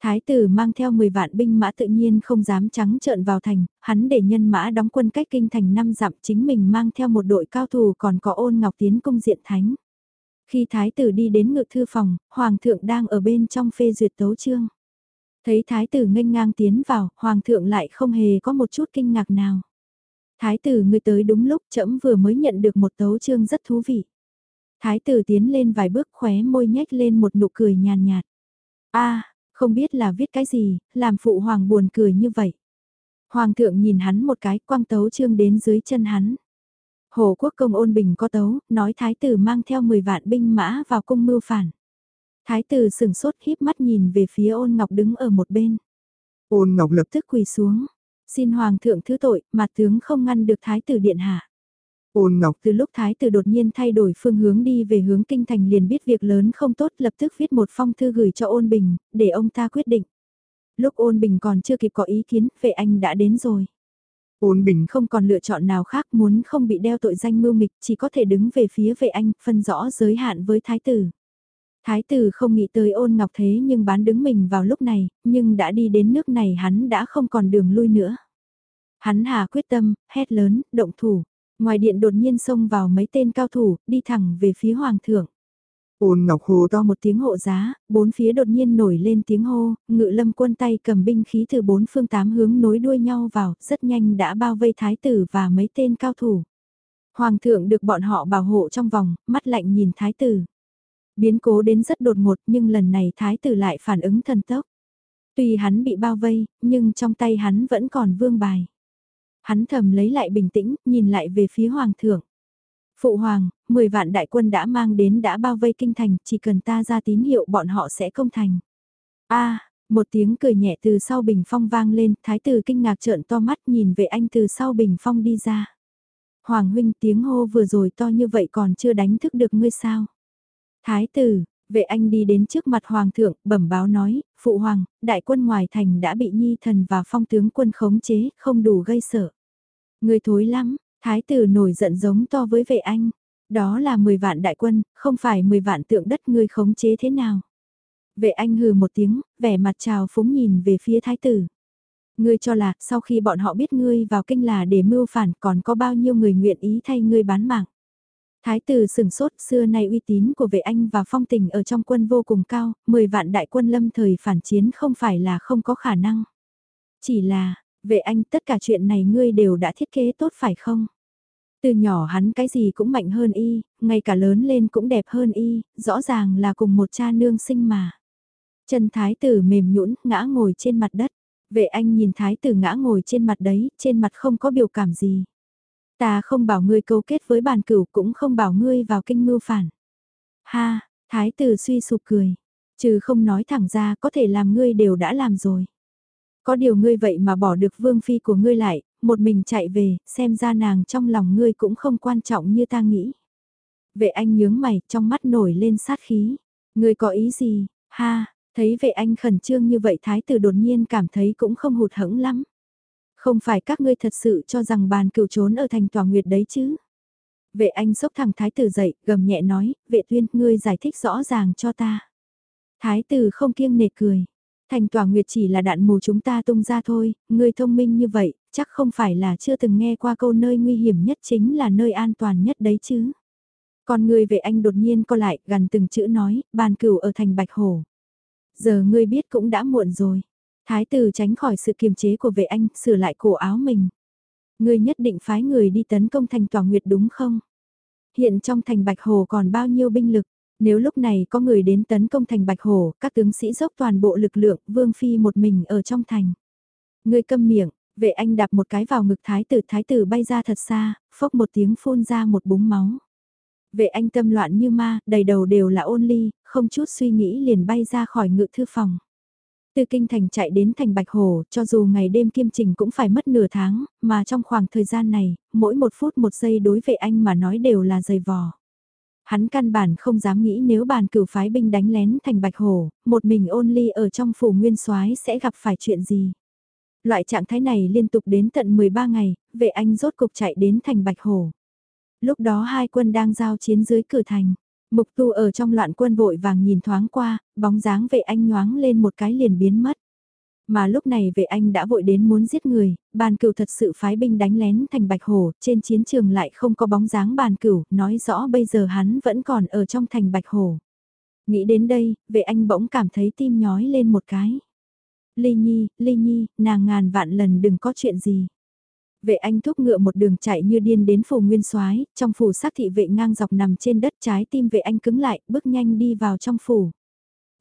Thái tử mang theo 10 vạn binh mã tự nhiên không dám trắng trợn vào thành, hắn để nhân mã đóng quân cách kinh thành năm dặm chính mình mang theo một đội cao thủ còn có ôn ngọc tiến công diện thánh. Khi thái tử đi đến ngự thư phòng, hoàng thượng đang ở bên trong phê duyệt tấu chương. Thấy thái tử nghênh ngang tiến vào, hoàng thượng lại không hề có một chút kinh ngạc nào. Thái tử người tới đúng lúc trẫm vừa mới nhận được một tấu chương rất thú vị. Thái tử tiến lên vài bước khóe môi nhếch lên một nụ cười nhàn nhạt. a không biết là viết cái gì, làm phụ hoàng buồn cười như vậy. Hoàng thượng nhìn hắn một cái quăng tấu chương đến dưới chân hắn. Hồ quốc công ôn bình có tấu, nói thái tử mang theo 10 vạn binh mã vào cung mưu phản. Thái tử sừng sốt híp mắt nhìn về phía ôn ngọc đứng ở một bên. Ôn ngọc lập tức quỳ xuống. Xin hoàng thượng thứ tội, mặt tướng không ngăn được thái tử điện hạ. Ôn Ngọc từ lúc Thái tử đột nhiên thay đổi phương hướng đi về hướng kinh thành liền biết việc lớn không tốt lập tức viết một phong thư gửi cho ôn bình, để ông ta quyết định. Lúc ôn bình còn chưa kịp có ý kiến, vệ anh đã đến rồi. Ôn bình không còn lựa chọn nào khác muốn không bị đeo tội danh mưu mịch chỉ có thể đứng về phía vệ anh, phân rõ giới hạn với thái tử. Thái tử không nghĩ tới ôn ngọc thế nhưng bán đứng mình vào lúc này, nhưng đã đi đến nước này hắn đã không còn đường lui nữa. Hắn hà quyết tâm, hét lớn, động thủ. Ngoài điện đột nhiên xông vào mấy tên cao thủ, đi thẳng về phía hoàng thượng. Ôn Ngọc Hồ to một tiếng hộ giá, bốn phía đột nhiên nổi lên tiếng hô, ngự lâm quân tay cầm binh khí từ bốn phương tám hướng nối đuôi nhau vào, rất nhanh đã bao vây thái tử và mấy tên cao thủ. Hoàng thượng được bọn họ bảo hộ trong vòng, mắt lạnh nhìn thái tử. Biến cố đến rất đột ngột nhưng lần này thái tử lại phản ứng thần tốc. Tuy hắn bị bao vây, nhưng trong tay hắn vẫn còn vương bài. Hắn thầm lấy lại bình tĩnh, nhìn lại về phía hoàng thượng. Phụ hoàng, 10 vạn đại quân đã mang đến đã bao vây kinh thành, chỉ cần ta ra tín hiệu bọn họ sẽ công thành. a một tiếng cười nhẹ từ sau bình phong vang lên, thái tử kinh ngạc trợn to mắt nhìn về anh từ sau bình phong đi ra. Hoàng huynh tiếng hô vừa rồi to như vậy còn chưa đánh thức được ngươi sao? Thái tử, vệ anh đi đến trước mặt hoàng thượng, bẩm báo nói, phụ hoàng, đại quân ngoài thành đã bị nhi thần và phong tướng quân khống chế, không đủ gây sợ. Người thối lắm, thái tử nổi giận giống to với vệ anh. Đó là 10 vạn đại quân, không phải 10 vạn tượng đất ngươi khống chế thế nào. Vệ anh hừ một tiếng, vẻ mặt trào phúng nhìn về phía thái tử. Ngươi cho là, sau khi bọn họ biết ngươi vào kinh là để mưu phản còn có bao nhiêu người nguyện ý thay ngươi bán mạng. Thái tử sừng sốt xưa nay uy tín của vệ anh và phong tình ở trong quân vô cùng cao, 10 vạn đại quân lâm thời phản chiến không phải là không có khả năng. Chỉ là, vệ anh tất cả chuyện này ngươi đều đã thiết kế tốt phải không? Từ nhỏ hắn cái gì cũng mạnh hơn y, ngay cả lớn lên cũng đẹp hơn y, rõ ràng là cùng một cha nương sinh mà. Chân thái tử mềm nhũn ngã ngồi trên mặt đất. Vệ anh nhìn thái tử ngã ngồi trên mặt đấy, trên mặt không có biểu cảm gì. Ta không bảo ngươi câu kết với bàn cửu cũng không bảo ngươi vào kinh mưu phản. Ha, thái tử suy sụp cười. Trừ không nói thẳng ra có thể làm ngươi đều đã làm rồi. Có điều ngươi vậy mà bỏ được vương phi của ngươi lại, một mình chạy về, xem ra nàng trong lòng ngươi cũng không quan trọng như ta nghĩ. Vệ anh nhướng mày, trong mắt nổi lên sát khí. Ngươi có ý gì, ha, thấy vệ anh khẩn trương như vậy thái tử đột nhiên cảm thấy cũng không hụt hẫng lắm. Không phải các ngươi thật sự cho rằng bàn cựu trốn ở thành tòa nguyệt đấy chứ. Vệ anh sốc thẳng thái tử dậy, gầm nhẹ nói, vệ tuyên, ngươi giải thích rõ ràng cho ta. Thái tử không kiêng nề cười. Thành tòa nguyệt chỉ là đạn mù chúng ta tung ra thôi, ngươi thông minh như vậy, chắc không phải là chưa từng nghe qua câu nơi nguy hiểm nhất chính là nơi an toàn nhất đấy chứ. Còn ngươi về anh đột nhiên co lại, gần từng chữ nói, bàn cửu ở thành Bạch hồ. Giờ ngươi biết cũng đã muộn rồi. Thái tử tránh khỏi sự kiềm chế của vệ anh, sửa lại cổ áo mình. Ngươi nhất định phái người đi tấn công thành tòa nguyệt đúng không? Hiện trong thành Bạch Hồ còn bao nhiêu binh lực? Nếu lúc này có người đến tấn công thành Bạch Hồ, các tướng sĩ dốc toàn bộ lực lượng, Vương Phi một mình ở trong thành. người câm miệng, vệ anh đạp một cái vào ngực thái tử, thái tử bay ra thật xa, phốc một tiếng phun ra một búng máu. Vệ anh tâm loạn như ma, đầy đầu đều là ôn ly, không chút suy nghĩ liền bay ra khỏi ngự thư phòng. Từ kinh thành chạy đến thành Bạch Hồ, cho dù ngày đêm kiêm trình cũng phải mất nửa tháng, mà trong khoảng thời gian này, mỗi một phút một giây đối vệ anh mà nói đều là dày vò. Hắn căn bản không dám nghĩ nếu bàn cửu phái binh đánh lén thành bạch hồ một mình ôn ly ở trong phủ nguyên soái sẽ gặp phải chuyện gì. Loại trạng thái này liên tục đến tận 13 ngày, vệ anh rốt cục chạy đến thành bạch hồ Lúc đó hai quân đang giao chiến dưới cửa thành. Mục tu ở trong loạn quân vội vàng nhìn thoáng qua, bóng dáng vệ anh nhoáng lên một cái liền biến mất. Mà lúc này vệ anh đã vội đến muốn giết người, bàn cửu thật sự phái binh đánh lén thành bạch hồ trên chiến trường lại không có bóng dáng bàn cửu, nói rõ bây giờ hắn vẫn còn ở trong thành bạch hồ. Nghĩ đến đây, vệ anh bỗng cảm thấy tim nhói lên một cái. Ly Nhi, Ly Nhi, nàng ngàn vạn lần đừng có chuyện gì. Vệ anh thúc ngựa một đường chạy như điên đến phủ nguyên soái trong phủ xác thị vệ ngang dọc nằm trên đất trái tim vệ anh cứng lại, bước nhanh đi vào trong phủ.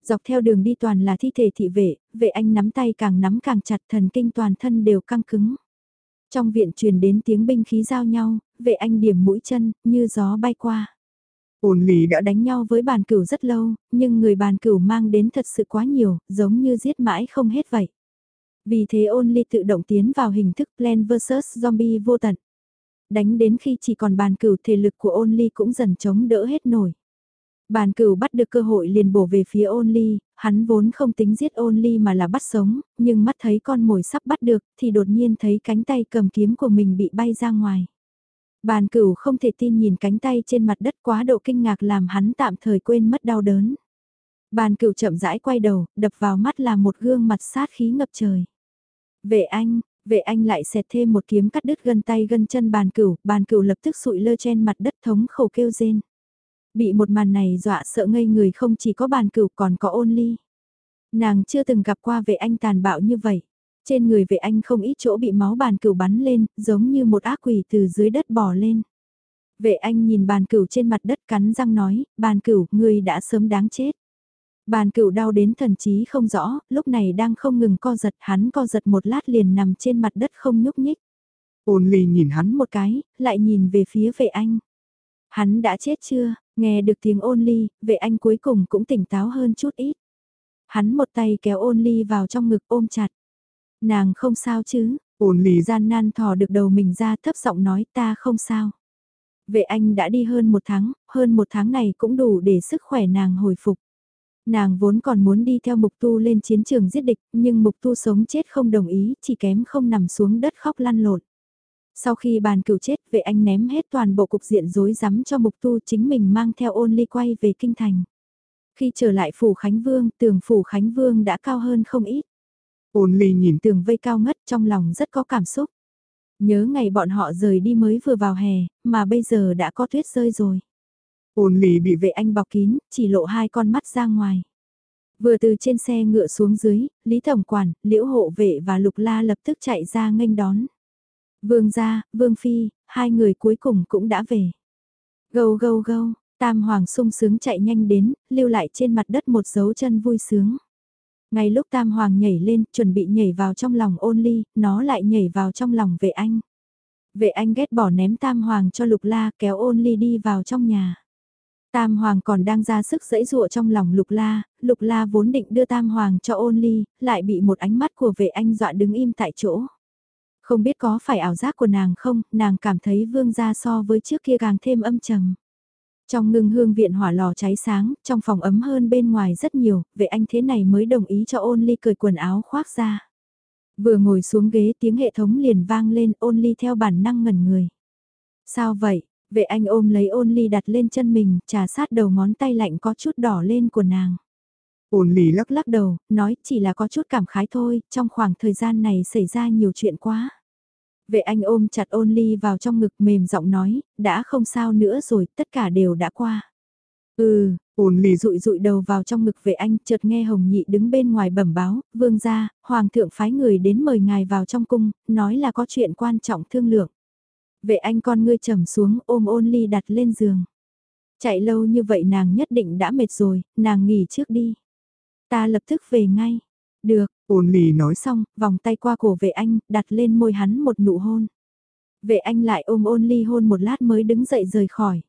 Dọc theo đường đi toàn là thi thể thị vệ, vệ anh nắm tay càng nắm càng chặt thần kinh toàn thân đều căng cứng. Trong viện truyền đến tiếng binh khí giao nhau, vệ anh điểm mũi chân, như gió bay qua. Ôn lý đã đánh nhau với bàn cửu rất lâu, nhưng người bàn cửu mang đến thật sự quá nhiều, giống như giết mãi không hết vậy. Vì thế ôn ly tự động tiến vào hình thức Plan vs Zombie vô tận. Đánh đến khi chỉ còn bàn cửu thể lực của ôn ly cũng dần chống đỡ hết nổi. Bàn cửu bắt được cơ hội liền bổ về phía ôn ly, hắn vốn không tính giết ôn ly mà là bắt sống, nhưng mắt thấy con mồi sắp bắt được thì đột nhiên thấy cánh tay cầm kiếm của mình bị bay ra ngoài. Bàn cửu không thể tin nhìn cánh tay trên mặt đất quá độ kinh ngạc làm hắn tạm thời quên mất đau đớn. Bàn cửu chậm rãi quay đầu, đập vào mắt là một gương mặt sát khí ngập trời. Vệ anh, vệ anh lại xẹt thêm một kiếm cắt đứt gân tay gân chân bàn cửu, bàn cửu lập tức sụi lơ trên mặt đất thống khổ kêu rên. Bị một màn này dọa sợ ngây người không chỉ có bàn cửu còn có ôn ly. Nàng chưa từng gặp qua vệ anh tàn bạo như vậy. Trên người vệ anh không ít chỗ bị máu bàn cửu bắn lên, giống như một ác quỷ từ dưới đất bò lên. Vệ anh nhìn bàn cửu trên mặt đất cắn răng nói, bàn cửu, ngươi đã sớm đáng chết. Bàn cửu đau đến thần trí không rõ, lúc này đang không ngừng co giật, hắn co giật một lát liền nằm trên mặt đất không nhúc nhích. Ôn ly nhìn hắn một cái, lại nhìn về phía vệ anh. Hắn đã chết chưa, nghe được tiếng ôn ly, vệ anh cuối cùng cũng tỉnh táo hơn chút ít. Hắn một tay kéo ôn ly vào trong ngực ôm chặt. Nàng không sao chứ, ôn ly gian nan thò được đầu mình ra thấp giọng nói ta không sao. Vệ anh đã đi hơn một tháng, hơn một tháng này cũng đủ để sức khỏe nàng hồi phục. Nàng vốn còn muốn đi theo mục tu lên chiến trường giết địch, nhưng mục tu sống chết không đồng ý, chỉ kém không nằm xuống đất khóc lăn lộn. Sau khi bàn cửu chết, vệ anh ném hết toàn bộ cục diện rối rắm cho mục tu chính mình mang theo ôn ly quay về kinh thành. Khi trở lại phủ Khánh Vương, tường phủ Khánh Vương đã cao hơn không ít. Ôn ly nhìn tường vây cao ngất trong lòng rất có cảm xúc. Nhớ ngày bọn họ rời đi mới vừa vào hè, mà bây giờ đã có tuyết rơi rồi. Ôn lì bị vệ anh bọc kín, chỉ lộ hai con mắt ra ngoài. Vừa từ trên xe ngựa xuống dưới, Lý Tổng Quản, Liễu Hộ Vệ và Lục La lập tức chạy ra nghênh đón. Vương gia, Vương Phi, hai người cuối cùng cũng đã về. Gâu gâu gâu, Tam Hoàng sung sướng chạy nhanh đến, lưu lại trên mặt đất một dấu chân vui sướng. Ngay lúc Tam Hoàng nhảy lên, chuẩn bị nhảy vào trong lòng ôn ly, nó lại nhảy vào trong lòng vệ anh. Vệ anh ghét bỏ ném Tam Hoàng cho Lục La kéo ôn ly đi vào trong nhà. Tam Hoàng còn đang ra sức dẫy dụa trong lòng Lục La, Lục La vốn định đưa Tam Hoàng cho ôn ly, lại bị một ánh mắt của vệ anh dọa đứng im tại chỗ. Không biết có phải ảo giác của nàng không, nàng cảm thấy vương gia so với trước kia càng thêm âm trầm. Trong ngưng hương viện hỏa lò cháy sáng, trong phòng ấm hơn bên ngoài rất nhiều, vệ anh thế này mới đồng ý cho ôn ly cởi quần áo khoác ra. Vừa ngồi xuống ghế tiếng hệ thống liền vang lên ôn ly theo bản năng ngẩn người. Sao vậy, Vệ anh ôm lấy ôn ly đặt lên chân mình, trà sát đầu ngón tay lạnh có chút đỏ lên của nàng. Ôn ly lắc lắc đầu, nói chỉ là có chút cảm khái thôi, trong khoảng thời gian này xảy ra nhiều chuyện quá. Vệ anh ôm chặt ôn ly vào trong ngực mềm giọng nói, đã không sao nữa rồi, tất cả đều đã qua. Ừ, ôn ly rụi rụi đầu vào trong ngực vệ anh, chợt nghe Hồng Nhị đứng bên ngoài bẩm báo, vương gia, hoàng thượng phái người đến mời ngài vào trong cung, nói là có chuyện quan trọng thương lượng. Vệ anh con ngươi trầm xuống ôm ôn ly đặt lên giường. Chạy lâu như vậy nàng nhất định đã mệt rồi, nàng nghỉ trước đi. Ta lập tức về ngay. Được, ôn ly nói xong, vòng tay qua cổ vệ anh, đặt lên môi hắn một nụ hôn. Vệ anh lại ôm ôn ly hôn một lát mới đứng dậy rời khỏi.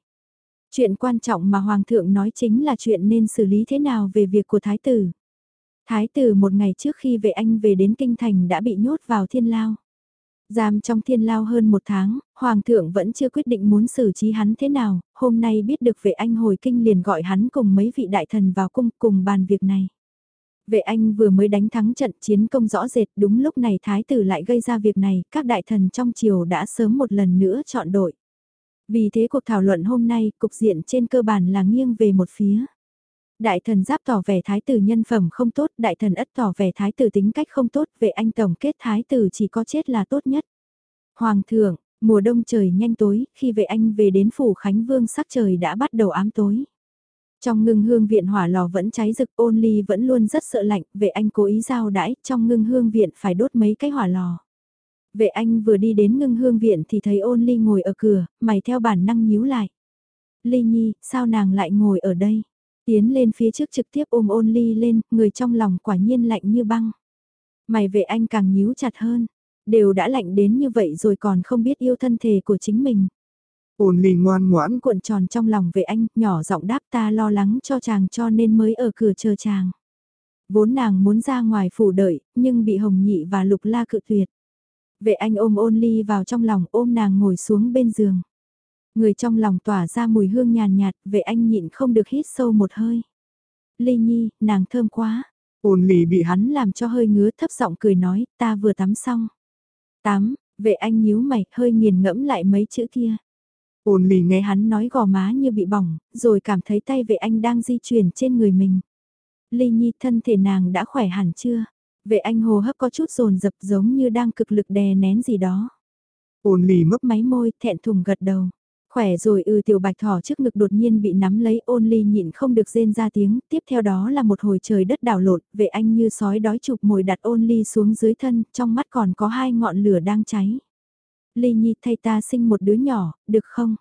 Chuyện quan trọng mà Hoàng thượng nói chính là chuyện nên xử lý thế nào về việc của Thái tử. Thái tử một ngày trước khi vệ anh về đến Kinh Thành đã bị nhốt vào thiên lao. Giam trong thiên lao hơn một tháng, Hoàng thượng vẫn chưa quyết định muốn xử trí hắn thế nào, hôm nay biết được vệ anh hồi kinh liền gọi hắn cùng mấy vị đại thần vào cung cùng bàn việc này. Vệ anh vừa mới đánh thắng trận chiến công rõ rệt đúng lúc này thái tử lại gây ra việc này, các đại thần trong triều đã sớm một lần nữa chọn đội. Vì thế cuộc thảo luận hôm nay, cục diện trên cơ bản là nghiêng về một phía. Đại thần giáp tỏ vẻ thái tử nhân phẩm không tốt, đại thần ất tỏ vẻ thái tử tính cách không tốt, vệ anh tổng kết thái tử chỉ có chết là tốt nhất. Hoàng thượng, mùa đông trời nhanh tối, khi vệ anh về đến phủ Khánh Vương sắc trời đã bắt đầu ám tối. Trong ngưng hương viện hỏa lò vẫn cháy rực ôn ly vẫn luôn rất sợ lạnh, vệ anh cố ý giao đãi, trong ngưng hương viện phải đốt mấy cái hỏa lò. Vệ anh vừa đi đến ngưng hương viện thì thấy ôn ly ngồi ở cửa, mày theo bản năng nhíu lại. Ly nhi, sao nàng lại ngồi ở đây? Tiến lên phía trước trực tiếp ôm ôn ly lên, người trong lòng quả nhiên lạnh như băng. Mày vệ anh càng nhíu chặt hơn, đều đã lạnh đến như vậy rồi còn không biết yêu thân thể của chính mình. Ôn ly ngoan ngoãn cuộn tròn trong lòng vệ anh, nhỏ giọng đáp ta lo lắng cho chàng cho nên mới ở cửa chờ chàng. Vốn nàng muốn ra ngoài phủ đợi, nhưng bị hồng nhị và lục la cự tuyệt. Vệ anh ôm ôn ly vào trong lòng ôm nàng ngồi xuống bên giường. Người trong lòng tỏa ra mùi hương nhàn nhạt, vệ anh nhịn không được hít sâu một hơi. Ly nhi, nàng thơm quá. Ôn ly bị hắn làm cho hơi ngứa thấp giọng cười nói, ta vừa tắm xong. Tắm, vệ anh nhíu mày, hơi nghiền ngẫm lại mấy chữ kia. Ôn ly nghe hắn nói gò má như bị bỏng, rồi cảm thấy tay vệ anh đang di chuyển trên người mình. Ly nhi thân thể nàng đã khỏe hẳn chưa? Vệ anh hồ hấp có chút rồn dập giống như đang cực lực đè nén gì đó. Ôn ly mấp máy môi, thẹn thùng gật đầu. Khỏe rồi ư ừ, tiểu bạch thỏ trước ngực đột nhiên bị nắm lấy ôn ly nhịn không được rên ra tiếng, tiếp theo đó là một hồi trời đất đảo lộn, vệ anh như sói đói chụp mồi đặt ôn ly xuống dưới thân, trong mắt còn có hai ngọn lửa đang cháy. Ly nhi thay ta sinh một đứa nhỏ, được không?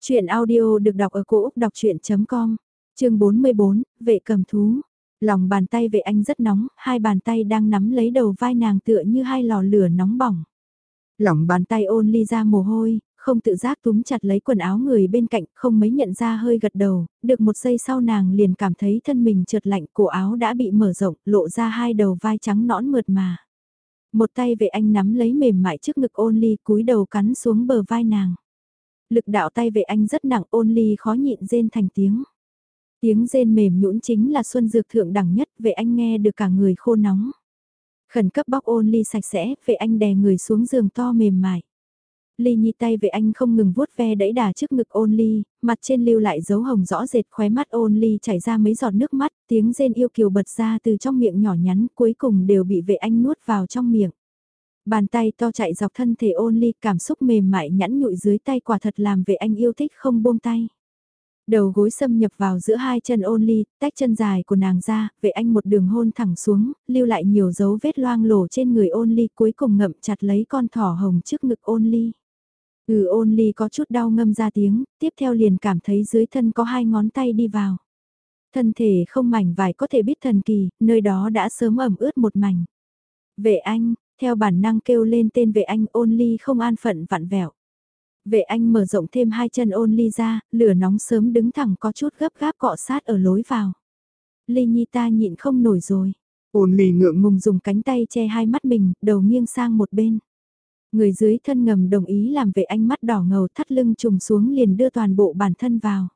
Chuyện audio được đọc ở cổ Úc đọc chuyện.com, chương 44, vệ cầm thú. Lòng bàn tay vệ anh rất nóng, hai bàn tay đang nắm lấy đầu vai nàng tựa như hai lò lửa nóng bỏng. Lòng bàn tay ôn ly ra mồ hôi, không tự giác túm chặt lấy quần áo người bên cạnh, không mấy nhận ra hơi gật đầu, được một giây sau nàng liền cảm thấy thân mình trượt lạnh, cổ áo đã bị mở rộng, lộ ra hai đầu vai trắng nõn mượt mà. Một tay vệ anh nắm lấy mềm mại trước ngực ôn ly cúi đầu cắn xuống bờ vai nàng. Lực đạo tay vệ anh rất nặng ôn ly khó nhịn rên thành tiếng. Tiếng rên mềm nhũn chính là xuân dược thượng đẳng nhất vệ anh nghe được cả người khô nóng. Khẩn cấp bóc ôn ly sạch sẽ, vệ anh đè người xuống giường to mềm mại. Ly Nhi tay về anh không ngừng vuốt ve đẫy đà trước ngực ôn ly, mặt trên lưu lại dấu hồng rõ rệt khóe mắt ôn ly chảy ra mấy giọt nước mắt, tiếng rên yêu kiều bật ra từ trong miệng nhỏ nhắn cuối cùng đều bị vệ anh nuốt vào trong miệng. Bàn tay to chạy dọc thân thể ôn ly cảm xúc mềm mại nhẵn nhụi dưới tay quả thật làm vệ anh yêu thích không buông tay. Đầu gối xâm nhập vào giữa hai chân ôn ly, tách chân dài của nàng ra, vệ anh một đường hôn thẳng xuống, lưu lại nhiều dấu vết loang lổ trên người ôn ly cuối cùng ngậm chặt lấy con thỏ hồng trước ngực ôn ly. Ừ ôn ly có chút đau ngâm ra tiếng, tiếp theo liền cảm thấy dưới thân có hai ngón tay đi vào. Thân thể không mảnh vải có thể biết thần kỳ, nơi đó đã sớm ẩm ướt một mảnh. Vệ anh, theo bản năng kêu lên tên vệ anh ôn ly không an phận vặn vẹo. Vệ anh mở rộng thêm hai chân ôn ly ra, lửa nóng sớm đứng thẳng có chút gấp gáp cọ sát ở lối vào. Ly nhi ta nhịn không nổi rồi. Ôn ly ngượng ngùng dùng cánh tay che hai mắt mình, đầu nghiêng sang một bên. Người dưới thân ngầm đồng ý làm vệ anh mắt đỏ ngầu thắt lưng trùng xuống liền đưa toàn bộ bản thân vào.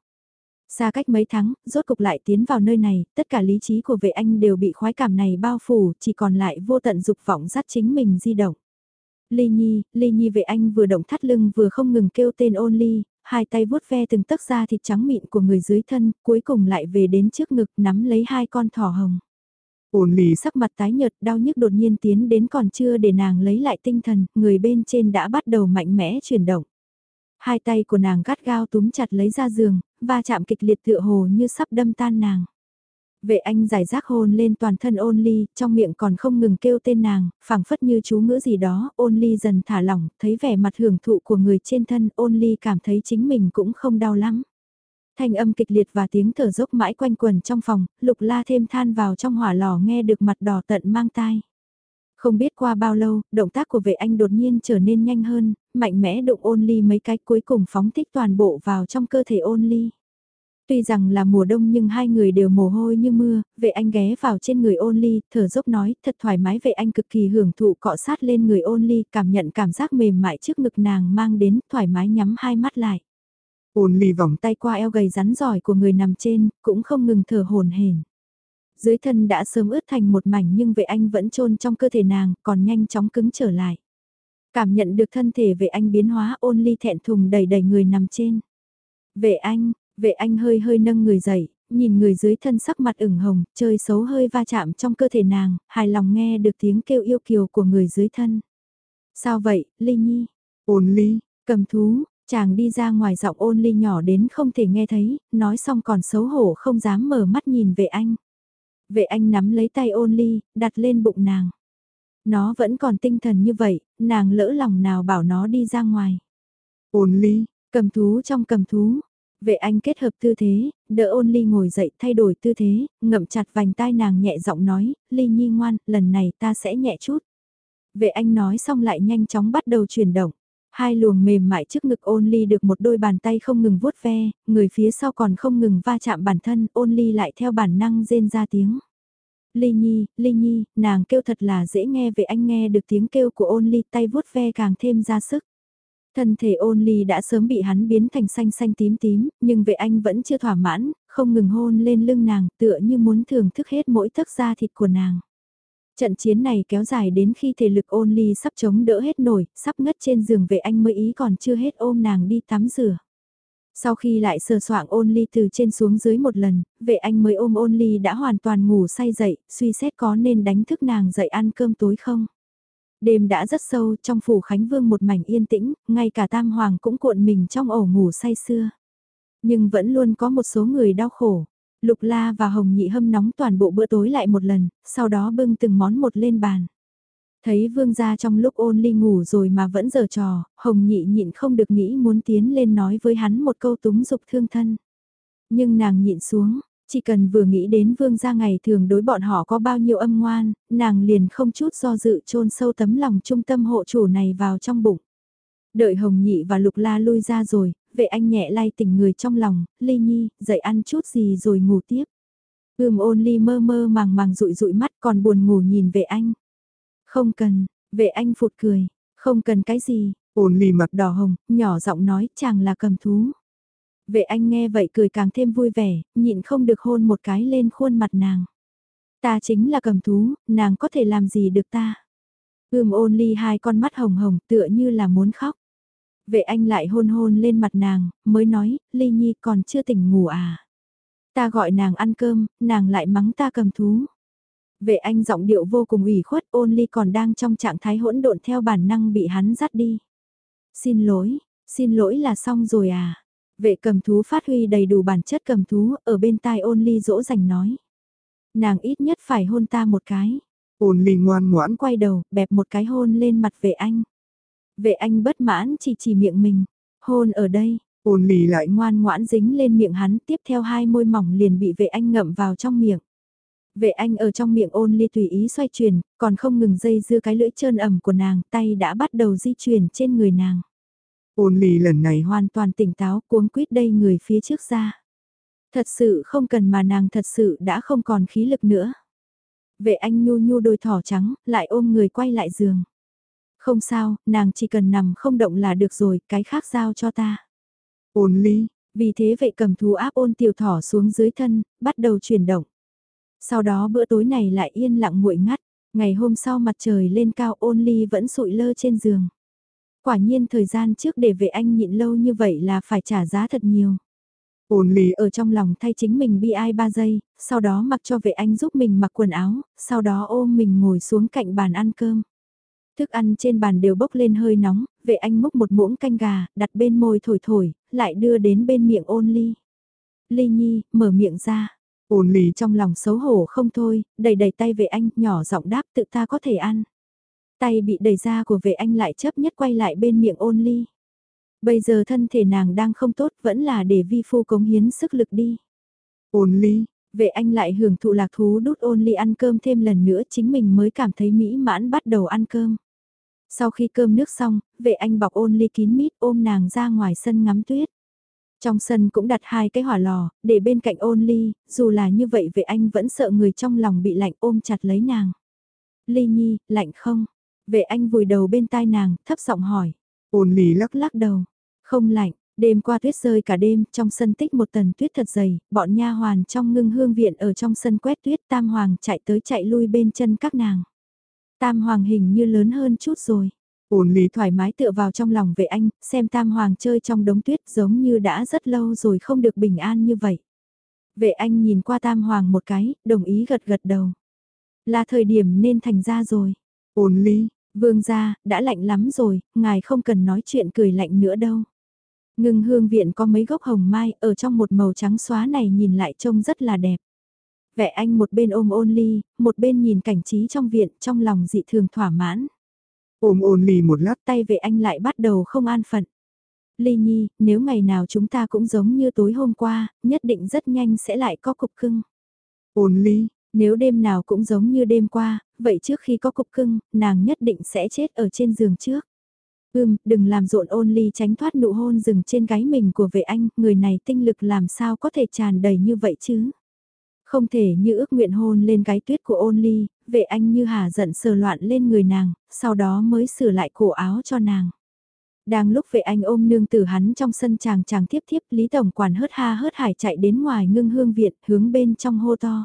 Xa cách mấy tháng, rốt cục lại tiến vào nơi này, tất cả lý trí của vệ anh đều bị khoái cảm này bao phủ, chỉ còn lại vô tận dục vọng dắt chính mình di động. Ly Nhi, Ly Nhi vệ anh vừa động thắt lưng vừa không ngừng kêu tên ôn ly, hai tay vuốt ve từng tấc da thịt trắng mịn của người dưới thân, cuối cùng lại về đến trước ngực nắm lấy hai con thỏ hồng. Ôn ly sắc mặt tái nhợt đau nhức đột nhiên tiến đến còn chưa để nàng lấy lại tinh thần, người bên trên đã bắt đầu mạnh mẽ chuyển động. Hai tay của nàng gắt gao túm chặt lấy ra giường, va chạm kịch liệt tựa hồ như sắp đâm tan nàng. Vệ anh giải rác hôn lên toàn thân ôn ly, trong miệng còn không ngừng kêu tên nàng, phảng phất như chú ngữ gì đó, ôn ly dần thả lỏng, thấy vẻ mặt hưởng thụ của người trên thân, ôn ly cảm thấy chính mình cũng không đau lắm. Thanh âm kịch liệt và tiếng thở dốc mãi quanh quần trong phòng, lục la thêm than vào trong hỏa lò nghe được mặt đỏ tận mang tai. Không biết qua bao lâu, động tác của vệ anh đột nhiên trở nên nhanh hơn, mạnh mẽ đụng ôn ly mấy cái cuối cùng phóng thích toàn bộ vào trong cơ thể ôn ly. Tuy rằng là mùa đông nhưng hai người đều mồ hôi như mưa, vệ anh ghé vào trên người ôn ly, thở dốc nói, thật thoải mái vệ anh cực kỳ hưởng thụ cọ sát lên người ôn ly, cảm nhận cảm giác mềm mại trước ngực nàng mang đến, thoải mái nhắm hai mắt lại. Ôn ly vòng tay qua eo gầy rắn giỏi của người nằm trên, cũng không ngừng thở hồn hển. Dưới thân đã sớm ướt thành một mảnh nhưng vệ anh vẫn trôn trong cơ thể nàng, còn nhanh chóng cứng trở lại. Cảm nhận được thân thể vệ anh biến hóa ôn ly thẹn thùng đầy đầy người nằm trên. Vệ anh, vệ anh hơi hơi nâng người dậy, nhìn người dưới thân sắc mặt ửng hồng, chơi xấu hơi va chạm trong cơ thể nàng, hài lòng nghe được tiếng kêu yêu kiều của người dưới thân. Sao vậy, Ly Nhi? Ôn Ly, cầm thú, chàng đi ra ngoài giọng ôn ly nhỏ đến không thể nghe thấy, nói xong còn xấu hổ không dám mở mắt nhìn về anh. Vệ anh nắm lấy tay ôn ly, đặt lên bụng nàng. Nó vẫn còn tinh thần như vậy, nàng lỡ lòng nào bảo nó đi ra ngoài. Ôn ly, cầm thú trong cầm thú. Vệ anh kết hợp tư thế, đỡ ôn ly ngồi dậy thay đổi tư thế, ngậm chặt vành tai nàng nhẹ giọng nói, ly nhi ngoan, lần này ta sẽ nhẹ chút. Vệ anh nói xong lại nhanh chóng bắt đầu chuyển động. Hai luồng mềm mại trước ngực ôn ly được một đôi bàn tay không ngừng vuốt ve, người phía sau còn không ngừng va chạm bản thân, ôn ly lại theo bản năng rên ra tiếng. Ly Nhi, Ly Nhi, nàng kêu thật là dễ nghe về anh nghe được tiếng kêu của ôn ly tay vuốt ve càng thêm ra sức. Thân thể ôn ly đã sớm bị hắn biến thành xanh xanh tím tím, nhưng vệ anh vẫn chưa thỏa mãn, không ngừng hôn lên lưng nàng tựa như muốn thưởng thức hết mỗi thức da thịt của nàng. Trận chiến này kéo dài đến khi thể lực ôn ly sắp chống đỡ hết nổi, sắp ngất trên giường vệ anh mới ý còn chưa hết ôm nàng đi tắm rửa. Sau khi lại sờ soạng ôn ly từ trên xuống dưới một lần, vệ anh mới ôm ôn ly đã hoàn toàn ngủ say dậy, suy xét có nên đánh thức nàng dậy ăn cơm tối không. Đêm đã rất sâu trong phủ Khánh Vương một mảnh yên tĩnh, ngay cả Tam Hoàng cũng cuộn mình trong ổ ngủ say xưa. Nhưng vẫn luôn có một số người đau khổ. Lục La và Hồng Nhị hâm nóng toàn bộ bữa tối lại một lần, sau đó bưng từng món một lên bàn. Thấy vương gia trong lúc ôn ly ngủ rồi mà vẫn giờ trò, hồng nhị nhịn không được nghĩ muốn tiến lên nói với hắn một câu túng dục thương thân. Nhưng nàng nhịn xuống, chỉ cần vừa nghĩ đến vương gia ngày thường đối bọn họ có bao nhiêu âm ngoan, nàng liền không chút do dự chôn sâu tấm lòng trung tâm hộ chủ này vào trong bụng. Đợi hồng nhị và lục la lui ra rồi, vệ anh nhẹ lay tỉnh người trong lòng, ly nhi, dậy ăn chút gì rồi ngủ tiếp. Ưm ôn ly mơ mơ màng màng rụi rụi mắt còn buồn ngủ nhìn vệ anh. Không cần, vệ anh phụt cười, không cần cái gì, ôn ly mặt đỏ hồng, nhỏ giọng nói chàng là cầm thú. Vệ anh nghe vậy cười càng thêm vui vẻ, nhịn không được hôn một cái lên khuôn mặt nàng. Ta chính là cầm thú, nàng có thể làm gì được ta. Ưm ôn ly hai con mắt hồng hồng tựa như là muốn khóc. Vệ anh lại hôn hôn lên mặt nàng, mới nói, ly nhi còn chưa tỉnh ngủ à. Ta gọi nàng ăn cơm, nàng lại mắng ta cầm thú. Vệ anh giọng điệu vô cùng ủy khuất ôn ly còn đang trong trạng thái hỗn độn theo bản năng bị hắn dắt đi. Xin lỗi, xin lỗi là xong rồi à. Vệ cầm thú phát huy đầy đủ bản chất cầm thú ở bên tai ôn ly dỗ dành nói. Nàng ít nhất phải hôn ta một cái. Ôn ly ngoan ngoãn quay đầu, bẹp một cái hôn lên mặt vệ anh. Vệ anh bất mãn chỉ chỉ miệng mình. Hôn ở đây, ôn ly lại ngoan ngoãn dính lên miệng hắn tiếp theo hai môi mỏng liền bị vệ anh ngậm vào trong miệng. Vệ anh ở trong miệng ôn ly tùy ý xoay chuyển, còn không ngừng dây dưa cái lưỡi trơn ẩm của nàng, tay đã bắt đầu di chuyển trên người nàng. Ôn ly lần này hoàn toàn tỉnh táo cuống quýt đây người phía trước ra. Thật sự không cần mà nàng thật sự đã không còn khí lực nữa. Vệ anh nhu nhu đôi thỏ trắng, lại ôm người quay lại giường. Không sao, nàng chỉ cần nằm không động là được rồi, cái khác giao cho ta. Ôn ly, vì thế vệ cầm thú áp ôn tiểu thỏ xuống dưới thân, bắt đầu chuyển động. Sau đó bữa tối này lại yên lặng nguội ngắt, ngày hôm sau mặt trời lên cao ôn ly vẫn sụi lơ trên giường. Quả nhiên thời gian trước để vệ anh nhịn lâu như vậy là phải trả giá thật nhiều. Ôn lì ở trong lòng thay chính mình bi ai 3 giây, sau đó mặc cho vệ anh giúp mình mặc quần áo, sau đó ôm mình ngồi xuống cạnh bàn ăn cơm. Thức ăn trên bàn đều bốc lên hơi nóng, vệ anh múc một muỗng canh gà, đặt bên môi thổi thổi, lại đưa đến bên miệng ôn ly. Ly nhi, mở miệng ra. Ôn ly trong lòng xấu hổ không thôi, đầy đầy tay vệ anh, nhỏ giọng đáp tự ta có thể ăn. Tay bị đẩy ra của vệ anh lại chấp nhất quay lại bên miệng ôn ly. Bây giờ thân thể nàng đang không tốt vẫn là để vi phu cống hiến sức lực đi. Ôn ly, vệ anh lại hưởng thụ lạc thú đút ôn ly ăn cơm thêm lần nữa chính mình mới cảm thấy mỹ mãn bắt đầu ăn cơm. Sau khi cơm nước xong, vệ anh bọc ôn ly kín mít ôm nàng ra ngoài sân ngắm tuyết. Trong sân cũng đặt hai cái hỏa lò, để bên cạnh ôn ly, dù là như vậy vệ anh vẫn sợ người trong lòng bị lạnh ôm chặt lấy nàng. Ly nhi, lạnh không? Vệ anh vùi đầu bên tai nàng, thấp giọng hỏi. Ôn ly lắc lắc đầu. Không lạnh, đêm qua tuyết rơi cả đêm, trong sân tích một tần tuyết thật dày, bọn nha hoàn trong ngưng hương viện ở trong sân quét tuyết tam hoàng chạy tới chạy lui bên chân các nàng. Tam hoàng hình như lớn hơn chút rồi. Ôn ly thoải mái tựa vào trong lòng vệ anh, xem tam hoàng chơi trong đống tuyết giống như đã rất lâu rồi không được bình an như vậy. Vệ anh nhìn qua tam hoàng một cái, đồng ý gật gật đầu. Là thời điểm nên thành ra rồi. Ôn ly, vương gia, đã lạnh lắm rồi, ngài không cần nói chuyện cười lạnh nữa đâu. Ngưng hương viện có mấy gốc hồng mai ở trong một màu trắng xóa này nhìn lại trông rất là đẹp. Vệ anh một bên ôm ôn ly, một bên nhìn cảnh trí trong viện trong lòng dị thường thỏa mãn. Ôm ôn ly một lát tay vệ anh lại bắt đầu không an phận. Ly Nhi, nếu ngày nào chúng ta cũng giống như tối hôm qua, nhất định rất nhanh sẽ lại có cục cưng. Ôn ly, nếu đêm nào cũng giống như đêm qua, vậy trước khi có cục cưng, nàng nhất định sẽ chết ở trên giường trước. Ưm, đừng làm rộn ôn ly tránh thoát nụ hôn rừng trên gái mình của vệ anh, người này tinh lực làm sao có thể tràn đầy như vậy chứ. Không thể như ước nguyện hôn lên gái tuyết của ôn ly, vệ anh như hà giận sờ loạn lên người nàng, sau đó mới sửa lại cổ áo cho nàng. Đang lúc vệ anh ôm nương tử hắn trong sân chàng chàng tiếp tiếp Lý Tổng quản hớt ha hớt hải chạy đến ngoài ngưng hương viện hướng bên trong hô to.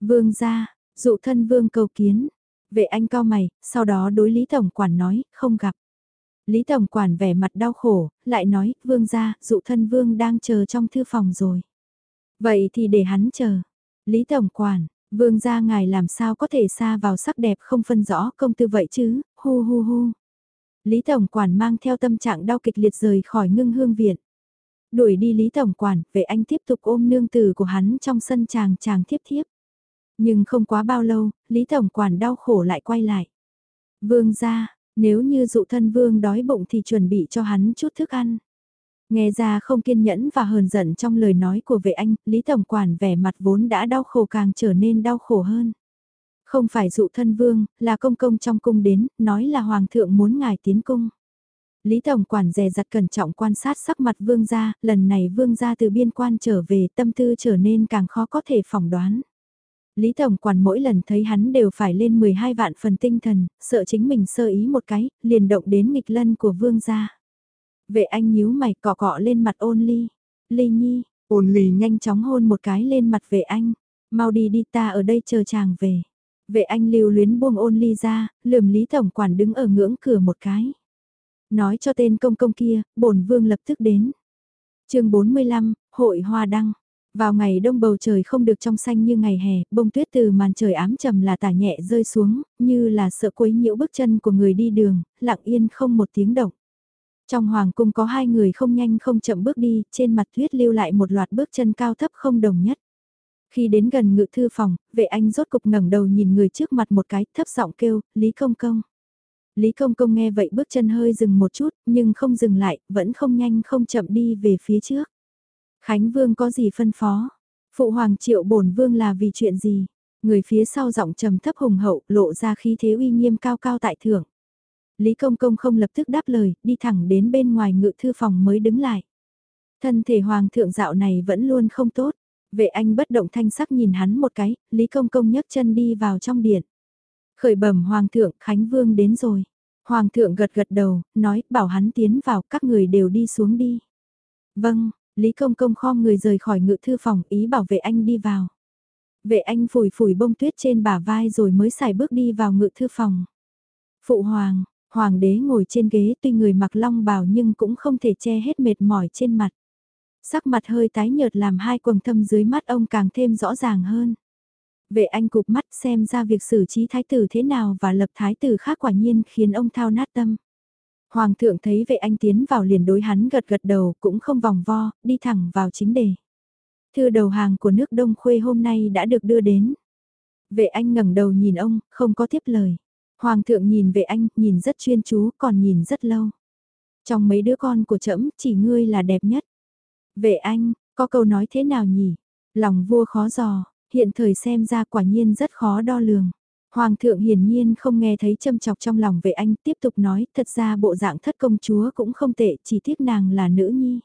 Vương ra, dụ thân vương cầu kiến. Vệ anh cao mày, sau đó đối Lý Tổng quản nói, không gặp. Lý Tổng quản vẻ mặt đau khổ, lại nói, vương ra, dụ thân vương đang chờ trong thư phòng rồi. Vậy thì để hắn chờ. Lý Tổng quản, vương gia ngài làm sao có thể xa vào sắc đẹp không phân rõ công tư vậy chứ, hu hu hu. Lý Tổng quản mang theo tâm trạng đau kịch liệt rời khỏi ngưng hương viện. Đuổi đi Lý Tổng quản, vệ anh tiếp tục ôm nương tử của hắn trong sân chàng chàng thiếp thiếp. Nhưng không quá bao lâu, Lý Tổng quản đau khổ lại quay lại. Vương gia, nếu như dụ thân vương đói bụng thì chuẩn bị cho hắn chút thức ăn. Nghe ra không kiên nhẫn và hờn giận trong lời nói của vệ anh, Lý Tổng Quản vẻ mặt vốn đã đau khổ càng trở nên đau khổ hơn. Không phải dụ thân vương, là công công trong cung đến, nói là hoàng thượng muốn ngài tiến cung. Lý Tổng Quản dè dặt cẩn trọng quan sát sắc mặt vương gia, lần này vương gia từ biên quan trở về tâm tư trở nên càng khó có thể phỏng đoán. Lý Tổng Quản mỗi lần thấy hắn đều phải lên 12 vạn phần tinh thần, sợ chính mình sơ ý một cái, liền động đến nghịch lân của vương gia. Vệ anh nhíu mày cọ cọ lên mặt ôn ly. Ly nhi, ôn ly nhanh chóng hôn một cái lên mặt vệ anh. Mau đi đi ta ở đây chờ chàng về. Vệ anh lưu luyến buông ôn ly ra, lườm Lý Tổng Quản đứng ở ngưỡng cửa một cái. Nói cho tên công công kia, bổn vương lập tức đến. chương 45, Hội Hoa Đăng. Vào ngày đông bầu trời không được trong xanh như ngày hè, bông tuyết từ màn trời ám trầm là tả nhẹ rơi xuống, như là sợ quấy nhiễu bước chân của người đi đường, lặng yên không một tiếng động. Trong hoàng cung có hai người không nhanh không chậm bước đi, trên mặt tuyết lưu lại một loạt bước chân cao thấp không đồng nhất. Khi đến gần ngự thư phòng, vệ anh rốt cục ngẩng đầu nhìn người trước mặt một cái, thấp giọng kêu, Lý Công Công. Lý Công Công nghe vậy bước chân hơi dừng một chút, nhưng không dừng lại, vẫn không nhanh không chậm đi về phía trước. Khánh Vương có gì phân phó? Phụ Hoàng triệu bổn Vương là vì chuyện gì? Người phía sau giọng trầm thấp hùng hậu, lộ ra khí thế uy nghiêm cao cao tại thượng. Lý Công Công không lập tức đáp lời, đi thẳng đến bên ngoài ngự thư phòng mới đứng lại. Thân thể Hoàng thượng dạo này vẫn luôn không tốt. Vệ anh bất động thanh sắc nhìn hắn một cái, Lý Công Công nhấc chân đi vào trong điện. Khởi bẩm Hoàng thượng, Khánh Vương đến rồi. Hoàng thượng gật gật đầu, nói, bảo hắn tiến vào, các người đều đi xuống đi. Vâng, Lý Công Công khom người rời khỏi ngự thư phòng, ý bảo vệ anh đi vào. Vệ anh phủi phủi bông tuyết trên bả vai rồi mới xài bước đi vào ngự thư phòng. Phụ Hoàng, Hoàng đế ngồi trên ghế tuy người mặc long bào nhưng cũng không thể che hết mệt mỏi trên mặt. Sắc mặt hơi tái nhợt làm hai quầng thâm dưới mắt ông càng thêm rõ ràng hơn. Vệ anh cụp mắt xem ra việc xử trí thái tử thế nào và lập thái tử khác quả nhiên khiến ông thao nát tâm. Hoàng thượng thấy vệ anh tiến vào liền đối hắn gật gật đầu cũng không vòng vo, đi thẳng vào chính đề. Thư đầu hàng của nước Đông Khuê hôm nay đã được đưa đến. Vệ anh ngẩng đầu nhìn ông, không có tiếp lời. Hoàng thượng nhìn vệ anh, nhìn rất chuyên chú, còn nhìn rất lâu. Trong mấy đứa con của trẫm chỉ ngươi là đẹp nhất. vệ anh, có câu nói thế nào nhỉ? Lòng vua khó dò, hiện thời xem ra quả nhiên rất khó đo lường. Hoàng thượng hiển nhiên không nghe thấy châm chọc trong lòng về anh, tiếp tục nói, thật ra bộ dạng thất công chúa cũng không tệ, chỉ tiếc nàng là nữ nhi.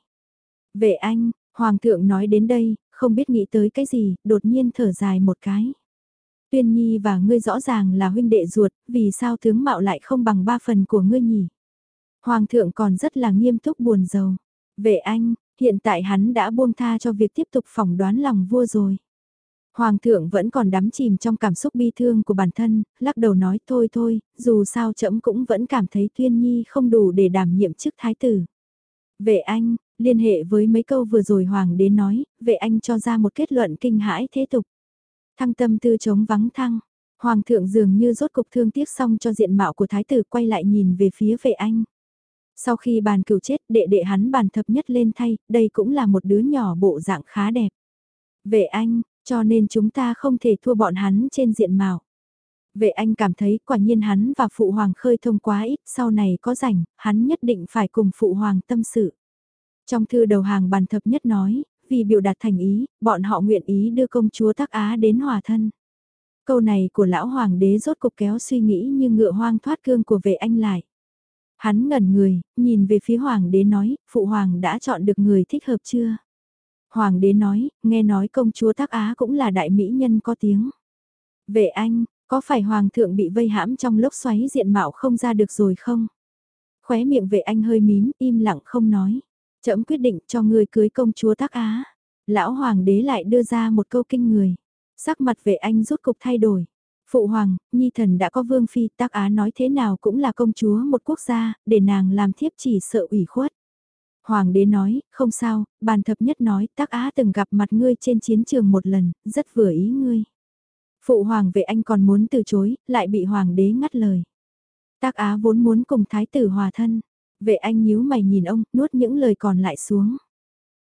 Vệ anh, Hoàng thượng nói đến đây, không biết nghĩ tới cái gì, đột nhiên thở dài một cái. Tuyên Nhi và ngươi rõ ràng là huynh đệ ruột, vì sao tướng mạo lại không bằng ba phần của ngươi nhỉ? Hoàng thượng còn rất là nghiêm túc buồn rầu. Vệ anh, hiện tại hắn đã buông tha cho việc tiếp tục phỏng đoán lòng vua rồi. Hoàng thượng vẫn còn đắm chìm trong cảm xúc bi thương của bản thân, lắc đầu nói thôi thôi, dù sao trẫm cũng vẫn cảm thấy Tuyên Nhi không đủ để đảm nhiệm chức thái tử. Vệ anh, liên hệ với mấy câu vừa rồi Hoàng đế nói, vệ anh cho ra một kết luận kinh hãi thế tục. Thăng tâm tư chống vắng thăng, Hoàng thượng dường như rốt cục thương tiếc xong cho diện mạo của thái tử quay lại nhìn về phía vệ anh. Sau khi bàn cửu chết đệ đệ hắn bàn thập nhất lên thay, đây cũng là một đứa nhỏ bộ dạng khá đẹp. Vệ anh, cho nên chúng ta không thể thua bọn hắn trên diện mạo. Vệ anh cảm thấy quả nhiên hắn và Phụ Hoàng khơi thông quá ít, sau này có rảnh, hắn nhất định phải cùng Phụ Hoàng tâm sự. Trong thư đầu hàng bàn thập nhất nói, vì biểu đạt thành ý, bọn họ nguyện ý đưa công chúa Tắc Á đến hòa thân. Câu này của lão hoàng đế rốt cục kéo suy nghĩ như ngựa hoang thoát cương của vệ anh lại. Hắn ngẩn người, nhìn về phía hoàng đế nói, phụ hoàng đã chọn được người thích hợp chưa? Hoàng đế nói, nghe nói công chúa Tắc Á cũng là đại mỹ nhân có tiếng. Vệ anh, có phải hoàng thượng bị vây hãm trong lốc xoáy diện mạo không ra được rồi không? Khóe miệng vệ anh hơi mím, im lặng không nói. Trẫm quyết định cho người cưới công chúa Tắc Á. Lão hoàng đế lại đưa ra một câu kinh người. Sắc mặt vệ anh rốt cục thay đổi. Phụ hoàng, nhi thần đã có vương phi, Tắc Á nói thế nào cũng là công chúa một quốc gia, để nàng làm thiếp chỉ sợ ủy khuất. Hoàng đế nói, không sao, bàn thập nhất nói, Tắc Á từng gặp mặt ngươi trên chiến trường một lần, rất vừa ý ngươi. Phụ hoàng vệ anh còn muốn từ chối, lại bị hoàng đế ngắt lời. Tắc Á vốn muốn cùng thái tử hòa thân, vệ anh nhíu mày nhìn ông, nuốt những lời còn lại xuống.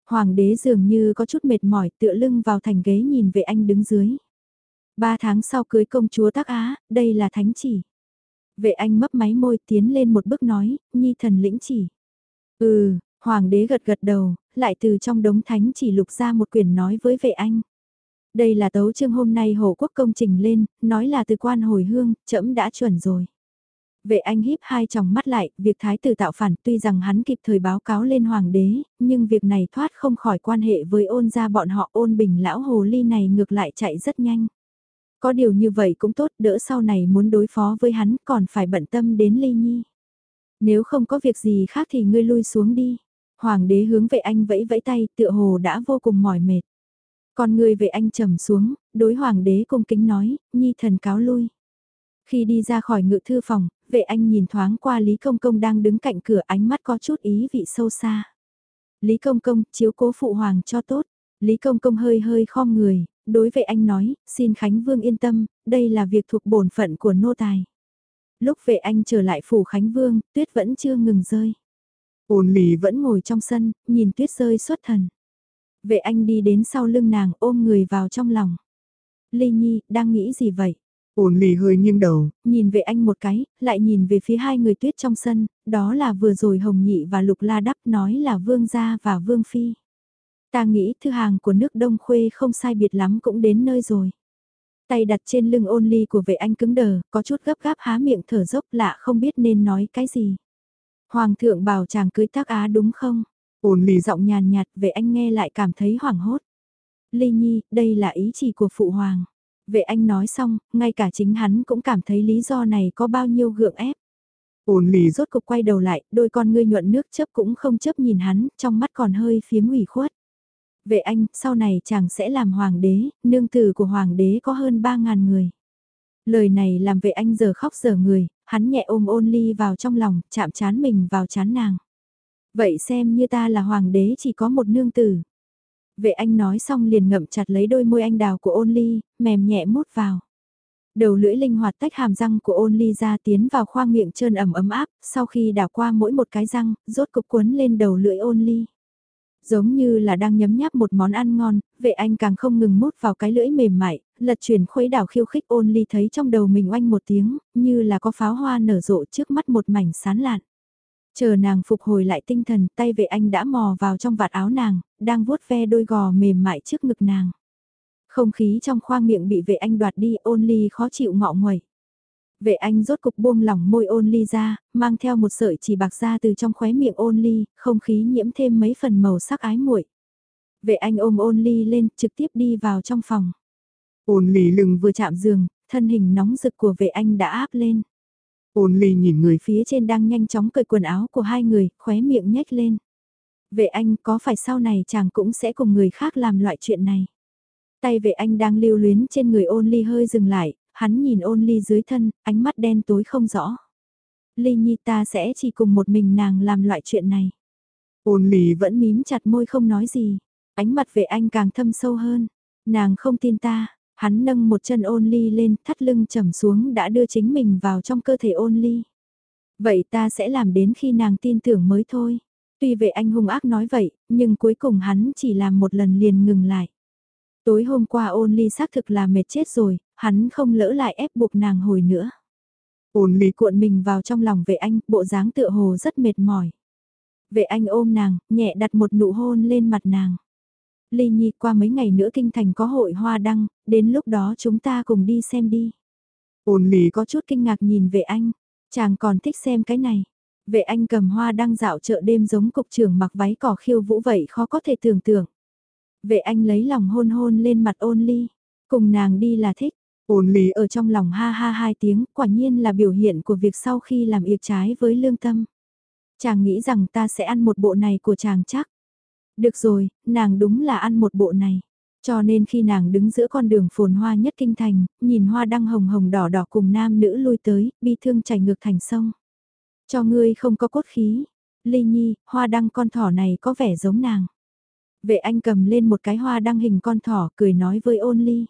Hoàng đế dường như có chút mệt mỏi tựa lưng vào thành ghế nhìn vệ anh đứng dưới. Ba tháng sau cưới công chúa Tắc Á, đây là thánh chỉ. Vệ anh mấp máy môi tiến lên một bước nói, nhi thần lĩnh chỉ. Ừ, hoàng đế gật gật đầu, lại từ trong đống thánh chỉ lục ra một quyển nói với vệ anh. Đây là tấu chương hôm nay hộ quốc công trình lên, nói là từ quan hồi hương, trẫm đã chuẩn rồi. Vệ anh híp hai tròng mắt lại, việc thái tử tạo phản tuy rằng hắn kịp thời báo cáo lên hoàng đế, nhưng việc này thoát không khỏi quan hệ với ôn gia bọn họ ôn bình lão hồ ly này ngược lại chạy rất nhanh. Có điều như vậy cũng tốt, đỡ sau này muốn đối phó với hắn còn phải bận tâm đến ly nhi. Nếu không có việc gì khác thì ngươi lui xuống đi. Hoàng đế hướng vệ anh vẫy vẫy tay tựa hồ đã vô cùng mỏi mệt. Còn người vệ anh trầm xuống, đối hoàng đế cung kính nói, nhi thần cáo lui. Khi đi ra khỏi ngự thư phòng, vệ anh nhìn thoáng qua Lý Công Công đang đứng cạnh cửa ánh mắt có chút ý vị sâu xa. Lý Công Công, chiếu cố phụ hoàng cho tốt. Lý Công Công hơi hơi khom người, đối vệ anh nói, xin Khánh Vương yên tâm, đây là việc thuộc bổn phận của nô tài. Lúc vệ anh trở lại phủ Khánh Vương, tuyết vẫn chưa ngừng rơi. Ôn lì vẫn ngồi trong sân, nhìn tuyết rơi xuất thần. Vệ anh đi đến sau lưng nàng ôm người vào trong lòng. Ly Nhi, đang nghĩ gì vậy? Ôn lì hơi nghiêng đầu, nhìn về anh một cái, lại nhìn về phía hai người tuyết trong sân, đó là vừa rồi Hồng Nhị và Lục La Đắp nói là Vương Gia và Vương Phi. Ta nghĩ thư hàng của nước Đông Khuê không sai biệt lắm cũng đến nơi rồi. Tay đặt trên lưng ôn ly của vệ anh cứng đờ, có chút gấp gáp há miệng thở dốc lạ không biết nên nói cái gì. Hoàng thượng bảo chàng cưới tác á đúng không? Ôn ly giọng nhàn nhạt vệ anh nghe lại cảm thấy hoảng hốt. Ly Nhi, đây là ý chỉ của phụ hoàng. Vệ anh nói xong, ngay cả chính hắn cũng cảm thấy lý do này có bao nhiêu gượng ép. Ôn lì rốt cục quay đầu lại, đôi con ngươi nhuận nước chớp cũng không chớp nhìn hắn, trong mắt còn hơi phiếm ủy khuất. Vệ anh, sau này chàng sẽ làm hoàng đế, nương tử của hoàng đế có hơn 3.000 người. Lời này làm vệ anh giờ khóc giờ người, hắn nhẹ ôm ôn ly vào trong lòng, chạm chán mình vào chán nàng. Vậy xem như ta là hoàng đế chỉ có một nương tử. Vệ anh nói xong liền ngậm chặt lấy đôi môi anh đào của ôn ly, mềm nhẹ mút vào. Đầu lưỡi linh hoạt tách hàm răng của ôn ly ra tiến vào khoang miệng trơn ẩm ấm áp, sau khi đảo qua mỗi một cái răng, rốt cục cuốn lên đầu lưỡi ôn ly. Giống như là đang nhấm nháp một món ăn ngon, vệ anh càng không ngừng mút vào cái lưỡi mềm mại, lật chuyển khuấy đảo khiêu khích ôn ly thấy trong đầu mình oanh một tiếng, như là có pháo hoa nở rộ trước mắt một mảnh sán lạn. Chờ nàng phục hồi lại tinh thần, tay vệ anh đã mò vào trong vạt áo nàng, đang vuốt ve đôi gò mềm mại trước ngực nàng. Không khí trong khoang miệng bị vệ anh đoạt đi ôn ly khó chịu ngọ nguẩy. Vệ anh rốt cục buông lỏng môi ôn ly ra, mang theo một sợi chỉ bạc ra từ trong khóe miệng ôn ly, không khí nhiễm thêm mấy phần màu sắc ái muội. Vệ anh ôm ôn ly lên, trực tiếp đi vào trong phòng. Ôn ly lưng vừa chạm giường, thân hình nóng rực của vệ anh đã áp lên. Ôn ly nhìn người phía trên đang nhanh chóng cởi quần áo của hai người, khóe miệng nhếch lên. Vệ anh có phải sau này chàng cũng sẽ cùng người khác làm loại chuyện này? Tay vệ anh đang lưu luyến trên người ôn ly hơi dừng lại, hắn nhìn ôn ly dưới thân, ánh mắt đen tối không rõ. Ly Nhi ta sẽ chỉ cùng một mình nàng làm loại chuyện này. Ôn ly vẫn mím chặt môi không nói gì. Ánh mặt vệ anh càng thâm sâu hơn. Nàng không tin ta, hắn nâng một chân ôn ly lên, thắt lưng trầm xuống đã đưa chính mình vào trong cơ thể ôn ly. Vậy ta sẽ làm đến khi nàng tin tưởng mới thôi. Tuy vệ anh hung ác nói vậy, nhưng cuối cùng hắn chỉ làm một lần liền ngừng lại. Tối hôm qua ôn ly xác thực là mệt chết rồi, hắn không lỡ lại ép buộc nàng hồi nữa. Ôn ly cuộn mình vào trong lòng vệ anh, bộ dáng tựa hồ rất mệt mỏi. Vệ anh ôm nàng, nhẹ đặt một nụ hôn lên mặt nàng. Ly Nhi qua mấy ngày nữa kinh thành có hội hoa đăng, đến lúc đó chúng ta cùng đi xem đi. Ôn ly có chút kinh ngạc nhìn vệ anh, chàng còn thích xem cái này. Vệ anh cầm hoa đăng dạo chợ đêm giống cục trưởng mặc váy cỏ khiêu vũ vậy khó có thể tưởng tượng. Vệ anh lấy lòng hôn hôn lên mặt ôn ly. Cùng nàng đi là thích. Ôn ly ở trong lòng ha ha hai tiếng, quả nhiên là biểu hiện của việc sau khi làm việc trái với lương tâm. Chàng nghĩ rằng ta sẽ ăn một bộ này của chàng chắc. Được rồi, nàng đúng là ăn một bộ này. Cho nên khi nàng đứng giữa con đường phồn hoa nhất kinh thành, nhìn hoa đăng hồng hồng đỏ đỏ cùng nam nữ lui tới, bi thương chảy ngược thành sông. Cho ngươi không có cốt khí. Ly Nhi, hoa đăng con thỏ này có vẻ giống nàng. Vệ anh cầm lên một cái hoa đăng hình con thỏ cười nói với ôn ly.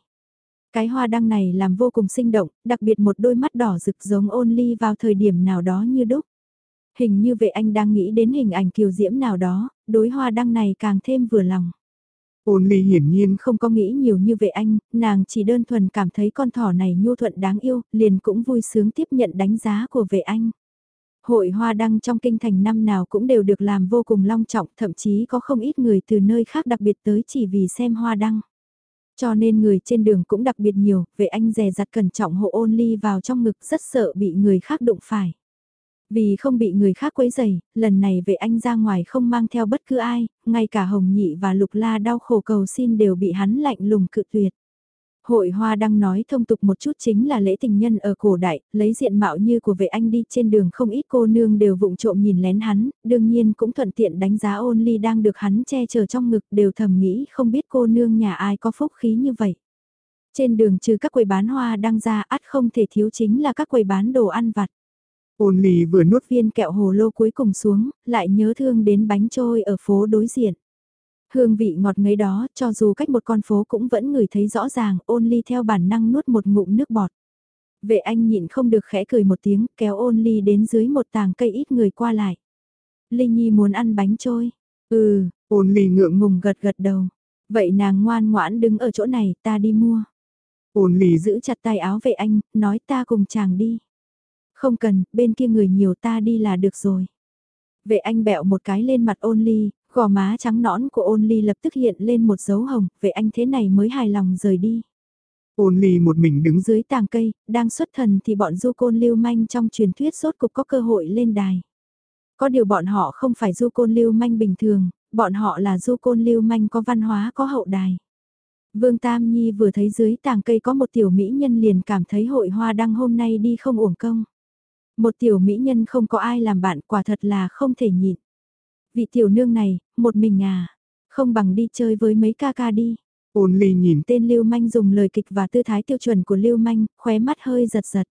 Cái hoa đăng này làm vô cùng sinh động, đặc biệt một đôi mắt đỏ rực giống ôn ly vào thời điểm nào đó như đúc. Hình như vệ anh đang nghĩ đến hình ảnh kiều diễm nào đó, đối hoa đăng này càng thêm vừa lòng. Ôn ly hiển nhiên không có nghĩ nhiều như vệ anh, nàng chỉ đơn thuần cảm thấy con thỏ này nhu thuận đáng yêu, liền cũng vui sướng tiếp nhận đánh giá của vệ anh. Hội hoa đăng trong kinh thành năm nào cũng đều được làm vô cùng long trọng, thậm chí có không ít người từ nơi khác đặc biệt tới chỉ vì xem hoa đăng. Cho nên người trên đường cũng đặc biệt nhiều, vệ anh dè dặt cẩn trọng hộ ôn ly vào trong ngực rất sợ bị người khác đụng phải. Vì không bị người khác quấy rầy, lần này vệ anh ra ngoài không mang theo bất cứ ai, ngay cả Hồng Nhị và Lục La đau khổ cầu xin đều bị hắn lạnh lùng cự tuyệt. Hội hoa đang nói thông tục một chút chính là lễ tình nhân ở cổ đại, lấy diện mạo như của vệ anh đi trên đường không ít cô nương đều vụng trộm nhìn lén hắn, đương nhiên cũng thuận tiện đánh giá ôn ly đang được hắn che chở trong ngực đều thầm nghĩ không biết cô nương nhà ai có phúc khí như vậy. Trên đường trừ các quầy bán hoa đang ra ắt không thể thiếu chính là các quầy bán đồ ăn vặt. Ôn ly vừa nuốt viên kẹo hồ lô cuối cùng xuống, lại nhớ thương đến bánh trôi ở phố đối diện. Hương vị ngọt ngấy đó, cho dù cách một con phố cũng vẫn ngửi thấy rõ ràng, ôn ly theo bản năng nuốt một ngụm nước bọt. Vệ anh nhịn không được khẽ cười một tiếng, kéo ôn ly đến dưới một tàng cây ít người qua lại. Ly Nhi muốn ăn bánh trôi. Ừ, ôn ly ngượng ngùng gật gật đầu. Vậy nàng ngoan ngoãn đứng ở chỗ này, ta đi mua. Ôn ly giữ chặt tay áo vệ anh, nói ta cùng chàng đi. Không cần, bên kia người nhiều ta đi là được rồi. Vệ anh bẹo một cái lên mặt ôn ly, Gò má trắng nõn của ôn ly lập tức hiện lên một dấu hồng, vậy anh thế này mới hài lòng rời đi. Ôn ly một mình đứng dưới tàng cây, đang xuất thần thì bọn du côn lưu manh trong truyền thuyết sốt cục có cơ hội lên đài. Có điều bọn họ không phải du côn lưu manh bình thường, bọn họ là du côn lưu manh có văn hóa có hậu đài. Vương Tam Nhi vừa thấy dưới tàng cây có một tiểu mỹ nhân liền cảm thấy hội hoa đăng hôm nay đi không uổng công. Một tiểu mỹ nhân không có ai làm bạn quả thật là không thể nhịn. Vị tiểu nương này, một mình à, không bằng đi chơi với mấy ca ca đi. Ôn ly nhìn tên Lưu Manh dùng lời kịch và tư thái tiêu chuẩn của Lưu Manh, khóe mắt hơi giật giật.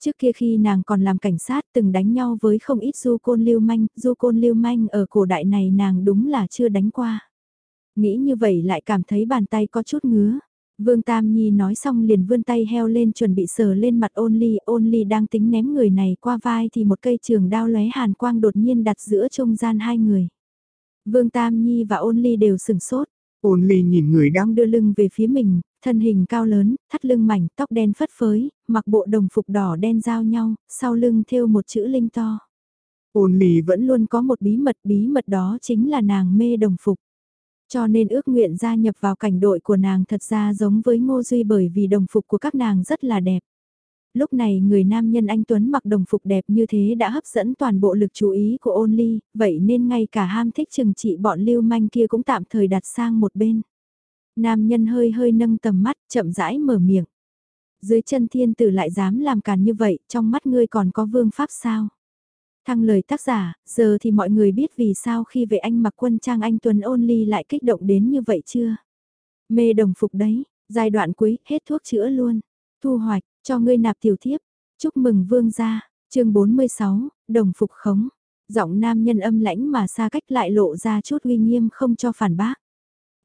Trước kia khi nàng còn làm cảnh sát từng đánh nhau với không ít du côn Lưu Manh, du côn Lưu Manh ở cổ đại này nàng đúng là chưa đánh qua. Nghĩ như vậy lại cảm thấy bàn tay có chút ngứa. Vương Tam Nhi nói xong liền vươn tay heo lên chuẩn bị sờ lên mặt ôn ly, ôn ly đang tính ném người này qua vai thì một cây trường đao lóe hàn quang đột nhiên đặt giữa trung gian hai người. Vương Tam Nhi và ôn ly đều sừng sốt. Ôn ly nhìn người đang đưa lưng về phía mình, thân hình cao lớn, thắt lưng mảnh, tóc đen phất phới, mặc bộ đồng phục đỏ đen giao nhau, sau lưng thêu một chữ linh to. Ôn ly vẫn luôn có một bí mật, bí mật đó chính là nàng mê đồng phục. Cho nên ước nguyện gia nhập vào cảnh đội của nàng thật ra giống với Ngô Duy bởi vì đồng phục của các nàng rất là đẹp. Lúc này người nam nhân anh Tuấn mặc đồng phục đẹp như thế đã hấp dẫn toàn bộ lực chú ý của ôn ly, vậy nên ngay cả ham thích chừng trị bọn lưu manh kia cũng tạm thời đặt sang một bên. Nam nhân hơi hơi nâng tầm mắt, chậm rãi mở miệng. Dưới chân thiên tử lại dám làm càn như vậy, trong mắt ngươi còn có vương pháp sao? Thăng lời tác giả, giờ thì mọi người biết vì sao khi vệ anh mặc quân trang anh Tuấn ôn ly lại kích động đến như vậy chưa? Mê đồng phục đấy, giai đoạn cuối, hết thuốc chữa luôn. Thu hoạch, cho ngươi nạp tiểu thiếp. Chúc mừng vương gia, chương 46, đồng phục khống. Giọng nam nhân âm lãnh mà xa cách lại lộ ra chút uy nghiêm không cho phản bác.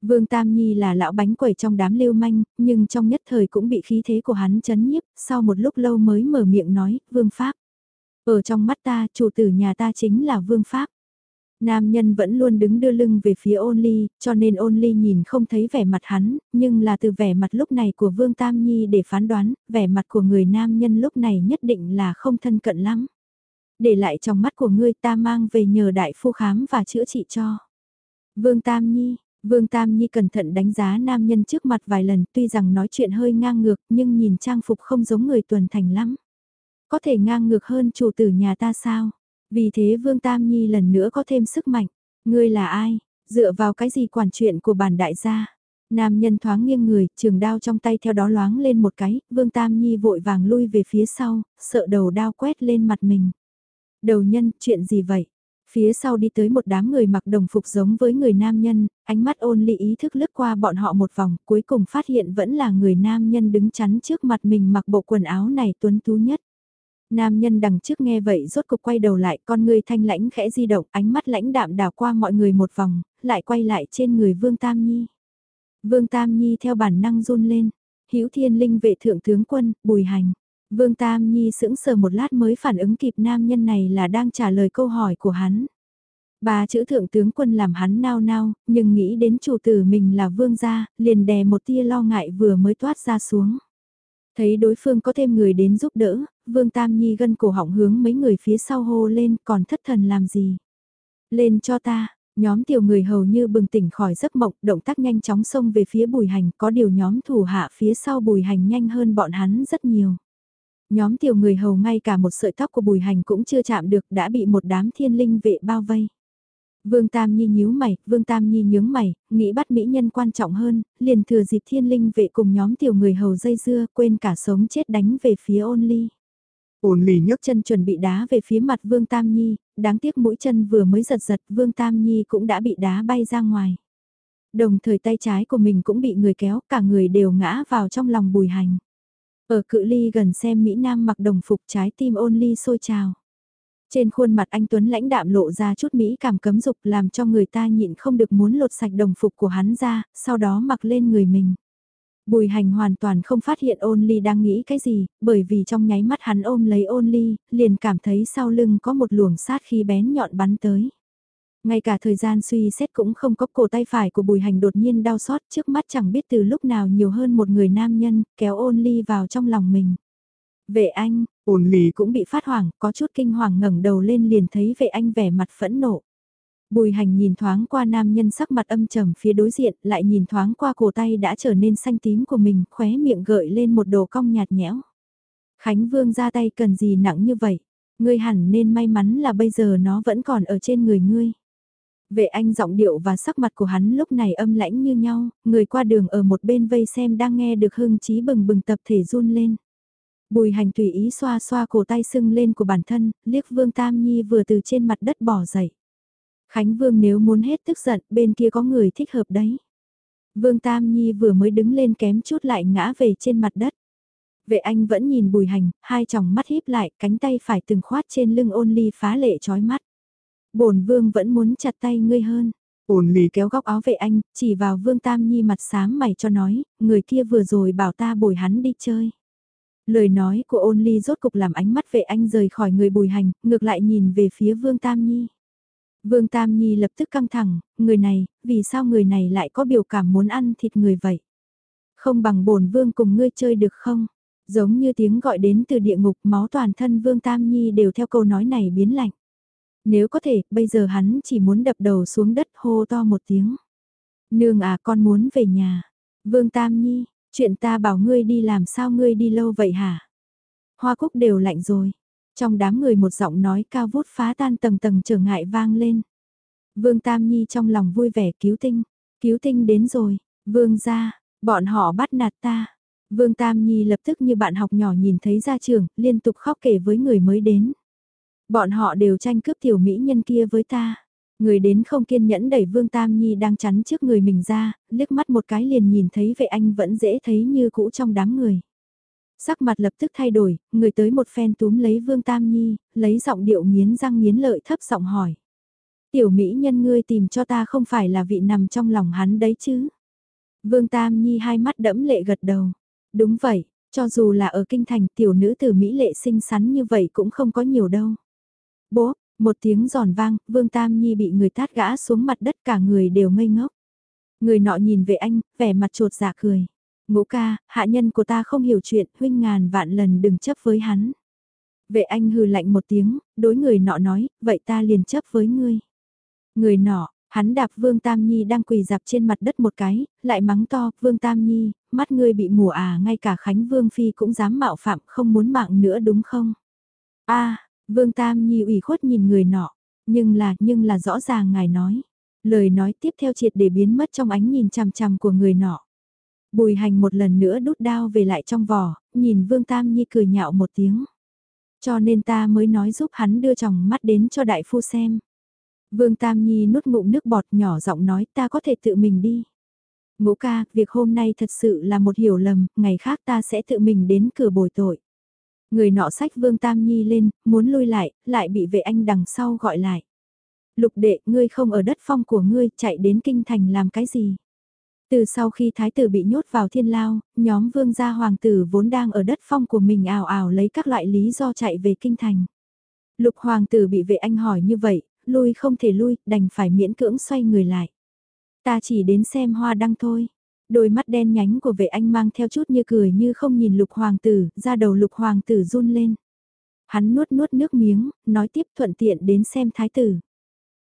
Vương Tam Nhi là lão bánh quẩy trong đám lưu manh, nhưng trong nhất thời cũng bị khí thế của hắn chấn nhiếp, sau một lúc lâu mới mở miệng nói, Vương Pháp. Ở trong mắt ta, chủ tử nhà ta chính là Vương Pháp. Nam nhân vẫn luôn đứng đưa lưng về phía ôn ly, cho nên ôn ly nhìn không thấy vẻ mặt hắn, nhưng là từ vẻ mặt lúc này của Vương Tam Nhi để phán đoán, vẻ mặt của người nam nhân lúc này nhất định là không thân cận lắm. Để lại trong mắt của ngươi ta mang về nhờ đại phu khám và chữa trị cho. Vương Tam Nhi, Vương Tam Nhi cẩn thận đánh giá nam nhân trước mặt vài lần tuy rằng nói chuyện hơi ngang ngược nhưng nhìn trang phục không giống người tuần thành lắm. Có thể ngang ngược hơn chủ tử nhà ta sao? Vì thế Vương Tam Nhi lần nữa có thêm sức mạnh. Ngươi là ai? Dựa vào cái gì quản chuyện của bản đại gia? Nam nhân thoáng nghiêng người, trường đao trong tay theo đó loáng lên một cái, Vương Tam Nhi vội vàng lui về phía sau, sợ đầu đao quét lên mặt mình. Đầu nhân, chuyện gì vậy? Phía sau đi tới một đám người mặc đồng phục giống với người nam nhân, ánh mắt ôn ly ý thức lướt qua bọn họ một vòng, cuối cùng phát hiện vẫn là người nam nhân đứng chắn trước mặt mình mặc bộ quần áo này tuấn tú nhất. Nam nhân đằng trước nghe vậy rốt cục quay đầu lại, con người thanh lãnh khẽ di động, ánh mắt lãnh đạm đảo qua mọi người một vòng, lại quay lại trên người Vương Tam Nhi. Vương Tam Nhi theo bản năng run lên, hữu thiên linh vệ thượng tướng quân, bùi hành. Vương Tam Nhi sững sờ một lát mới phản ứng kịp nam nhân này là đang trả lời câu hỏi của hắn. Ba chữ thượng tướng quân làm hắn nao nao, nhưng nghĩ đến chủ tử mình là vương gia, liền đè một tia lo ngại vừa mới toát ra xuống. Thấy đối phương có thêm người đến giúp đỡ, Vương Tam Nhi gân cổ họng hướng mấy người phía sau hô lên còn thất thần làm gì. Lên cho ta, nhóm tiểu người hầu như bừng tỉnh khỏi giấc mộng, động tác nhanh chóng xông về phía bùi hành, có điều nhóm thủ hạ phía sau bùi hành nhanh hơn bọn hắn rất nhiều. Nhóm tiểu người hầu ngay cả một sợi tóc của bùi hành cũng chưa chạm được đã bị một đám thiên linh vệ bao vây. Vương Tam Nhi nhíu mày, Vương Tam Nhi nhướng mày, nghĩ bắt mỹ nhân quan trọng hơn, liền thừa dịp thiên linh vệ cùng nhóm tiểu người hầu dây dưa, quên cả sống chết đánh về phía ôn ly. Ôn ly nhấc chân chuẩn bị đá về phía mặt Vương Tam Nhi, đáng tiếc mũi chân vừa mới giật giật, Vương Tam Nhi cũng đã bị đá bay ra ngoài. Đồng thời tay trái của mình cũng bị người kéo, cả người đều ngã vào trong lòng bùi hành. Ở cự ly gần xem Mỹ Nam mặc đồng phục trái tim ôn ly sôi trào. Trên khuôn mặt anh Tuấn lãnh đạm lộ ra chút Mỹ cảm cấm dục làm cho người ta nhịn không được muốn lột sạch đồng phục của hắn ra, sau đó mặc lên người mình. Bùi hành hoàn toàn không phát hiện ôn ly đang nghĩ cái gì, bởi vì trong nháy mắt hắn ôm lấy ôn ly, liền cảm thấy sau lưng có một luồng sát khí bén nhọn bắn tới. Ngay cả thời gian suy xét cũng không có cổ tay phải của bùi hành đột nhiên đau xót trước mắt chẳng biết từ lúc nào nhiều hơn một người nam nhân kéo ôn ly vào trong lòng mình. Vệ anh, ôn ly cũng bị phát hoảng, có chút kinh hoàng ngẩng đầu lên liền thấy vệ anh vẻ mặt phẫn nộ. Bùi hành nhìn thoáng qua nam nhân sắc mặt âm trầm phía đối diện, lại nhìn thoáng qua cổ tay đã trở nên xanh tím của mình, khóe miệng gợi lên một đồ cong nhạt nhẽo. Khánh Vương ra tay cần gì nặng như vậy? Ngươi hẳn nên may mắn là bây giờ nó vẫn còn ở trên người ngươi. Vệ anh giọng điệu và sắc mặt của hắn lúc này âm lãnh như nhau, người qua đường ở một bên vây xem đang nghe được hưng trí bừng bừng tập thể run lên. Bùi hành tùy ý xoa xoa cổ tay sưng lên của bản thân, liếc Vương Tam Nhi vừa từ trên mặt đất bỏ dậy. Khánh Vương nếu muốn hết tức giận, bên kia có người thích hợp đấy. Vương Tam Nhi vừa mới đứng lên kém chút lại ngã về trên mặt đất. Vệ anh vẫn nhìn bùi hành, hai tròng mắt híp lại, cánh tay phải từng khoát trên lưng ôn ly phá lệ chói mắt bổn vương vẫn muốn chặt tay ngươi hơn. Ôn ly kéo góc áo vệ anh, chỉ vào vương tam nhi mặt xám mày cho nói, người kia vừa rồi bảo ta bồi hắn đi chơi. Lời nói của ôn ly rốt cục làm ánh mắt vệ anh rời khỏi người bùi hành, ngược lại nhìn về phía vương tam nhi. Vương Tam Nhi lập tức căng thẳng, người này, vì sao người này lại có biểu cảm muốn ăn thịt người vậy? Không bằng bổn vương cùng ngươi chơi được không? Giống như tiếng gọi đến từ địa ngục máu toàn thân Vương Tam Nhi đều theo câu nói này biến lạnh. Nếu có thể, bây giờ hắn chỉ muốn đập đầu xuống đất hô to một tiếng. Nương à con muốn về nhà. Vương Tam Nhi, chuyện ta bảo ngươi đi làm sao ngươi đi lâu vậy hả? hoa cúc đều lạnh rồi. Trong đám người một giọng nói cao vút phá tan tầng tầng trở ngại vang lên. Vương Tam Nhi trong lòng vui vẻ cứu tinh, cứu tinh đến rồi, vương ra, bọn họ bắt nạt ta. Vương Tam Nhi lập tức như bạn học nhỏ nhìn thấy ra trường, liên tục khóc kể với người mới đến. Bọn họ đều tranh cướp tiểu mỹ nhân kia với ta. Người đến không kiên nhẫn đẩy Vương Tam Nhi đang chắn trước người mình ra, liếc mắt một cái liền nhìn thấy vệ anh vẫn dễ thấy như cũ trong đám người. Sắc mặt lập tức thay đổi, người tới một phen túm lấy Vương Tam Nhi, lấy giọng điệu miến răng miến lợi thấp giọng hỏi. Tiểu mỹ nhân ngươi tìm cho ta không phải là vị nằm trong lòng hắn đấy chứ. Vương Tam Nhi hai mắt đẫm lệ gật đầu. Đúng vậy, cho dù là ở kinh thành tiểu nữ tử Mỹ lệ xinh xắn như vậy cũng không có nhiều đâu. Bố, một tiếng giòn vang, Vương Tam Nhi bị người tát gã xuống mặt đất cả người đều ngây ngốc. Người nọ nhìn về anh, vẻ mặt trột dạ cười. Ngũ ca, hạ nhân của ta không hiểu chuyện, huynh ngàn vạn lần đừng chấp với hắn. Vệ anh hừ lạnh một tiếng, đối người nọ nói, vậy ta liền chấp với ngươi. Người nọ, hắn đạp Vương Tam Nhi đang quỳ dạp trên mặt đất một cái, lại mắng to, Vương Tam Nhi, mắt ngươi bị mù à ngay cả Khánh Vương Phi cũng dám mạo phạm không muốn mạng nữa đúng không? a Vương Tam Nhi ủy khuất nhìn người nọ, nhưng là, nhưng là rõ ràng ngài nói. Lời nói tiếp theo triệt để biến mất trong ánh nhìn chằm chằm của người nọ. Bùi hành một lần nữa đút đao về lại trong vỏ, nhìn Vương Tam Nhi cười nhạo một tiếng. Cho nên ta mới nói giúp hắn đưa chồng mắt đến cho đại phu xem. Vương Tam Nhi nuốt ngụm nước bọt nhỏ giọng nói ta có thể tự mình đi. Ngũ ca, việc hôm nay thật sự là một hiểu lầm, ngày khác ta sẽ tự mình đến cửa bồi tội. Người nọ sách Vương Tam Nhi lên, muốn lui lại, lại bị vệ anh đằng sau gọi lại. Lục đệ, ngươi không ở đất phong của ngươi, chạy đến kinh thành làm cái gì? Từ sau khi thái tử bị nhốt vào thiên lao, nhóm vương gia hoàng tử vốn đang ở đất phong của mình ảo ảo lấy các loại lý do chạy về kinh thành. Lục hoàng tử bị vệ anh hỏi như vậy, lui không thể lui, đành phải miễn cưỡng xoay người lại. Ta chỉ đến xem hoa đăng thôi. Đôi mắt đen nhánh của vệ anh mang theo chút như cười như không nhìn lục hoàng tử, ra đầu lục hoàng tử run lên. Hắn nuốt nuốt nước miếng, nói tiếp thuận tiện đến xem thái tử.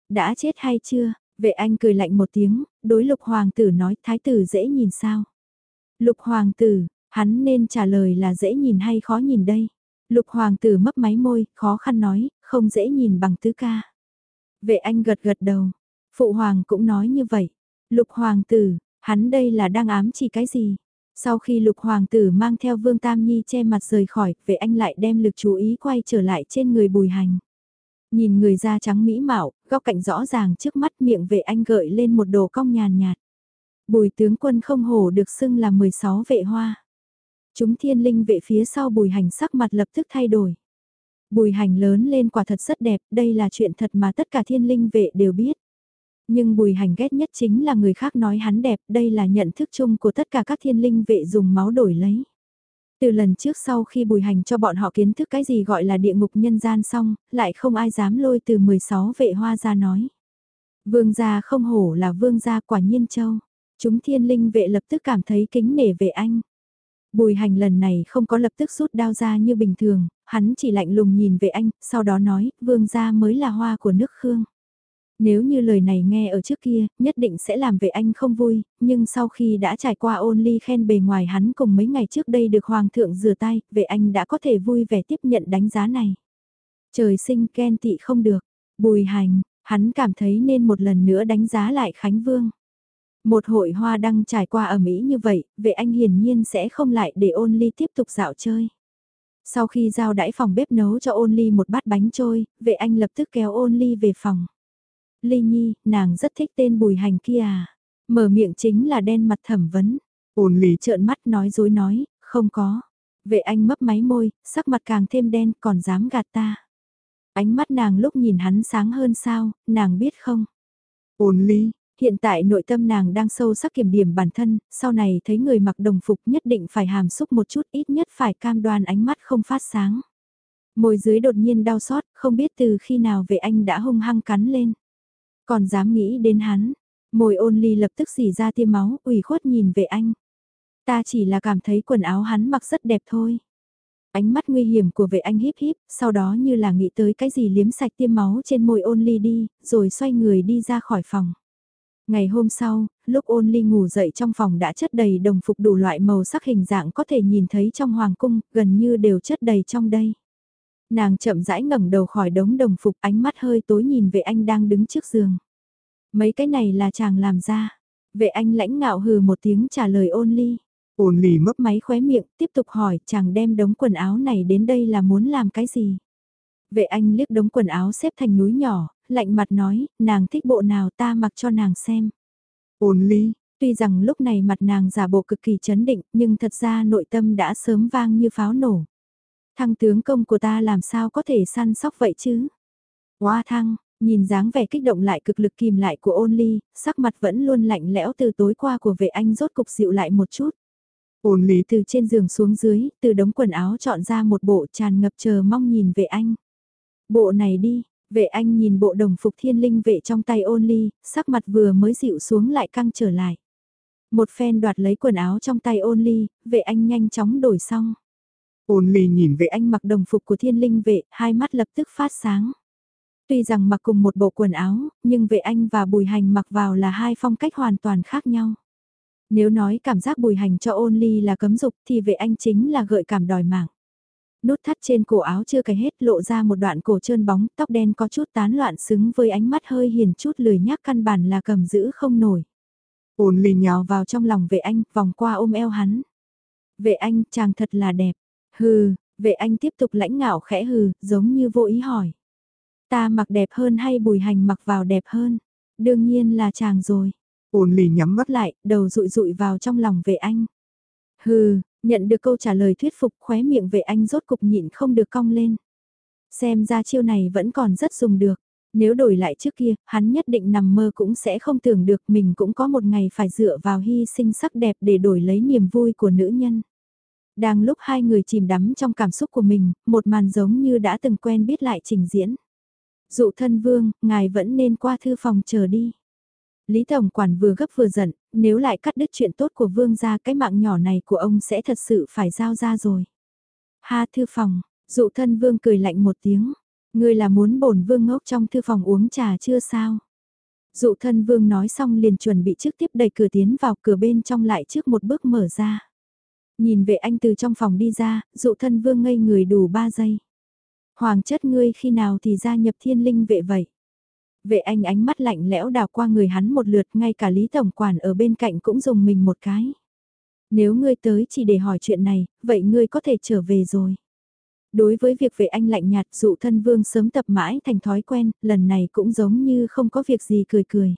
Đã chết hay chưa? Vệ anh cười lạnh một tiếng, đối lục hoàng tử nói thái tử dễ nhìn sao? Lục hoàng tử, hắn nên trả lời là dễ nhìn hay khó nhìn đây? Lục hoàng tử mấp máy môi, khó khăn nói, không dễ nhìn bằng tứ ca. Vệ anh gật gật đầu. Phụ hoàng cũng nói như vậy. Lục hoàng tử, hắn đây là đang ám chỉ cái gì? Sau khi lục hoàng tử mang theo vương tam nhi che mặt rời khỏi, vệ anh lại đem lực chú ý quay trở lại trên người bùi hành. Nhìn người da trắng mỹ mạo, góc cạnh rõ ràng trước mắt miệng vệ anh gợi lên một đồ cong nhàn nhạt. Bùi tướng quân không hổ được xưng là 16 vệ hoa. Chúng thiên linh vệ phía sau bùi hành sắc mặt lập tức thay đổi. Bùi hành lớn lên quả thật rất đẹp, đây là chuyện thật mà tất cả thiên linh vệ đều biết. Nhưng bùi hành ghét nhất chính là người khác nói hắn đẹp, đây là nhận thức chung của tất cả các thiên linh vệ dùng máu đổi lấy. Từ lần trước sau khi bùi hành cho bọn họ kiến thức cái gì gọi là địa ngục nhân gian xong, lại không ai dám lôi từ 16 vệ hoa ra nói. Vương gia không hổ là vương gia quả nhiên châu. Chúng thiên linh vệ lập tức cảm thấy kính nể về anh. Bùi hành lần này không có lập tức rút đao ra như bình thường, hắn chỉ lạnh lùng nhìn về anh, sau đó nói, vương gia mới là hoa của nước Khương. Nếu như lời này nghe ở trước kia, nhất định sẽ làm vệ anh không vui, nhưng sau khi đã trải qua ôn ly khen bề ngoài hắn cùng mấy ngày trước đây được hoàng thượng rửa tay, vệ anh đã có thể vui vẻ tiếp nhận đánh giá này. Trời sinh khen tị không được, bùi hành, hắn cảm thấy nên một lần nữa đánh giá lại Khánh Vương. Một hội hoa đăng trải qua ở Mỹ như vậy, vệ anh hiển nhiên sẽ không lại để ôn ly tiếp tục dạo chơi. Sau khi giao đãi phòng bếp nấu cho ôn ly một bát bánh trôi, vệ anh lập tức kéo ôn ly về phòng. Ly Nhi, nàng rất thích tên bùi hành kia à. Mở miệng chính là đen mặt thẩm vấn. Ôn ly trợn mắt nói dối nói, không có. Vệ anh mấp máy môi, sắc mặt càng thêm đen còn dám gạt ta. Ánh mắt nàng lúc nhìn hắn sáng hơn sao, nàng biết không? Ôn ly, hiện tại nội tâm nàng đang sâu sắc kiểm điểm bản thân, sau này thấy người mặc đồng phục nhất định phải hàm xúc một chút ít nhất phải cam đoan ánh mắt không phát sáng. Môi dưới đột nhiên đau xót, không biết từ khi nào vệ anh đã hung hăng cắn lên. Còn dám nghĩ đến hắn, môi ôn ly lập tức xỉ ra tiêm máu, ủy khuất nhìn về anh. Ta chỉ là cảm thấy quần áo hắn mặc rất đẹp thôi. Ánh mắt nguy hiểm của vệ anh híp híp, sau đó như là nghĩ tới cái gì liếm sạch tiêm máu trên môi ôn ly đi, rồi xoay người đi ra khỏi phòng. Ngày hôm sau, lúc ôn ly ngủ dậy trong phòng đã chất đầy đồng phục đủ loại màu sắc hình dạng có thể nhìn thấy trong hoàng cung, gần như đều chất đầy trong đây. Nàng chậm rãi ngẩng đầu khỏi đống đồng phục ánh mắt hơi tối nhìn về anh đang đứng trước giường. Mấy cái này là chàng làm ra. Vệ anh lãnh ngạo hừ một tiếng trả lời ôn ly. Ôn ly mấp máy khóe miệng, tiếp tục hỏi chàng đem đống quần áo này đến đây là muốn làm cái gì. Vệ anh liếc đống quần áo xếp thành núi nhỏ, lạnh mặt nói, nàng thích bộ nào ta mặc cho nàng xem. Ôn ly, tuy rằng lúc này mặt nàng giả bộ cực kỳ chấn định, nhưng thật ra nội tâm đã sớm vang như pháo nổ. Thăng tướng công của ta làm sao có thể săn sóc vậy chứ? Hoa thăng, nhìn dáng vẻ kích động lại cực lực kìm lại của ôn ly, sắc mặt vẫn luôn lạnh lẽo từ tối qua của vệ anh rốt cục dịu lại một chút. Ôn ly từ trên giường xuống dưới, từ đống quần áo chọn ra một bộ tràn ngập chờ mong nhìn vệ anh. Bộ này đi, vệ anh nhìn bộ đồng phục thiên linh vệ trong tay ôn ly, sắc mặt vừa mới dịu xuống lại căng trở lại. Một phen đoạt lấy quần áo trong tay ôn ly, vệ anh nhanh chóng đổi xong. Ôn ly nhìn vệ anh mặc đồng phục của thiên linh vệ, hai mắt lập tức phát sáng. Tuy rằng mặc cùng một bộ quần áo, nhưng vệ anh và bùi hành mặc vào là hai phong cách hoàn toàn khác nhau. Nếu nói cảm giác bùi hành cho ôn ly là cấm dục thì vệ anh chính là gợi cảm đòi mạng. Nút thắt trên cổ áo chưa cài hết lộ ra một đoạn cổ trơn bóng, tóc đen có chút tán loạn xứng với ánh mắt hơi hiền chút lười nhác căn bản là cầm giữ không nổi. Ôn ly nhào vào trong lòng vệ anh, vòng qua ôm eo hắn. Vệ anh, chàng thật là đẹp. Hừ, vệ anh tiếp tục lãnh ngạo khẽ hừ, giống như vô ý hỏi. Ta mặc đẹp hơn hay bùi hành mặc vào đẹp hơn? Đương nhiên là chàng rồi. Ôn ly nhắm mắt lại, đầu rụi rụi vào trong lòng vệ anh. Hừ, nhận được câu trả lời thuyết phục khóe miệng vệ anh rốt cục nhịn không được cong lên. Xem ra chiêu này vẫn còn rất dùng được. Nếu đổi lại trước kia, hắn nhất định nằm mơ cũng sẽ không tưởng được mình cũng có một ngày phải dựa vào hy sinh sắc đẹp để đổi lấy niềm vui của nữ nhân. Đang lúc hai người chìm đắm trong cảm xúc của mình, một màn giống như đã từng quen biết lại trình diễn. Dụ thân vương, ngài vẫn nên qua thư phòng chờ đi. Lý Tổng Quản vừa gấp vừa giận, nếu lại cắt đứt chuyện tốt của vương gia cái mạng nhỏ này của ông sẽ thật sự phải giao ra rồi. Ha thư phòng, dụ thân vương cười lạnh một tiếng. Ngươi là muốn bổn vương ngốc trong thư phòng uống trà chưa sao? Dụ thân vương nói xong liền chuẩn bị trước tiếp đẩy cửa tiến vào cửa bên trong lại trước một bước mở ra. Nhìn vệ anh từ trong phòng đi ra, dụ thân vương ngây người đủ 3 giây. Hoàng chất ngươi khi nào thì gia nhập thiên linh vệ vậy? Vệ anh ánh mắt lạnh lẽo đào qua người hắn một lượt ngay cả Lý Tổng Quản ở bên cạnh cũng dùng mình một cái. Nếu ngươi tới chỉ để hỏi chuyện này, vậy ngươi có thể trở về rồi. Đối với việc vệ anh lạnh nhạt dụ thân vương sớm tập mãi thành thói quen, lần này cũng giống như không có việc gì cười cười.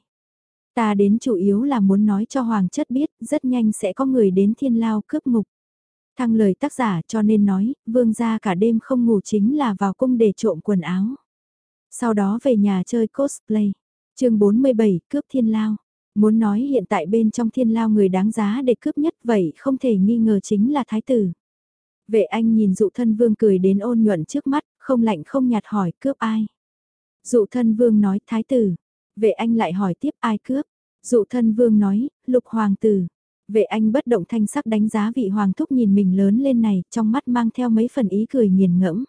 Ta đến chủ yếu là muốn nói cho Hoàng chất biết, rất nhanh sẽ có người đến thiên lao cướp ngục. Thăng lời tác giả cho nên nói, vương gia cả đêm không ngủ chính là vào cung để trộm quần áo. Sau đó về nhà chơi cosplay. chương 47, cướp thiên lao. Muốn nói hiện tại bên trong thiên lao người đáng giá để cướp nhất vậy không thể nghi ngờ chính là thái tử. Vệ anh nhìn dụ thân vương cười đến ôn nhuận trước mắt, không lạnh không nhạt hỏi cướp ai. Dụ thân vương nói thái tử. Vệ anh lại hỏi tiếp ai cướp. Dụ thân vương nói, lục hoàng tử. Vệ anh bất động thanh sắc đánh giá vị hoàng thúc nhìn mình lớn lên này, trong mắt mang theo mấy phần ý cười nghiền ngẫm.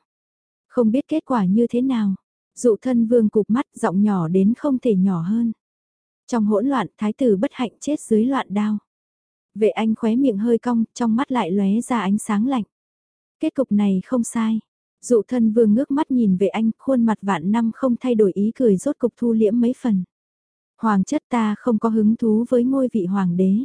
Không biết kết quả như thế nào. Dụ thân vương cụp mắt giọng nhỏ đến không thể nhỏ hơn. Trong hỗn loạn thái tử bất hạnh chết dưới loạn đao. Vệ anh khóe miệng hơi cong, trong mắt lại lóe ra ánh sáng lạnh. Kết cục này không sai. Dụ thân vương ngước mắt nhìn về anh, khuôn mặt vạn năm không thay đổi ý cười rốt cục thu liễm mấy phần. Hoàng chất ta không có hứng thú với ngôi vị hoàng đế.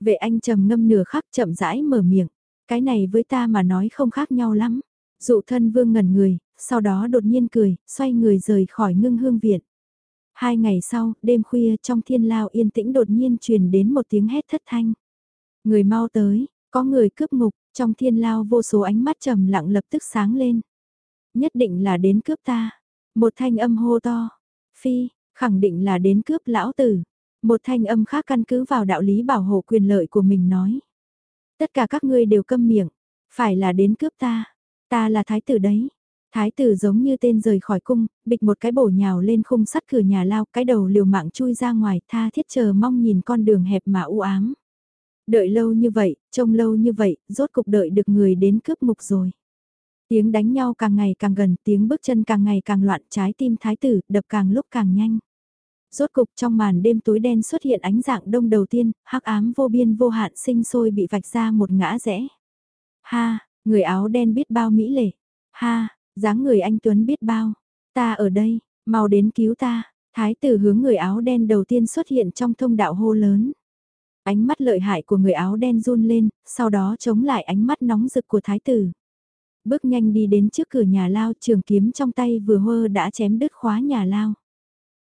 Vệ anh trầm ngâm nửa khắc chậm rãi mở miệng. Cái này với ta mà nói không khác nhau lắm. Dụ thân vương ngẩn người, sau đó đột nhiên cười, xoay người rời khỏi ngưng hương viện. Hai ngày sau, đêm khuya trong thiên lao yên tĩnh đột nhiên truyền đến một tiếng hét thất thanh. Người mau tới, có người cướp ngục, trong thiên lao vô số ánh mắt trầm lặng lập tức sáng lên. Nhất định là đến cướp ta. Một thanh âm hô to. Phi, khẳng định là đến cướp lão tử. Một thanh âm khác căn cứ vào đạo lý bảo hộ quyền lợi của mình nói. Tất cả các ngươi đều câm miệng. Phải là đến cướp ta. Ta là thái tử đấy. Thái tử giống như tên rời khỏi cung, bịch một cái bổ nhào lên khung sắt cửa nhà lao, cái đầu liều mạng chui ra ngoài, tha thiết chờ mong nhìn con đường hẹp mà u ám. Đợi lâu như vậy, trông lâu như vậy, rốt cục đợi được người đến cướp mục rồi. Tiếng đánh nhau càng ngày càng gần, tiếng bước chân càng ngày càng loạn, trái tim thái tử đập càng lúc càng nhanh. Rốt cục trong màn đêm tối đen xuất hiện ánh dạng đông đầu tiên, hắc ám vô biên vô hạn sinh sôi bị vạch ra một ngã rẽ. Ha, người áo đen biết bao mỹ lệ. Ha, dáng người anh Tuấn biết bao. Ta ở đây, mau đến cứu ta. Thái tử hướng người áo đen đầu tiên xuất hiện trong thông đạo hô lớn. Ánh mắt lợi hại của người áo đen run lên, sau đó chống lại ánh mắt nóng rực của thái tử. Bước nhanh đi đến trước cửa nhà lao trường kiếm trong tay vừa hơ đã chém đứt khóa nhà lao.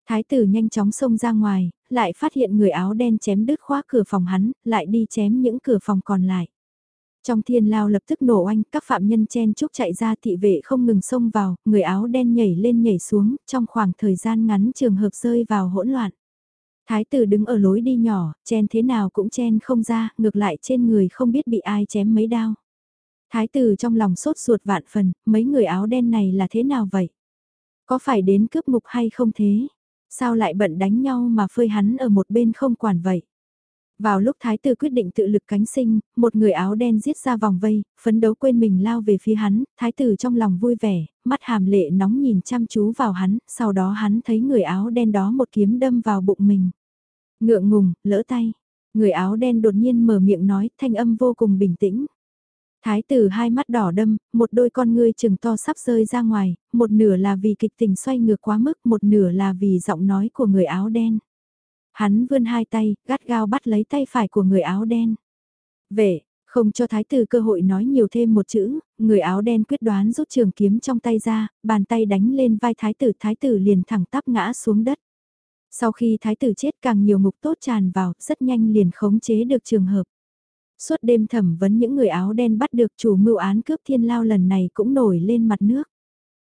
Thái tử nhanh chóng xông ra ngoài, lại phát hiện người áo đen chém đứt khóa cửa phòng hắn, lại đi chém những cửa phòng còn lại. Trong thiên lao lập tức nổ oanh, các phạm nhân chen chúc chạy ra thị vệ không ngừng xông vào, người áo đen nhảy lên nhảy xuống, trong khoảng thời gian ngắn trường hợp rơi vào hỗn loạn. Thái tử đứng ở lối đi nhỏ, chen thế nào cũng chen không ra, ngược lại trên người không biết bị ai chém mấy đao. Thái tử trong lòng sốt ruột vạn phần, mấy người áo đen này là thế nào vậy? Có phải đến cướp ngục hay không thế? Sao lại bận đánh nhau mà phơi hắn ở một bên không quản vậy? Vào lúc thái tử quyết định tự lực cánh sinh, một người áo đen giết ra vòng vây, phấn đấu quên mình lao về phía hắn, thái tử trong lòng vui vẻ, mắt hàm lệ nóng nhìn chăm chú vào hắn, sau đó hắn thấy người áo đen đó một kiếm đâm vào bụng mình. Ngượng ngùng, lỡ tay. Người áo đen đột nhiên mở miệng nói, thanh âm vô cùng bình tĩnh. Thái tử hai mắt đỏ đâm, một đôi con ngươi chừng to sắp rơi ra ngoài, một nửa là vì kịch tình xoay ngược quá mức, một nửa là vì giọng nói của người áo đen. Hắn vươn hai tay, gắt gao bắt lấy tay phải của người áo đen. Vệ, không cho thái tử cơ hội nói nhiều thêm một chữ, người áo đen quyết đoán rút trường kiếm trong tay ra, bàn tay đánh lên vai thái tử, thái tử liền thẳng tắp ngã xuống đất. Sau khi thái tử chết càng nhiều ngục tốt tràn vào, rất nhanh liền khống chế được trường hợp. Suốt đêm thẩm vấn những người áo đen bắt được chủ mưu án cướp thiên lao lần này cũng nổi lên mặt nước.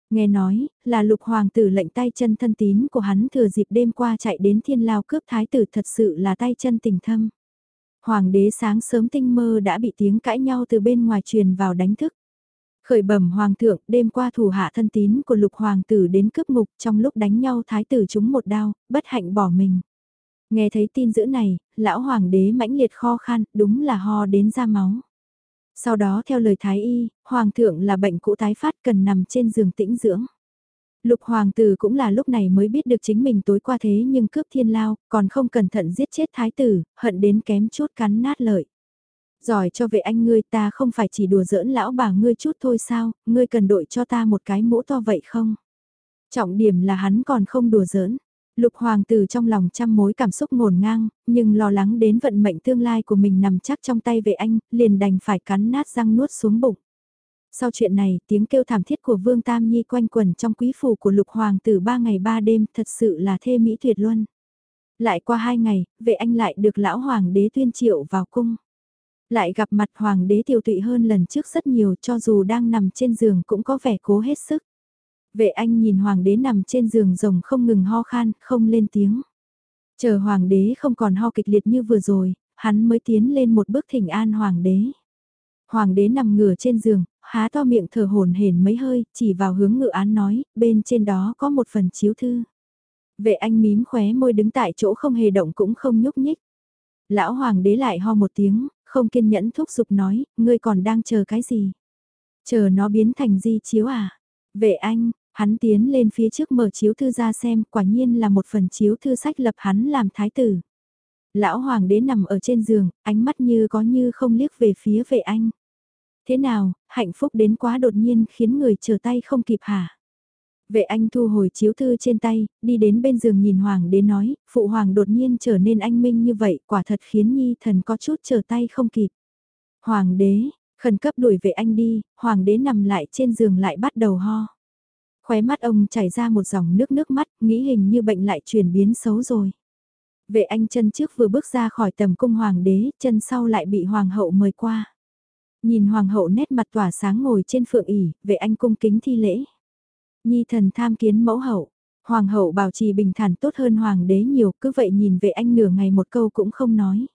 Nghe nói, là lục hoàng tử lệnh tay chân thân tín của hắn thừa dịp đêm qua chạy đến thiên lao cướp thái tử thật sự là tay chân tình thâm. Hoàng đế sáng sớm tinh mơ đã bị tiếng cãi nhau từ bên ngoài truyền vào đánh thức. Khởi bẩm hoàng thượng, đêm qua thủ hạ thân tín của lục hoàng tử đến cướp ngục trong lúc đánh nhau thái tử chúng một đao, bất hạnh bỏ mình. Nghe thấy tin dữ này, lão hoàng đế mãnh liệt kho khan, đúng là ho đến ra máu. Sau đó theo lời thái y, hoàng thượng là bệnh cũ tái phát cần nằm trên giường tĩnh dưỡng. Lục hoàng tử cũng là lúc này mới biết được chính mình tối qua thế nhưng cướp thiên lao, còn không cẩn thận giết chết thái tử, hận đến kém chút cắn nát lợi. Giỏi cho vệ anh ngươi ta không phải chỉ đùa giỡn lão bà ngươi chút thôi sao, ngươi cần đội cho ta một cái mũ to vậy không? Trọng điểm là hắn còn không đùa giỡn. Lục hoàng tử trong lòng trăm mối cảm xúc ngổn ngang, nhưng lo lắng đến vận mệnh tương lai của mình nằm chắc trong tay vệ anh, liền đành phải cắn nát răng nuốt xuống bụng. Sau chuyện này, tiếng kêu thảm thiết của Vương Tam Nhi quanh quẩn trong quý phủ của lục hoàng tử ba ngày ba đêm thật sự là thê mỹ tuyệt luân. Lại qua hai ngày, vệ anh lại được lão hoàng đế tuyên triệu vào cung. Lại gặp mặt hoàng đế tiêu tụy hơn lần trước rất nhiều cho dù đang nằm trên giường cũng có vẻ cố hết sức. Vệ anh nhìn hoàng đế nằm trên giường rồng không ngừng ho khan, không lên tiếng. Chờ hoàng đế không còn ho kịch liệt như vừa rồi, hắn mới tiến lên một bước thỉnh an hoàng đế. Hoàng đế nằm ngửa trên giường, há to miệng thở hồn hển mấy hơi, chỉ vào hướng ngự án nói, bên trên đó có một phần chiếu thư. Vệ anh mím khóe môi đứng tại chỗ không hề động cũng không nhúc nhích. Lão hoàng đế lại ho một tiếng, không kiên nhẫn thúc giục nói, ngươi còn đang chờ cái gì? Chờ nó biến thành di chiếu à? Vệ anh, hắn tiến lên phía trước mở chiếu thư ra xem, quả nhiên là một phần chiếu thư sách lập hắn làm thái tử. Lão hoàng đế nằm ở trên giường, ánh mắt như có như không liếc về phía vệ anh. Thế nào, hạnh phúc đến quá đột nhiên khiến người trở tay không kịp hả? Vệ anh thu hồi chiếu thư trên tay, đi đến bên giường nhìn hoàng đế nói, phụ hoàng đột nhiên trở nên anh minh như vậy, quả thật khiến nhi thần có chút trở tay không kịp. Hoàng đế, khẩn cấp đuổi vệ anh đi, hoàng đế nằm lại trên giường lại bắt đầu ho. Khóe mắt ông chảy ra một dòng nước nước mắt, nghĩ hình như bệnh lại chuyển biến xấu rồi. Vệ anh chân trước vừa bước ra khỏi tầm cung hoàng đế, chân sau lại bị hoàng hậu mời qua. Nhìn hoàng hậu nét mặt tỏa sáng ngồi trên phượng ỉ, vệ anh cung kính thi lễ. Nhi thần tham kiến mẫu hậu. Hoàng hậu bảo trì bình thản tốt hơn hoàng đế nhiều, cứ vậy nhìn vệ anh nửa ngày một câu cũng không nói.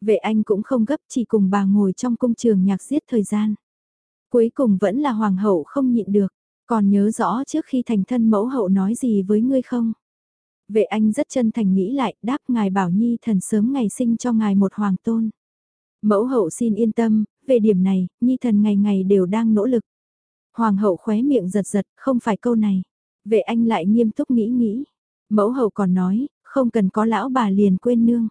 Vệ anh cũng không gấp chỉ cùng bà ngồi trong cung trường nhạc giết thời gian. Cuối cùng vẫn là hoàng hậu không nhịn được, còn nhớ rõ trước khi thành thân mẫu hậu nói gì với ngươi không? Vệ anh rất chân thành nghĩ lại, đáp ngài bảo nhi thần sớm ngày sinh cho ngài một hoàng tôn. Mẫu hậu xin yên tâm, về điểm này, nhi thần ngày ngày đều đang nỗ lực. Hoàng hậu khóe miệng giật giật, không phải câu này. Vệ anh lại nghiêm túc nghĩ nghĩ. Mẫu hậu còn nói, Không cần có lão bà liền quên nương.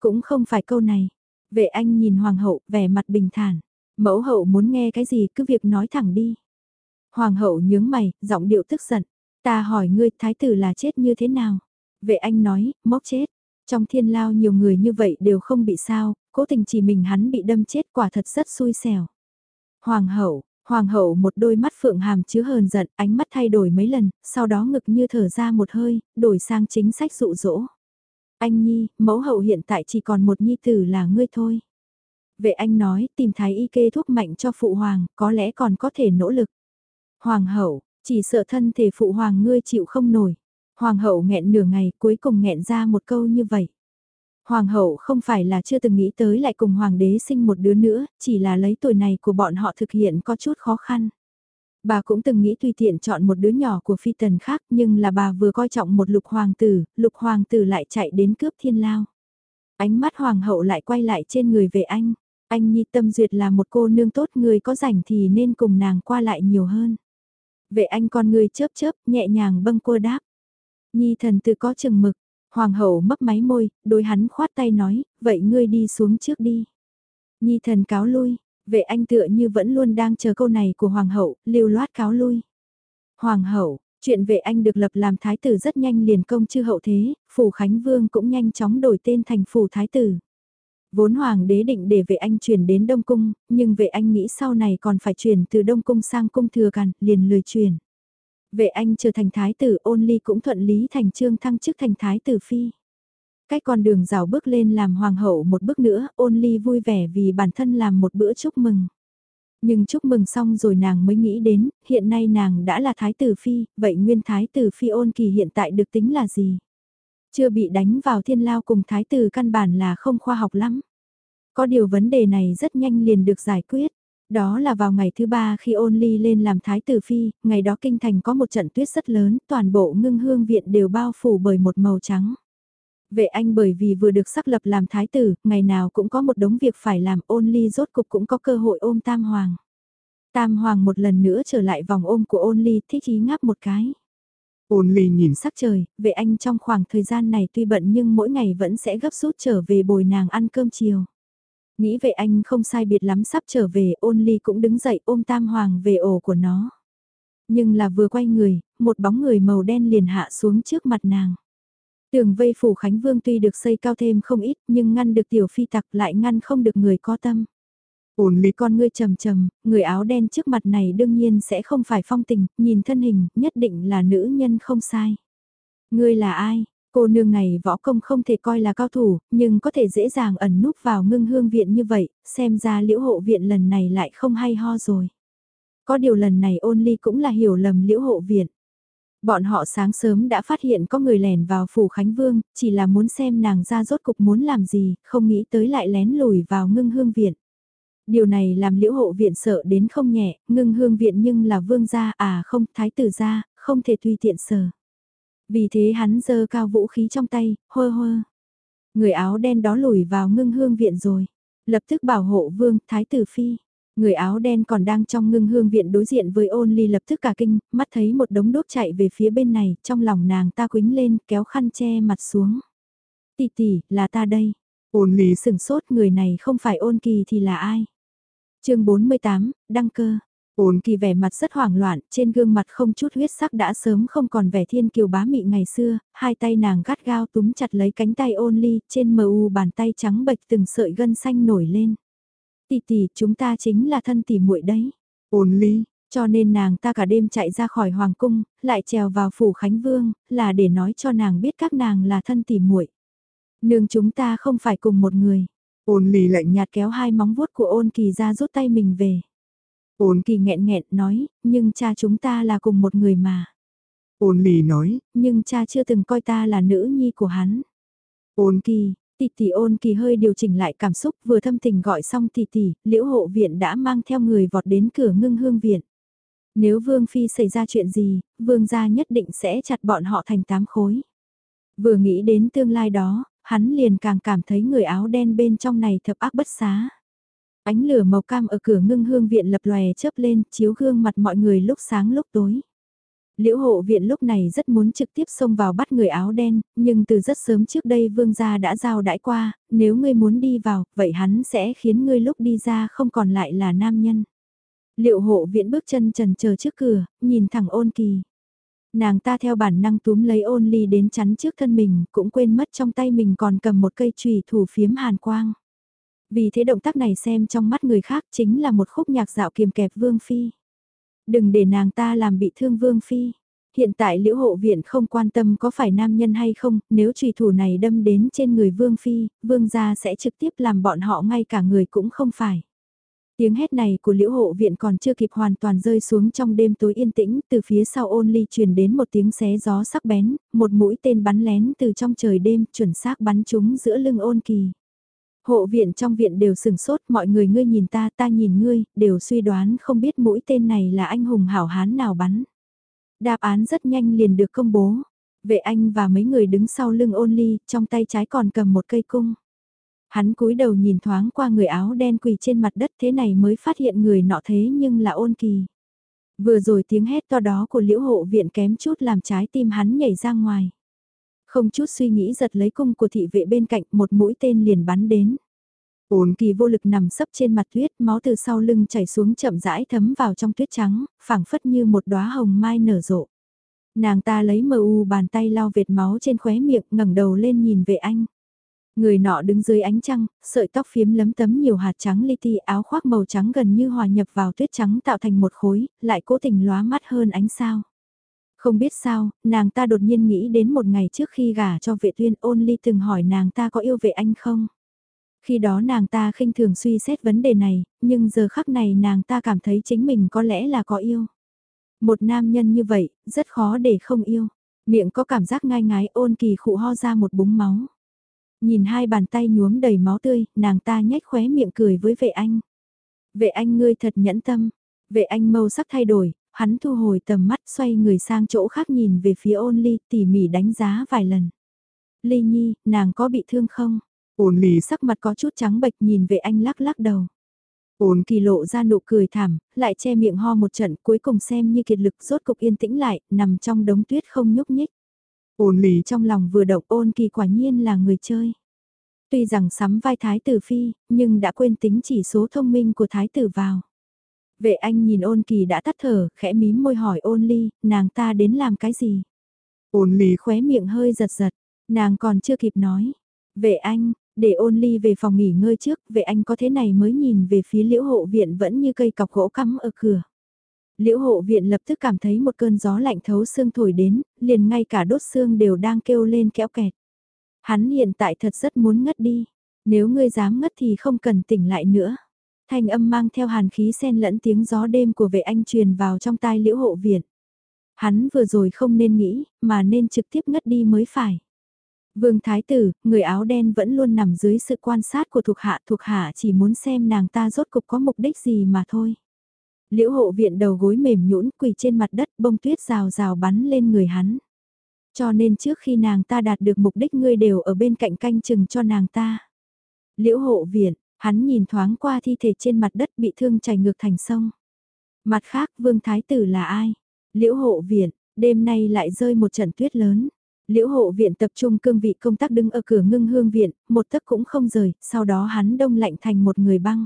Cũng không phải câu này. Vệ anh nhìn hoàng hậu, vẻ mặt bình thản. Mẫu hậu muốn nghe cái gì cứ việc nói thẳng đi. Hoàng hậu nhướng mày, giọng điệu tức giận. Ta hỏi ngươi thái tử là chết như thế nào? Vệ anh nói, móc chết. Trong thiên lao nhiều người như vậy đều không bị sao, cố tình chỉ mình hắn bị đâm chết quả thật rất xui xẻo. Hoàng hậu, hoàng hậu một đôi mắt phượng hàm chứa hờn giận, ánh mắt thay đổi mấy lần, sau đó ngực như thở ra một hơi, đổi sang chính sách dụ dỗ. Anh Nhi, mẫu hậu hiện tại chỉ còn một nhi tử là ngươi thôi. Vệ anh nói, tìm thái y kê thuốc mạnh cho phụ hoàng, có lẽ còn có thể nỗ lực. Hoàng hậu, chỉ sợ thân thể phụ hoàng ngươi chịu không nổi. Hoàng hậu nghẹn nửa ngày cuối cùng nghẹn ra một câu như vậy. Hoàng hậu không phải là chưa từng nghĩ tới lại cùng hoàng đế sinh một đứa nữa, chỉ là lấy tuổi này của bọn họ thực hiện có chút khó khăn. Bà cũng từng nghĩ tùy tiện chọn một đứa nhỏ của phi tần khác nhưng là bà vừa coi trọng một lục hoàng tử, lục hoàng tử lại chạy đến cướp thiên lao. Ánh mắt hoàng hậu lại quay lại trên người về anh. Anh Nhi Tâm Duyệt là một cô nương tốt người có rảnh thì nên cùng nàng qua lại nhiều hơn. Vệ anh con người chớp chớp nhẹ nhàng bâng cua đáp. Nhi thần tự có chừng mực, hoàng hậu mấp máy môi, đối hắn khoát tay nói, vậy ngươi đi xuống trước đi. Nhi thần cáo lui, vệ anh tựa như vẫn luôn đang chờ câu này của hoàng hậu, lưu loát cáo lui. Hoàng hậu, chuyện vệ anh được lập làm thái tử rất nhanh liền công chư hậu thế, phủ Khánh Vương cũng nhanh chóng đổi tên thành phủ thái tử. Vốn hoàng đế định để vệ anh chuyển đến Đông Cung, nhưng vệ anh nghĩ sau này còn phải chuyển từ Đông Cung sang Cung Thừa Càn, liền lười chuyển. Vệ anh trở thành thái tử ôn ly cũng thuận lý thành trương thăng chức thành thái tử phi. Cách con đường rào bước lên làm hoàng hậu một bước nữa, ôn ly vui vẻ vì bản thân làm một bữa chúc mừng. Nhưng chúc mừng xong rồi nàng mới nghĩ đến, hiện nay nàng đã là thái tử phi, vậy nguyên thái tử phi ôn kỳ hiện tại được tính là gì? Chưa bị đánh vào thiên lao cùng thái tử căn bản là không khoa học lắm. Có điều vấn đề này rất nhanh liền được giải quyết. Đó là vào ngày thứ ba khi ôn ly lên làm thái tử phi, ngày đó kinh thành có một trận tuyết rất lớn, toàn bộ ngưng hương viện đều bao phủ bởi một màu trắng. Vệ anh bởi vì vừa được xác lập làm thái tử, ngày nào cũng có một đống việc phải làm ôn ly rốt cục cũng có cơ hội ôm tam hoàng. Tam hoàng một lần nữa trở lại vòng ôm của ôn ly thích ý ngáp một cái. Ôn ly nhìn sắc trời, vệ anh trong khoảng thời gian này tuy bận nhưng mỗi ngày vẫn sẽ gấp rút trở về bồi nàng ăn cơm chiều. Nghĩ về anh không sai biệt lắm sắp trở về, ôn ly cũng đứng dậy ôm tam hoàng về ổ của nó. Nhưng là vừa quay người, một bóng người màu đen liền hạ xuống trước mặt nàng. Tường vây phủ Khánh Vương tuy được xây cao thêm không ít nhưng ngăn được tiểu phi tặc lại ngăn không được người có tâm. Ôn ly con ngươi trầm trầm, người áo đen trước mặt này đương nhiên sẽ không phải phong tình, nhìn thân hình, nhất định là nữ nhân không sai. Ngươi là ai? Cô nương này võ công không thể coi là cao thủ, nhưng có thể dễ dàng ẩn núp vào ngưng hương viện như vậy, xem ra liễu hộ viện lần này lại không hay ho rồi. Có điều lần này ôn ly cũng là hiểu lầm liễu hộ viện. Bọn họ sáng sớm đã phát hiện có người lẻn vào phủ Khánh Vương, chỉ là muốn xem nàng ra rốt cục muốn làm gì, không nghĩ tới lại lén lùi vào ngưng hương viện. Điều này làm liễu hộ viện sợ đến không nhẹ, ngưng hương viện nhưng là vương gia à không, thái tử gia, không thể tùy tiện sờ. Vì thế hắn giơ cao vũ khí trong tay, hơ hơ. Người áo đen đó lùi vào ngưng hương viện rồi. Lập tức bảo hộ vương, thái tử phi. Người áo đen còn đang trong ngưng hương viện đối diện với ôn ly lập tức cả kinh, mắt thấy một đống đốt chạy về phía bên này, trong lòng nàng ta quính lên, kéo khăn che mặt xuống. Tỷ tỷ, là ta đây. Ôn ly sừng sốt người này không phải ôn kỳ thì là ai? Chương 48, đăng cơ. Ôn kỳ vẻ mặt rất hoảng loạn, trên gương mặt không chút huyết sắc đã sớm không còn vẻ thiên kiều bá mị ngày xưa, hai tay nàng gắt gao túm chặt lấy cánh tay ôn ly, trên mờ u bàn tay trắng bệch từng sợi gân xanh nổi lên. Tỷ tỷ, chúng ta chính là thân tỷ muội đấy. Ôn ly, cho nên nàng ta cả đêm chạy ra khỏi hoàng cung, lại trèo vào phủ Khánh Vương, là để nói cho nàng biết các nàng là thân tỷ muội. Nương chúng ta không phải cùng một người. Ôn ly lạnh nhạt kéo hai móng vuốt của ôn kỳ ra rút tay mình về. Ôn kỳ nghẹn nghẹn nói, nhưng cha chúng ta là cùng một người mà. Ôn ly nói, nhưng cha chưa từng coi ta là nữ nhi của hắn. Ôn kỳ, tỷ tỷ ôn kỳ hơi điều chỉnh lại cảm xúc vừa thâm tình gọi xong tỷ tỷ, liễu hộ viện đã mang theo người vọt đến cửa ngưng hương viện. Nếu vương phi xảy ra chuyện gì, vương gia nhất định sẽ chặt bọn họ thành tám khối. Vừa nghĩ đến tương lai đó, hắn liền càng cảm thấy người áo đen bên trong này thập ác bất xá. Ánh lửa màu cam ở cửa ngưng hương viện lập lòe chớp lên, chiếu gương mặt mọi người lúc sáng lúc tối. Liễu hộ viện lúc này rất muốn trực tiếp xông vào bắt người áo đen, nhưng từ rất sớm trước đây vương gia đã giao đãi qua, nếu ngươi muốn đi vào, vậy hắn sẽ khiến ngươi lúc đi ra không còn lại là nam nhân. Liệu hộ viện bước chân trần chờ trước cửa, nhìn thẳng ôn kỳ. Nàng ta theo bản năng túm lấy ôn ly đến chắn trước thân mình, cũng quên mất trong tay mình còn cầm một cây chùy thủ phiếm hàn quang. Vì thế động tác này xem trong mắt người khác chính là một khúc nhạc dạo kiềm kẹp Vương Phi. Đừng để nàng ta làm bị thương Vương Phi. Hiện tại liễu hộ viện không quan tâm có phải nam nhân hay không, nếu trùy thủ này đâm đến trên người Vương Phi, Vương gia sẽ trực tiếp làm bọn họ ngay cả người cũng không phải. Tiếng hét này của liễu hộ viện còn chưa kịp hoàn toàn rơi xuống trong đêm tối yên tĩnh, từ phía sau ôn ly truyền đến một tiếng xé gió sắc bén, một mũi tên bắn lén từ trong trời đêm chuẩn xác bắn trúng giữa lưng ôn kỳ. Hộ viện trong viện đều sừng sốt, mọi người ngươi nhìn ta, ta nhìn ngươi, đều suy đoán không biết mũi tên này là anh hùng hảo hán nào bắn. Đáp án rất nhanh liền được công bố. Vệ anh và mấy người đứng sau lưng ôn ly, trong tay trái còn cầm một cây cung. Hắn cúi đầu nhìn thoáng qua người áo đen quỳ trên mặt đất thế này mới phát hiện người nọ thế nhưng là ôn kỳ. Vừa rồi tiếng hét to đó của liễu hộ viện kém chút làm trái tim hắn nhảy ra ngoài. Không chút suy nghĩ giật lấy cung của thị vệ bên cạnh một mũi tên liền bắn đến. Ôn kỳ vô lực nằm sấp trên mặt tuyết, máu từ sau lưng chảy xuống chậm rãi thấm vào trong tuyết trắng, phảng phất như một đóa hồng mai nở rộ. Nàng ta lấy mờ u bàn tay lau vệt máu trên khóe miệng ngẩng đầu lên nhìn về anh. Người nọ đứng dưới ánh trăng, sợi tóc phiếm lấm tấm nhiều hạt trắng li ti áo khoác màu trắng gần như hòa nhập vào tuyết trắng tạo thành một khối, lại cố tình lóa mắt hơn ánh sao. Không biết sao, nàng ta đột nhiên nghĩ đến một ngày trước khi gả cho vệ tuyên ôn ly từng hỏi nàng ta có yêu vệ anh không. Khi đó nàng ta khinh thường suy xét vấn đề này, nhưng giờ khắc này nàng ta cảm thấy chính mình có lẽ là có yêu. Một nam nhân như vậy, rất khó để không yêu. Miệng có cảm giác ngai ngái ôn kỳ khụ ho ra một búng máu. Nhìn hai bàn tay nhuốm đầy máu tươi, nàng ta nhếch khóe miệng cười với vệ anh. Vệ anh ngươi thật nhẫn tâm. Vệ anh mâu sắc thay đổi, hắn thu hồi tầm mắt xoay người sang chỗ khác nhìn về phía ôn ly tỉ mỉ đánh giá vài lần. Ly nhi, nàng có bị thương không? Ôn ly sắc mặt có chút trắng bệch nhìn vệ anh lắc lắc đầu. Ôn kỳ lộ ra nụ cười thảm, lại che miệng ho một trận cuối cùng xem như kiệt lực rốt cục yên tĩnh lại, nằm trong đống tuyết không nhúc nhích. Ôn lì trong lòng vừa động ôn kỳ quả nhiên là người chơi. Tuy rằng sắm vai thái tử phi, nhưng đã quên tính chỉ số thông minh của thái tử vào. Vệ anh nhìn ôn kỳ đã tắt thở, khẽ mím môi hỏi ôn ly, nàng ta đến làm cái gì? Ôn ly khóe miệng hơi giật giật, nàng còn chưa kịp nói. Vệ anh, để ôn ly về phòng nghỉ ngơi trước, vệ anh có thế này mới nhìn về phía liễu hộ viện vẫn như cây cọc gỗ cắm ở cửa. Liễu hộ viện lập tức cảm thấy một cơn gió lạnh thấu xương thổi đến, liền ngay cả đốt xương đều đang kêu lên kéo kẹt. Hắn hiện tại thật rất muốn ngất đi, nếu ngươi dám ngất thì không cần tỉnh lại nữa. Thanh âm mang theo hàn khí xen lẫn tiếng gió đêm của vệ anh truyền vào trong tai liễu hộ viện. Hắn vừa rồi không nên nghĩ, mà nên trực tiếp ngất đi mới phải. Vương Thái Tử, người áo đen vẫn luôn nằm dưới sự quan sát của thuộc hạ, thuộc hạ chỉ muốn xem nàng ta rốt cục có mục đích gì mà thôi. Liễu hộ viện đầu gối mềm nhũn quỳ trên mặt đất bông tuyết rào rào bắn lên người hắn. Cho nên trước khi nàng ta đạt được mục đích ngươi đều ở bên cạnh canh chừng cho nàng ta. Liễu hộ viện, hắn nhìn thoáng qua thi thể trên mặt đất bị thương chảy ngược thành sông. Mặt khác vương thái tử là ai? Liễu hộ viện, đêm nay lại rơi một trận tuyết lớn. Liễu hộ viện tập trung cương vị công tác đứng ở cửa ngưng hương viện, một tấc cũng không rời, sau đó hắn đông lạnh thành một người băng.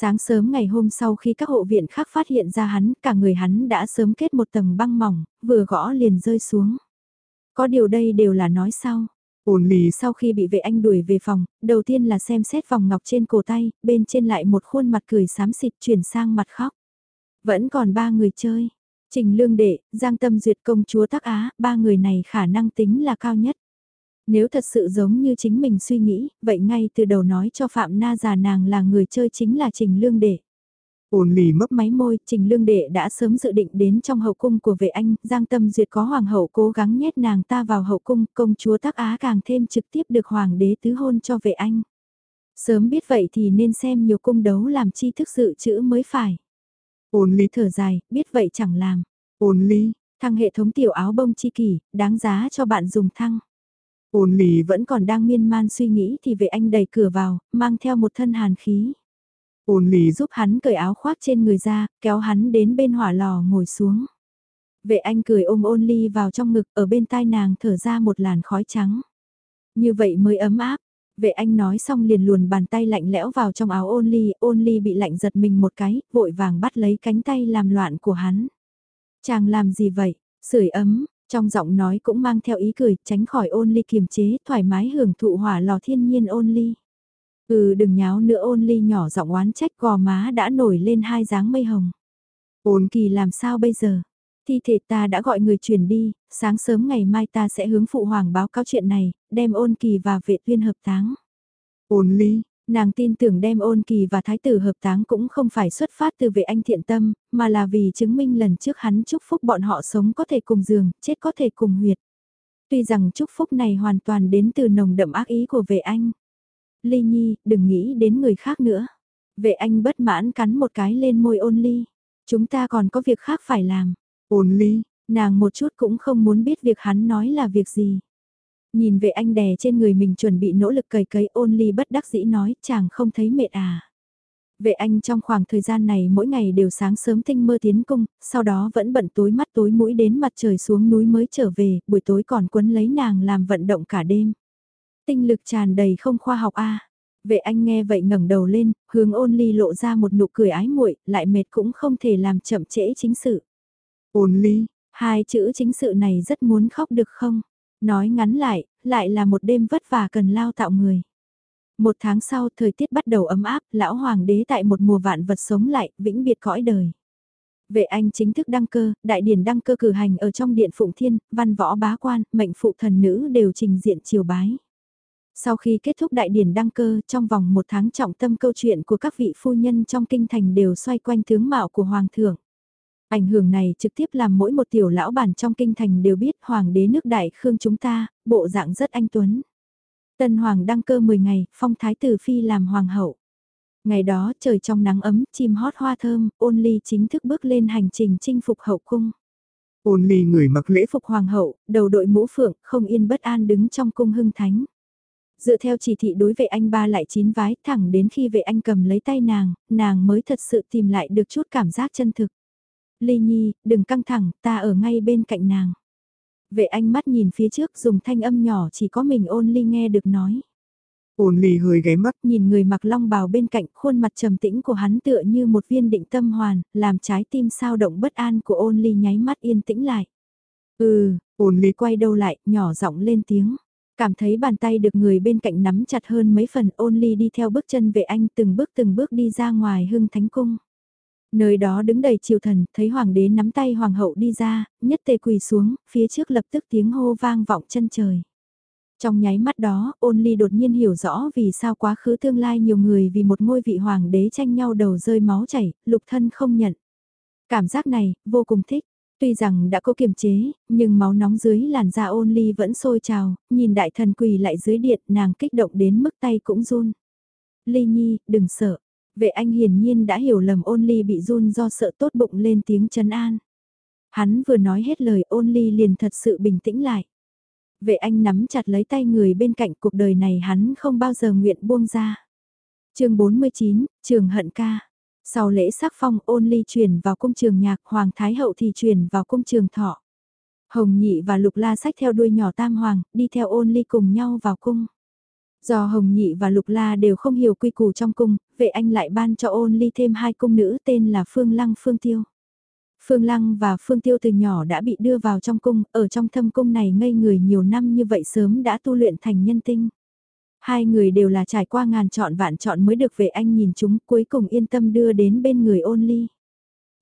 Sáng sớm ngày hôm sau khi các hộ viện khác phát hiện ra hắn, cả người hắn đã sớm kết một tầng băng mỏng, vừa gõ liền rơi xuống. Có điều đây đều là nói sau. Ổn lì sau khi bị vệ anh đuổi về phòng, đầu tiên là xem xét vòng ngọc trên cổ tay, bên trên lại một khuôn mặt cười xám xịt chuyển sang mặt khóc. Vẫn còn ba người chơi. Trình Lương Đệ, Giang Tâm Duyệt công chúa Tắc Á, ba người này khả năng tính là cao nhất. Nếu thật sự giống như chính mình suy nghĩ, vậy ngay từ đầu nói cho Phạm Na già nàng là người chơi chính là Trình Lương Đệ. Ôn lì mấp máy môi, Trình Lương Đệ đã sớm dự định đến trong hậu cung của vệ anh, Giang Tâm Duyệt có hoàng hậu cố gắng nhét nàng ta vào hậu cung, công chúa Tắc Á càng thêm trực tiếp được hoàng đế tứ hôn cho vệ anh. Sớm biết vậy thì nên xem nhiều cung đấu làm chi thức sự chữ mới phải. Ôn lý thở dài, biết vậy chẳng làm. Ôn lý, thăng hệ thống tiểu áo bông chi kỷ, đáng giá cho bạn dùng thăng. Ôn lì vẫn còn đang miên man suy nghĩ thì vệ anh đẩy cửa vào, mang theo một thân hàn khí. Ôn lì giúp hắn cởi áo khoác trên người ra, kéo hắn đến bên hỏa lò ngồi xuống. Vệ anh cười ôm ôn ly vào trong ngực ở bên tai nàng thở ra một làn khói trắng. Như vậy mới ấm áp. Vệ anh nói xong liền luồn bàn tay lạnh lẽo vào trong áo ôn ly, ôn ly bị lạnh giật mình một cái, vội vàng bắt lấy cánh tay làm loạn của hắn. Chàng làm gì vậy? Sưởi ấm, trong giọng nói cũng mang theo ý cười, tránh khỏi ôn ly kiềm chế, thoải mái hưởng thụ hỏa lò thiên nhiên ôn ly. Ừ đừng nháo nữa ôn ly nhỏ giọng oán trách gò má đã nổi lên hai dáng mây hồng. Ôn kỳ làm sao bây giờ? Thi thể ta đã gọi người chuyển đi, sáng sớm ngày mai ta sẽ hướng phụ hoàng báo cáo chuyện này, đem ôn kỳ và vệ tuyên hợp táng. Ôn ly, Nàng tin tưởng đem ôn kỳ và thái tử hợp táng cũng không phải xuất phát từ vệ anh thiện tâm, mà là vì chứng minh lần trước hắn chúc phúc bọn họ sống có thể cùng giường, chết có thể cùng huyệt. Tuy rằng chúc phúc này hoàn toàn đến từ nồng đậm ác ý của vệ anh. Ly Nhi, đừng nghĩ đến người khác nữa. Vệ anh bất mãn cắn một cái lên môi ôn ly. Chúng ta còn có việc khác phải làm. Ôn ly, nàng một chút cũng không muốn biết việc hắn nói là việc gì. Nhìn về anh đè trên người mình chuẩn bị nỗ lực cầy cấy ôn ly bất đắc dĩ nói chàng không thấy mệt à. Vệ anh trong khoảng thời gian này mỗi ngày đều sáng sớm tinh mơ tiến cung, sau đó vẫn bận tối mắt tối mũi đến mặt trời xuống núi mới trở về, buổi tối còn quấn lấy nàng làm vận động cả đêm. Tinh lực tràn đầy không khoa học a. Vệ anh nghe vậy ngẩng đầu lên, hướng ôn ly lộ ra một nụ cười ái muội, lại mệt cũng không thể làm chậm trễ chính sự. ôn ly, Hai chữ chính sự này rất muốn khóc được không? Nói ngắn lại, lại là một đêm vất vả cần lao tạo người. Một tháng sau thời tiết bắt đầu ấm áp, lão hoàng đế tại một mùa vạn vật sống lại, vĩnh biệt cõi đời. Vệ anh chính thức đăng cơ, đại điển đăng cơ cử hành ở trong điện Phụng Thiên, văn võ bá quan, mệnh phụ thần nữ đều trình diện triều bái. Sau khi kết thúc đại điển đăng cơ, trong vòng một tháng trọng tâm câu chuyện của các vị phu nhân trong kinh thành đều xoay quanh tướng mạo của hoàng thượng. Ảnh hưởng này trực tiếp làm mỗi một tiểu lão bản trong kinh thành đều biết hoàng đế nước đại khương chúng ta, bộ dạng rất anh tuấn. Tân hoàng đăng cơ 10 ngày, phong thái tử phi làm hoàng hậu. Ngày đó trời trong nắng ấm, chim hót hoa thơm, ôn ly chính thức bước lên hành trình chinh phục hậu cung. ôn ly người mặc lễ phục hoàng hậu, đầu đội mũ phượng, không yên bất an đứng trong cung hưng thánh. Dựa theo chỉ thị đối vệ anh ba lại chín vái, thẳng đến khi vệ anh cầm lấy tay nàng, nàng mới thật sự tìm lại được chút cảm giác chân thực. Ly Nhi, đừng căng thẳng, ta ở ngay bên cạnh nàng. Vệ anh mắt nhìn phía trước dùng thanh âm nhỏ chỉ có mình ôn ly nghe được nói. ôn ly hơi ghé mắt, Nhìn người mặc long bào bên cạnh khuôn mặt trầm tĩnh của hắn tựa như một viên định tâm hoàn, làm trái tim sao động bất an của ôn ly nháy mắt yên tĩnh lại. Ừ, ôn ly quay đầu lại, nhỏ giọng lên tiếng. Cảm thấy bàn tay được người bên cạnh nắm chặt hơn mấy phần ôn ly đi theo bước chân vệ anh từng bước từng bước đi ra ngoài hưng thánh cung. Nơi đó đứng đầy triều thần, thấy hoàng đế nắm tay hoàng hậu đi ra, nhất tề quỳ xuống, phía trước lập tức tiếng hô vang vọng chân trời. Trong nháy mắt đó, ôn ly đột nhiên hiểu rõ vì sao quá khứ tương lai nhiều người vì một ngôi vị hoàng đế tranh nhau đầu rơi máu chảy, lục thân không nhận. Cảm giác này, vô cùng thích. Tuy rằng đã có kiềm chế, nhưng máu nóng dưới làn da ôn ly vẫn sôi trào, nhìn đại thần quỳ lại dưới điện nàng kích động đến mức tay cũng run. Ly nhi, đừng sợ. Vệ anh hiển nhiên đã hiểu lầm ôn ly bị run do sợ tốt bụng lên tiếng chân an. Hắn vừa nói hết lời ôn ly liền thật sự bình tĩnh lại. Vệ anh nắm chặt lấy tay người bên cạnh cuộc đời này hắn không bao giờ nguyện buông ra. chương 49, trường hận ca. Sau lễ sắc phong ôn ly chuyển vào cung trường nhạc, Hoàng Thái Hậu thì chuyển vào cung trường thọ. Hồng Nhị và Lục La sách theo đuôi nhỏ Tam Hoàng, đi theo ôn ly cùng nhau vào cung. Do Hồng Nhị và Lục La đều không hiểu quy củ trong cung, vệ anh lại ban cho ôn ly thêm hai cung nữ tên là Phương Lăng Phương Tiêu. Phương Lăng và Phương Tiêu từ nhỏ đã bị đưa vào trong cung, ở trong thâm cung này ngây người nhiều năm như vậy sớm đã tu luyện thành nhân tinh. Hai người đều là trải qua ngàn chọn vạn chọn mới được về anh nhìn chúng cuối cùng yên tâm đưa đến bên người ôn ly.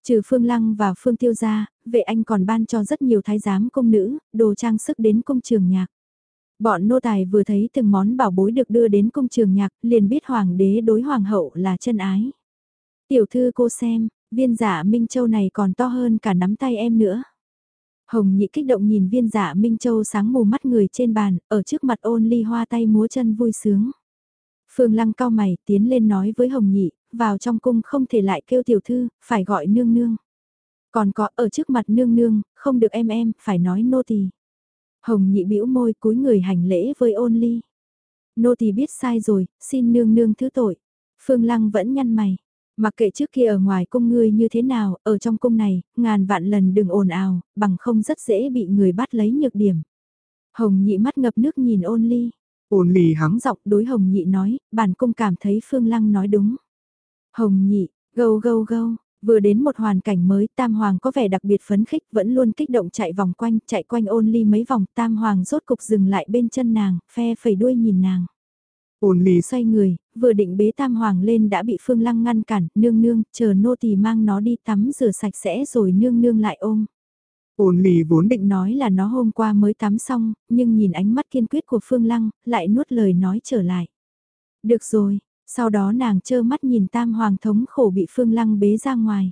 Trừ Phương Lăng và Phương Tiêu ra, vệ anh còn ban cho rất nhiều thái giám công nữ, đồ trang sức đến cung trường nhạc. Bọn nô tài vừa thấy từng món bảo bối được đưa đến cung trường nhạc, liền biết hoàng đế đối hoàng hậu là chân ái. Tiểu thư cô xem, viên giả Minh Châu này còn to hơn cả nắm tay em nữa. Hồng nhị kích động nhìn viên giả Minh Châu sáng mù mắt người trên bàn, ở trước mặt ôn ly hoa tay múa chân vui sướng. Phương lăng cao mày tiến lên nói với Hồng nhị, vào trong cung không thể lại kêu tiểu thư, phải gọi nương nương. Còn có ở trước mặt nương nương, không được em em, phải nói nô tỳ. Hồng nhị bĩu môi cúi người hành lễ với ôn ly. Nô tỳ biết sai rồi, xin nương nương thứ tội. Phương lăng vẫn nhăn mày. Mặc kệ trước kia ở ngoài cung ngươi như thế nào, ở trong cung này, ngàn vạn lần đừng ồn ào, bằng không rất dễ bị người bắt lấy nhược điểm. Hồng nhị mắt ngập nước nhìn ôn ly. Ôn ly hắng giọng đối hồng nhị nói, bản cung cảm thấy phương lăng nói đúng. Hồng nhị, gâu gâu gâu, vừa đến một hoàn cảnh mới Tam Hoàng có vẻ đặc biệt phấn khích vẫn luôn kích động chạy vòng quanh, chạy quanh ôn ly mấy vòng Tam Hoàng rốt cục dừng lại bên chân nàng, phe phẩy đuôi nhìn nàng. Ôn ly xoay người, vừa định bế tam hoàng lên đã bị phương lăng ngăn cản, nương nương, chờ nô tỳ mang nó đi tắm rửa sạch sẽ rồi nương nương lại ôm. Ôn ly vốn định nói là nó hôm qua mới tắm xong, nhưng nhìn ánh mắt kiên quyết của phương lăng, lại nuốt lời nói trở lại. Được rồi, sau đó nàng trơ mắt nhìn tam hoàng thống khổ bị phương lăng bế ra ngoài.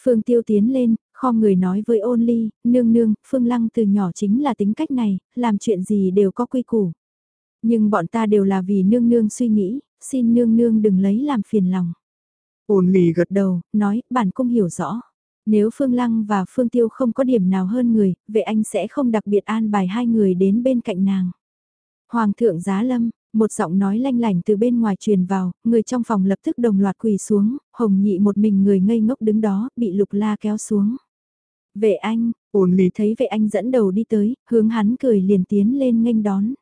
Phương tiêu tiến lên, kho người nói với ôn ly, nương nương, phương lăng từ nhỏ chính là tính cách này, làm chuyện gì đều có quy củ. Nhưng bọn ta đều là vì nương nương suy nghĩ, xin nương nương đừng lấy làm phiền lòng. Ôn lì gật đầu, nói, bản cung hiểu rõ. Nếu Phương Lăng và Phương Tiêu không có điểm nào hơn người, vậy anh sẽ không đặc biệt an bài hai người đến bên cạnh nàng. Hoàng thượng giá lâm, một giọng nói lanh lành từ bên ngoài truyền vào, người trong phòng lập tức đồng loạt quỳ xuống, hồng nhị một mình người ngây ngốc đứng đó, bị lục la kéo xuống. Vệ anh, ôn lý thấy vệ anh dẫn đầu đi tới, hướng hắn cười liền tiến lên nghênh đón.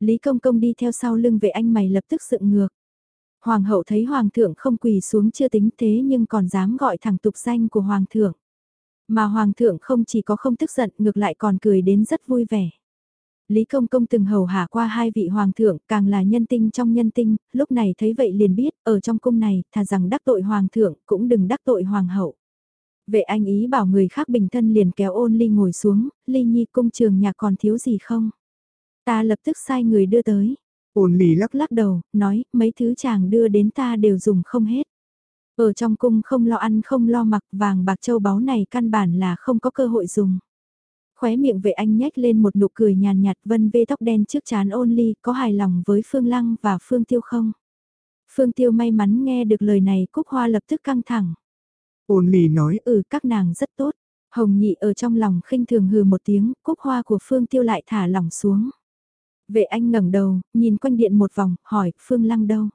Lý Công Công đi theo sau lưng vệ anh mày lập tức dựng ngược. Hoàng hậu thấy Hoàng thượng không quỳ xuống chưa tính thế nhưng còn dám gọi thẳng tục danh của Hoàng thượng. Mà Hoàng thượng không chỉ có không tức giận ngược lại còn cười đến rất vui vẻ. Lý Công Công từng hầu hạ qua hai vị hoàng thượng, càng là nhân tinh trong nhân tinh, lúc này thấy vậy liền biết, ở trong cung này, thà rằng đắc tội hoàng thượng, cũng đừng đắc tội hoàng hậu. Vệ anh ý bảo người khác bình thân liền kéo ôn ly ngồi xuống, ly nhi cung trường nhà còn thiếu gì không? Ta lập tức sai người đưa tới. Ôn lì lắc lắc đầu, nói, mấy thứ chàng đưa đến ta đều dùng không hết. Ở trong cung không lo ăn không lo mặc vàng bạc châu báu này căn bản là không có cơ hội dùng. Khóe miệng vệ anh nhếch lên một nụ cười nhàn nhạt vân vê tóc đen trước chán ôn ly có hài lòng với Phương Lăng và Phương Tiêu không? Phương Tiêu may mắn nghe được lời này Cúc Hoa lập tức căng thẳng. Ôn ly nói ừ các nàng rất tốt. Hồng nhị ở trong lòng khinh thường hừ một tiếng, Cúc Hoa của Phương Tiêu lại thả lỏng xuống. Vệ anh ngẩng đầu, nhìn quanh điện một vòng, hỏi, Phương Lăng đâu?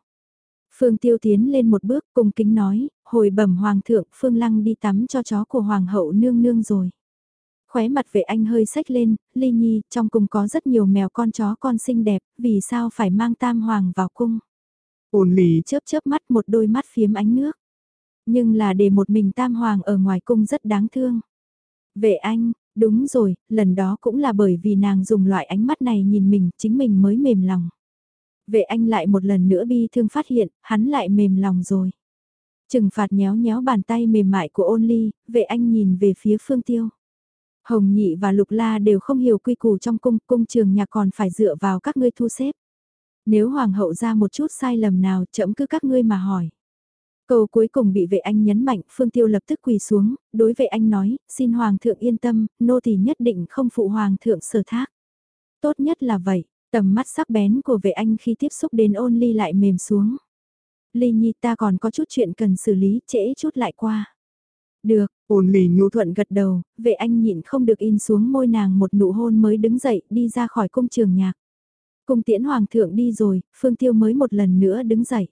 Phương Tiêu tiến lên một bước, cung kính nói, hồi bẩm Hoàng thượng, Phương Lăng đi tắm cho chó của Hoàng hậu nương nương rồi. Khóe mặt vệ anh hơi sách lên, ly nhi, trong cung có rất nhiều mèo con chó con xinh đẹp, vì sao phải mang tam hoàng vào cung? Ôn lý chớp chớp mắt một đôi mắt phiếm ánh nước. Nhưng là để một mình tam hoàng ở ngoài cung rất đáng thương. Vệ anh, Đúng rồi, lần đó cũng là bởi vì nàng dùng loại ánh mắt này nhìn mình, chính mình mới mềm lòng. Vệ anh lại một lần nữa bi thương phát hiện, hắn lại mềm lòng rồi. Trừng phạt nhéo nhéo bàn tay mềm mại của ôn ly, vệ anh nhìn về phía phương tiêu. Hồng nhị và lục la đều không hiểu quy củ trong cung, cung trường nhà còn phải dựa vào các ngươi thu xếp. Nếu hoàng hậu ra một chút sai lầm nào chậm cứ các ngươi mà hỏi. Câu cuối cùng bị vệ anh nhấn mạnh, Phương Tiêu lập tức quỳ xuống, đối vệ anh nói, xin Hoàng thượng yên tâm, nô tỳ nhất định không phụ Hoàng thượng sở thác. Tốt nhất là vậy, tầm mắt sắc bén của vệ anh khi tiếp xúc đến ôn ly lại mềm xuống. Ly nhi ta còn có chút chuyện cần xử lý, trễ chút lại qua. Được, ôn ly nhu thuận gật đầu, vệ anh nhịn không được in xuống môi nàng một nụ hôn mới đứng dậy đi ra khỏi cung trường nhạc. Cung tiễn hoàng thượng đi rồi, phương tiêu mới một lần nữa đứng dậy.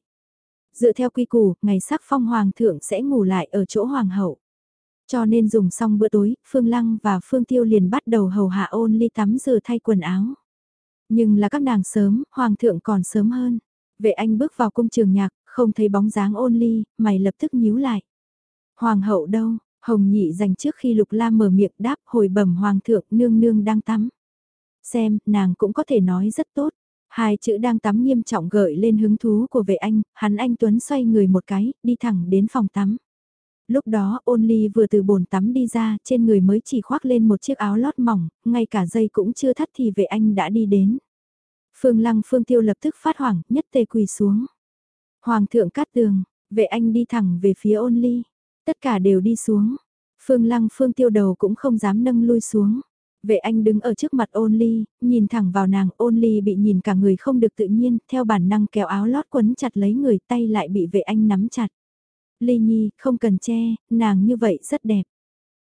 Dựa theo quy củ, ngày sắc phong hoàng thượng sẽ ngủ lại ở chỗ hoàng hậu. Cho nên dùng xong bữa tối, Phương Lăng và Phương Tiêu liền bắt đầu hầu hạ ôn ly tắm rửa thay quần áo. Nhưng là các nàng sớm, hoàng thượng còn sớm hơn. Vệ anh bước vào cung trường nhạc, không thấy bóng dáng ôn ly, mày lập tức nhíu lại. Hoàng hậu đâu, hồng nhị dành trước khi lục la mở miệng đáp hồi bẩm hoàng thượng nương nương đang tắm. Xem, nàng cũng có thể nói rất tốt. Hai chữ đang tắm nghiêm trọng gợi lên hứng thú của vệ anh, hắn anh Tuấn xoay người một cái, đi thẳng đến phòng tắm. Lúc đó ôn ly vừa từ bồn tắm đi ra, trên người mới chỉ khoác lên một chiếc áo lót mỏng, ngay cả dây cũng chưa thắt thì vệ anh đã đi đến. Phương lăng phương tiêu lập tức phát hoảng, nhất tề quỳ xuống. Hoàng thượng cát tường, vệ anh đi thẳng về phía ôn ly. Tất cả đều đi xuống. Phương lăng phương tiêu đầu cũng không dám nâng lui xuống. Vệ anh đứng ở trước mặt ôn ly, nhìn thẳng vào nàng ôn ly bị nhìn cả người không được tự nhiên, theo bản năng kéo áo lót quấn chặt lấy người tay lại bị vệ anh nắm chặt. Ly nhi, không cần che, nàng như vậy rất đẹp.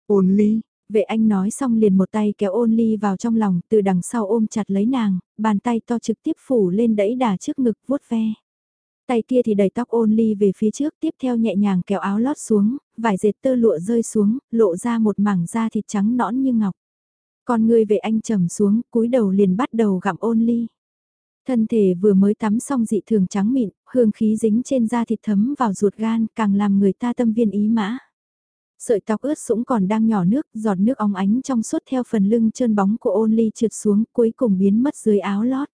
Ôn ly, vệ anh nói xong liền một tay kéo ôn ly vào trong lòng, từ đằng sau ôm chặt lấy nàng, bàn tay to trực tiếp phủ lên đẫy đà trước ngực vuốt ve. Tay kia thì đẩy tóc ôn ly về phía trước tiếp theo nhẹ nhàng kéo áo lót xuống, vải dệt tơ lụa rơi xuống, lộ ra một mảng da thịt trắng nõn như ngọc. Con người về anh trầm xuống, cúi đầu liền bắt đầu gặm ôn ly. Thân thể vừa mới tắm xong dị thường trắng mịn, hương khí dính trên da thịt thấm vào ruột gan, càng làm người ta tâm viên ý mã. Sợi tóc ướt sũng còn đang nhỏ nước, giọt nước óng ánh trong suốt theo phần lưng trơn bóng của ôn ly trượt xuống, cuối cùng biến mất dưới áo lót.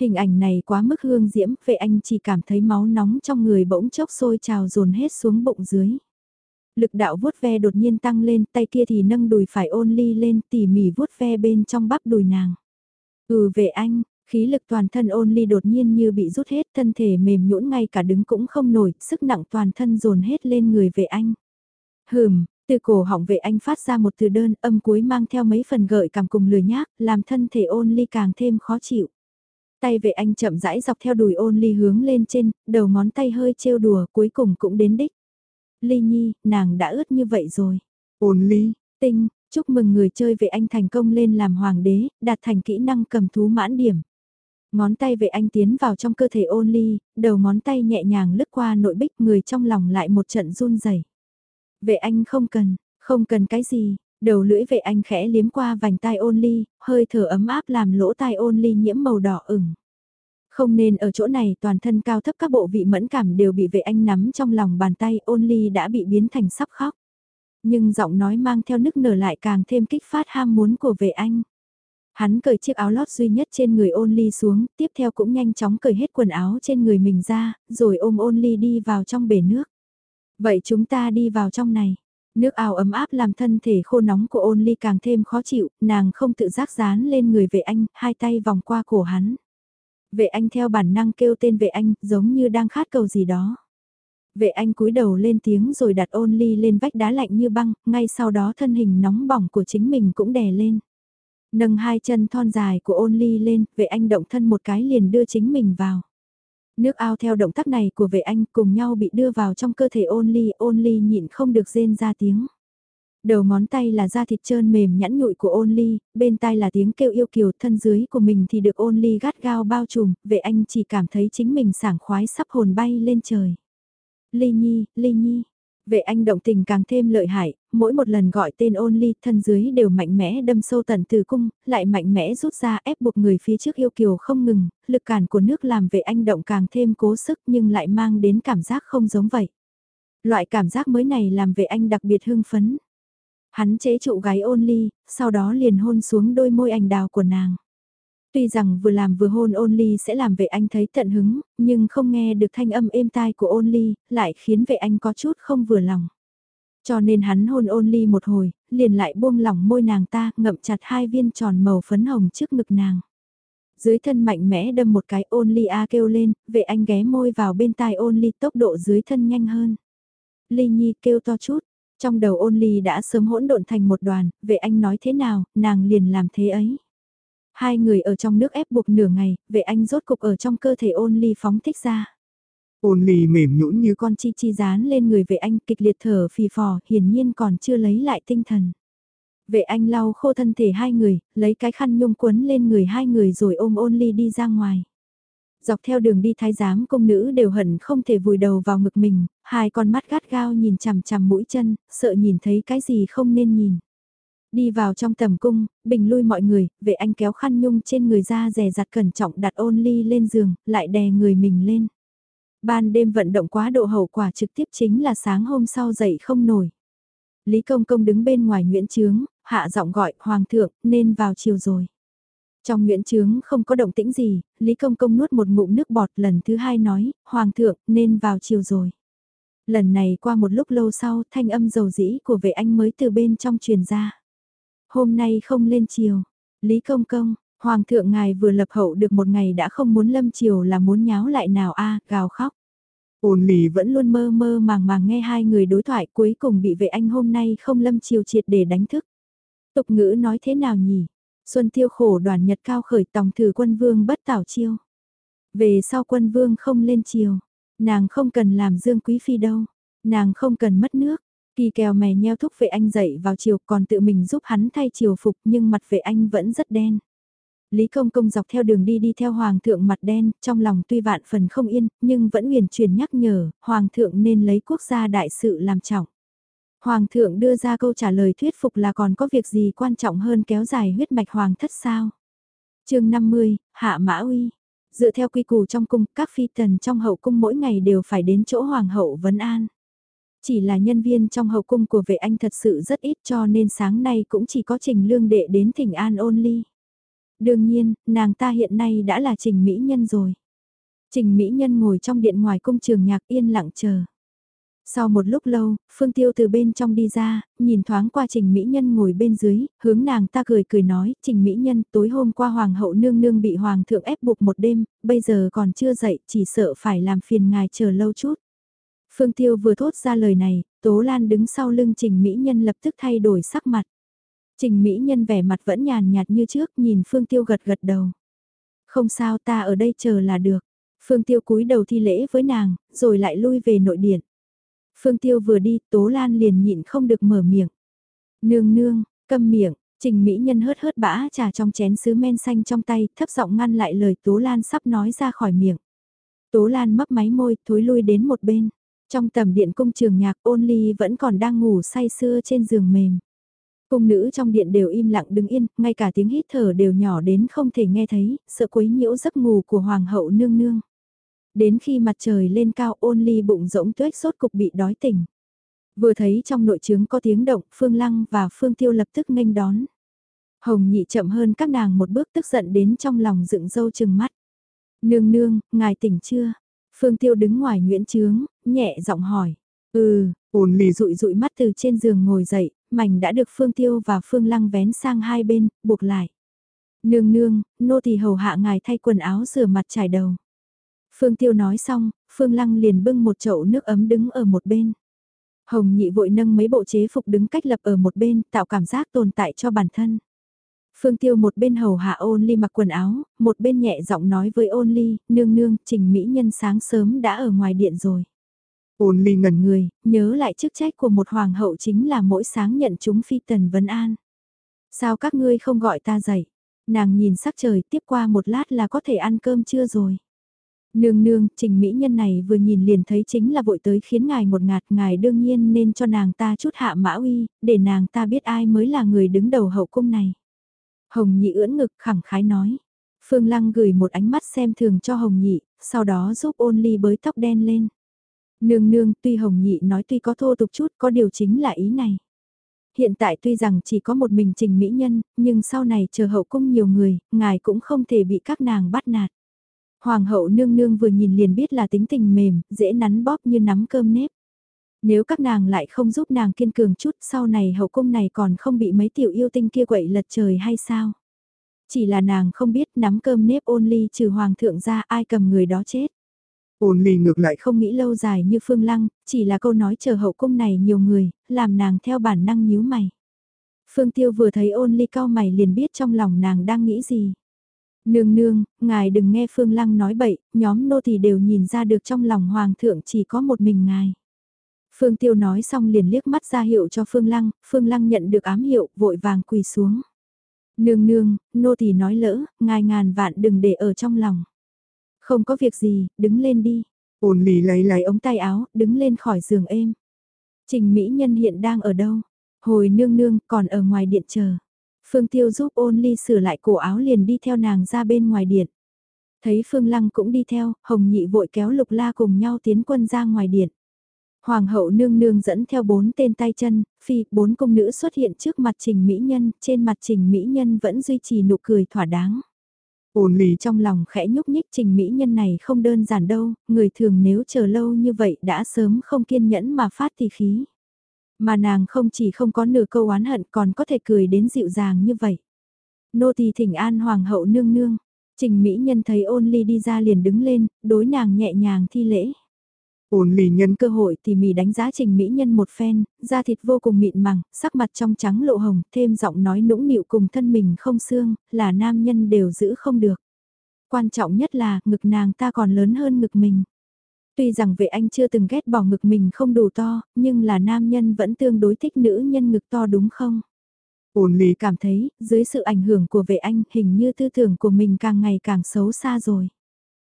Hình ảnh này quá mức hương diễm, vệ anh chỉ cảm thấy máu nóng trong người bỗng chốc sôi trào dồn hết xuống bụng dưới. Lực đạo vuốt ve đột nhiên tăng lên, tay kia thì nâng đùi phải ôn ly lên tỉ mỉ vuốt ve bên trong bắp đùi nàng. Ừ về anh, khí lực toàn thân ôn ly đột nhiên như bị rút hết, thân thể mềm nhũn ngay cả đứng cũng không nổi, sức nặng toàn thân dồn hết lên người về anh. Hừm, từ cổ họng vệ anh phát ra một từ đơn âm cuối mang theo mấy phần gợi cảm cùng lười nhác, làm thân thể ôn ly càng thêm khó chịu. Tay vệ anh chậm rãi dọc theo đùi ôn ly hướng lên trên, đầu ngón tay hơi trêu đùa cuối cùng cũng đến đích. Ly nhi, nàng đã ướt như vậy rồi. Ôn ly, Tinh, chúc mừng người chơi vệ anh thành công lên làm hoàng đế, đạt thành kỹ năng cầm thú mãn điểm. Ngón tay vệ anh tiến vào trong cơ thể ôn ly, đầu ngón tay nhẹ nhàng lướt qua nội bích người trong lòng lại một trận run rẩy. Vệ anh không cần, không cần cái gì, đầu lưỡi vệ anh khẽ liếm qua vành tai ôn ly, hơi thở ấm áp làm lỗ tai ôn ly nhiễm màu đỏ ửng. Không nên ở chỗ này toàn thân cao thấp các bộ vị mẫn cảm đều bị vệ anh nắm trong lòng bàn tay ôn ly đã bị biến thành sắp khóc. Nhưng giọng nói mang theo nức nở lại càng thêm kích phát ham muốn của vệ anh. Hắn cởi chiếc áo lót duy nhất trên người ôn ly xuống, tiếp theo cũng nhanh chóng cởi hết quần áo trên người mình ra, rồi ôm ôn ly đi vào trong bể nước. Vậy chúng ta đi vào trong này. Nước ao ấm áp làm thân thể khô nóng của ôn ly càng thêm khó chịu, nàng không tự giác dán lên người vệ anh, hai tay vòng qua cổ hắn. Vệ anh theo bản năng kêu tên vệ anh, giống như đang khát cầu gì đó. Vệ anh cúi đầu lên tiếng rồi đặt ôn ly lên vách đá lạnh như băng, ngay sau đó thân hình nóng bỏng của chính mình cũng đè lên. Nâng hai chân thon dài của ôn ly lên, vệ anh động thân một cái liền đưa chính mình vào. Nước ao theo động tác này của vệ anh cùng nhau bị đưa vào trong cơ thể ôn ly, ôn ly nhịn không được rên ra tiếng. Đầu ngón tay là da thịt trơn mềm nhẵn nhụi của ôn ly, bên tai là tiếng kêu yêu kiều thân dưới của mình thì được ôn ly gắt gao bao trùm, vệ anh chỉ cảm thấy chính mình sảng khoái sắp hồn bay lên trời. Ly nhi, ly nhi, Vệ anh động tình càng thêm lợi hại, mỗi một lần gọi tên ôn ly thân dưới đều mạnh mẽ đâm sâu tận từ cung, lại mạnh mẽ rút ra ép buộc người phía trước yêu kiều không ngừng, lực cản của nước làm vệ anh động càng thêm cố sức nhưng lại mang đến cảm giác không giống vậy. Loại cảm giác mới này làm vệ anh đặc biệt hưng phấn. Hắn chế trụ gái ôn ly, sau đó liền hôn xuống đôi môi anh đào của nàng. Tuy rằng vừa làm vừa hôn ôn ly sẽ làm vệ anh thấy tận hứng, nhưng không nghe được thanh âm êm tai của ôn ly, lại khiến vệ anh có chút không vừa lòng. Cho nên hắn hôn ôn ly một hồi, liền lại buông lỏng môi nàng ta, ngậm chặt hai viên tròn màu phấn hồng trước ngực nàng. Dưới thân mạnh mẽ đâm một cái ôn ly a kêu lên, vệ anh ghé môi vào bên tai ôn ly tốc độ dưới thân nhanh hơn. Ly nhi kêu to chút, trong đầu ôn ly đã sớm hỗn độn thành một đoàn, vệ anh nói thế nào, nàng liền làm thế ấy. Hai người ở trong nước ép buộc nửa ngày, vệ anh rốt cục ở trong cơ thể ôn ly phóng thích ra. ôn ly mềm nhũn như con chi chi dán lên người vệ anh kịch liệt thở phì phò, hiển nhiên còn chưa lấy lại tinh thần. Vệ anh lau khô thân thể hai người, lấy cái khăn nhung quấn lên người hai người rồi ôm ôn ly đi ra ngoài. Dọc theo đường đi thái giám công nữ đều hận không thể vùi đầu vào ngực mình, hai con mắt gắt gao nhìn chằm chằm mũi chân, sợ nhìn thấy cái gì không nên nhìn. Đi vào trong tầm cung, bình lui mọi người, vệ anh kéo khăn nhung trên người ra rè rặt cẩn trọng đặt ôn ly lên giường, lại đè người mình lên. Ban đêm vận động quá độ hậu quả trực tiếp chính là sáng hôm sau dậy không nổi. Lý Công Công đứng bên ngoài Nguyễn Trướng, hạ giọng gọi, Hoàng thượng, nên vào chiều rồi. Trong Nguyễn Trướng không có động tĩnh gì, Lý Công Công nuốt một ngụm nước bọt lần thứ hai nói, Hoàng thượng, nên vào chiều rồi. Lần này qua một lúc lâu sau, thanh âm dầu dĩ của vệ anh mới từ bên trong truyền ra. Hôm nay không lên chiều. Lý Công Công, Hoàng thượng ngài vừa lập hậu được một ngày đã không muốn lâm chiều là muốn nháo lại nào a gào khóc. Ôn lì vẫn luôn mơ mơ màng màng nghe hai người đối thoại cuối cùng bị vệ anh hôm nay không lâm chiều triệt để đánh thức. Tục ngữ nói thế nào nhỉ? Xuân tiêu khổ đoàn nhật cao khởi tòng thử quân vương bất tảo chiêu. Về sau quân vương không lên chiều, nàng không cần làm dương quý phi đâu, nàng không cần mất nước, Kỳ kèo mè nheo thúc vệ anh dậy vào chiều còn tự mình giúp hắn thay chiều phục nhưng mặt vệ anh vẫn rất đen. Lý Công Công dọc theo đường đi đi theo Hoàng thượng mặt đen, trong lòng tuy vạn phần không yên, nhưng vẫn huyền truyền nhắc nhở, Hoàng thượng nên lấy quốc gia đại sự làm trọng. Hoàng thượng đưa ra câu trả lời thuyết phục là còn có việc gì quan trọng hơn kéo dài huyết mạch hoàng thất sao. chương 50, Hạ Mã Uy. Dựa theo quy củ trong cung, các phi tần trong hậu cung mỗi ngày đều phải đến chỗ hoàng hậu vấn an. Chỉ là nhân viên trong hậu cung của vệ anh thật sự rất ít cho nên sáng nay cũng chỉ có trình lương đệ đến thỉnh an ôn ly. Đương nhiên, nàng ta hiện nay đã là trình mỹ nhân rồi. Trình mỹ nhân ngồi trong điện ngoài cung trường nhạc yên lặng chờ. Sau một lúc lâu, Phương Tiêu từ bên trong đi ra, nhìn thoáng qua Trình Mỹ Nhân ngồi bên dưới, hướng nàng ta cười cười nói, Trình Mỹ Nhân tối hôm qua Hoàng hậu nương nương bị Hoàng thượng ép buộc một đêm, bây giờ còn chưa dậy, chỉ sợ phải làm phiền ngài chờ lâu chút. Phương Tiêu vừa thốt ra lời này, Tố Lan đứng sau lưng Trình Mỹ Nhân lập tức thay đổi sắc mặt. Trình Mỹ Nhân vẻ mặt vẫn nhàn nhạt như trước, nhìn Phương Tiêu gật gật đầu. Không sao ta ở đây chờ là được. Phương Tiêu cúi đầu thi lễ với nàng, rồi lại lui về nội điện. Phương Tiêu vừa đi, Tố Lan liền nhịn không được mở miệng. Nương nương, câm miệng, Trình Mỹ Nhân hớt hớt bã trà trong chén sứ men xanh trong tay, thấp giọng ngăn lại lời Tố Lan sắp nói ra khỏi miệng. Tố Lan mấp máy môi, thối lui đến một bên. Trong tầm điện cung trường nhạc ôn ly vẫn còn đang ngủ say sưa trên giường mềm. Cung nữ trong điện đều im lặng đứng yên, ngay cả tiếng hít thở đều nhỏ đến không thể nghe thấy, sợ quấy nhiễu giấc ngủ của hoàng hậu nương nương. Đến khi mặt trời lên cao ôn ly bụng rỗng tuếch sốt cục bị đói tỉnh. Vừa thấy trong nội trướng có tiếng động, Phương Lăng và Phương Tiêu lập tức nghênh đón. Hồng nhị chậm hơn các nàng một bước tức giận đến trong lòng dựng dâu chừng mắt. Nương nương, ngài tỉnh chưa? Phương Tiêu đứng ngoài Nguyễn Trướng, nhẹ giọng hỏi. Ừ, ôn ly rụi rụi mắt từ trên giường ngồi dậy, mảnh đã được Phương Tiêu và Phương Lăng vén sang hai bên, buộc lại. Nương nương, nô tỳ hầu hạ ngài thay quần áo rửa mặt trải đầu. Phương Tiêu nói xong, Phương Lăng liền bưng một chậu nước ấm đứng ở một bên. Hồng nhị vội nâng mấy bộ chế phục đứng cách lập ở một bên, tạo cảm giác tồn tại cho bản thân. Phương Tiêu một bên hầu hạ ôn ly mặc quần áo, một bên nhẹ giọng nói với ôn ly, nương nương, trình mỹ nhân sáng sớm đã ở ngoài điện rồi. Ôn ly ngẩn người, nhớ lại chức trách của một hoàng hậu chính là mỗi sáng nhận chúng phi tần vấn an. Sao các ngươi không gọi ta dậy? Nàng nhìn sắc trời tiếp qua một lát là có thể ăn cơm chưa rồi. Nương nương, trình mỹ nhân này vừa nhìn liền thấy chính là vội tới khiến ngài một ngạt, ngài đương nhiên nên cho nàng ta chút hạ mã uy, để nàng ta biết ai mới là người đứng đầu hậu cung này. Hồng nhị ưỡn ngực khẳng khái nói. Phương Lăng gửi một ánh mắt xem thường cho Hồng nhị, sau đó giúp ôn ly bới tóc đen lên. Nương nương, tuy Hồng nhị nói tuy có thô tục chút, có điều chính là ý này. Hiện tại tuy rằng chỉ có một mình trình mỹ nhân, nhưng sau này chờ hậu cung nhiều người, ngài cũng không thể bị các nàng bắt nạt. Hoàng hậu nương nương vừa nhìn liền biết là tính tình mềm, dễ nắn bóp như nắm cơm nếp. Nếu các nàng lại không giúp nàng kiên cường chút sau này hậu cung này còn không bị mấy tiểu yêu tinh kia quậy lật trời hay sao? Chỉ là nàng không biết nắm cơm nếp ôn ly trừ hoàng thượng ra ai cầm người đó chết. Ôn ly ngược lại không nghĩ lâu dài như phương lăng, chỉ là câu nói chờ hậu cung này nhiều người, làm nàng theo bản năng nhíu mày. Phương tiêu vừa thấy ôn ly cao mày liền biết trong lòng nàng đang nghĩ gì. Nương nương, ngài đừng nghe Phương Lăng nói bậy, nhóm nô tỳ đều nhìn ra được trong lòng Hoàng thượng chỉ có một mình ngài. Phương Tiêu nói xong liền liếc mắt ra hiệu cho Phương Lăng, Phương Lăng nhận được ám hiệu, vội vàng quỳ xuống. Nương nương, nô tỳ nói lỡ, ngài ngàn vạn đừng để ở trong lòng. Không có việc gì, đứng lên đi. Ôn lì lấy lấy ống tay áo, đứng lên khỏi giường êm. Trình Mỹ Nhân hiện đang ở đâu? Hồi nương nương, còn ở ngoài điện chờ. Phương Tiêu giúp ôn ly sửa lại cổ áo liền đi theo nàng ra bên ngoài điện. Thấy Phương Lăng cũng đi theo, Hồng Nhị vội kéo Lục La cùng nhau tiến quân ra ngoài điện. Hoàng hậu nương nương dẫn theo bốn tên tay chân, phi, bốn công nữ xuất hiện trước mặt trình mỹ nhân, trên mặt trình mỹ nhân vẫn duy trì nụ cười thỏa đáng. Ôn lì trong lòng khẽ nhúc nhích trình mỹ nhân này không đơn giản đâu, người thường nếu chờ lâu như vậy đã sớm không kiên nhẫn mà phát thì khí. Mà nàng không chỉ không có nửa câu oán hận còn có thể cười đến dịu dàng như vậy. Nô tỳ thỉnh an hoàng hậu nương nương. Trình Mỹ Nhân thấy ôn ly đi ra liền đứng lên, đối nàng nhẹ nhàng thi lễ. Ôn lì nhân cơ hội thì mỉ đánh giá trình Mỹ Nhân một phen, da thịt vô cùng mịn màng, sắc mặt trong trắng lộ hồng, thêm giọng nói nũng nịu cùng thân mình không xương, là nam nhân đều giữ không được. Quan trọng nhất là ngực nàng ta còn lớn hơn ngực mình. Tuy rằng vệ anh chưa từng ghét bỏ ngực mình không đủ to, nhưng là nam nhân vẫn tương đối thích nữ nhân ngực to đúng không? Ôn lì Cảm thấy, dưới sự ảnh hưởng của vệ anh, hình như tư tưởng của mình càng ngày càng xấu xa rồi.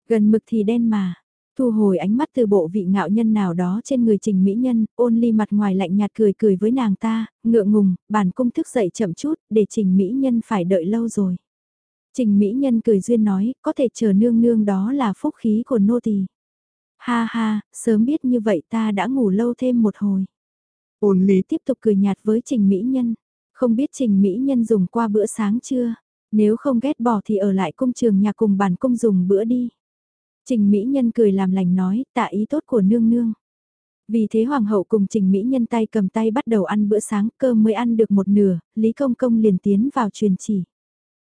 Gần mực thì đen mà. Thu hồi ánh mắt từ bộ vị ngạo nhân nào đó trên người trình mỹ nhân, ôn ly mặt ngoài lạnh nhạt cười cười với nàng ta, ngượng ngùng, bản cung thức dậy chậm chút, để trình mỹ nhân phải đợi lâu rồi. Trình mỹ nhân cười duyên nói, có thể chờ nương nương đó là phúc khí của nô tỳ. Ha ha, sớm biết như vậy ta đã ngủ lâu thêm một hồi. Ôn ly tiếp tục cười nhạt với trình mỹ nhân. Không biết trình mỹ nhân dùng qua bữa sáng chưa? Nếu không ghét bỏ thì ở lại cung trường nhà cùng bản cung dùng bữa đi. Trình Mỹ Nhân cười làm lành nói, tạ ý tốt của nương nương. Vì thế Hoàng hậu cùng Trình Mỹ Nhân tay cầm tay bắt đầu ăn bữa sáng, cơm mới ăn được một nửa, Lý Công Công liền tiến vào truyền chỉ.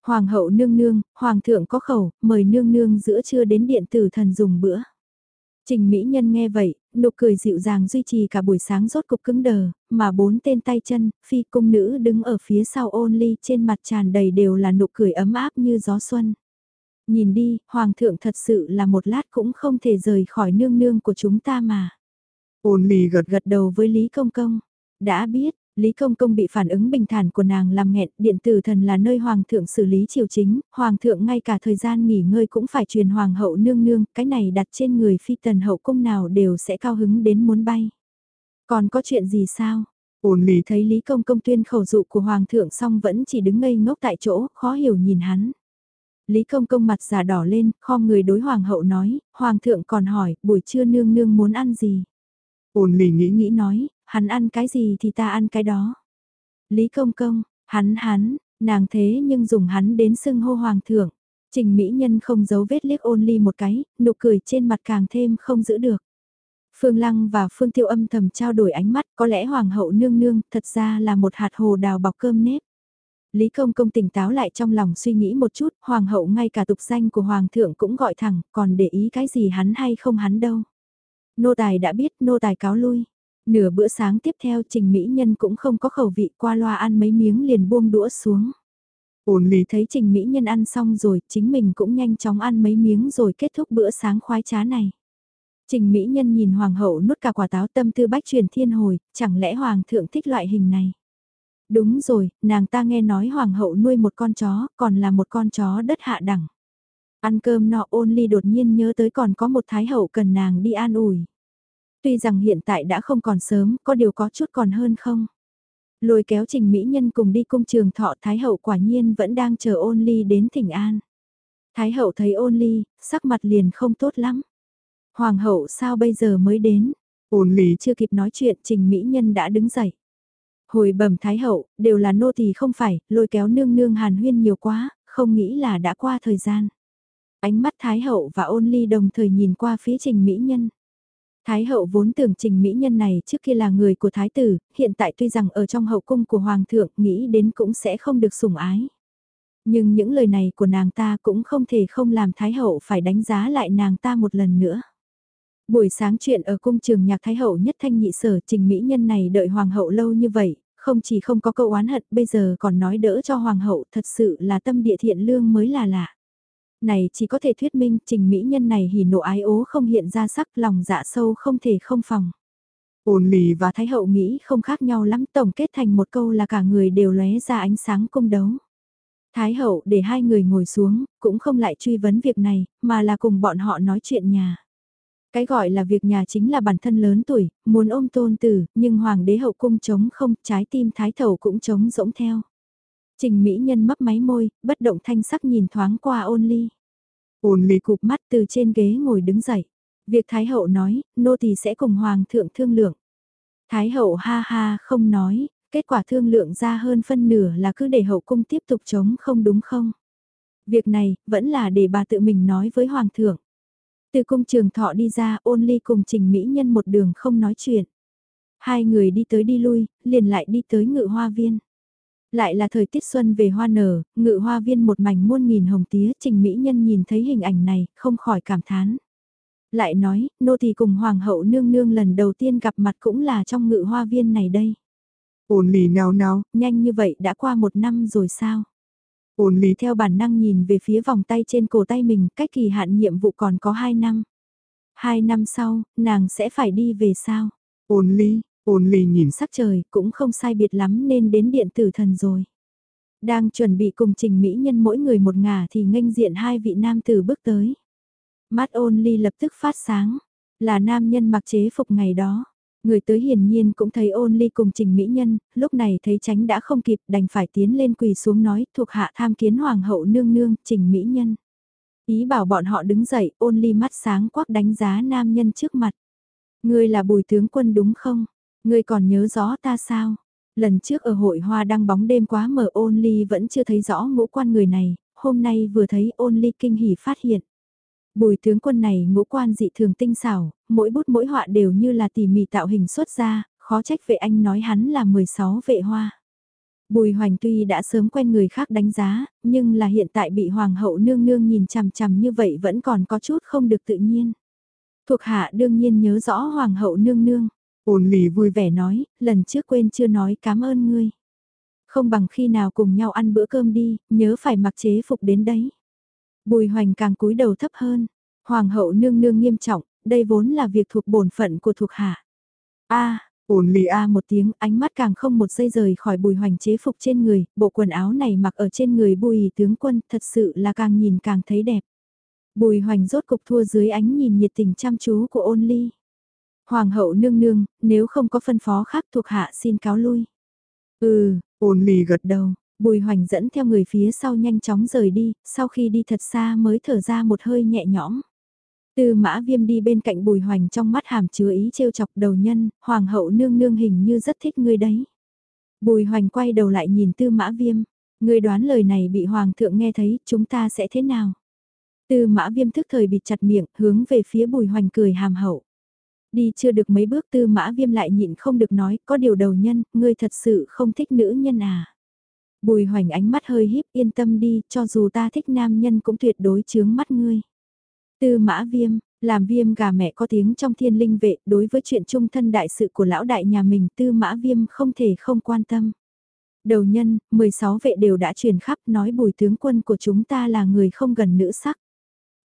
Hoàng hậu nương nương, Hoàng thượng có khẩu, mời nương nương giữa trưa đến điện tử thần dùng bữa. Trình Mỹ Nhân nghe vậy, nụ cười dịu dàng duy trì cả buổi sáng rốt cục cứng đờ, mà bốn tên tay chân, phi cung nữ đứng ở phía sau ôn ly trên mặt tràn đầy đều là nụ cười ấm áp như gió xuân. Nhìn đi, Hoàng thượng thật sự là một lát cũng không thể rời khỏi nương nương của chúng ta mà. Ôn ly gật gật đầu với Lý Công Công. Đã biết, Lý Công Công bị phản ứng bình thản của nàng làm nghẹn, điện tử thần là nơi Hoàng thượng xử lý triều chính, Hoàng thượng ngay cả thời gian nghỉ ngơi cũng phải truyền Hoàng hậu nương nương, cái này đặt trên người phi tần hậu cung nào đều sẽ cao hứng đến muốn bay. Còn có chuyện gì sao? Ôn ly thấy Lý Công Công tuyên khẩu dụ của Hoàng thượng xong vẫn chỉ đứng ngây ngốc tại chỗ, khó hiểu nhìn hắn. Lý Công Công mặt già đỏ lên, khom người đối Hoàng hậu nói, Hoàng thượng còn hỏi, buổi trưa nương nương muốn ăn gì? Ôn lì nghĩ nghĩ nói, hắn ăn cái gì thì ta ăn cái đó. Lý Công Công, hắn hắn, nàng thế nhưng dùng hắn đến xưng hô Hoàng thượng. Trình Mỹ Nhân không giấu vết liếc ôn ly một cái, nụ cười trên mặt càng thêm không giữ được. Phương Lăng và Phương Tiêu âm thầm trao đổi ánh mắt, có lẽ Hoàng hậu nương nương thật ra là một hạt hồ đào bọc cơm nếp. Lý Công Công tỉnh táo lại trong lòng suy nghĩ một chút, Hoàng hậu ngay cả tục danh của Hoàng thượng cũng gọi thẳng, còn để ý cái gì hắn hay không hắn đâu. Nô tài đã biết, nô tài cáo lui. Nửa bữa sáng tiếp theo Trình Mỹ Nhân cũng không có khẩu vị qua loa ăn mấy miếng liền buông đũa xuống. Ôn lý thấy Trình Mỹ Nhân ăn xong rồi, chính mình cũng nhanh chóng ăn mấy miếng rồi kết thúc bữa sáng khoái trá này. Trình Mỹ Nhân nhìn Hoàng hậu nuốt cả quả táo tâm tư bách truyền thiên hồi, chẳng lẽ Hoàng thượng thích loại hình này. Đúng rồi, nàng ta nghe nói hoàng hậu nuôi một con chó, còn là một con chó đất hạ đẳng. Ăn cơm nọ ôn ly đột nhiên nhớ tới còn có một thái hậu cần nàng đi an ủi. Tuy rằng hiện tại đã không còn sớm, có điều có chút còn hơn không? Lôi kéo trình mỹ nhân cùng đi cung trường thọ thái hậu quả nhiên vẫn đang chờ ôn ly đến thỉnh an. Thái hậu thấy ôn ly, sắc mặt liền không tốt lắm. Hoàng hậu sao bây giờ mới đến? Ôn ly chưa kịp nói chuyện trình mỹ nhân đã đứng dậy. Hồi bẩm thái hậu, đều là nô tỳ không phải, lôi kéo nương nương hàn huyên nhiều quá, không nghĩ là đã qua thời gian. Ánh mắt thái hậu và ôn ly đồng thời nhìn qua phía trình mỹ nhân. Thái hậu vốn tưởng trình mỹ nhân này trước kia là người của thái tử, hiện tại tuy rằng ở trong hậu cung của hoàng thượng nghĩ đến cũng sẽ không được sủng ái. Nhưng những lời này của nàng ta cũng không thể không làm thái hậu phải đánh giá lại nàng ta một lần nữa. Buổi sáng chuyện ở cung trường nhạc Thái Hậu nhất thanh nhị sở trình mỹ nhân này đợi Hoàng hậu lâu như vậy, không chỉ không có câu oán hận bây giờ còn nói đỡ cho Hoàng hậu thật sự là tâm địa thiện lương mới là lạ. Này chỉ có thể thuyết minh trình mỹ nhân này hỉ nộ ái ố không hiện ra sắc lòng dạ sâu không thể không phòng. Ôn lì và Thái Hậu nghĩ không khác nhau lắm tổng kết thành một câu là cả người đều lóe ra ánh sáng cung đấu. Thái Hậu để hai người ngồi xuống, cũng không lại truy vấn việc này, mà là cùng bọn họ nói chuyện nhà. Cái gọi là việc nhà chính là bản thân lớn tuổi, muốn ôm tôn tử, nhưng hoàng đế hậu cung chống không, trái tim thái thầu cũng chống rỗng theo. Trình Mỹ Nhân mấp máy môi, bất động thanh sắc nhìn thoáng qua ôn ly. Ôn ly cụp mắt từ trên ghế ngồi đứng dậy. Việc Thái hậu nói, nô tỳ sẽ cùng hoàng thượng thương lượng. Thái hậu ha ha không nói, kết quả thương lượng ra hơn phân nửa là cứ để hậu cung tiếp tục chống không đúng không? Việc này, vẫn là để bà tự mình nói với hoàng thượng. Từ cung trường thọ đi ra ôn ly cùng trình mỹ nhân một đường không nói chuyện. Hai người đi tới đi lui, liền lại đi tới ngự hoa viên. Lại là thời tiết xuân về hoa nở, ngự hoa viên một mảnh muôn nghìn hồng tía, trình mỹ nhân nhìn thấy hình ảnh này, không khỏi cảm thán. Lại nói, nô tỳ cùng hoàng hậu nương nương lần đầu tiên gặp mặt cũng là trong ngự hoa viên này đây. Ôn ly nào nào, nhanh như vậy đã qua một năm rồi sao? Ôn lý theo bản năng nhìn về phía vòng tay trên cổ tay mình, cách kỳ hạn nhiệm vụ còn có 2 năm. 2 năm sau, nàng sẽ phải đi về sao? Ôn lý, Ôn ly nhìn sắc trời cũng không sai biệt lắm nên đến điện tử thần rồi. Đang chuẩn bị cùng trình mỹ nhân mỗi người một ngả thì nghênh diện hai vị nam tử bước tới. Mắt ôn ly lập tức phát sáng, là nam nhân mặc chế phục ngày đó. Người tới hiển nhiên cũng thấy ôn ly cùng trình mỹ nhân, lúc này thấy tránh đã không kịp đành phải tiến lên quỳ xuống nói thuộc hạ tham kiến hoàng hậu nương nương trình mỹ nhân. Ý bảo bọn họ đứng dậy ôn ly mắt sáng quắc đánh giá nam nhân trước mặt. Ngươi là bùi tướng quân đúng không? Ngươi còn nhớ rõ ta sao? Lần trước ở hội hoa đăng bóng đêm quá mờ ôn ly vẫn chưa thấy rõ ngũ quan người này, hôm nay vừa thấy ôn ly kinh hỉ phát hiện. Bùi tướng quân này ngũ quan dị thường tinh xảo, mỗi bút mỗi họa đều như là tỉ mỉ tạo hình xuất ra, khó trách vệ anh nói hắn là 16 vệ hoa. Bùi hoành tuy đã sớm quen người khác đánh giá, nhưng là hiện tại bị hoàng hậu nương nương nhìn chằm chằm như vậy vẫn còn có chút không được tự nhiên. Thuộc hạ đương nhiên nhớ rõ hoàng hậu nương nương. Ôn lì vui vẻ nói, lần trước quên chưa nói cảm ơn ngươi. Không bằng khi nào cùng nhau ăn bữa cơm đi, nhớ phải mặc chế phục đến đấy. Bùi hoành càng cúi đầu thấp hơn. Hoàng hậu nương nương nghiêm trọng, đây vốn là việc thuộc bổn phận của thuộc hạ. A, ổn lì a một tiếng, ánh mắt càng không một giây rời khỏi bùi hoành chế phục trên người, bộ quần áo này mặc ở trên người bùi tướng quân, thật sự là càng nhìn càng thấy đẹp. Bùi hoành rốt cục thua dưới ánh nhìn nhiệt tình chăm chú của ôn ly. Hoàng hậu nương nương, nếu không có phân phó khác thuộc hạ xin cáo lui. Ừ, ôn ly gật đầu, Bùi hoành dẫn theo người phía sau nhanh chóng rời đi, sau khi đi thật xa mới thở ra một hơi nhẹ nhõm. Tư mã viêm đi bên cạnh bùi hoành trong mắt hàm chứa ý trêu chọc đầu nhân, hoàng hậu nương nương hình như rất thích ngươi đấy. Bùi hoành quay đầu lại nhìn tư mã viêm, ngươi đoán lời này bị hoàng thượng nghe thấy, chúng ta sẽ thế nào? Tư mã viêm thức thời bịt chặt miệng, hướng về phía bùi hoành cười hàm hậu. Đi chưa được mấy bước tư mã viêm lại nhịn không được nói, có điều đầu nhân, ngươi thật sự không thích nữ nhân à? Bùi hoành ánh mắt hơi híp yên tâm đi, cho dù ta thích nam nhân cũng tuyệt đối chướng mắt ngươi. Tư mã viêm, làm viêm gà mẹ có tiếng trong thiên linh vệ, đối với chuyện trung thân đại sự của lão đại nhà mình tư mã viêm không thể không quan tâm. Đầu nhân, 16 vệ đều đã truyền khắp nói bùi tướng quân của chúng ta là người không gần nữ sắc.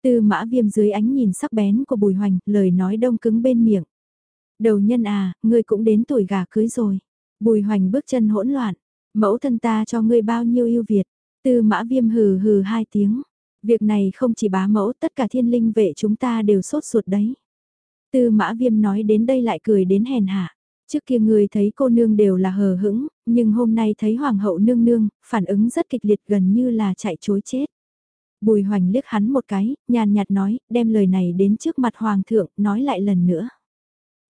Tư mã viêm dưới ánh nhìn sắc bén của bùi hoành, lời nói đông cứng bên miệng. Đầu nhân à, ngươi cũng đến tuổi gà cưới rồi. Bùi hoành bước chân hỗn loạn. Mẫu thân ta cho ngươi bao nhiêu yêu Việt. Tư mã viêm hừ hừ hai tiếng. Việc này không chỉ bá mẫu tất cả thiên linh vệ chúng ta đều sốt ruột đấy. Tư mã viêm nói đến đây lại cười đến hèn hạ. Trước kia người thấy cô nương đều là hờ hững, nhưng hôm nay thấy hoàng hậu nương nương, phản ứng rất kịch liệt gần như là chạy chối chết. Bùi hoành liếc hắn một cái, nhàn nhạt nói, đem lời này đến trước mặt hoàng thượng, nói lại lần nữa.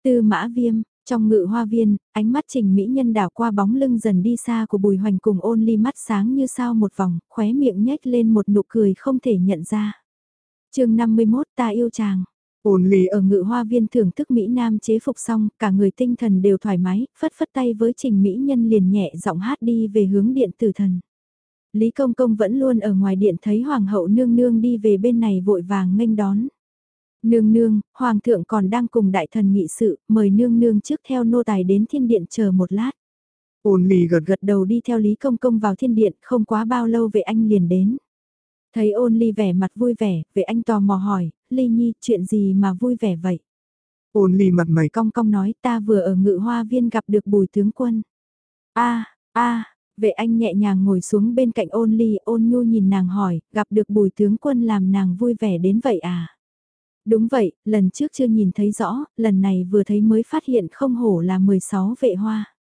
Tư mã viêm, trong ngự hoa viên, ánh mắt trình mỹ nhân đảo qua bóng lưng dần đi xa của bùi hoành cùng ôn ly mắt sáng như sao một vòng, khóe miệng nhếch lên một nụ cười không thể nhận ra. chương 51 ta yêu chàng. Ôn ly ở ngự hoa viên thưởng thức Mỹ Nam chế phục xong, cả người tinh thần đều thoải mái, phất phất tay với trình Mỹ nhân liền nhẹ giọng hát đi về hướng điện tử thần. Lý Công Công vẫn luôn ở ngoài điện thấy Hoàng hậu nương nương đi về bên này vội vàng nghênh đón. Nương nương, Hoàng thượng còn đang cùng đại thần nghị sự, mời nương nương trước theo nô tài đến thiên điện chờ một lát. Ôn lì gật gật đầu đi theo Lý Công Công vào thiên điện, không quá bao lâu vệ anh liền đến. Thấy ôn ly vẻ mặt vui vẻ, vệ anh tò mò hỏi, ly nhi, chuyện gì mà vui vẻ vậy? Ôn ly mặt mày cong cong nói ta vừa ở ngự hoa viên gặp được bùi tướng quân. a a vệ anh nhẹ nhàng ngồi xuống bên cạnh ôn ly ôn nhu nhìn nàng hỏi, gặp được bùi tướng quân làm nàng vui vẻ đến vậy à? Đúng vậy, lần trước chưa nhìn thấy rõ, lần này vừa thấy mới phát hiện không hổ là 16 vệ hoa.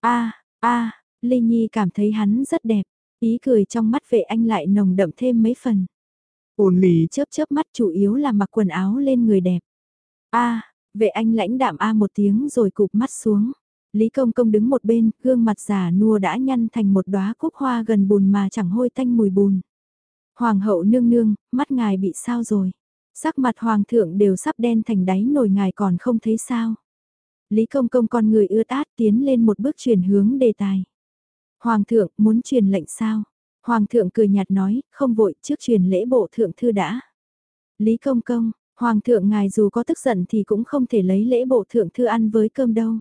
a a Ly Nhi cảm thấy hắn rất đẹp, ý cười trong mắt vệ anh lại nồng đậm thêm mấy phần. Ôn lì chớp chớp mắt chủ yếu là mặc quần áo lên người đẹp. a vệ anh lãnh đạm a một tiếng rồi cụp mắt xuống. Lý Công Công đứng một bên, gương mặt già nua đã nhăn thành một đóa cúc hoa gần bùn mà chẳng hôi tanh mùi bùn. Hoàng hậu nương nương, mắt ngài bị sao rồi? Sắc mặt hoàng thượng đều sắp đen thành đáy nồi ngài còn không thấy sao. Lý công công con người ướt át tiến lên một bước chuyển hướng đề tài. Hoàng thượng muốn truyền lệnh sao? Hoàng thượng cười nhạt nói, không vội trước truyền lễ bộ thượng thư đã. Lý công công, hoàng thượng ngài dù có tức giận thì cũng không thể lấy lễ bộ thượng thư ăn với cơm đâu.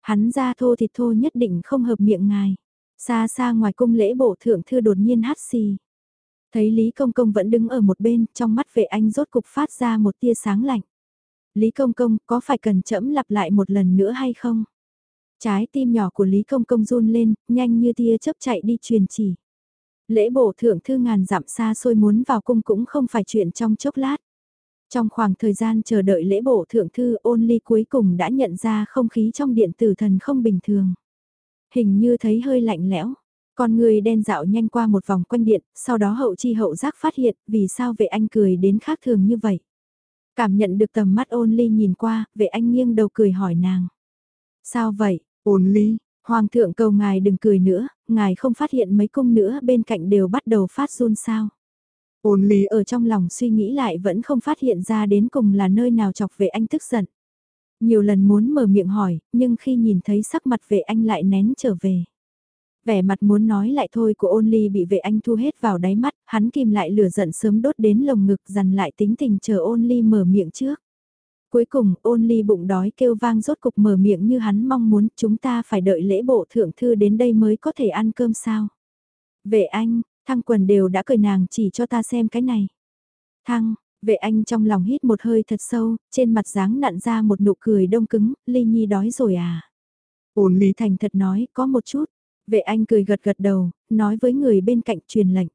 Hắn ra thô thịt thô nhất định không hợp miệng ngài. Xa xa ngoài cung lễ bộ thượng thư đột nhiên hát xì. Thấy Lý Công Công vẫn đứng ở một bên, trong mắt vệ anh rốt cục phát ra một tia sáng lạnh. Lý Công Công, có phải cần chẫm lặp lại một lần nữa hay không? Trái tim nhỏ của Lý Công Công run lên, nhanh như tia chớp chạy đi truyền chỉ. Lễ bổ thượng thư ngàn dặm xa xôi muốn vào cung cũng không phải chuyện trong chốc lát. Trong khoảng thời gian chờ đợi lễ bổ thượng thư ôn ly cuối cùng đã nhận ra không khí trong điện tử thần không bình thường. Hình như thấy hơi lạnh lẽo. Con người đen dạo nhanh qua một vòng quanh điện, sau đó hậu chi hậu giác phát hiện vì sao vệ anh cười đến khác thường như vậy. Cảm nhận được tầm mắt ôn ly nhìn qua, vệ anh nghiêng đầu cười hỏi nàng. Sao vậy, ôn ly, Hoàng thượng cầu ngài đừng cười nữa, ngài không phát hiện mấy cung nữa bên cạnh đều bắt đầu phát run sao. Ôn ly ở trong lòng suy nghĩ lại vẫn không phát hiện ra đến cùng là nơi nào chọc vệ anh tức giận. Nhiều lần muốn mở miệng hỏi, nhưng khi nhìn thấy sắc mặt vệ anh lại nén trở về. Vẻ mặt muốn nói lại thôi của ôn ly bị vệ anh thu hết vào đáy mắt, hắn kìm lại lửa giận sớm đốt đến lồng ngực dằn lại tính tình chờ ôn ly mở miệng trước. Cuối cùng ôn ly bụng đói kêu vang rốt cục mở miệng như hắn mong muốn chúng ta phải đợi lễ bộ thượng thư đến đây mới có thể ăn cơm sao. Vệ anh, thăng quần đều đã cười nàng chỉ cho ta xem cái này. Thăng, vệ anh trong lòng hít một hơi thật sâu, trên mặt dáng nặn ra một nụ cười đông cứng, ly nhi đói rồi à. Ôn ly thành thật nói, có một chút. Vệ anh cười gật gật đầu, nói với người bên cạnh truyền lệnh.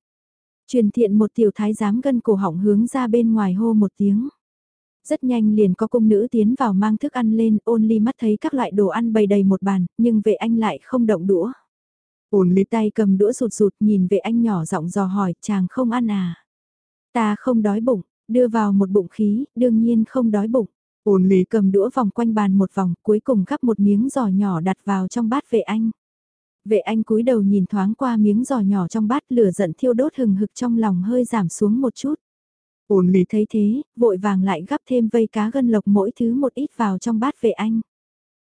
Truyền thiện một tiểu thái giám gân cổ họng hướng ra bên ngoài hô một tiếng. Rất nhanh liền có cung nữ tiến vào mang thức ăn lên, ôn ly mắt thấy các loại đồ ăn bày đầy một bàn, nhưng vệ anh lại không động đũa. Ôn ly tay cầm đũa rụt rụt nhìn vệ anh nhỏ giọng dò hỏi, chàng không ăn à? Ta không đói bụng, đưa vào một bụng khí, đương nhiên không đói bụng. Ôn ly cầm đũa vòng quanh bàn một vòng, cuối cùng gắp một miếng giò nhỏ đặt vào trong bát vệ anh. Vệ anh cúi đầu nhìn thoáng qua miếng giò nhỏ trong bát lửa giận thiêu đốt hừng hực trong lòng hơi giảm xuống một chút. Ôn lì thấy thế, vội vàng lại gắp thêm vây cá gân lộc mỗi thứ một ít vào trong bát vệ anh.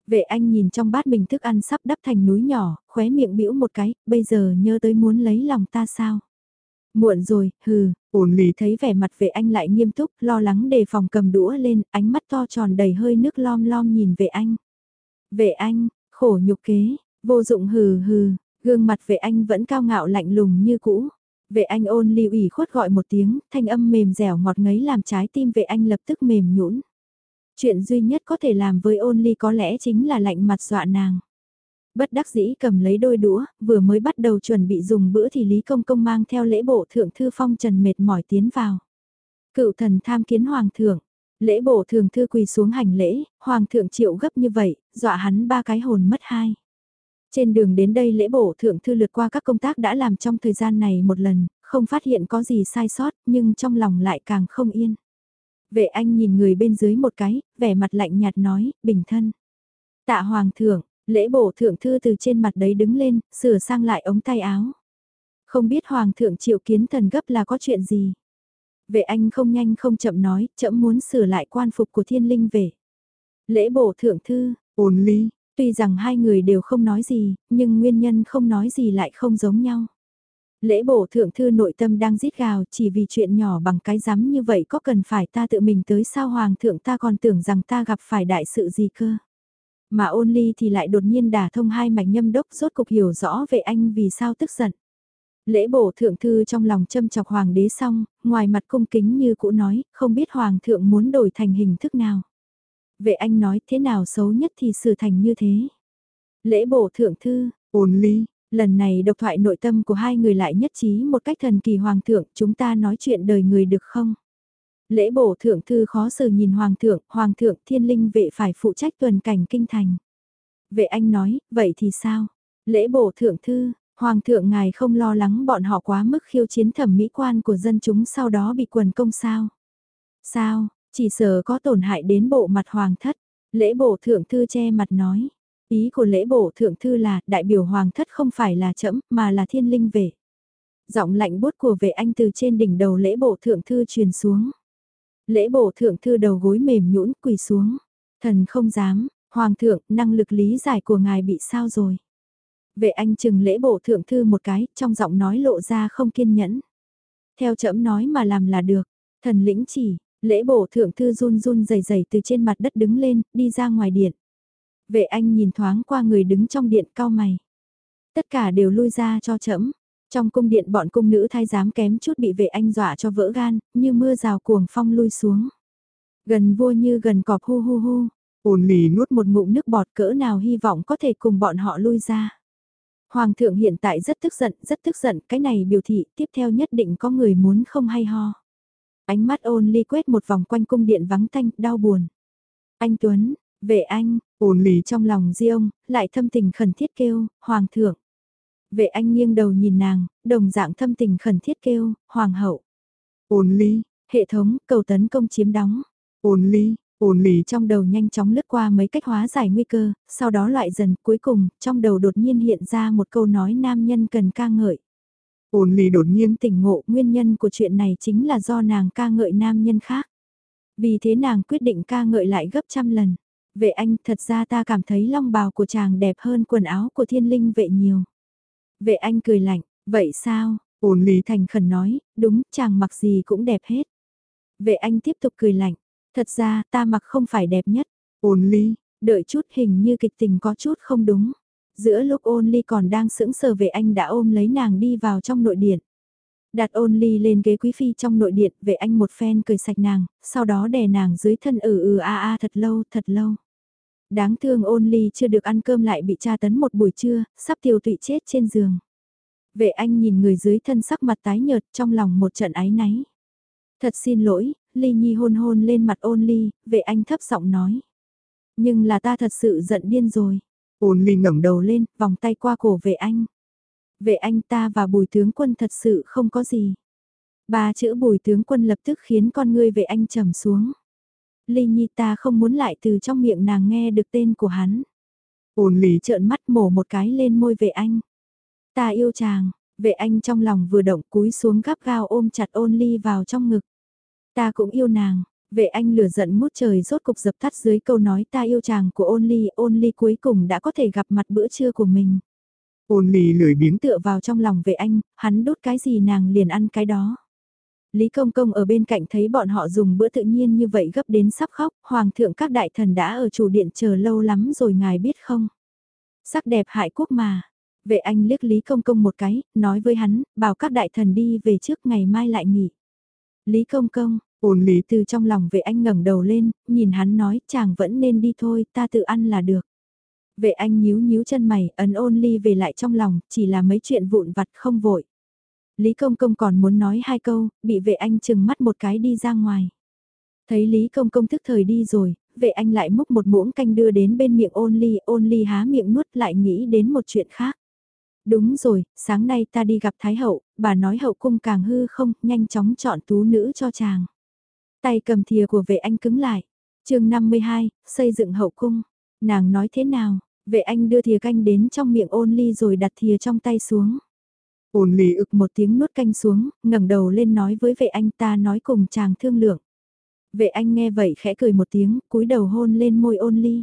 Vệ anh nhìn trong bát mình thức ăn sắp đắp thành núi nhỏ, khóe miệng bĩu một cái, bây giờ nhớ tới muốn lấy lòng ta sao. Muộn rồi, hừ, ổn lì thấy vẻ mặt vệ anh lại nghiêm túc, lo lắng đề phòng cầm đũa lên, ánh mắt to tròn đầy hơi nước lom lom nhìn vệ anh. Vệ anh, khổ nhục kế, vô dụng hừ hừ, gương mặt vệ anh vẫn cao ngạo lạnh lùng như cũ. Vệ anh ôn ly ủy khuất gọi một tiếng, thanh âm mềm dẻo ngọt ngấy làm trái tim vệ anh lập tức mềm nhũn. Chuyện duy nhất có thể làm với ôn ly có lẽ chính là lạnh mặt dọa nàng. Bất đắc dĩ cầm lấy đôi đũa, vừa mới bắt đầu chuẩn bị dùng bữa thì Lý Công Công mang theo lễ bộ thượng thư phong trần mệt mỏi tiến vào. Cựu thần tham kiến hoàng thượng, lễ bộ thường thư quỳ xuống hành lễ, hoàng thượng chịu gấp như vậy, dọa hắn ba cái hồn mất hai. Trên đường đến đây lễ bổ thượng thư lượt qua các công tác đã làm trong thời gian này một lần, không phát hiện có gì sai sót, nhưng trong lòng lại càng không yên. Vệ anh nhìn người bên dưới một cái, vẻ mặt lạnh nhạt nói, bình thân. Tạ hoàng thượng, lễ bổ thượng thư từ trên mặt đấy đứng lên, sửa sang lại ống tay áo. Không biết hoàng thượng triệu kiến thần gấp là có chuyện gì. Vệ anh không nhanh không chậm nói, chậm muốn sửa lại quan phục của thiên linh về. Lễ bổ thượng thư, ôn ly, Tuy rằng hai người đều không nói gì, nhưng nguyên nhân không nói gì lại không giống nhau. Lễ bổ thượng thư nội tâm đang rít gào chỉ vì chuyện nhỏ bằng cái rắm như vậy có cần phải ta tự mình tới sao hoàng thượng ta còn tưởng rằng ta gặp phải đại sự gì cơ. Mà ôn ly thì lại đột nhiên đả thông hai mạch nhâm đốc rốt cục hiểu rõ về anh vì sao tức giận. Lễ bổ thượng thư trong lòng châm chọc hoàng đế xong, ngoài mặt cung kính như cũ nói, không biết hoàng thượng muốn đổi thành hình thức nào. Vệ anh nói thế nào xấu nhất thì xử thành như thế. Lễ bổ thượng thư, ổn ly, lần này độc thoại nội tâm của hai người lại nhất trí một cách thần kỳ hoàng thượng chúng ta nói chuyện đời người được không? Lễ bổ thượng thư khó xử nhìn hoàng thượng, hoàng thượng thiên linh vệ phải phụ trách tuần cảnh kinh thành. Vệ anh nói, vậy thì sao? Lễ bổ thượng thư, hoàng thượng ngài không lo lắng bọn họ quá mức khiêu chiến thẩm mỹ quan của dân chúng sau đó bị quần công sao? Sao, chỉ sợ có tổn hại đến bộ mặt hoàng thất. Lễ bộ thượng thư che mặt nói. Ý của lễ bộ thượng thư là đại biểu hoàng thất không phải là trẫm mà là thiên linh vệ. Giọng lạnh bút của vệ anh từ trên đỉnh đầu lễ bộ thượng thư truyền xuống. Lễ bộ thượng thư đầu gối mềm nhũn quỳ xuống. Thần không dám, hoàng thượng, năng lực lý giải của ngài bị sao rồi. Vệ anh chừng lễ bộ thượng thư một cái, trong giọng nói lộ ra không kiên nhẫn. Theo trẫm nói mà làm là được, thần lĩnh chỉ, Lễ bổ thượng thư run run rẩy rẩy từ trên mặt đất đứng lên, đi ra ngoài điện. Vệ anh nhìn thoáng qua người đứng trong điện cao mày. Tất cả đều lui ra cho chậm. Trong cung điện bọn cung nữ thay giám kém chút bị vệ anh dọa cho vỡ gan, như mưa rào cuồng phong lui xuống. Gần vua như gần cọp hu hu hu. Ôn lì nuốt một ngụm nước bọt cỡ nào hy vọng có thể cùng bọn họ lui ra. Hoàng thượng hiện tại rất tức giận, rất tức giận, cái này biểu thị tiếp theo nhất định có người muốn không hay ho. Ánh mắt ôn ly quét một vòng quanh cung điện vắng tanh, đau buồn. Anh Tuấn, về anh, ôn ly trong lòng di ông, lại thâm tình khẩn thiết kêu, Hoàng thượng. Vệ anh nghiêng đầu nhìn nàng, đồng dạng thâm tình khẩn thiết kêu, Hoàng hậu. Ôn ly, hệ thống, cầu tấn công chiếm đóng. Ôn ly, ôn ly trong đầu nhanh chóng lướt qua mấy cách hóa giải nguy cơ, sau đó loại dần cuối cùng, trong đầu đột nhiên hiện ra một câu nói nam nhân cần ca ngợi. Ôn ly đột nhiên tỉnh ngộ nguyên nhân của chuyện này chính là do nàng ca ngợi nam nhân khác. Vì thế nàng quyết định ca ngợi lại gấp trăm lần. Vệ anh thật ra ta cảm thấy long bào của chàng đẹp hơn quần áo của thiên linh vệ nhiều. Vệ anh cười lạnh, vậy sao? Ôn ly thành khẩn nói, đúng, chàng mặc gì cũng đẹp hết. Vệ anh tiếp tục cười lạnh, thật ra ta mặc không phải đẹp nhất. Ôn ly, đợi chút hình như kịch tình có chút không đúng. Giữa lúc ôn ly còn đang sững sờ về anh đã ôm lấy nàng đi vào trong nội điện. Đặt ôn ly lên ghế quý phi trong nội điện về anh một phen cười sạch nàng, sau đó đè nàng dưới thân ừ ừ a a thật lâu thật lâu. Đáng thương ôn ly chưa được ăn cơm lại bị tra tấn một buổi trưa, sắp tiêu tụy chết trên giường. Vệ anh nhìn người dưới thân sắc mặt tái nhợt trong lòng một trận ái náy. Thật xin lỗi, ly nhi hôn hôn lên mặt ôn ly, vệ anh thấp giọng nói. Nhưng là ta thật sự giận điên rồi. Ôn ly ngẩng đầu lên, vòng tay qua cổ vệ anh. Vệ anh ta và bùi tướng quân thật sự không có gì. Ba chữ bùi tướng quân lập tức khiến con ngươi vệ anh trầm xuống. Ly Nhi ta không muốn lại từ trong miệng nàng nghe được tên của hắn. Ôn ly trợn mắt mổ một cái lên môi vệ anh. Ta yêu chàng, vệ anh trong lòng vừa động cúi xuống gắp gao ôm chặt ôn ly vào trong ngực. Ta cũng yêu nàng, vệ anh lửa giận mút trời rốt cục dập tắt dưới câu nói ta yêu chàng của ôn ly, ôn ly cuối cùng đã có thể gặp mặt bữa trưa của mình. Ôn ly lười biếng tựa vào trong lòng vệ anh, hắn đốt cái gì nàng liền ăn cái đó. Lý Công Công ở bên cạnh thấy bọn họ dùng bữa tự nhiên như vậy gấp đến sắp khóc, Hoàng thượng các đại thần đã ở chủ điện chờ lâu lắm rồi ngài biết không? Sắc đẹp hại quốc mà. Vệ anh liếc Lý Công Công một cái, nói với hắn, bảo các đại thần đi về trước ngày mai lại nghỉ. Lý Công Công, ôn lý từ trong lòng vệ anh ngẩng đầu lên, nhìn hắn nói chàng vẫn nên đi thôi, ta tự ăn là được. Vệ anh nhíu nhíu chân mày, ấn ôn ly về lại trong lòng, chỉ là mấy chuyện vụn vặt không vội. Lý Công Công còn muốn nói hai câu, bị vệ anh chừng mắt một cái đi ra ngoài. Thấy Lý Công Công thức thời đi rồi, vệ anh lại múc một muỗng canh đưa đến bên miệng ôn ly, ôn ly há miệng nuốt lại nghĩ đến một chuyện khác. Đúng rồi, sáng nay ta đi gặp Thái Hậu, bà nói hậu cung càng hư không, nhanh chóng chọn tú nữ cho chàng. Tay cầm thìa của vệ anh cứng lại. chương 52, xây dựng hậu cung. Nàng nói thế nào, vệ anh đưa thìa canh đến trong miệng ôn ly rồi đặt thìa trong tay xuống. Ôn ly ực một tiếng nuốt canh xuống, ngẩng đầu lên nói với vệ anh ta nói cùng chàng thương lượng. Vệ anh nghe vậy khẽ cười một tiếng, cúi đầu hôn lên môi ôn ly.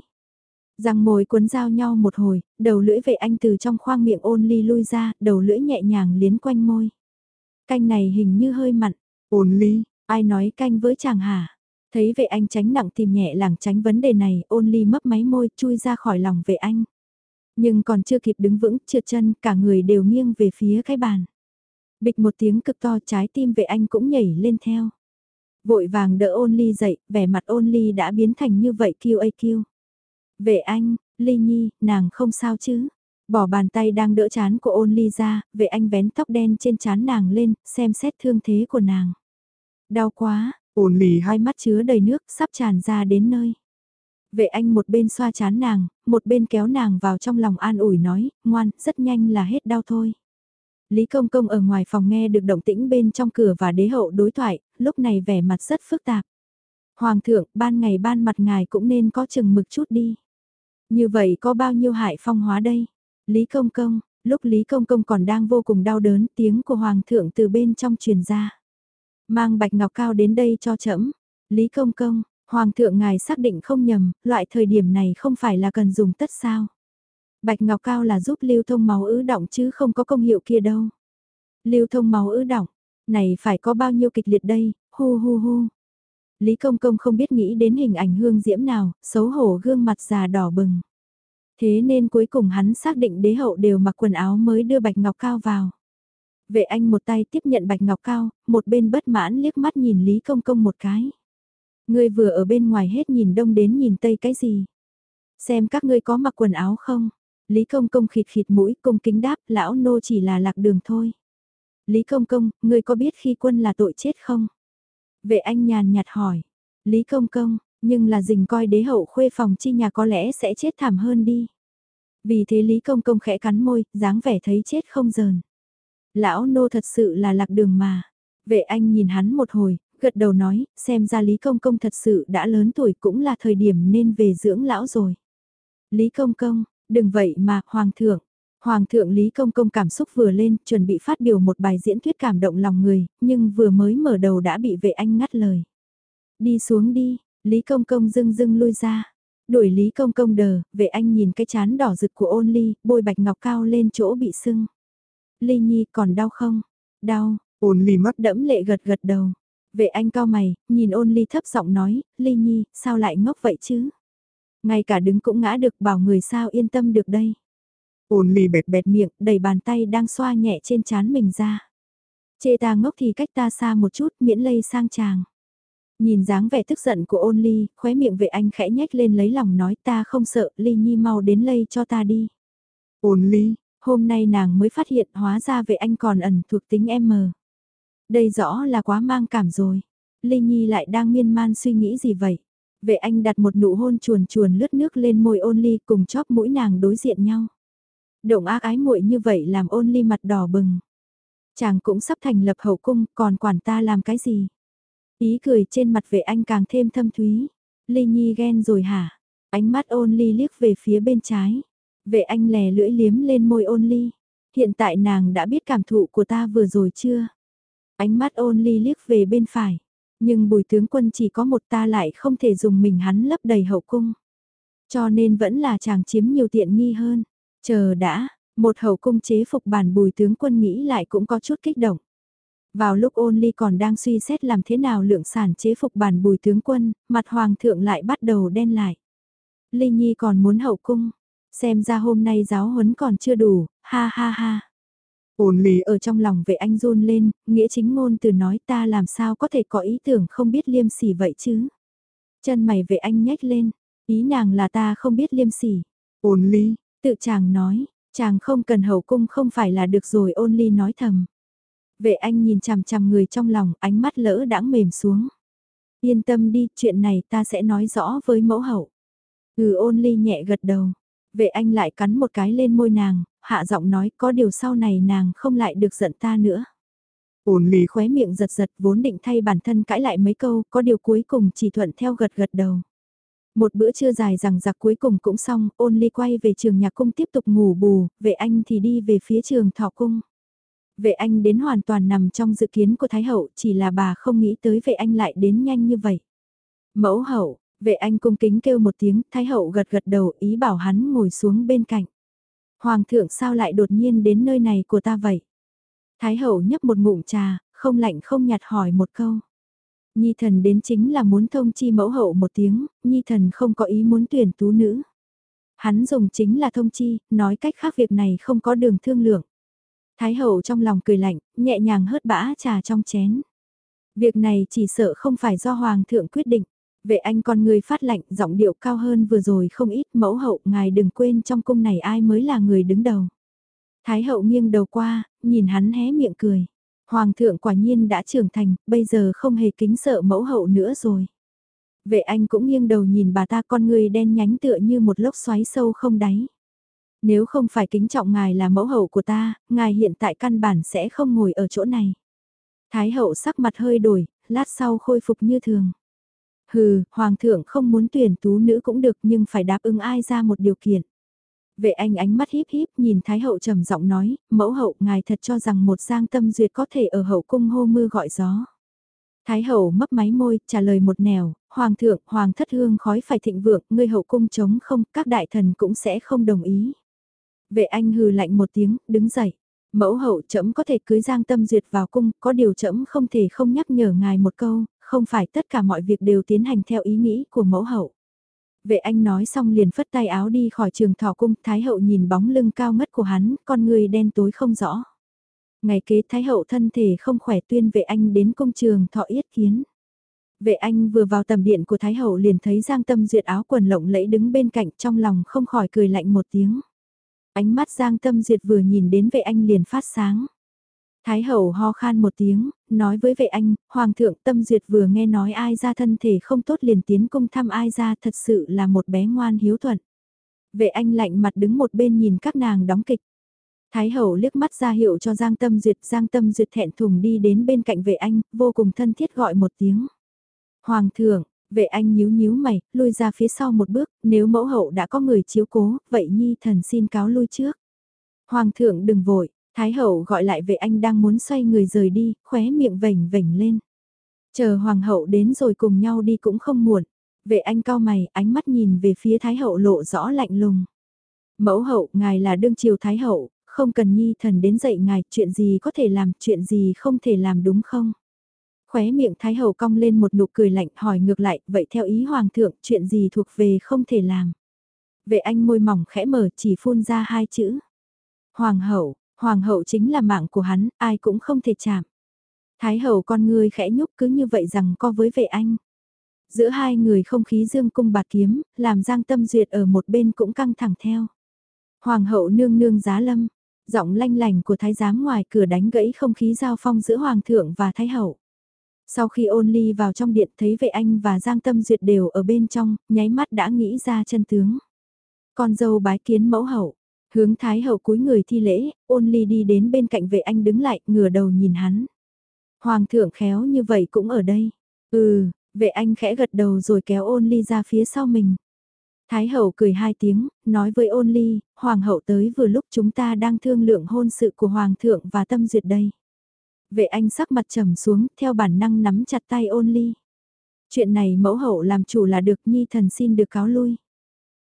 Răng môi cuốn giao nhau một hồi, đầu lưỡi vệ anh từ trong khoang miệng ôn ly lui ra, đầu lưỡi nhẹ nhàng liến quanh môi. Canh này hình như hơi mặn. Ôn ly, ai nói canh với chàng hả? Thấy vệ anh tránh nặng tìm nhẹ làng tránh vấn đề này, ôn ly mấp máy môi chui ra khỏi lòng vệ anh. Nhưng còn chưa kịp đứng vững, trượt chân, cả người đều nghiêng về phía cái bàn. Bịch một tiếng cực to trái tim vệ anh cũng nhảy lên theo. Vội vàng đỡ ôn ly dậy, vẻ mặt ôn ly đã biến thành như vậy kêu ai kêu. Vệ anh, ly nhi, nàng không sao chứ. Bỏ bàn tay đang đỡ chán của ôn ly ra, vệ anh vén tóc đen trên chán nàng lên, xem xét thương thế của nàng. Đau quá, ôn lì hai mắt chứa đầy nước, sắp tràn ra đến nơi. Vệ anh một bên xoa chán nàng, một bên kéo nàng vào trong lòng an ủi nói, ngoan, rất nhanh là hết đau thôi. Lý Công Công ở ngoài phòng nghe được động tĩnh bên trong cửa và đế hậu đối thoại, lúc này vẻ mặt rất phức tạp. Hoàng thượng, ban ngày ban mặt ngài cũng nên có chừng mực chút đi. Như vậy có bao nhiêu hại phong hóa đây? Lý Công Công, lúc Lý Công Công còn đang vô cùng đau đớn, tiếng của Hoàng thượng từ bên trong truyền ra. Mang bạch ngọc cao đến đây cho trẫm Lý Công Công, Hoàng thượng ngài xác định không nhầm, loại thời điểm này không phải là cần dùng tất sao. Bạch ngọc cao là giúp lưu thông máu ứ động chứ không có công hiệu kia đâu. Lưu thông máu ứ động, này phải có bao nhiêu kịch liệt đây, hu hu hu. Lý Công Công không biết nghĩ đến hình ảnh hương diễm nào, xấu hổ gương mặt già đỏ bừng. Thế nên cuối cùng hắn xác định đế hậu đều mặc quần áo mới đưa Bạch Ngọc Cao vào. Vệ anh một tay tiếp nhận Bạch Ngọc Cao, một bên bất mãn liếc mắt nhìn Lý Công Công một cái. Ngươi vừa ở bên ngoài hết nhìn đông đến nhìn tây cái gì? Xem các ngươi có mặc quần áo không? Lý công công khịt khịt mũi công kính đáp lão nô chỉ là lạc đường thôi. Lý công công, ngươi có biết khi quân là tội chết không? Vệ anh nhàn nhạt hỏi. Lý công công, nhưng là dình coi đế hậu khuê phòng chi nhà có lẽ sẽ chết thảm hơn đi. Vì thế Lý công công khẽ cắn môi, dáng vẻ thấy chết không dờn. Lão nô thật sự là lạc đường mà. Vệ anh nhìn hắn một hồi, gật đầu nói, xem ra Lý Công Công thật sự đã lớn tuổi cũng là thời điểm nên về dưỡng lão rồi. Lý Công Công, đừng vậy mà, Hoàng thượng. Hoàng thượng Lý Công Công cảm xúc vừa lên, chuẩn bị phát biểu một bài diễn thuyết cảm động lòng người, nhưng vừa mới mở đầu đã bị vệ anh ngắt lời. Đi xuống đi, Lý Công Công dưng dưng lui ra. Đuổi Lý Công Công đờ, vệ anh nhìn cái chán đỏ rực của ôn ly, bôi bạch ngọc cao lên chỗ bị sưng. Ly Nhi còn đau không? Đau, Ôn ly mắt đẫm lệ gật gật đầu. Vệ anh cao mày, nhìn ôn ly thấp giọng nói, ly nhi, sao lại ngốc vậy chứ? Ngay cả đứng cũng ngã được bảo người sao yên tâm được đây. ôn ly bẹt Bẹt miệng, đẩy bàn tay đang xoa nhẹ trên chán mình ra. Chê ta ngốc thì cách ta xa một chút miễn lây sang chàng. Nhìn dáng vẻ tức giận của ôn ly, khóe miệng vệ anh khẽ nhếch lên lấy lòng nói ta không sợ, ly nhi mau đến lây cho ta đi. ôn ly, Hôm nay nàng mới phát hiện hóa ra vệ anh còn ẩn thuộc tính M. Đây rõ là quá mang cảm rồi. Lê Nhi lại đang miên man suy nghĩ gì vậy? Vệ anh đặt một nụ hôn chuồn chuồn lướt nước lên môi ôn ly cùng chóp mũi nàng đối diện nhau. Động ác ái muội như vậy làm ôn ly mặt đỏ bừng. Chàng cũng sắp thành lập hậu cung, còn quản ta làm cái gì? Ý cười trên mặt vệ anh càng thêm thâm thúy. Ly Nhi ghen rồi hả? Ánh mắt ôn ly liếc về phía bên trái. Vệ anh lè lưỡi liếm lên môi ôn ly. Hiện tại nàng đã biết cảm thụ của ta vừa rồi chưa? Ánh mắt ôn ly liếc về bên phải. Nhưng bùi tướng quân chỉ có một ta lại không thể dùng mình hắn lấp đầy hậu cung. Cho nên vẫn là chàng chiếm nhiều tiện nghi hơn. Chờ đã, một hậu cung chế phục bản bùi tướng quân nghĩ lại cũng có chút kích động. Vào lúc ôn ly còn đang suy xét làm thế nào lượng sản chế phục bản bùi tướng quân, mặt hoàng thượng lại bắt đầu đen lại. Ly Nhi còn muốn hậu cung, xem ra hôm nay giáo huấn còn chưa đủ, ha ha ha. ôn ly Ở trong lòng vệ anh run lên, nghĩa chính ngôn từ nói ta làm sao có thể có ý tưởng không biết liêm sỉ vậy chứ. Chân mày vệ anh nhếch lên, ý nàng là ta không biết liêm sỉ. ôn ly, Tự chàng nói, chàng không cần hậu cung không phải là được rồi ôn ly nói thầm. Vệ anh nhìn chằm chằm người trong lòng, ánh mắt lỡ đãng mềm xuống. Yên tâm đi, chuyện này ta sẽ nói rõ với mẫu hậu. Ừ ôn ly nhẹ gật đầu. Vệ anh lại cắn một cái lên môi nàng, hạ giọng nói có điều sau này nàng không lại được giận ta nữa. ôn ly Khóe miệng giật giật vốn định thay bản thân cãi lại mấy câu, có điều cuối cùng chỉ thuận theo gật gật đầu. Một bữa trưa dài rằng giặc cuối cùng cũng xong, ôn ly quay về trường nhạc cung tiếp tục ngủ bù, vệ anh thì đi về phía trường thọ cung. Vệ anh đến hoàn toàn nằm trong dự kiến của Thái Hậu, chỉ là bà không nghĩ tới vệ anh lại đến nhanh như vậy. Mẫu hậu, vệ anh cung kính kêu một tiếng, Thái Hậu gật gật đầu ý bảo hắn ngồi xuống bên cạnh. Hoàng thượng sao lại đột nhiên đến nơi này của ta vậy? Thái Hậu nhấp một ngụm trà, không lạnh không nhạt hỏi một câu. Nhi thần đến chính là muốn thông chi mẫu hậu một tiếng, Nhi thần không có ý muốn tuyển tú nữ. Hắn dùng chính là thông chi, nói cách khác việc này không có đường thương lượng. Thái hậu trong lòng cười lạnh, nhẹ nhàng hớt bã trà trong chén. Việc này chỉ sợ không phải do hoàng thượng quyết định. Vệ anh con người phát lạnh, giọng điệu cao hơn vừa rồi không ít, mẫu hậu, ngài đừng quên trong cung này ai mới là người đứng đầu. Thái hậu nghiêng đầu qua, nhìn hắn hé miệng cười. Hoàng thượng quả nhiên đã trưởng thành, bây giờ không hề kính sợ mẫu hậu nữa rồi. Vệ anh cũng nghiêng đầu nhìn bà ta con người đen nhánh tựa như một lốc xoáy sâu không đáy. Nếu không phải kính trọng ngài là mẫu hậu của ta, ngài hiện tại căn bản sẽ không ngồi ở chỗ này. Thái hậu sắc mặt hơi đổi, lát sau khôi phục như thường. Hừ, hoàng thượng không muốn tuyển tú nữ cũng được nhưng phải đáp ứng ai ra một điều kiện. Vệ anh ánh mắt híp híp nhìn Thái hậu trầm giọng nói, mẫu hậu ngài thật cho rằng một giang tâm duyệt có thể ở hậu cung hô mưa gọi gió. Thái hậu mấp máy môi, trả lời một nẻo, hoàng thượng, hoàng thất hương khói phải thịnh vượng, ngươi hậu cung chống không, các đại thần cũng sẽ không đồng ý. Vệ anh hừ lạnh một tiếng, đứng dậy. Mẫu hậu trẫm có thể cưới Giang Tâm Duyệt vào cung, có điều trẫm không thể không nhắc nhở ngài một câu, không phải tất cả mọi việc đều tiến hành theo ý nghĩ của mẫu hậu. Vệ anh nói xong liền phất tay áo đi khỏi trường thọ cung, Thái hậu nhìn bóng lưng cao ngất của hắn, con người đen tối không rõ. Ngày kế Thái hậu thân thể không khỏe tuyên vệ anh đến công trường thọ yết kiến. Vệ anh vừa vào tầm điện của Thái Hậu liền thấy Giang Tâm Duyệt áo quần lộng lẫy đứng bên cạnh trong lòng không khỏi cười lạnh một tiếng. Ánh mắt Giang Tâm Duyệt vừa nhìn đến vệ anh liền phát sáng. Thái hậu ho khan một tiếng, nói với vệ anh, Hoàng thượng Tâm Duyệt vừa nghe nói ai ra thân thể không tốt liền tiến cung thăm ai ra thật sự là một bé ngoan hiếu thuận. Vệ anh lạnh mặt đứng một bên nhìn các nàng đóng kịch. Thái hậu liếc mắt ra hiệu cho Giang Tâm Duyệt, Giang Tâm Duyệt thẹn thùng đi đến bên cạnh vệ anh, vô cùng thân thiết gọi một tiếng. Hoàng thượng, vệ anh nhíu nhíu mày, lui ra phía sau một bước, nếu mẫu hậu đã có người chiếu cố, vậy nhi thần xin cáo lui trước. Hoàng thượng đừng vội, Thái hậu gọi lại vệ anh đang muốn xoay người rời đi, khóe miệng vểnh vểnh lên. Chờ hoàng hậu đến rồi cùng nhau đi cũng không muộn. Vệ anh cao mày, ánh mắt nhìn về phía thái hậu lộ rõ lạnh lùng. Mẫu hậu, ngài là đương triều thái hậu, không cần nhi thần đến dạy ngài, chuyện gì có thể làm, chuyện gì không thể làm đúng không? Khóe miệng thái hậu cong lên một nụ cười lạnh hỏi ngược lại, vậy theo ý hoàng thượng, chuyện gì thuộc về không thể làm? Vệ anh môi mỏng khẽ mở chỉ phun ra hai chữ. Hoàng hậu, Hoàng hậu chính là mạng của hắn, ai cũng không thể chạm. Thái hậu con ngươi khẽ nhúc cứ như vậy rằng co với vệ anh. Giữa hai người không khí dương cung bạt kiếm, làm Giang Tâm Duyệt ở một bên cũng căng thẳng theo. Hoàng hậu nương nương giá lâm, giọng lanh lành của thái giám ngoài cửa đánh gãy không khí giao phong giữa hoàng thượng và thái hậu. Sau khi ôn ly vào trong điện thấy vệ anh và Giang Tâm Duyệt đều ở bên trong, nháy mắt đã nghĩ ra chân tướng. Con dâu bái kiến mẫu hậu, Hướng Thái Hậu cúi người thi lễ, ôn ly đi đến bên cạnh vệ anh đứng lại, ngửa đầu nhìn hắn. Hoàng thượng khéo như vậy cũng ở đây. Ừ, vệ anh khẽ gật đầu rồi kéo ôn ly ra phía sau mình. Thái hậu cười hai tiếng, nói với ôn ly, hoàng hậu tới vừa lúc chúng ta đang thương lượng hôn sự của hoàng thượng và tâm duyệt đây. Vệ anh sắc mặt trầm xuống, theo bản năng nắm chặt tay ôn ly. Chuyện này mẫu hậu làm chủ là được nhi thần xin được cáo lui.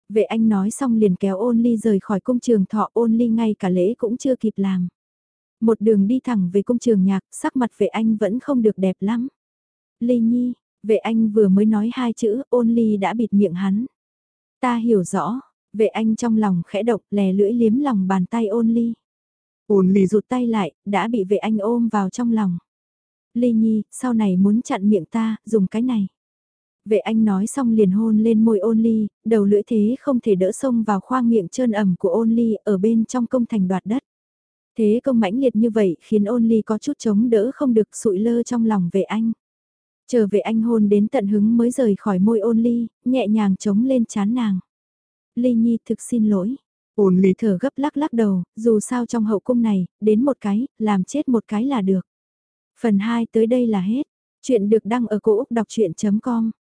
Vệ anh nói xong liền kéo ôn ly rời khỏi cung trường thọ ôn ly ngay cả lễ cũng chưa kịp làm. Một đường đi thẳng về cung trường nhạc, sắc mặt vệ anh vẫn không được đẹp lắm. Ly nhi, vệ anh vừa mới nói hai chữ ôn ly đã bịt miệng hắn. Ta hiểu rõ, vệ anh trong lòng khẽ động lè lưỡi liếm lòng bàn tay ôn ly. Ôn ly rụt tay lại, đã bị vệ anh ôm vào trong lòng. Ly nhi, sau này muốn chặn miệng ta, dùng cái này. Vệ anh nói xong liền hôn lên môi ôn ly, đầu lưỡi thế không thể đỡ sông vào khoang miệng trơn ẩm của ôn ly ở bên trong công thành đoạt đất. Thế công mãnh liệt như vậy khiến ôn ly có chút chống đỡ không được sụi lơ trong lòng vệ anh. Chờ vệ anh hôn đến tận hứng mới rời khỏi môi ôn ly, nhẹ nhàng chống lên chán nàng. Ly nhi thực xin lỗi. Ôn ly thở gấp lắc lắc đầu, dù sao trong hậu cung này, đến một cái, làm chết một cái là được. Phần 2 tới đây là hết. Chuyện được đăng ở cổ Úc đọc chuyện.com